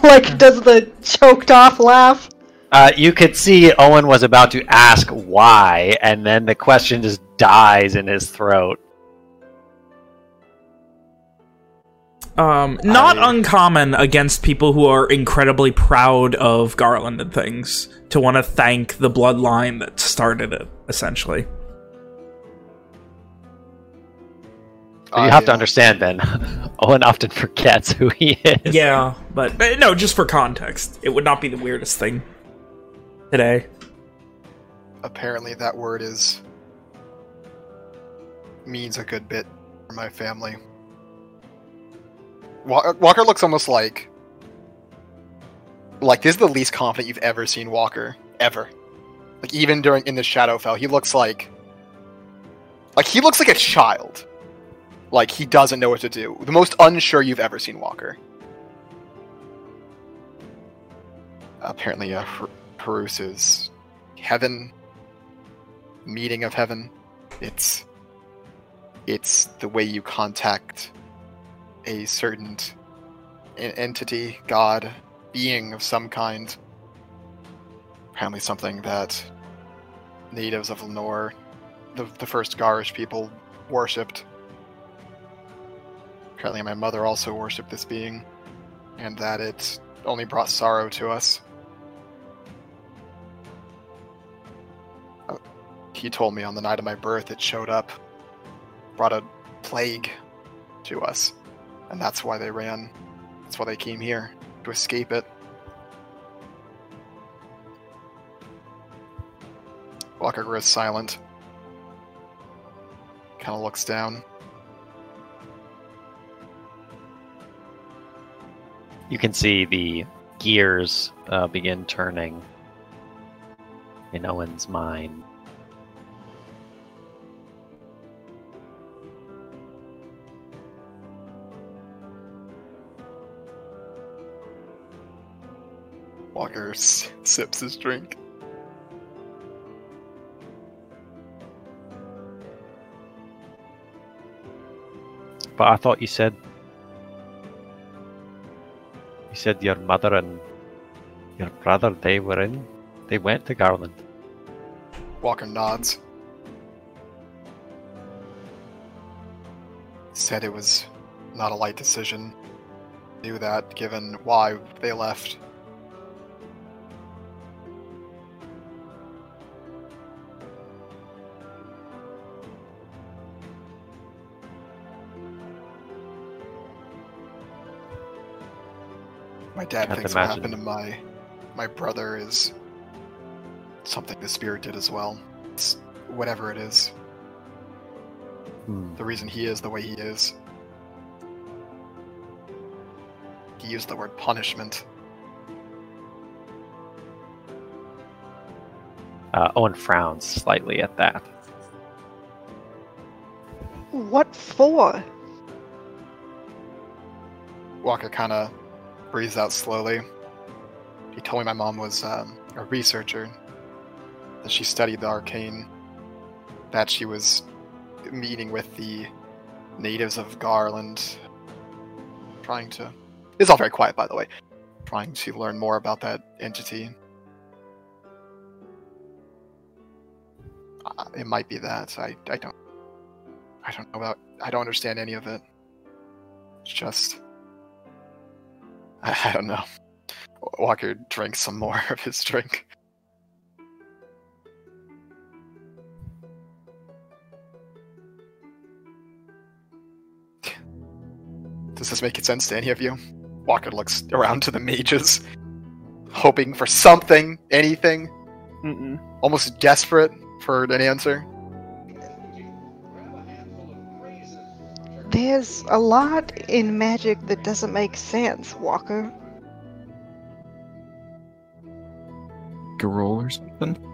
[SPEAKER 5] Like, does the choked off laugh?
[SPEAKER 3] Uh, you could see Owen was about to ask why, and then the question just dies in his throat.
[SPEAKER 1] Um, not
[SPEAKER 2] I-
[SPEAKER 1] uncommon against people who are incredibly proud of Garland and things to want to thank the bloodline that started it, essentially.
[SPEAKER 3] But you have to
[SPEAKER 2] uh,
[SPEAKER 3] understand, Ben. Owen often forgets who he is.
[SPEAKER 1] Yeah, but uh, no, just for context, it would not be the weirdest thing today.
[SPEAKER 2] Apparently, that word is. means a good bit for my family. Wa- Walker looks almost like. Like, this is the least confident you've ever seen Walker. Ever. Like, even during in the Shadowfell, he looks like. Like, he looks like a child. Like, he doesn't know what to do. The most unsure you've ever seen Walker. apparently uh, Har- Harus's heaven meeting of heaven. It's it's the way you contact a certain en- entity, god, being of some kind. Apparently, something that natives of Lenore, the the first Garish people, worshipped. Apparently, my mother also worshipped this being, and that it only brought sorrow to us. Uh, He told me on the night of my birth it showed up, brought a plague to us, and that's why they ran. That's why they came here, to escape it. Walker grows silent. Kind of looks down.
[SPEAKER 3] You can see the gears uh, begin turning in Owen's mind.
[SPEAKER 2] Walker sips his drink.
[SPEAKER 3] But I thought you said you said your mother and your brother they were in they went to Garland.
[SPEAKER 2] Walker nods. Said it was not a light decision. Knew that given why they left. My dad
[SPEAKER 3] Can't
[SPEAKER 2] thinks what happened to my my brother is something the spirit did as well. It's whatever it is.
[SPEAKER 3] Hmm.
[SPEAKER 2] The reason he is the way he is. He used the word punishment.
[SPEAKER 3] Uh, Owen frowns slightly at that.
[SPEAKER 5] What for?
[SPEAKER 2] Walker kind of breathes out slowly. He told me my mom was um, a researcher, that she studied the arcane, that she was meeting with the natives of Garland, trying to. It's all very quiet, by the way. Trying to learn more about that entity. Uh, it might be that. I, I don't. I don't know about. I don't understand any of it. It's just. I, I don't know. Walker drinks some more of his drink. Does this make sense to any of you? Walker looks around to the mages, hoping for something, anything,
[SPEAKER 4] Mm-mm.
[SPEAKER 2] almost desperate for an answer.
[SPEAKER 5] There's a lot in magic that doesn't make sense, Walker.
[SPEAKER 6] Garol or something?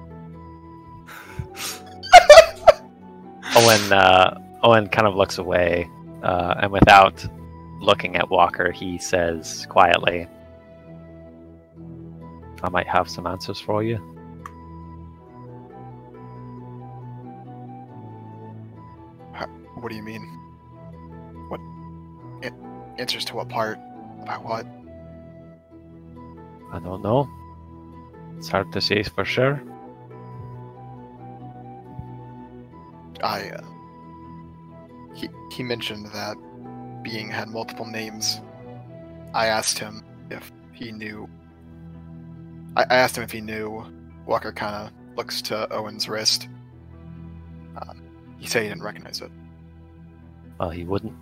[SPEAKER 3] Owen uh, Owen kind of looks away, uh, and without looking at Walker, he says quietly, "I might have some answers for you."
[SPEAKER 2] What do you mean? Answers to what part? About what?
[SPEAKER 3] I don't know. It's hard to say for sure.
[SPEAKER 2] I. Uh, he he mentioned that being had multiple names. I asked him if he knew. I, I asked him if he knew. Walker kind of looks to Owen's wrist. Um, he said he didn't recognize it.
[SPEAKER 3] Well, he wouldn't.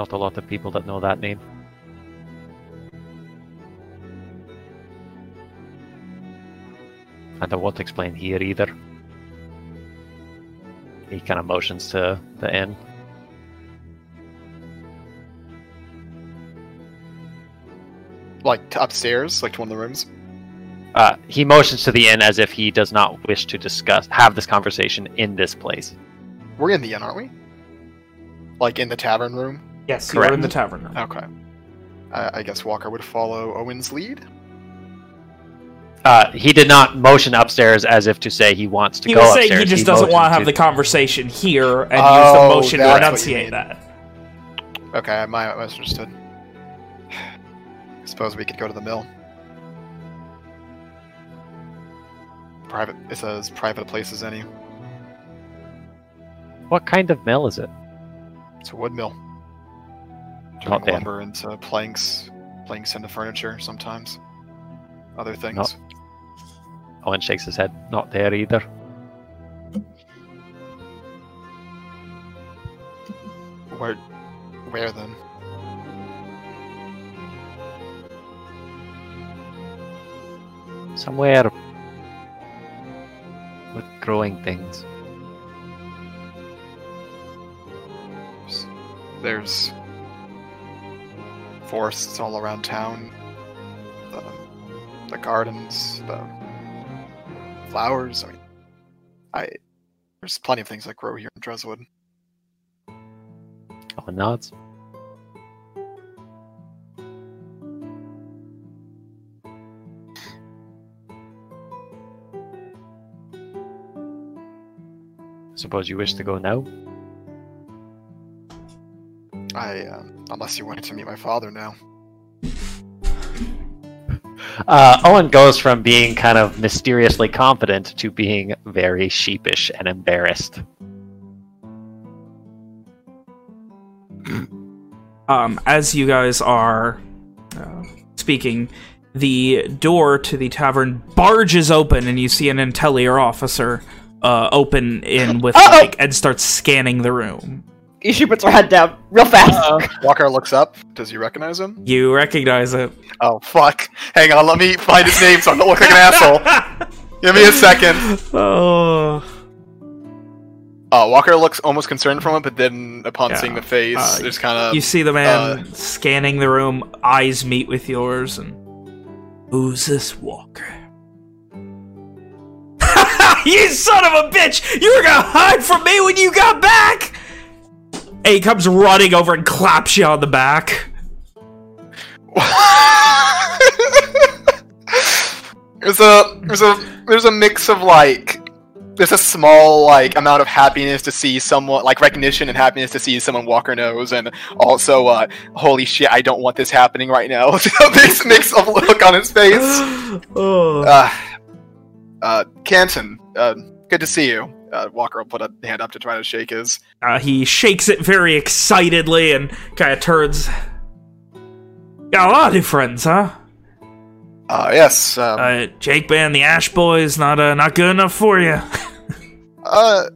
[SPEAKER 3] Not a lot of people that know that name. And I won't explain here either. He kind of motions to the inn.
[SPEAKER 2] Like upstairs, like to one of the rooms.
[SPEAKER 3] Uh, he motions to the inn as if he does not wish to discuss have this conversation in this place.
[SPEAKER 2] We're in the inn, aren't we? Like in the tavern room.
[SPEAKER 1] Yes, you are in the tavern room.
[SPEAKER 2] Okay. I, I guess Walker would follow Owen's lead.
[SPEAKER 3] Uh, he did not motion upstairs as if to say he wants to
[SPEAKER 1] He
[SPEAKER 3] go
[SPEAKER 1] was
[SPEAKER 3] upstairs.
[SPEAKER 1] saying he just doesn't want to have the conversation here and use the
[SPEAKER 2] Oh,
[SPEAKER 1] motion to
[SPEAKER 2] that's what you
[SPEAKER 1] enunciate that.
[SPEAKER 2] Okay, I might have misunderstood. Suppose we could go to the mill. Private. It's as private a place as any.
[SPEAKER 3] What kind of mill is it?
[SPEAKER 2] It's a wood mill.
[SPEAKER 3] Not
[SPEAKER 2] Turning lumber into planks, planks into furniture sometimes. Other things.
[SPEAKER 3] Not- Owen shakes his head. Not there either.
[SPEAKER 2] Where, where then?
[SPEAKER 3] Somewhere with growing things.
[SPEAKER 2] There's forests all around town. The, the gardens, the flowers. I mean, I there's plenty of things that grow here in Dreswood.
[SPEAKER 3] Oh, Owen nods. Suppose you wish to go now?
[SPEAKER 2] I, uh, unless you wanted to meet my father now.
[SPEAKER 3] Uh, Owen goes from being kind of mysteriously confident to being very sheepish and embarrassed.
[SPEAKER 1] um, as you guys are uh, speaking, the door to the tavern barges open, and you see an Intellier officer uh, open in with
[SPEAKER 5] Uh-oh.
[SPEAKER 1] like and starts scanning the room.
[SPEAKER 5] Ishri puts her head down real fast.
[SPEAKER 2] Walker looks up. Does he recognize him?
[SPEAKER 1] You recognize him.
[SPEAKER 2] Oh fuck! Hang on, let me find his name so I don't look like an asshole. Give me a second.
[SPEAKER 1] oh,
[SPEAKER 2] Uh, Walker looks almost concerned from it, but then upon
[SPEAKER 1] Yeah.
[SPEAKER 2] seeing the face,
[SPEAKER 1] Uh,
[SPEAKER 2] there's kind of
[SPEAKER 1] you see the man
[SPEAKER 2] uh,
[SPEAKER 1] scanning the room. Eyes meet with yours, and who's this Walker? you son of a bitch! You were gonna hide from me when you got back. And he comes running over and claps you on the back.
[SPEAKER 2] there's a there's a there's a mix of like there's a small like amount of happiness to see someone like recognition and happiness to see someone Walker knows, and also uh, holy shit, I don't want this happening right now. this mix of look on his face.
[SPEAKER 1] oh.
[SPEAKER 2] Uh, uh, Canton, uh, good to see you. Uh, Walker will put a hand up to try to shake his.
[SPEAKER 1] Uh, he shakes it very excitedly and kind of turns. Got a lot of new friends, huh?
[SPEAKER 2] Uh, yes. Um,
[SPEAKER 1] Uh, Jakeman, the Ash Boys, not uh, not good enough for you.
[SPEAKER 2] uh,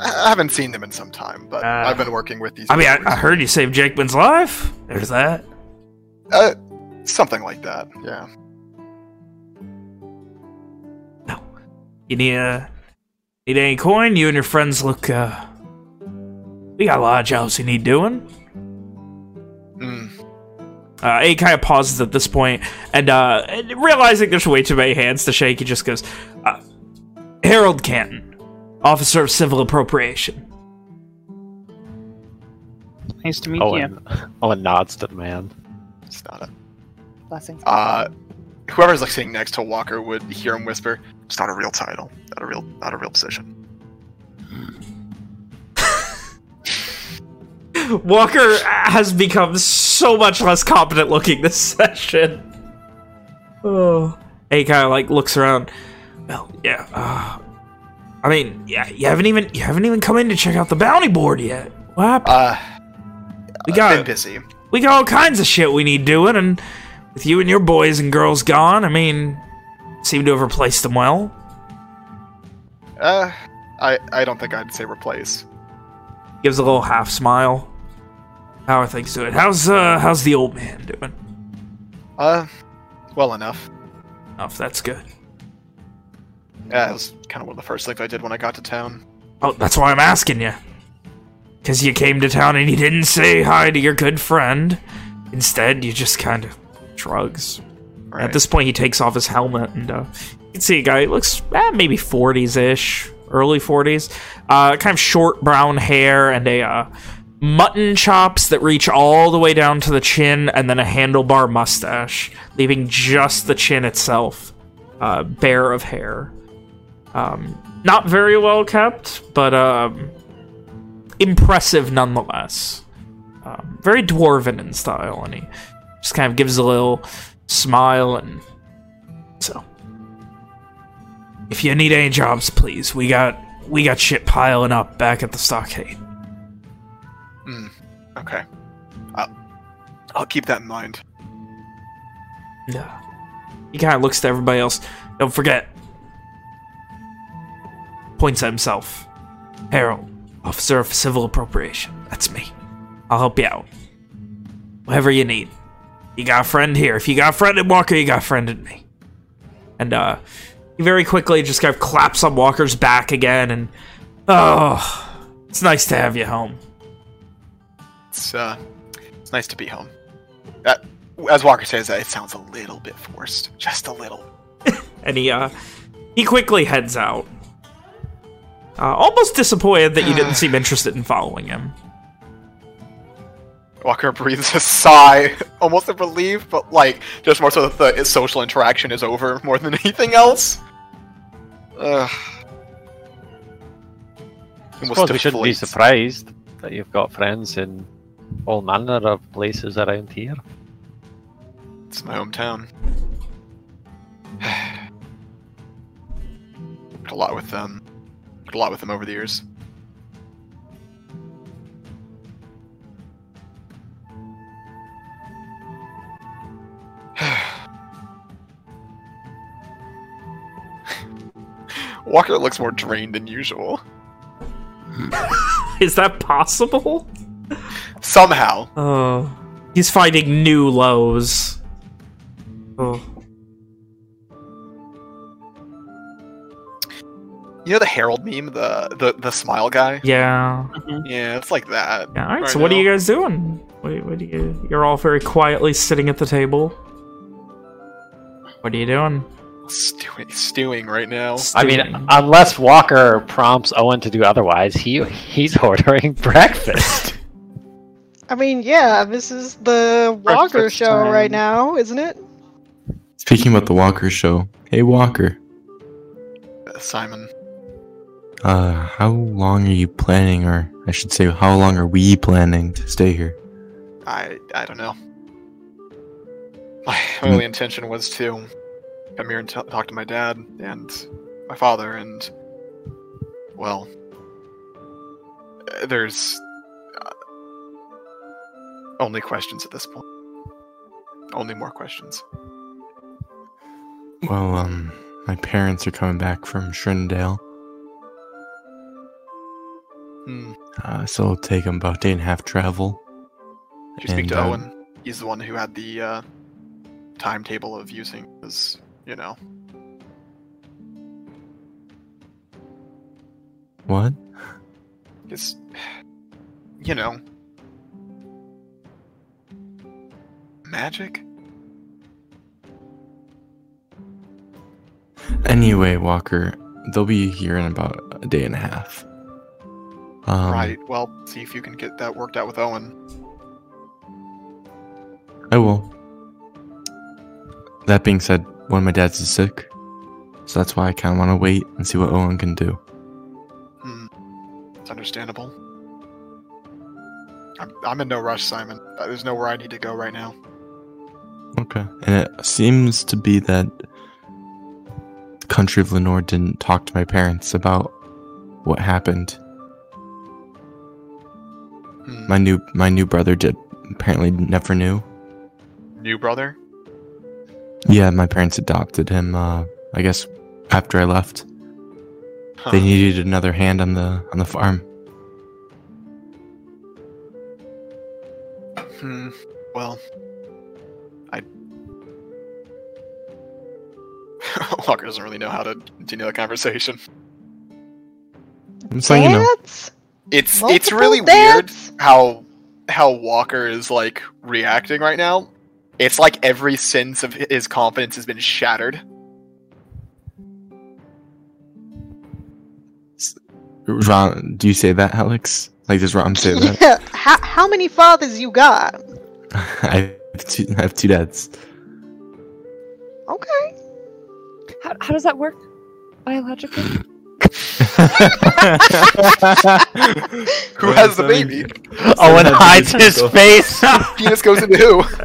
[SPEAKER 2] I haven't seen them in some time, but
[SPEAKER 1] Uh,
[SPEAKER 2] I've been working with these.
[SPEAKER 1] I mean, I, I heard you saved Jakeman's life. There's that.
[SPEAKER 2] Uh, something like that. Yeah.
[SPEAKER 1] No, You need uh, need any coin? You and your friends look. uh... We got a lot of jobs you need doing.
[SPEAKER 2] Mm.
[SPEAKER 1] Uh, A kind of pauses at this point, and, uh, realizing there's way too many hands to shake, he just goes, uh, Harold Canton, Officer of Civil Appropriation.
[SPEAKER 4] Nice to meet you.
[SPEAKER 3] Owen, Owen nods to the man.
[SPEAKER 2] It's not a.
[SPEAKER 8] Blessing.
[SPEAKER 2] Uh, whoever's like sitting next to Walker would hear him whisper, "It's not a real title. Not a real. Not a real position."
[SPEAKER 1] Walker has become so much less competent looking this session. Oh. A kind of like looks around. Well, yeah. Uh, I mean, yeah. You haven't even you haven't even come in to check out the bounty board yet. What happened?
[SPEAKER 2] Uh,
[SPEAKER 1] we got
[SPEAKER 2] been busy.
[SPEAKER 1] we got all kinds of shit we need doing, and with you and your boys and girls gone, I mean, seem to have replaced them well.
[SPEAKER 2] Uh, I I don't think I'd say replace.
[SPEAKER 1] Gives a little half smile. How are things doing? How's uh how's the old man doing?
[SPEAKER 2] Uh, well enough.
[SPEAKER 1] Enough, that's good.
[SPEAKER 2] Yeah, it was kind of one of the first things I did when I got to town.
[SPEAKER 1] Oh, that's why I'm asking you. Because you came to town and you didn't say hi to your good friend. Instead, you just kind of shrugs.
[SPEAKER 2] Right.
[SPEAKER 1] At this point, he takes off his helmet, and uh, you can see a guy looks eh, maybe 40s ish, early 40s. Uh, kind of short brown hair and a uh, mutton chops that reach all the way down to the chin, and then a handlebar mustache, leaving just the chin itself uh, bare of hair. Um, not very well kept, but um, impressive nonetheless. Um, very dwarven in style, and he just kind of gives a little smile and so. If you need any jobs, please. We got we got shit piling up back at the stockade.
[SPEAKER 2] Hmm. Okay. I'll, I'll keep that in mind.
[SPEAKER 1] Yeah. He kind of looks to everybody else. Don't forget. Points at himself. Harold, Officer of Civil Appropriation. That's me. I'll help you out. Whatever you need. You got a friend here. If you got a friend in Walker, you got a friend in me. And, uh, he very quickly just kind of claps on Walker's back again and, oh, it's nice to have you home.
[SPEAKER 2] It's uh, it's nice to be home. That, as Walker says that, it sounds a little bit forced, just a little.
[SPEAKER 1] and he uh he quickly heads out. Uh, almost disappointed that you didn't seem interested in following him.
[SPEAKER 2] Walker breathes a sigh, almost of relief, but like just more so that the social interaction is over more than anything else. Ugh.
[SPEAKER 3] I suppose we shouldn't be surprised that you've got friends in all manner of places around here.
[SPEAKER 2] It's my hometown. a lot with them. A lot with them over the years. Walker looks more drained than usual.
[SPEAKER 1] Is that possible?
[SPEAKER 2] Somehow.
[SPEAKER 1] Oh, he's finding new lows. Oh.
[SPEAKER 2] You know the Harold meme, the the, the smile guy?
[SPEAKER 1] Yeah. Mm-hmm.
[SPEAKER 2] Yeah, it's like that.
[SPEAKER 1] Yeah, all right,
[SPEAKER 2] right
[SPEAKER 1] so what are you guys doing? What, what do you? You're all very quietly sitting at the table. What are you doing?
[SPEAKER 2] Stewing, stewing right now.
[SPEAKER 3] I mean, unless Walker prompts Owen to do otherwise, he he's ordering breakfast.
[SPEAKER 5] I mean, yeah, this is the Walker
[SPEAKER 4] Breakfast
[SPEAKER 5] show
[SPEAKER 4] time.
[SPEAKER 5] right now, isn't it?
[SPEAKER 6] Speaking about the Walker show, hey Walker,
[SPEAKER 2] Uh, Simon.
[SPEAKER 6] uh, how long are you planning, or I should say, how long are we planning to stay here?
[SPEAKER 2] I I don't know. My only intention was to come here and t- talk to my dad and my father, and well, uh, there's uh, only questions at this point. Only more questions.
[SPEAKER 6] Well, um, my parents are coming back from Shrindale,
[SPEAKER 2] Hmm.
[SPEAKER 6] uh, so it'll take them about a day and a half travel.
[SPEAKER 2] Did you speak to
[SPEAKER 6] uh,
[SPEAKER 2] Owen? He's the one who had the uh, timetable of using his, you know.
[SPEAKER 6] What?
[SPEAKER 2] It's, you know. Magic?
[SPEAKER 6] Anyway, Walker, they'll be here in about a day and a half. Um,
[SPEAKER 2] right. Well, see if you can get that worked out with Owen.
[SPEAKER 6] I will. That being said, one of my dads is sick, so that's why I kind of want to wait and see what Owen can do.
[SPEAKER 2] Hmm. It's understandable. I'm, I'm in no rush, Simon. Uh, There's nowhere I need to go right now.
[SPEAKER 6] Okay. And it seems to be that the country of Lenore didn't talk to my parents about what happened.
[SPEAKER 2] Hmm.
[SPEAKER 6] My new my new brother did apparently never knew.
[SPEAKER 2] New brother?
[SPEAKER 6] Yeah, my parents adopted him. Uh, I guess after I left,
[SPEAKER 2] Huh.
[SPEAKER 6] they needed another hand on the on the farm.
[SPEAKER 2] Hmm. Well, I. Walker doesn't really know how to continue the conversation.
[SPEAKER 6] So you know,
[SPEAKER 5] Dads?
[SPEAKER 2] It's it's
[SPEAKER 5] Multiple
[SPEAKER 2] really weird how how Walker is like reacting right now. It's like every sense of his confidence has been shattered.
[SPEAKER 6] Ron, do you say that, Alex? Like does Rom say that?
[SPEAKER 5] Yeah. How, how many fathers you got?
[SPEAKER 6] I have two, I have two dads.
[SPEAKER 5] Okay.
[SPEAKER 8] How, how does that work biologically?
[SPEAKER 2] Who has the baby?
[SPEAKER 3] Owen hides his face.
[SPEAKER 2] Penis goes into who?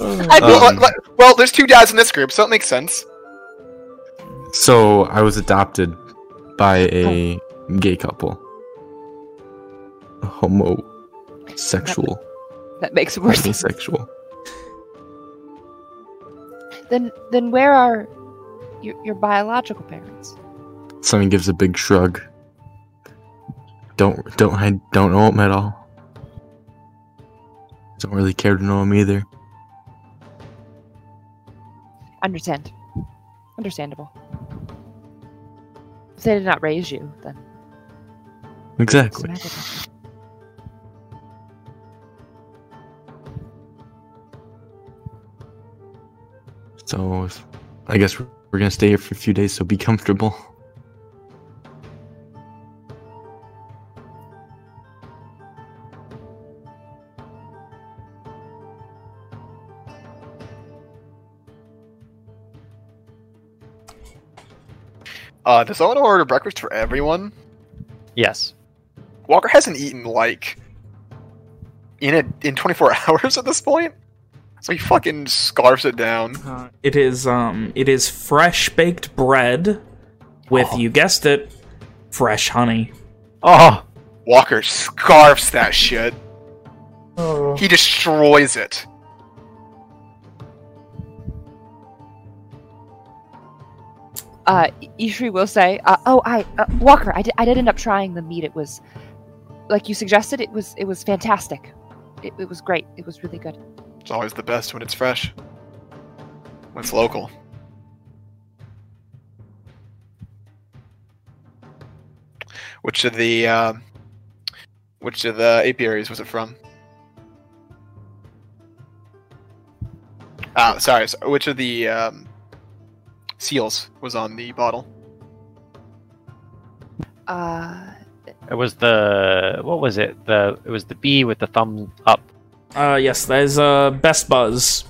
[SPEAKER 5] I mean,
[SPEAKER 2] well,
[SPEAKER 6] Um,
[SPEAKER 2] well, there's two dads in this group, so it makes sense.
[SPEAKER 6] So I was adopted by a gay couple. A homosexual.
[SPEAKER 8] That makes it worse.
[SPEAKER 6] Bisexual.
[SPEAKER 8] Then then where are your, your biological parents?
[SPEAKER 6] Sonny gives a big shrug. Don't don't I don't know him at all. Don't really care to know him either.
[SPEAKER 8] Understand. Understandable. If they did not raise you, then
[SPEAKER 6] Exactly.
[SPEAKER 8] matter with them?
[SPEAKER 6] So I guess we're, we're gonna stay here for a few days, so be comfortable.
[SPEAKER 2] Uh, does someone order breakfast for everyone?
[SPEAKER 3] yes.
[SPEAKER 2] Walker hasn't eaten like in a in 24 hours at this point, so he fucking scarfs it down.
[SPEAKER 1] Uh, it is um it is fresh baked bread with
[SPEAKER 3] Oh.
[SPEAKER 1] you guessed it, fresh honey.
[SPEAKER 3] Oh,
[SPEAKER 2] Walker scarfs that shit. He destroys it.
[SPEAKER 8] Uh, Ishri will say, uh, "Oh, I uh, Walker, I did, I did end up trying the meat. It was, like you suggested, it was it was fantastic. It, it was great. It was really good.
[SPEAKER 2] It's always the best when it's fresh. When it's local. Which of the uh, which of the apiaries was it from? Ah, sorry. so- Which of the um, seals was on the bottle?
[SPEAKER 8] Uh,
[SPEAKER 3] it was the what was it? The it was the bee with the thumb up.
[SPEAKER 1] Uh yes, that is uh best buzz.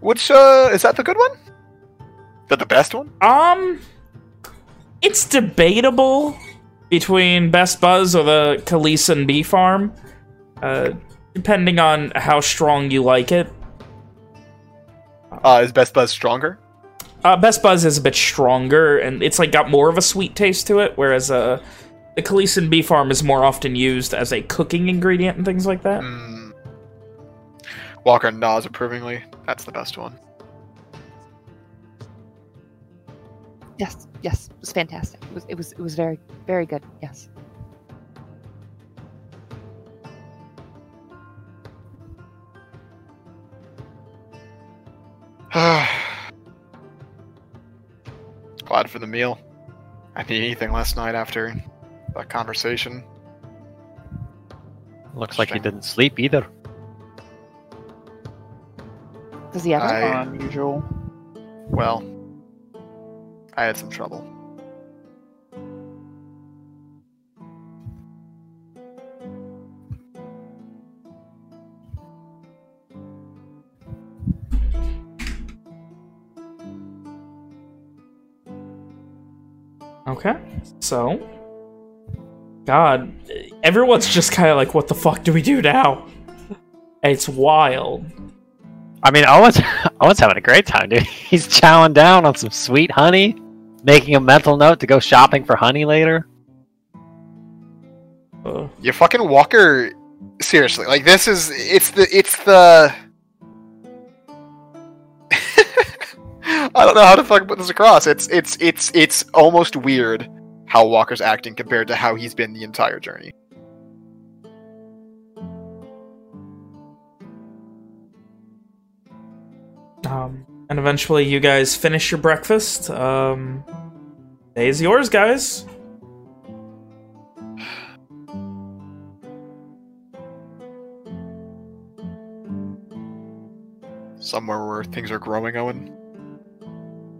[SPEAKER 2] Which uh, is that the good one? Is that the best one?
[SPEAKER 1] Um it's debatable between best buzz or the Khaleesan bee farm. Uh depending on how strong you like it.
[SPEAKER 2] Uh, is Best Buzz stronger?
[SPEAKER 1] Uh, Best Buzz is a bit stronger, and it's like got more of a sweet taste to it, whereas uh, the Khaleesan Bee Farm is more often used as a cooking ingredient and things like that.
[SPEAKER 2] Mm. Walker nods approvingly. That's the best one.
[SPEAKER 8] yes, yes, it was fantastic. It was it was it was very very good. Yes.
[SPEAKER 2] Glad for the meal. I didn't eat anything last night after that conversation.
[SPEAKER 3] Looks like he didn't sleep either.
[SPEAKER 8] Does he ever?
[SPEAKER 2] I-
[SPEAKER 4] Unusual.
[SPEAKER 2] Well, I had some trouble.
[SPEAKER 1] Okay, so. God, everyone's just kind of like, what the fuck do we do now? It's wild.
[SPEAKER 3] I mean, Owen's Owen's having a great time, dude. He's chowing down on some sweet honey, making a mental note to go shopping for honey later.
[SPEAKER 1] Uh,
[SPEAKER 2] You fucking Walker. Seriously, like this is it's the it's the. I don't know how to fucking put this across. It's it's it's it's almost weird how Walker's acting compared to how he's been the entire journey.
[SPEAKER 1] um, and eventually you guys finish your breakfast. Um, day is yours, guys.
[SPEAKER 2] Somewhere where things are growing, Owen.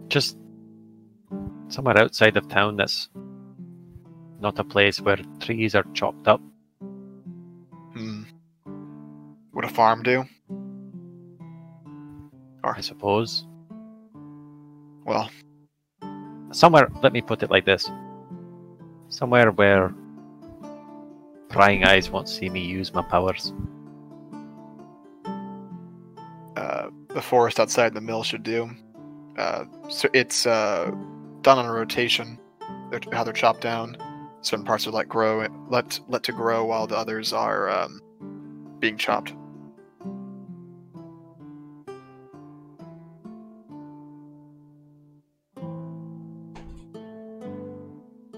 [SPEAKER 3] Just somewhere outside of town. That's not a place where trees are chopped up.
[SPEAKER 2] Hmm. Would a farm do?
[SPEAKER 3] Or I suppose.
[SPEAKER 2] Well,
[SPEAKER 3] Somewhere, let me put it like this. Somewhere where prying eyes won't see me use my powers.
[SPEAKER 2] uh, the forest outside the mill should do. Uh, so it's uh, done on a rotation. They're, how they're chopped down. Certain parts are let grow, let let to grow, while the others are um, being chopped.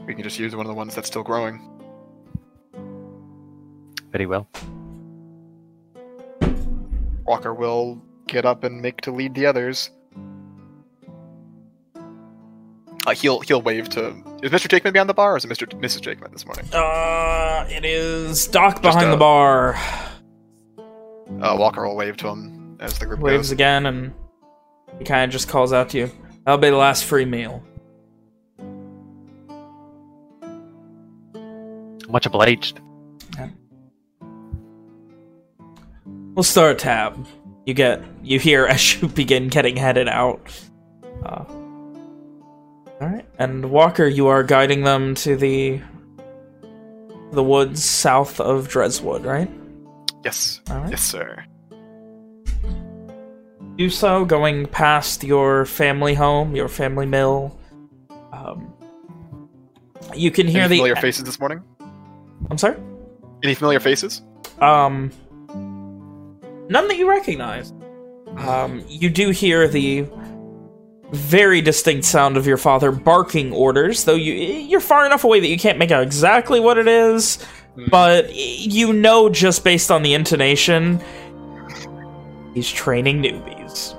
[SPEAKER 2] We can just use one of the ones that's still growing.
[SPEAKER 3] Very well.
[SPEAKER 2] Walker will get up and make to lead the others. Uh, he'll he'll wave to. Is Mr. Jakeman behind the bar, or is it Mr. Mrs. Jakeman this morning?
[SPEAKER 1] Uh, it is Doc behind
[SPEAKER 2] uh,
[SPEAKER 1] the bar.
[SPEAKER 2] Uh, Walker will wave to him as the group
[SPEAKER 1] Waves
[SPEAKER 2] goes.
[SPEAKER 1] again, and he kind of just calls out to you. That'll be the last free meal.
[SPEAKER 3] Much obliged. Yeah.
[SPEAKER 1] We'll start a tab. You get, you hear as you begin getting headed out. Uh, all right, and Walker, you are guiding them to the the woods south of Dreswood, right?
[SPEAKER 2] Yes.
[SPEAKER 1] Right.
[SPEAKER 2] Yes, sir.
[SPEAKER 1] do so, going past your family home, your family mill. Um, you can hear
[SPEAKER 2] Any
[SPEAKER 1] the.
[SPEAKER 2] familiar faces this morning?
[SPEAKER 1] I'm sorry.
[SPEAKER 2] Any familiar faces?
[SPEAKER 1] Um, none that you recognize. Um, you do hear the very distinct sound of your father barking orders, though you you're far enough away that you can't make out exactly what it is, but you know just based on the intonation, he's training newbies.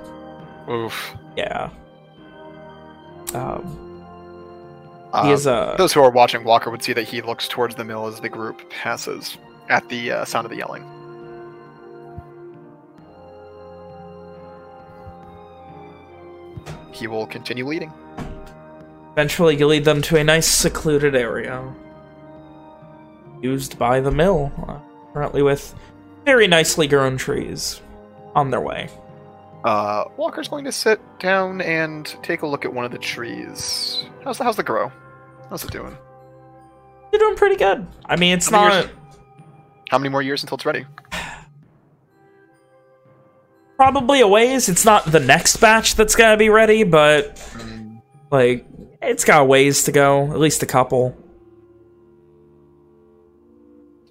[SPEAKER 2] Oof.
[SPEAKER 1] Yeah. Um,
[SPEAKER 2] Uh,
[SPEAKER 1] he is a
[SPEAKER 2] Those who are watching Walker would see that he looks towards the mill as the group passes at the uh, sound of the yelling. He will continue leading.
[SPEAKER 1] Eventually, you lead them to a nice secluded area. Used by the mill, currently with very nicely grown trees on their way.
[SPEAKER 2] Uh, Walker's going to sit down and take a look at one of the trees. How's the, how's the grow? How's it doing?
[SPEAKER 1] You're doing pretty good. I mean, it's
[SPEAKER 2] How many
[SPEAKER 1] not
[SPEAKER 2] years- How many more years until it's ready?
[SPEAKER 1] Probably a ways. It's not the next batch that's gonna be ready, but like it's got ways to go. At least a couple.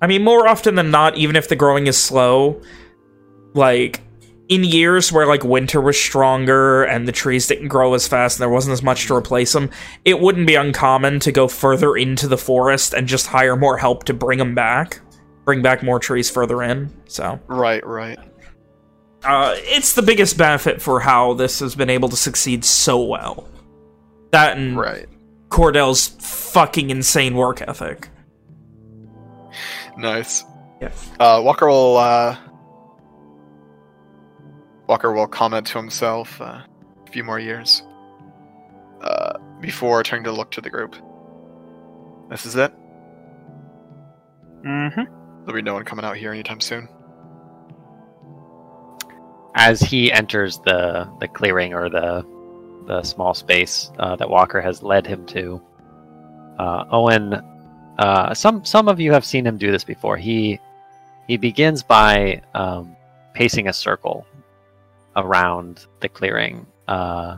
[SPEAKER 1] I mean, more often than not, even if the growing is slow, like in years where like winter was stronger and the trees didn't grow as fast and there wasn't as much to replace them, it wouldn't be uncommon to go further into the forest and just hire more help to bring them back, bring back more trees further in. So
[SPEAKER 2] Right, right.
[SPEAKER 1] Uh, it's the biggest benefit for how this has been able to succeed so well. That and
[SPEAKER 2] Right.
[SPEAKER 1] Cordell's fucking insane work ethic.
[SPEAKER 2] Nice.
[SPEAKER 1] Yeah.
[SPEAKER 2] Uh, Walker will uh, Walker will comment to himself uh, a few more years uh, before turning to look to the group. This is it.
[SPEAKER 4] Mm-hmm.
[SPEAKER 2] There'll be no one coming out here anytime soon.
[SPEAKER 3] As he enters the the clearing or the the small space uh, that Walker has led him to, uh, Owen. Uh, some some of you have seen him do this before. He he begins by um, pacing a circle around the clearing. Uh,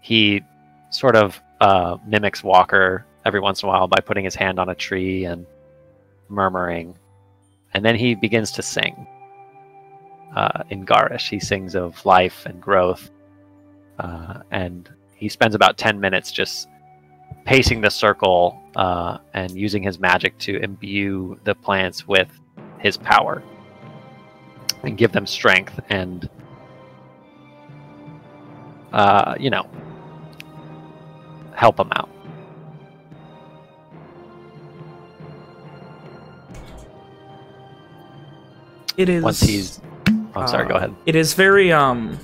[SPEAKER 3] he sort of uh, mimics Walker every once in a while by putting his hand on a tree and murmuring, and then he begins to sing. Uh, in Garish, he sings of life and growth, uh, and he spends about ten minutes just pacing the circle uh, and using his magic to imbue the plants with his power and give them strength and uh, you know help them out.
[SPEAKER 1] It is.
[SPEAKER 3] Once he's, oh, I'm sorry, go
[SPEAKER 1] uh,
[SPEAKER 3] ahead.
[SPEAKER 1] It is very um,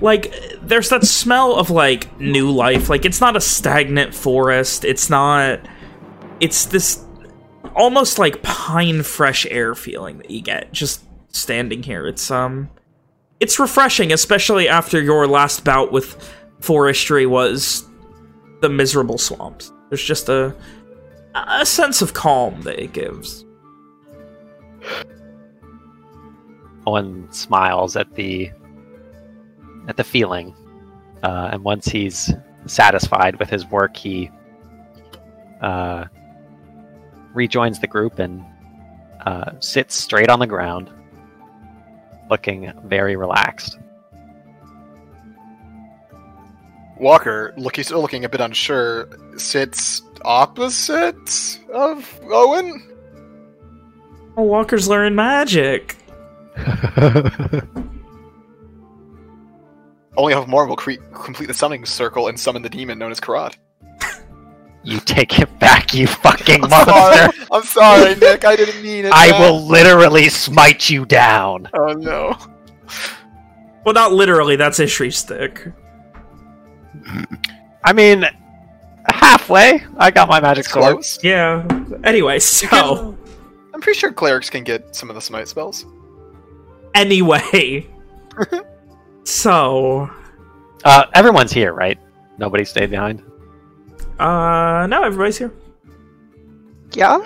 [SPEAKER 1] like there's that smell of like new life. Like it's not a stagnant forest. It's not. It's this almost like pine fresh air feeling that you get just standing here. It's um, it's refreshing, especially after your last bout with forestry was the miserable swamps. There's just a a sense of calm that it gives.
[SPEAKER 3] Owen smiles at the at the feeling, uh, and once he's satisfied with his work, he uh, rejoins the group and uh, sits straight on the ground, looking very relaxed.
[SPEAKER 2] Walker, looking still looking a bit unsure, sits opposite of Owen.
[SPEAKER 1] Oh, Walker's learning magic.
[SPEAKER 2] Only half more will cre- complete the summoning circle and summon the demon known as Karad.
[SPEAKER 3] You take it back, you fucking
[SPEAKER 2] I'm
[SPEAKER 3] monster!
[SPEAKER 2] sorry, I'm sorry, Nick. I didn't mean it.
[SPEAKER 3] I
[SPEAKER 2] man.
[SPEAKER 3] will literally smite you down.
[SPEAKER 2] Oh no.
[SPEAKER 1] Well, not literally. That's a Ishri's stick.
[SPEAKER 3] I mean, halfway. I got my magic
[SPEAKER 2] It's
[SPEAKER 3] sword.
[SPEAKER 2] close.
[SPEAKER 1] Yeah. Anyway, so
[SPEAKER 2] I'm pretty sure clerics can get some of the smite spells.
[SPEAKER 1] Anyway, so
[SPEAKER 3] Uh, everyone's here, right? Nobody stayed behind.
[SPEAKER 1] uh, no, everybody's here.
[SPEAKER 5] Yeah.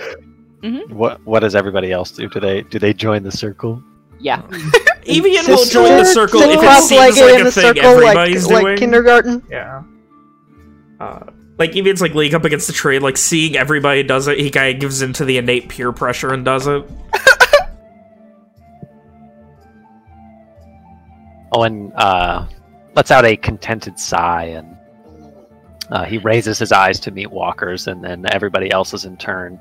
[SPEAKER 3] What What does everybody else do? Do they Do they join the circle?
[SPEAKER 8] Yeah.
[SPEAKER 1] Evian will join the circle if it seems like
[SPEAKER 5] in
[SPEAKER 1] a
[SPEAKER 5] the
[SPEAKER 1] thing
[SPEAKER 5] circle
[SPEAKER 1] everybody's
[SPEAKER 5] like,
[SPEAKER 1] doing.
[SPEAKER 5] like kindergarten.
[SPEAKER 1] Yeah. Uh, like Evian's like leaning up against the tree, like seeing everybody does it, he kind of gives into the innate peer pressure and does it.
[SPEAKER 3] Owen uh, lets out a contented sigh and uh, he raises his eyes to meet Walker's and then everybody else's in turn.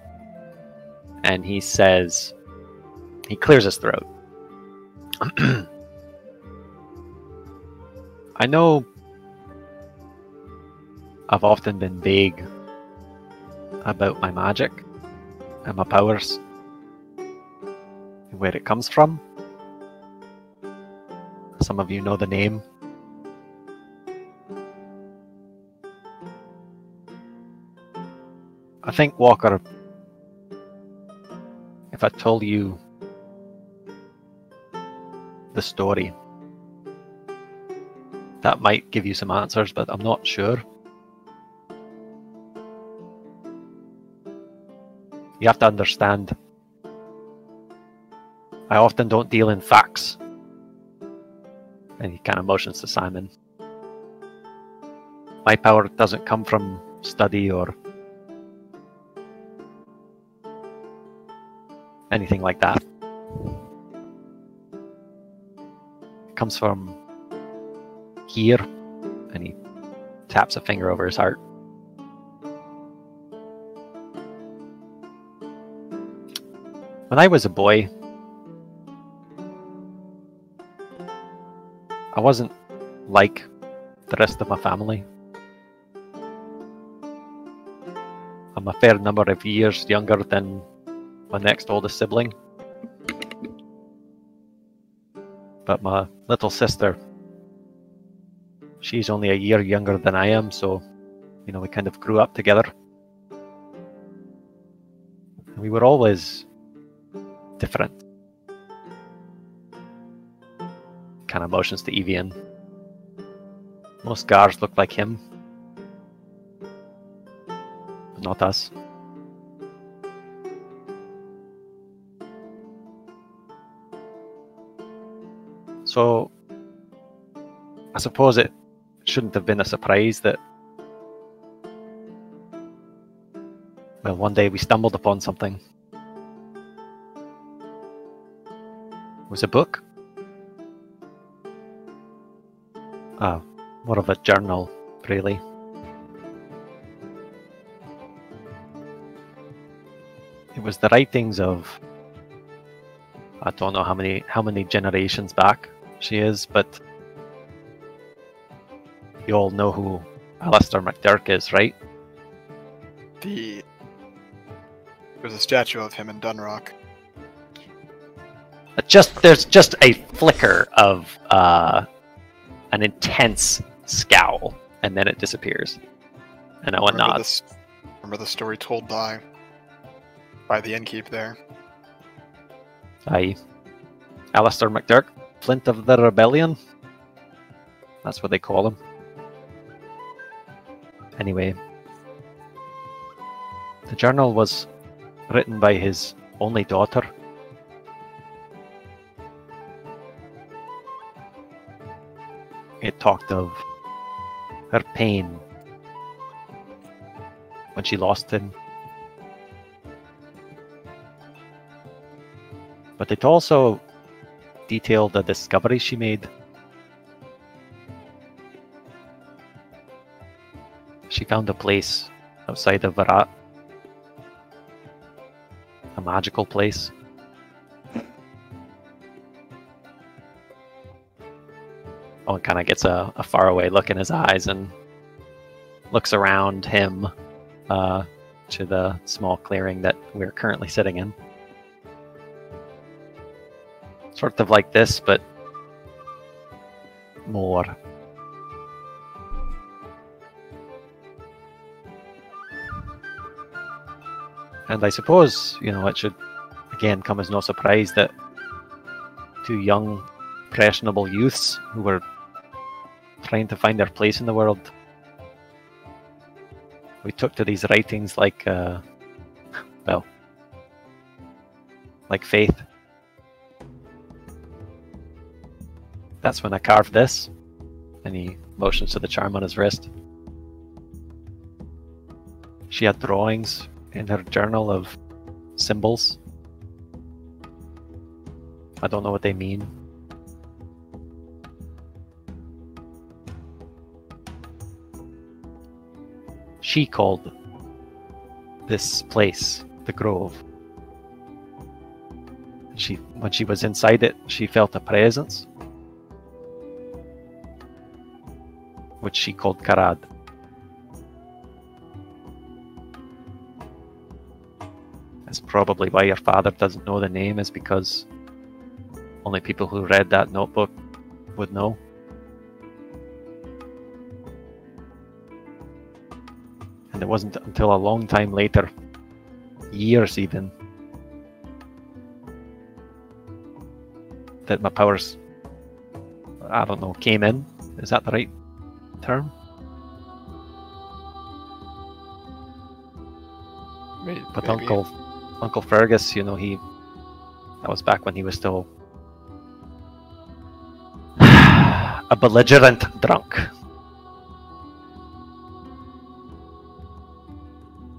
[SPEAKER 3] And he says, he clears his throat. I know I've often been vague about my magic and my powers and where it comes from. Some of you know the name. I think, Walker, if I told you the story, that might give you some answers, but I'm not sure. You have to understand. I often don't deal in facts. And he kind of motions to Simon. My power doesn't come from study or anything like that. It comes from here, and he taps a finger over his heart. When I was a boy, I wasn't like the rest of my family. I'm a fair number of years younger than my next oldest sibling. But my little sister, she's only a year younger than I am, so, you know, we kind of grew up together. We were always different. Kind of motions to Evian. Most guards look like him. But not us. So, I suppose it shouldn't have been a surprise that, well, one day we stumbled upon something. It was a book. Ah, more of a journal, really. It was the writings of I don't know how many how many generations back she is, but you all know who Alistair McDurk is, right?
[SPEAKER 2] The there's a statue of him in Dunrock.
[SPEAKER 3] Uh, Just there's just a flicker of uh, an intense scowl, and then it disappears. And Owen
[SPEAKER 2] Remember
[SPEAKER 3] nods.
[SPEAKER 2] this? Remember the story told by by the innkeep there.
[SPEAKER 3] Aye. Alistair McDurk, Flint of the Rebellion. That's what they call him. Anyway, the journal was written by his only daughter. It talked of her pain when she lost him. But it also detailed the discovery she made. She found a place outside of Varat. A magical place. Owen kind of gets a, a faraway look in his eyes and looks around him uh, to the small clearing that we're currently sitting in. Sort of like this, but more. And I suppose, you know, it should again come as no surprise that two young, impressionable youths who were trying to find their place in the world. We took to these writings like, uh, well, like faith. That's when I carved this. And he motions to the charm on his wrist. She had drawings in her journal of symbols. I don't know what they mean. She called this place the Grove. She, when she was inside it, she felt a presence, which she called Karad. That's probably why your father doesn't know the name, is because only people who read that notebook would know. And it wasn't until a long time later, years even, that my powers, I don't know, came in. Is that the right term?
[SPEAKER 2] May-
[SPEAKER 3] But. Uncle Uncle Fergus, you know, he that was back when he was still a belligerent drunk.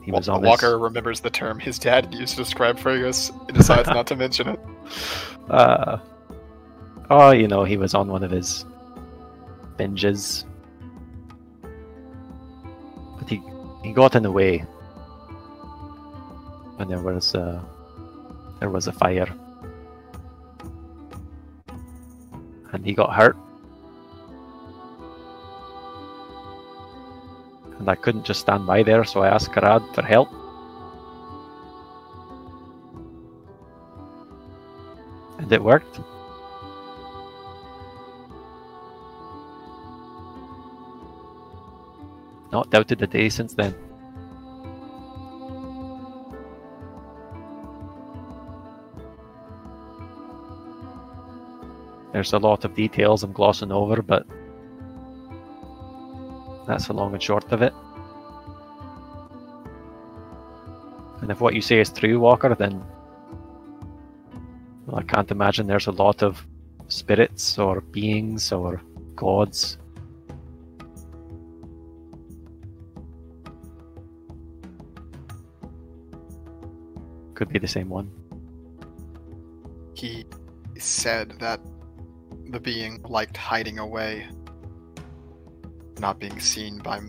[SPEAKER 3] He was
[SPEAKER 2] Wa-
[SPEAKER 3] on his-
[SPEAKER 2] Walker remembers the term his dad used to describe Fergus and decides not to mention it.
[SPEAKER 3] uh, oh, you know, he was on one of his binges. But he he got in the way when there was uh, there was a fire, and he got hurt. And I couldn't just stand by there, so I asked Karad for help. And it worked. Not doubted a day since then. There's a lot of details I'm glossing over, but that's the long and short of it. And if what you say is true, Walker, then well, I can't imagine there's a lot of spirits or beings or gods. Could be the same one.
[SPEAKER 2] He said that the being liked hiding away, not being seen by.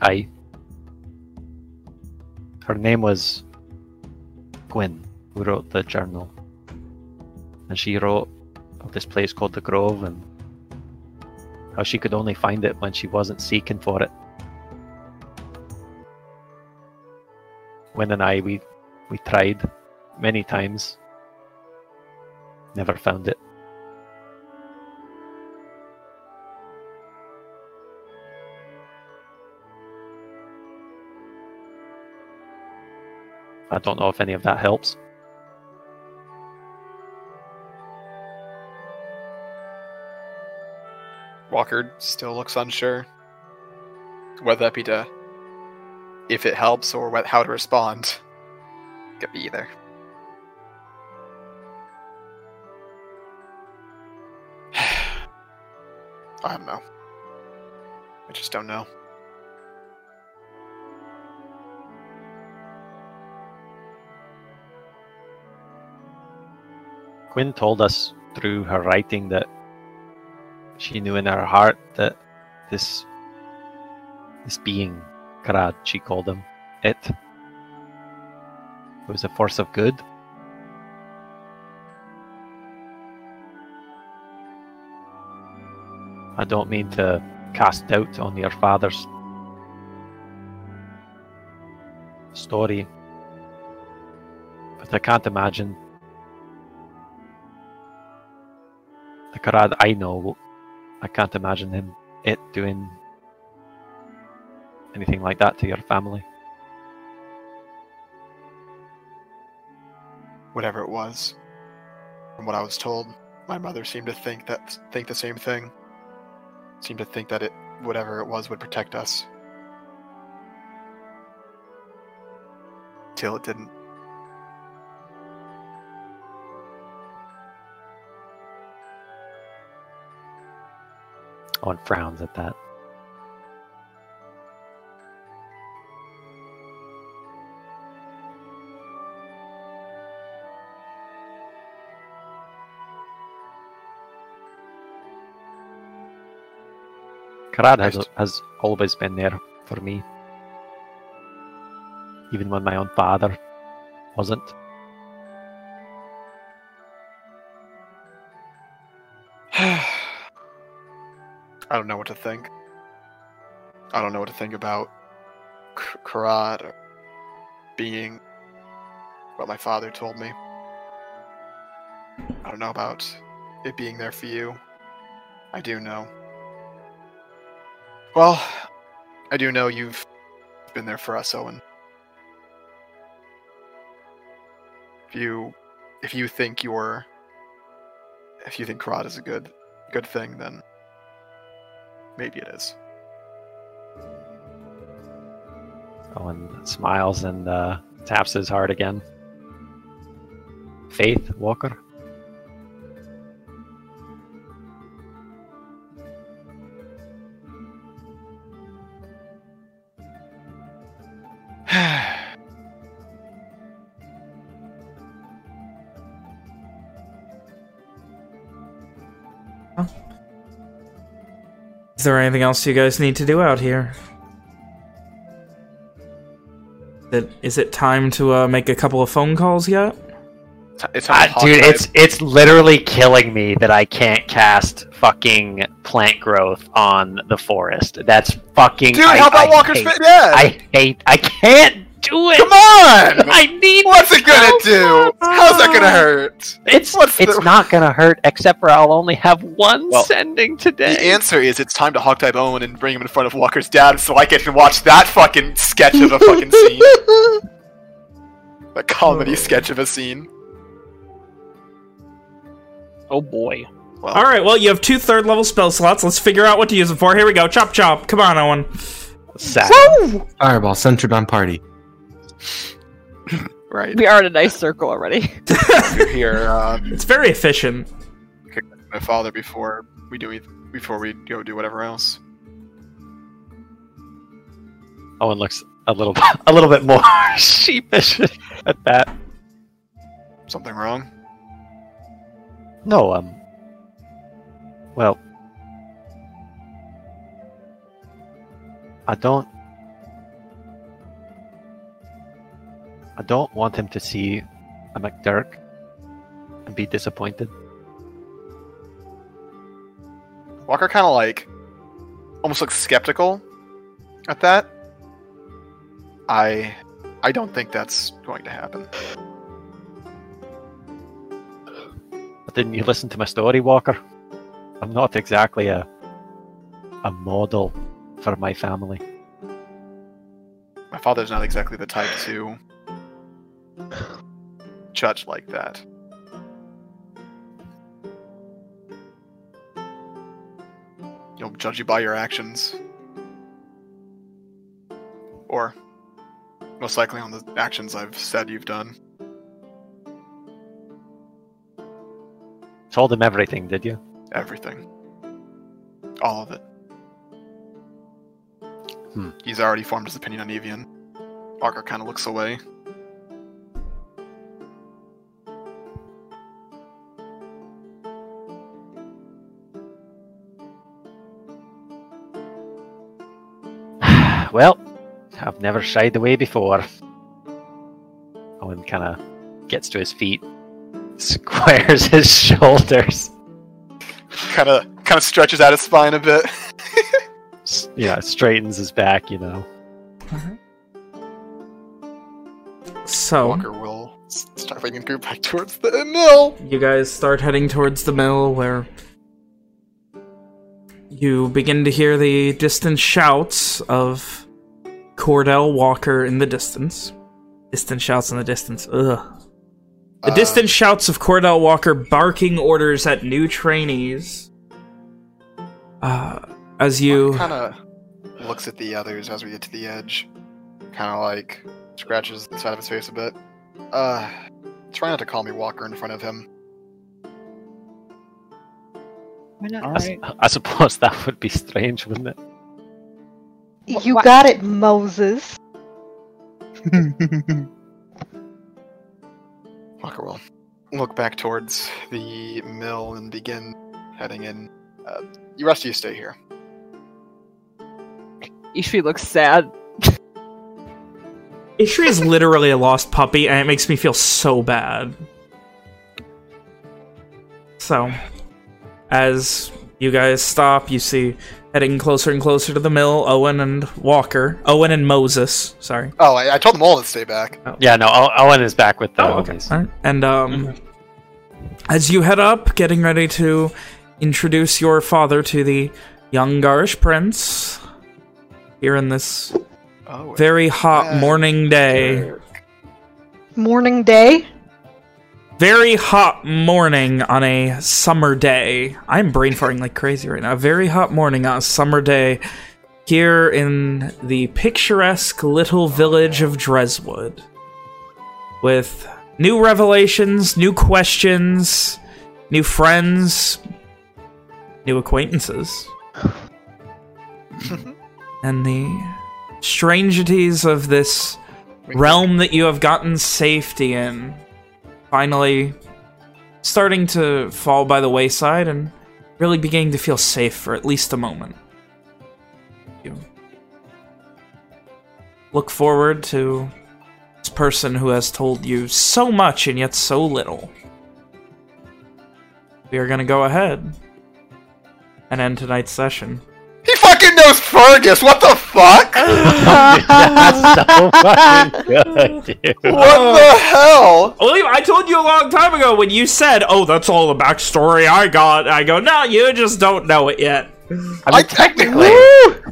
[SPEAKER 3] Aye. Her name was Gwyn, who wrote the journal. And she wrote of this place called the Grove and how she could only find it when she wasn't seeking for it. Gwyn and I, we, we tried many times, never found it. I don't know if any of that helps.
[SPEAKER 2] Walker still looks unsure whether that be to if it helps or what, how to respond. Could be either. I don't know. I just don't know.
[SPEAKER 3] Gwyn told us through her writing that she knew in her heart that this this being, Karad, she called him, it was a force of good. I don't mean to cast doubt on your father's story, but I can't imagine Karad I know. I can't imagine him it doing anything like that to your family.
[SPEAKER 2] Whatever it was, from what I was told, my mother seemed to think that think the same thing. Seemed to think that it, whatever it was, would protect us. Till it didn't.
[SPEAKER 3] Owen frowns at that. Karad has, has always been there for me. Even when my own father wasn't.
[SPEAKER 2] I don't know what to think. I don't know what to think about K- Karad or being what my father told me. I don't know about it being there for you. I do know. Well, I do know you've been there for us, Owen. If you if you think you're if you think Karad is a good good thing, then maybe it is.
[SPEAKER 3] Owen smiles and uh, taps his heart again. Faith, Walker?
[SPEAKER 1] Is there anything else you guys need to do out here? That is it time to uh, make a couple of phone calls yet?
[SPEAKER 2] It's time to
[SPEAKER 3] Ah, dude,
[SPEAKER 2] hawk
[SPEAKER 3] it's it's literally killing me that I can't cast fucking plant growth on the forest. That's fucking.
[SPEAKER 2] Dude,
[SPEAKER 3] I,
[SPEAKER 2] how about
[SPEAKER 3] I
[SPEAKER 2] Walker's
[SPEAKER 3] hate,
[SPEAKER 2] Yeah!
[SPEAKER 3] I hate. I can't do it.
[SPEAKER 2] Come on!
[SPEAKER 3] I need.
[SPEAKER 2] What's it gonna
[SPEAKER 3] so
[SPEAKER 2] do? How's that gonna hurt?
[SPEAKER 3] It's
[SPEAKER 2] What's
[SPEAKER 3] it's
[SPEAKER 2] the-
[SPEAKER 3] not gonna hurt, except for I'll only have one
[SPEAKER 2] Well,
[SPEAKER 3] sending today.
[SPEAKER 2] The answer is it's time to hog type Owen and bring him in front of Walker's dad so I can watch that fucking sketch of a fucking scene. A comedy oh. sketch of a scene.
[SPEAKER 4] Oh boy.
[SPEAKER 2] Well,
[SPEAKER 1] All right, well, you have two third level spell slots. Let's figure out what to use them for. Here we go. Chop, chop. Come on, Owen.
[SPEAKER 3] Sad.
[SPEAKER 6] Fireball centered on party.
[SPEAKER 2] right.
[SPEAKER 8] We are in a nice circle already.
[SPEAKER 2] You're here, uh,
[SPEAKER 1] It's very efficient.
[SPEAKER 2] my father before we do it, before we go do whatever else.
[SPEAKER 3] Owen looks a little a little bit more sheepish at that.
[SPEAKER 2] Something wrong?
[SPEAKER 3] No, um. Well, I don't. I don't want him to see a McDurk and be disappointed.
[SPEAKER 2] Walker kind of like, almost looks skeptical at that. I, I don't think that's going to happen.
[SPEAKER 3] But didn't you listen to my story, Walker? I'm not exactly a a model for my family.
[SPEAKER 2] My father's not exactly the type to judge like that. You'll judge you by your actions. Or, most likely on the actions I've said you've done.
[SPEAKER 3] Told him everything, did you?
[SPEAKER 2] Everything. All of it.
[SPEAKER 3] Hmm.
[SPEAKER 2] He's already formed his opinion on Evian. Walker kind of looks away.
[SPEAKER 3] Well, I've never shied away before. Owen kind of gets to his feet, squares his shoulders,
[SPEAKER 2] Kind of, kind of stretches out his spine a bit.
[SPEAKER 3] yeah, straightens his back, you know. Uh-huh.
[SPEAKER 1] So,
[SPEAKER 2] Walker will s- start making group back towards the mill.
[SPEAKER 1] you guys start heading towards the mill where you begin to hear the distant shouts of Cordell Walker in the distance. Distant shouts in the distance. Ugh. The
[SPEAKER 2] Uh,
[SPEAKER 1] distant shouts of Cordell Walker barking orders at new trainees. Uh, as you...
[SPEAKER 2] kind of looks at the others as we get to the edge. Kind of like scratches the side of his face a bit. Uh, try not to call me Walker in front of him.
[SPEAKER 8] Why not?
[SPEAKER 3] I, s- I suppose that would be strange, wouldn't it?
[SPEAKER 5] You
[SPEAKER 8] why-
[SPEAKER 5] got it, Moses.
[SPEAKER 2] Walker will look back towards the mill and begin heading in. Uh, the rest of you stay here.
[SPEAKER 7] Ishri looks sad.
[SPEAKER 1] Ishri is literally a lost puppy, and it makes me feel so bad. So, as you guys stop, you see heading closer and closer to the mill, Owen and Walker. Owen and Moses, sorry.
[SPEAKER 2] Oh, I, I told them all to stay back.
[SPEAKER 3] Yeah, no, O- Owen is back with the
[SPEAKER 1] Oh, okay.
[SPEAKER 3] homies.
[SPEAKER 1] All right. And um, as you head up, getting ready to introduce your father to the young Garish prince, here in this
[SPEAKER 2] Oh,
[SPEAKER 1] very hot
[SPEAKER 2] Yeah.
[SPEAKER 1] morning day.
[SPEAKER 5] Morning day.
[SPEAKER 1] Very hot morning on a summer day. I'm brain farting like crazy right now. A very hot morning on a summer day here in the picturesque little village of Dreswood. With new revelations, new questions, new friends, new acquaintances. and the strangeties of this realm that you have gotten safety in finally starting to fall by the wayside and really beginning to feel safe for at least a moment. You look forward to this person who has told you so much and yet so little. We are going to go ahead and end tonight's session.
[SPEAKER 2] He fucking knows Fergus. What the fuck?
[SPEAKER 3] That's so fucking good, dude.
[SPEAKER 2] what the hell?
[SPEAKER 1] William, I told you a long time ago when you said, "Oh, that's all the backstory I got." I go, "No, you just don't know it yet."
[SPEAKER 3] I
[SPEAKER 2] I
[SPEAKER 3] mean, technically,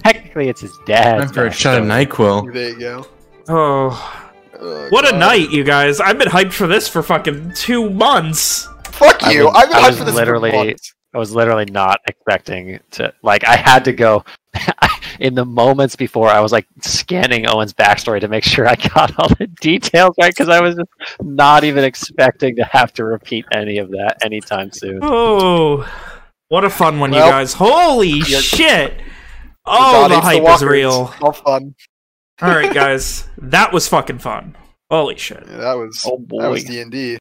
[SPEAKER 3] technically, it's his dad.
[SPEAKER 6] Time for a shot of NyQuil.
[SPEAKER 2] There you go.
[SPEAKER 1] Oh,
[SPEAKER 2] Oh,
[SPEAKER 1] what a night, you guys! I've been hyped for this for fucking two months.
[SPEAKER 2] Fuck
[SPEAKER 3] I
[SPEAKER 2] you.
[SPEAKER 3] was-
[SPEAKER 2] I've been
[SPEAKER 3] I
[SPEAKER 2] hyped
[SPEAKER 3] was
[SPEAKER 2] for this
[SPEAKER 3] literally-
[SPEAKER 2] for months.
[SPEAKER 3] I was literally not expecting to like. I had to go in the moments before. I was like scanning Owen's backstory to make sure I got all the details right because I was just not even expecting to have to repeat any of that anytime soon.
[SPEAKER 1] Oh, what a fun one,
[SPEAKER 2] Well,
[SPEAKER 1] you guys! Holy shit! Oh,
[SPEAKER 2] God
[SPEAKER 1] the
[SPEAKER 2] hates
[SPEAKER 1] hype is real.
[SPEAKER 2] All fun.
[SPEAKER 1] All right, guys, that was fucking fun. Holy shit!
[SPEAKER 2] Yeah, that was
[SPEAKER 3] Oh boy.
[SPEAKER 2] that was. D and D.